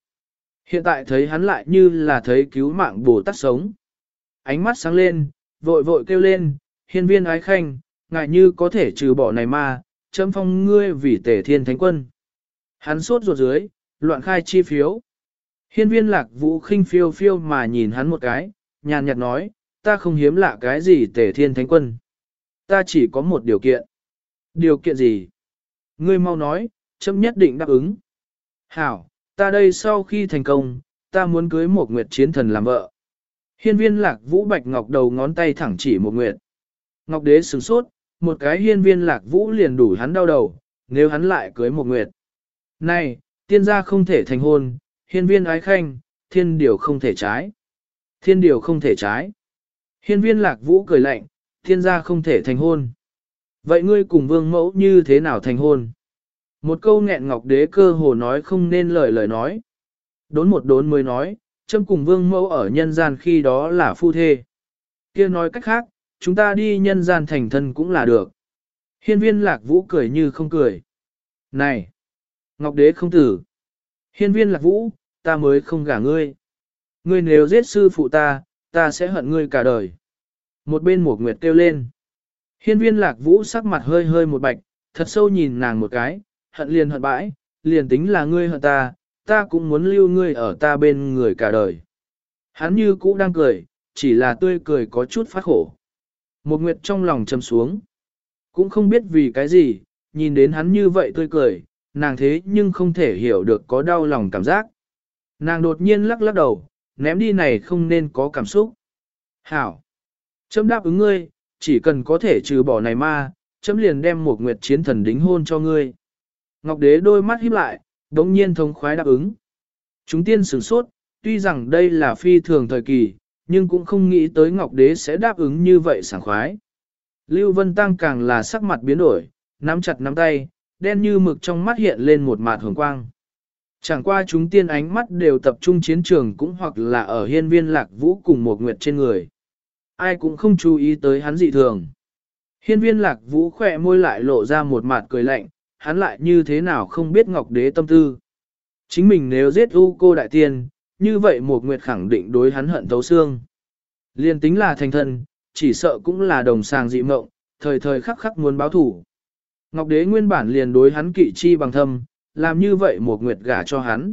Speaker 1: Hiện tại thấy hắn lại như là thấy cứu mạng Bồ Tát sống. Ánh mắt sáng lên, vội vội kêu lên, hiên viên ái khanh, ngại như có thể trừ bỏ này ma, chấm phong ngươi vì tể thiên thánh quân. Hắn sốt ruột dưới, loạn khai chi phiếu. Hiên viên lạc vũ khinh phiêu phiêu mà nhìn hắn một cái, nhàn nhạt nói, ta không hiếm lạ cái gì tể thiên thánh quân. Ta chỉ có một điều kiện. Điều kiện gì? Ngươi mau nói, chấm nhất định đáp ứng. Hảo, ta đây sau khi thành công, ta muốn cưới một nguyệt chiến thần làm vợ. Hiên viên lạc vũ bạch ngọc đầu ngón tay thẳng chỉ một nguyệt. Ngọc đế sửng sốt, một cái hiên viên lạc vũ liền đủ hắn đau đầu, nếu hắn lại cưới một nguyệt. Này, tiên gia không thể thành hôn, hiên viên ái khanh, thiên điều không thể trái. Thiên điều không thể trái. Hiên viên lạc vũ cười lạnh, thiên gia không thể thành hôn. Vậy ngươi cùng vương mẫu như thế nào thành hôn? Một câu nghẹn ngọc đế cơ hồ nói không nên lời lời nói. Đốn một đốn mới nói, châm cùng vương mẫu ở nhân gian khi đó là phu thê. kia nói cách khác, chúng ta đi nhân gian thành thân cũng là được. Hiên viên lạc vũ cười như không cười. Này! Ngọc đế không tử! Hiên viên lạc vũ, ta mới không gả ngươi. Ngươi nếu giết sư phụ ta, ta sẽ hận ngươi cả đời. Một bên một nguyệt kêu lên. Hiên viên lạc vũ sắc mặt hơi hơi một bạch, thật sâu nhìn nàng một cái, hận liền hận bãi, liền tính là ngươi hận ta, ta cũng muốn lưu ngươi ở ta bên người cả đời. Hắn như cũ đang cười, chỉ là tươi cười có chút phát khổ. Một nguyệt trong lòng châm xuống. Cũng không biết vì cái gì, nhìn đến hắn như vậy tươi cười, nàng thế nhưng không thể hiểu được có đau lòng cảm giác. Nàng đột nhiên lắc lắc đầu, ném đi này không nên có cảm xúc. Hảo! Chấm đáp ứng ngươi, chỉ cần có thể trừ bỏ này ma, chấm liền đem một nguyệt chiến thần đính hôn cho ngươi. Ngọc đế đôi mắt híp lại, đống nhiên thống khoái đáp ứng. Chúng tiên sửng sốt, tuy rằng đây là phi thường thời kỳ, nhưng cũng không nghĩ tới Ngọc đế sẽ đáp ứng như vậy sảng khoái. Lưu Vân Tăng càng là sắc mặt biến đổi, nắm chặt nắm tay, đen như mực trong mắt hiện lên một mạt hồng quang. Chẳng qua chúng tiên ánh mắt đều tập trung chiến trường cũng hoặc là ở hiên viên lạc vũ cùng một nguyệt trên người. Ai cũng không chú ý tới hắn dị thường. Hiên viên lạc vũ khỏe môi lại lộ ra một mặt cười lạnh, hắn lại như thế nào không biết ngọc đế tâm tư. Chính mình nếu giết u cô đại tiên, như vậy một nguyệt khẳng định đối hắn hận thấu xương. Liên tính là thành thân, chỉ sợ cũng là đồng sàng dị mộng, thời thời khắc khắc muốn báo thủ. Ngọc đế nguyên bản liền đối hắn kỵ chi bằng thâm, làm như vậy một nguyệt gả cho hắn.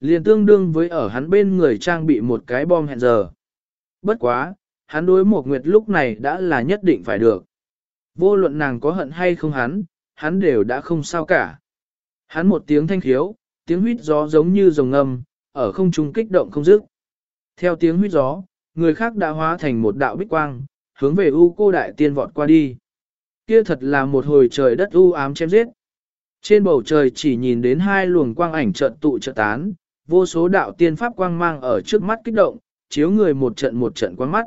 Speaker 1: Liền tương đương với ở hắn bên người trang bị một cái bom hẹn giờ. Bất quá, hắn đối một nguyệt lúc này đã là nhất định phải được. Vô luận nàng có hận hay không hắn, hắn đều đã không sao cả. Hắn một tiếng thanh khiếu, tiếng huyết gió giống như rồng ngâm, ở không trung kích động không dứt. Theo tiếng huyết gió, người khác đã hóa thành một đạo bích quang, hướng về u cô đại tiên vọt qua đi. Kia thật là một hồi trời đất u ám chém giết. Trên bầu trời chỉ nhìn đến hai luồng quang ảnh trận tụ trợ tán, vô số đạo tiên pháp quang mang ở trước mắt kích động, chiếu người một trận một trận quang mắt.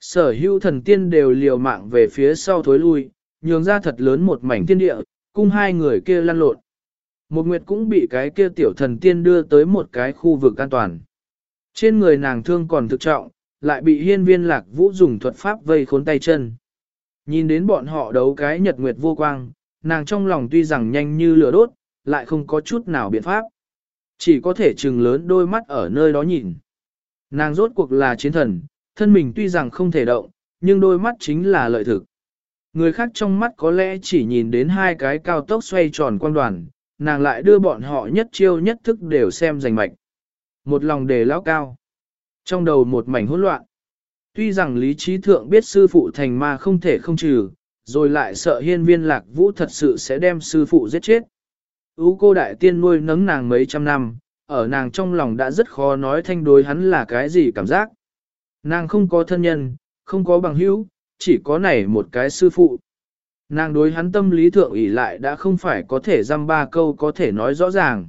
Speaker 1: Sở hữu thần tiên đều liều mạng về phía sau thối lui, nhường ra thật lớn một mảnh thiên địa, cung hai người kia lăn lộn. Một nguyệt cũng bị cái kia tiểu thần tiên đưa tới một cái khu vực an toàn. Trên người nàng thương còn thực trọng, lại bị hiên viên lạc vũ dùng thuật pháp vây khốn tay chân. Nhìn đến bọn họ đấu cái nhật nguyệt vô quang, nàng trong lòng tuy rằng nhanh như lửa đốt, lại không có chút nào biện pháp. Chỉ có thể trừng lớn đôi mắt ở nơi đó nhìn. Nàng rốt cuộc là chiến thần, thân mình tuy rằng không thể động, nhưng đôi mắt chính là lợi thực. Người khác trong mắt có lẽ chỉ nhìn đến hai cái cao tốc xoay tròn quang đoàn, nàng lại đưa bọn họ nhất chiêu nhất thức đều xem rành mạch. Một lòng đề lão cao. Trong đầu một mảnh hỗn loạn. Tuy rằng lý trí thượng biết sư phụ thành ma không thể không trừ, rồi lại sợ hiên viên lạc vũ thật sự sẽ đem sư phụ giết chết. Ú cô đại tiên nuôi nấng nàng mấy trăm năm, ở nàng trong lòng đã rất khó nói thanh đối hắn là cái gì cảm giác. Nàng không có thân nhân, không có bằng hữu, chỉ có này một cái sư phụ. Nàng đối hắn tâm lý thượng ủy lại đã không phải có thể dăm ba câu có thể nói rõ ràng.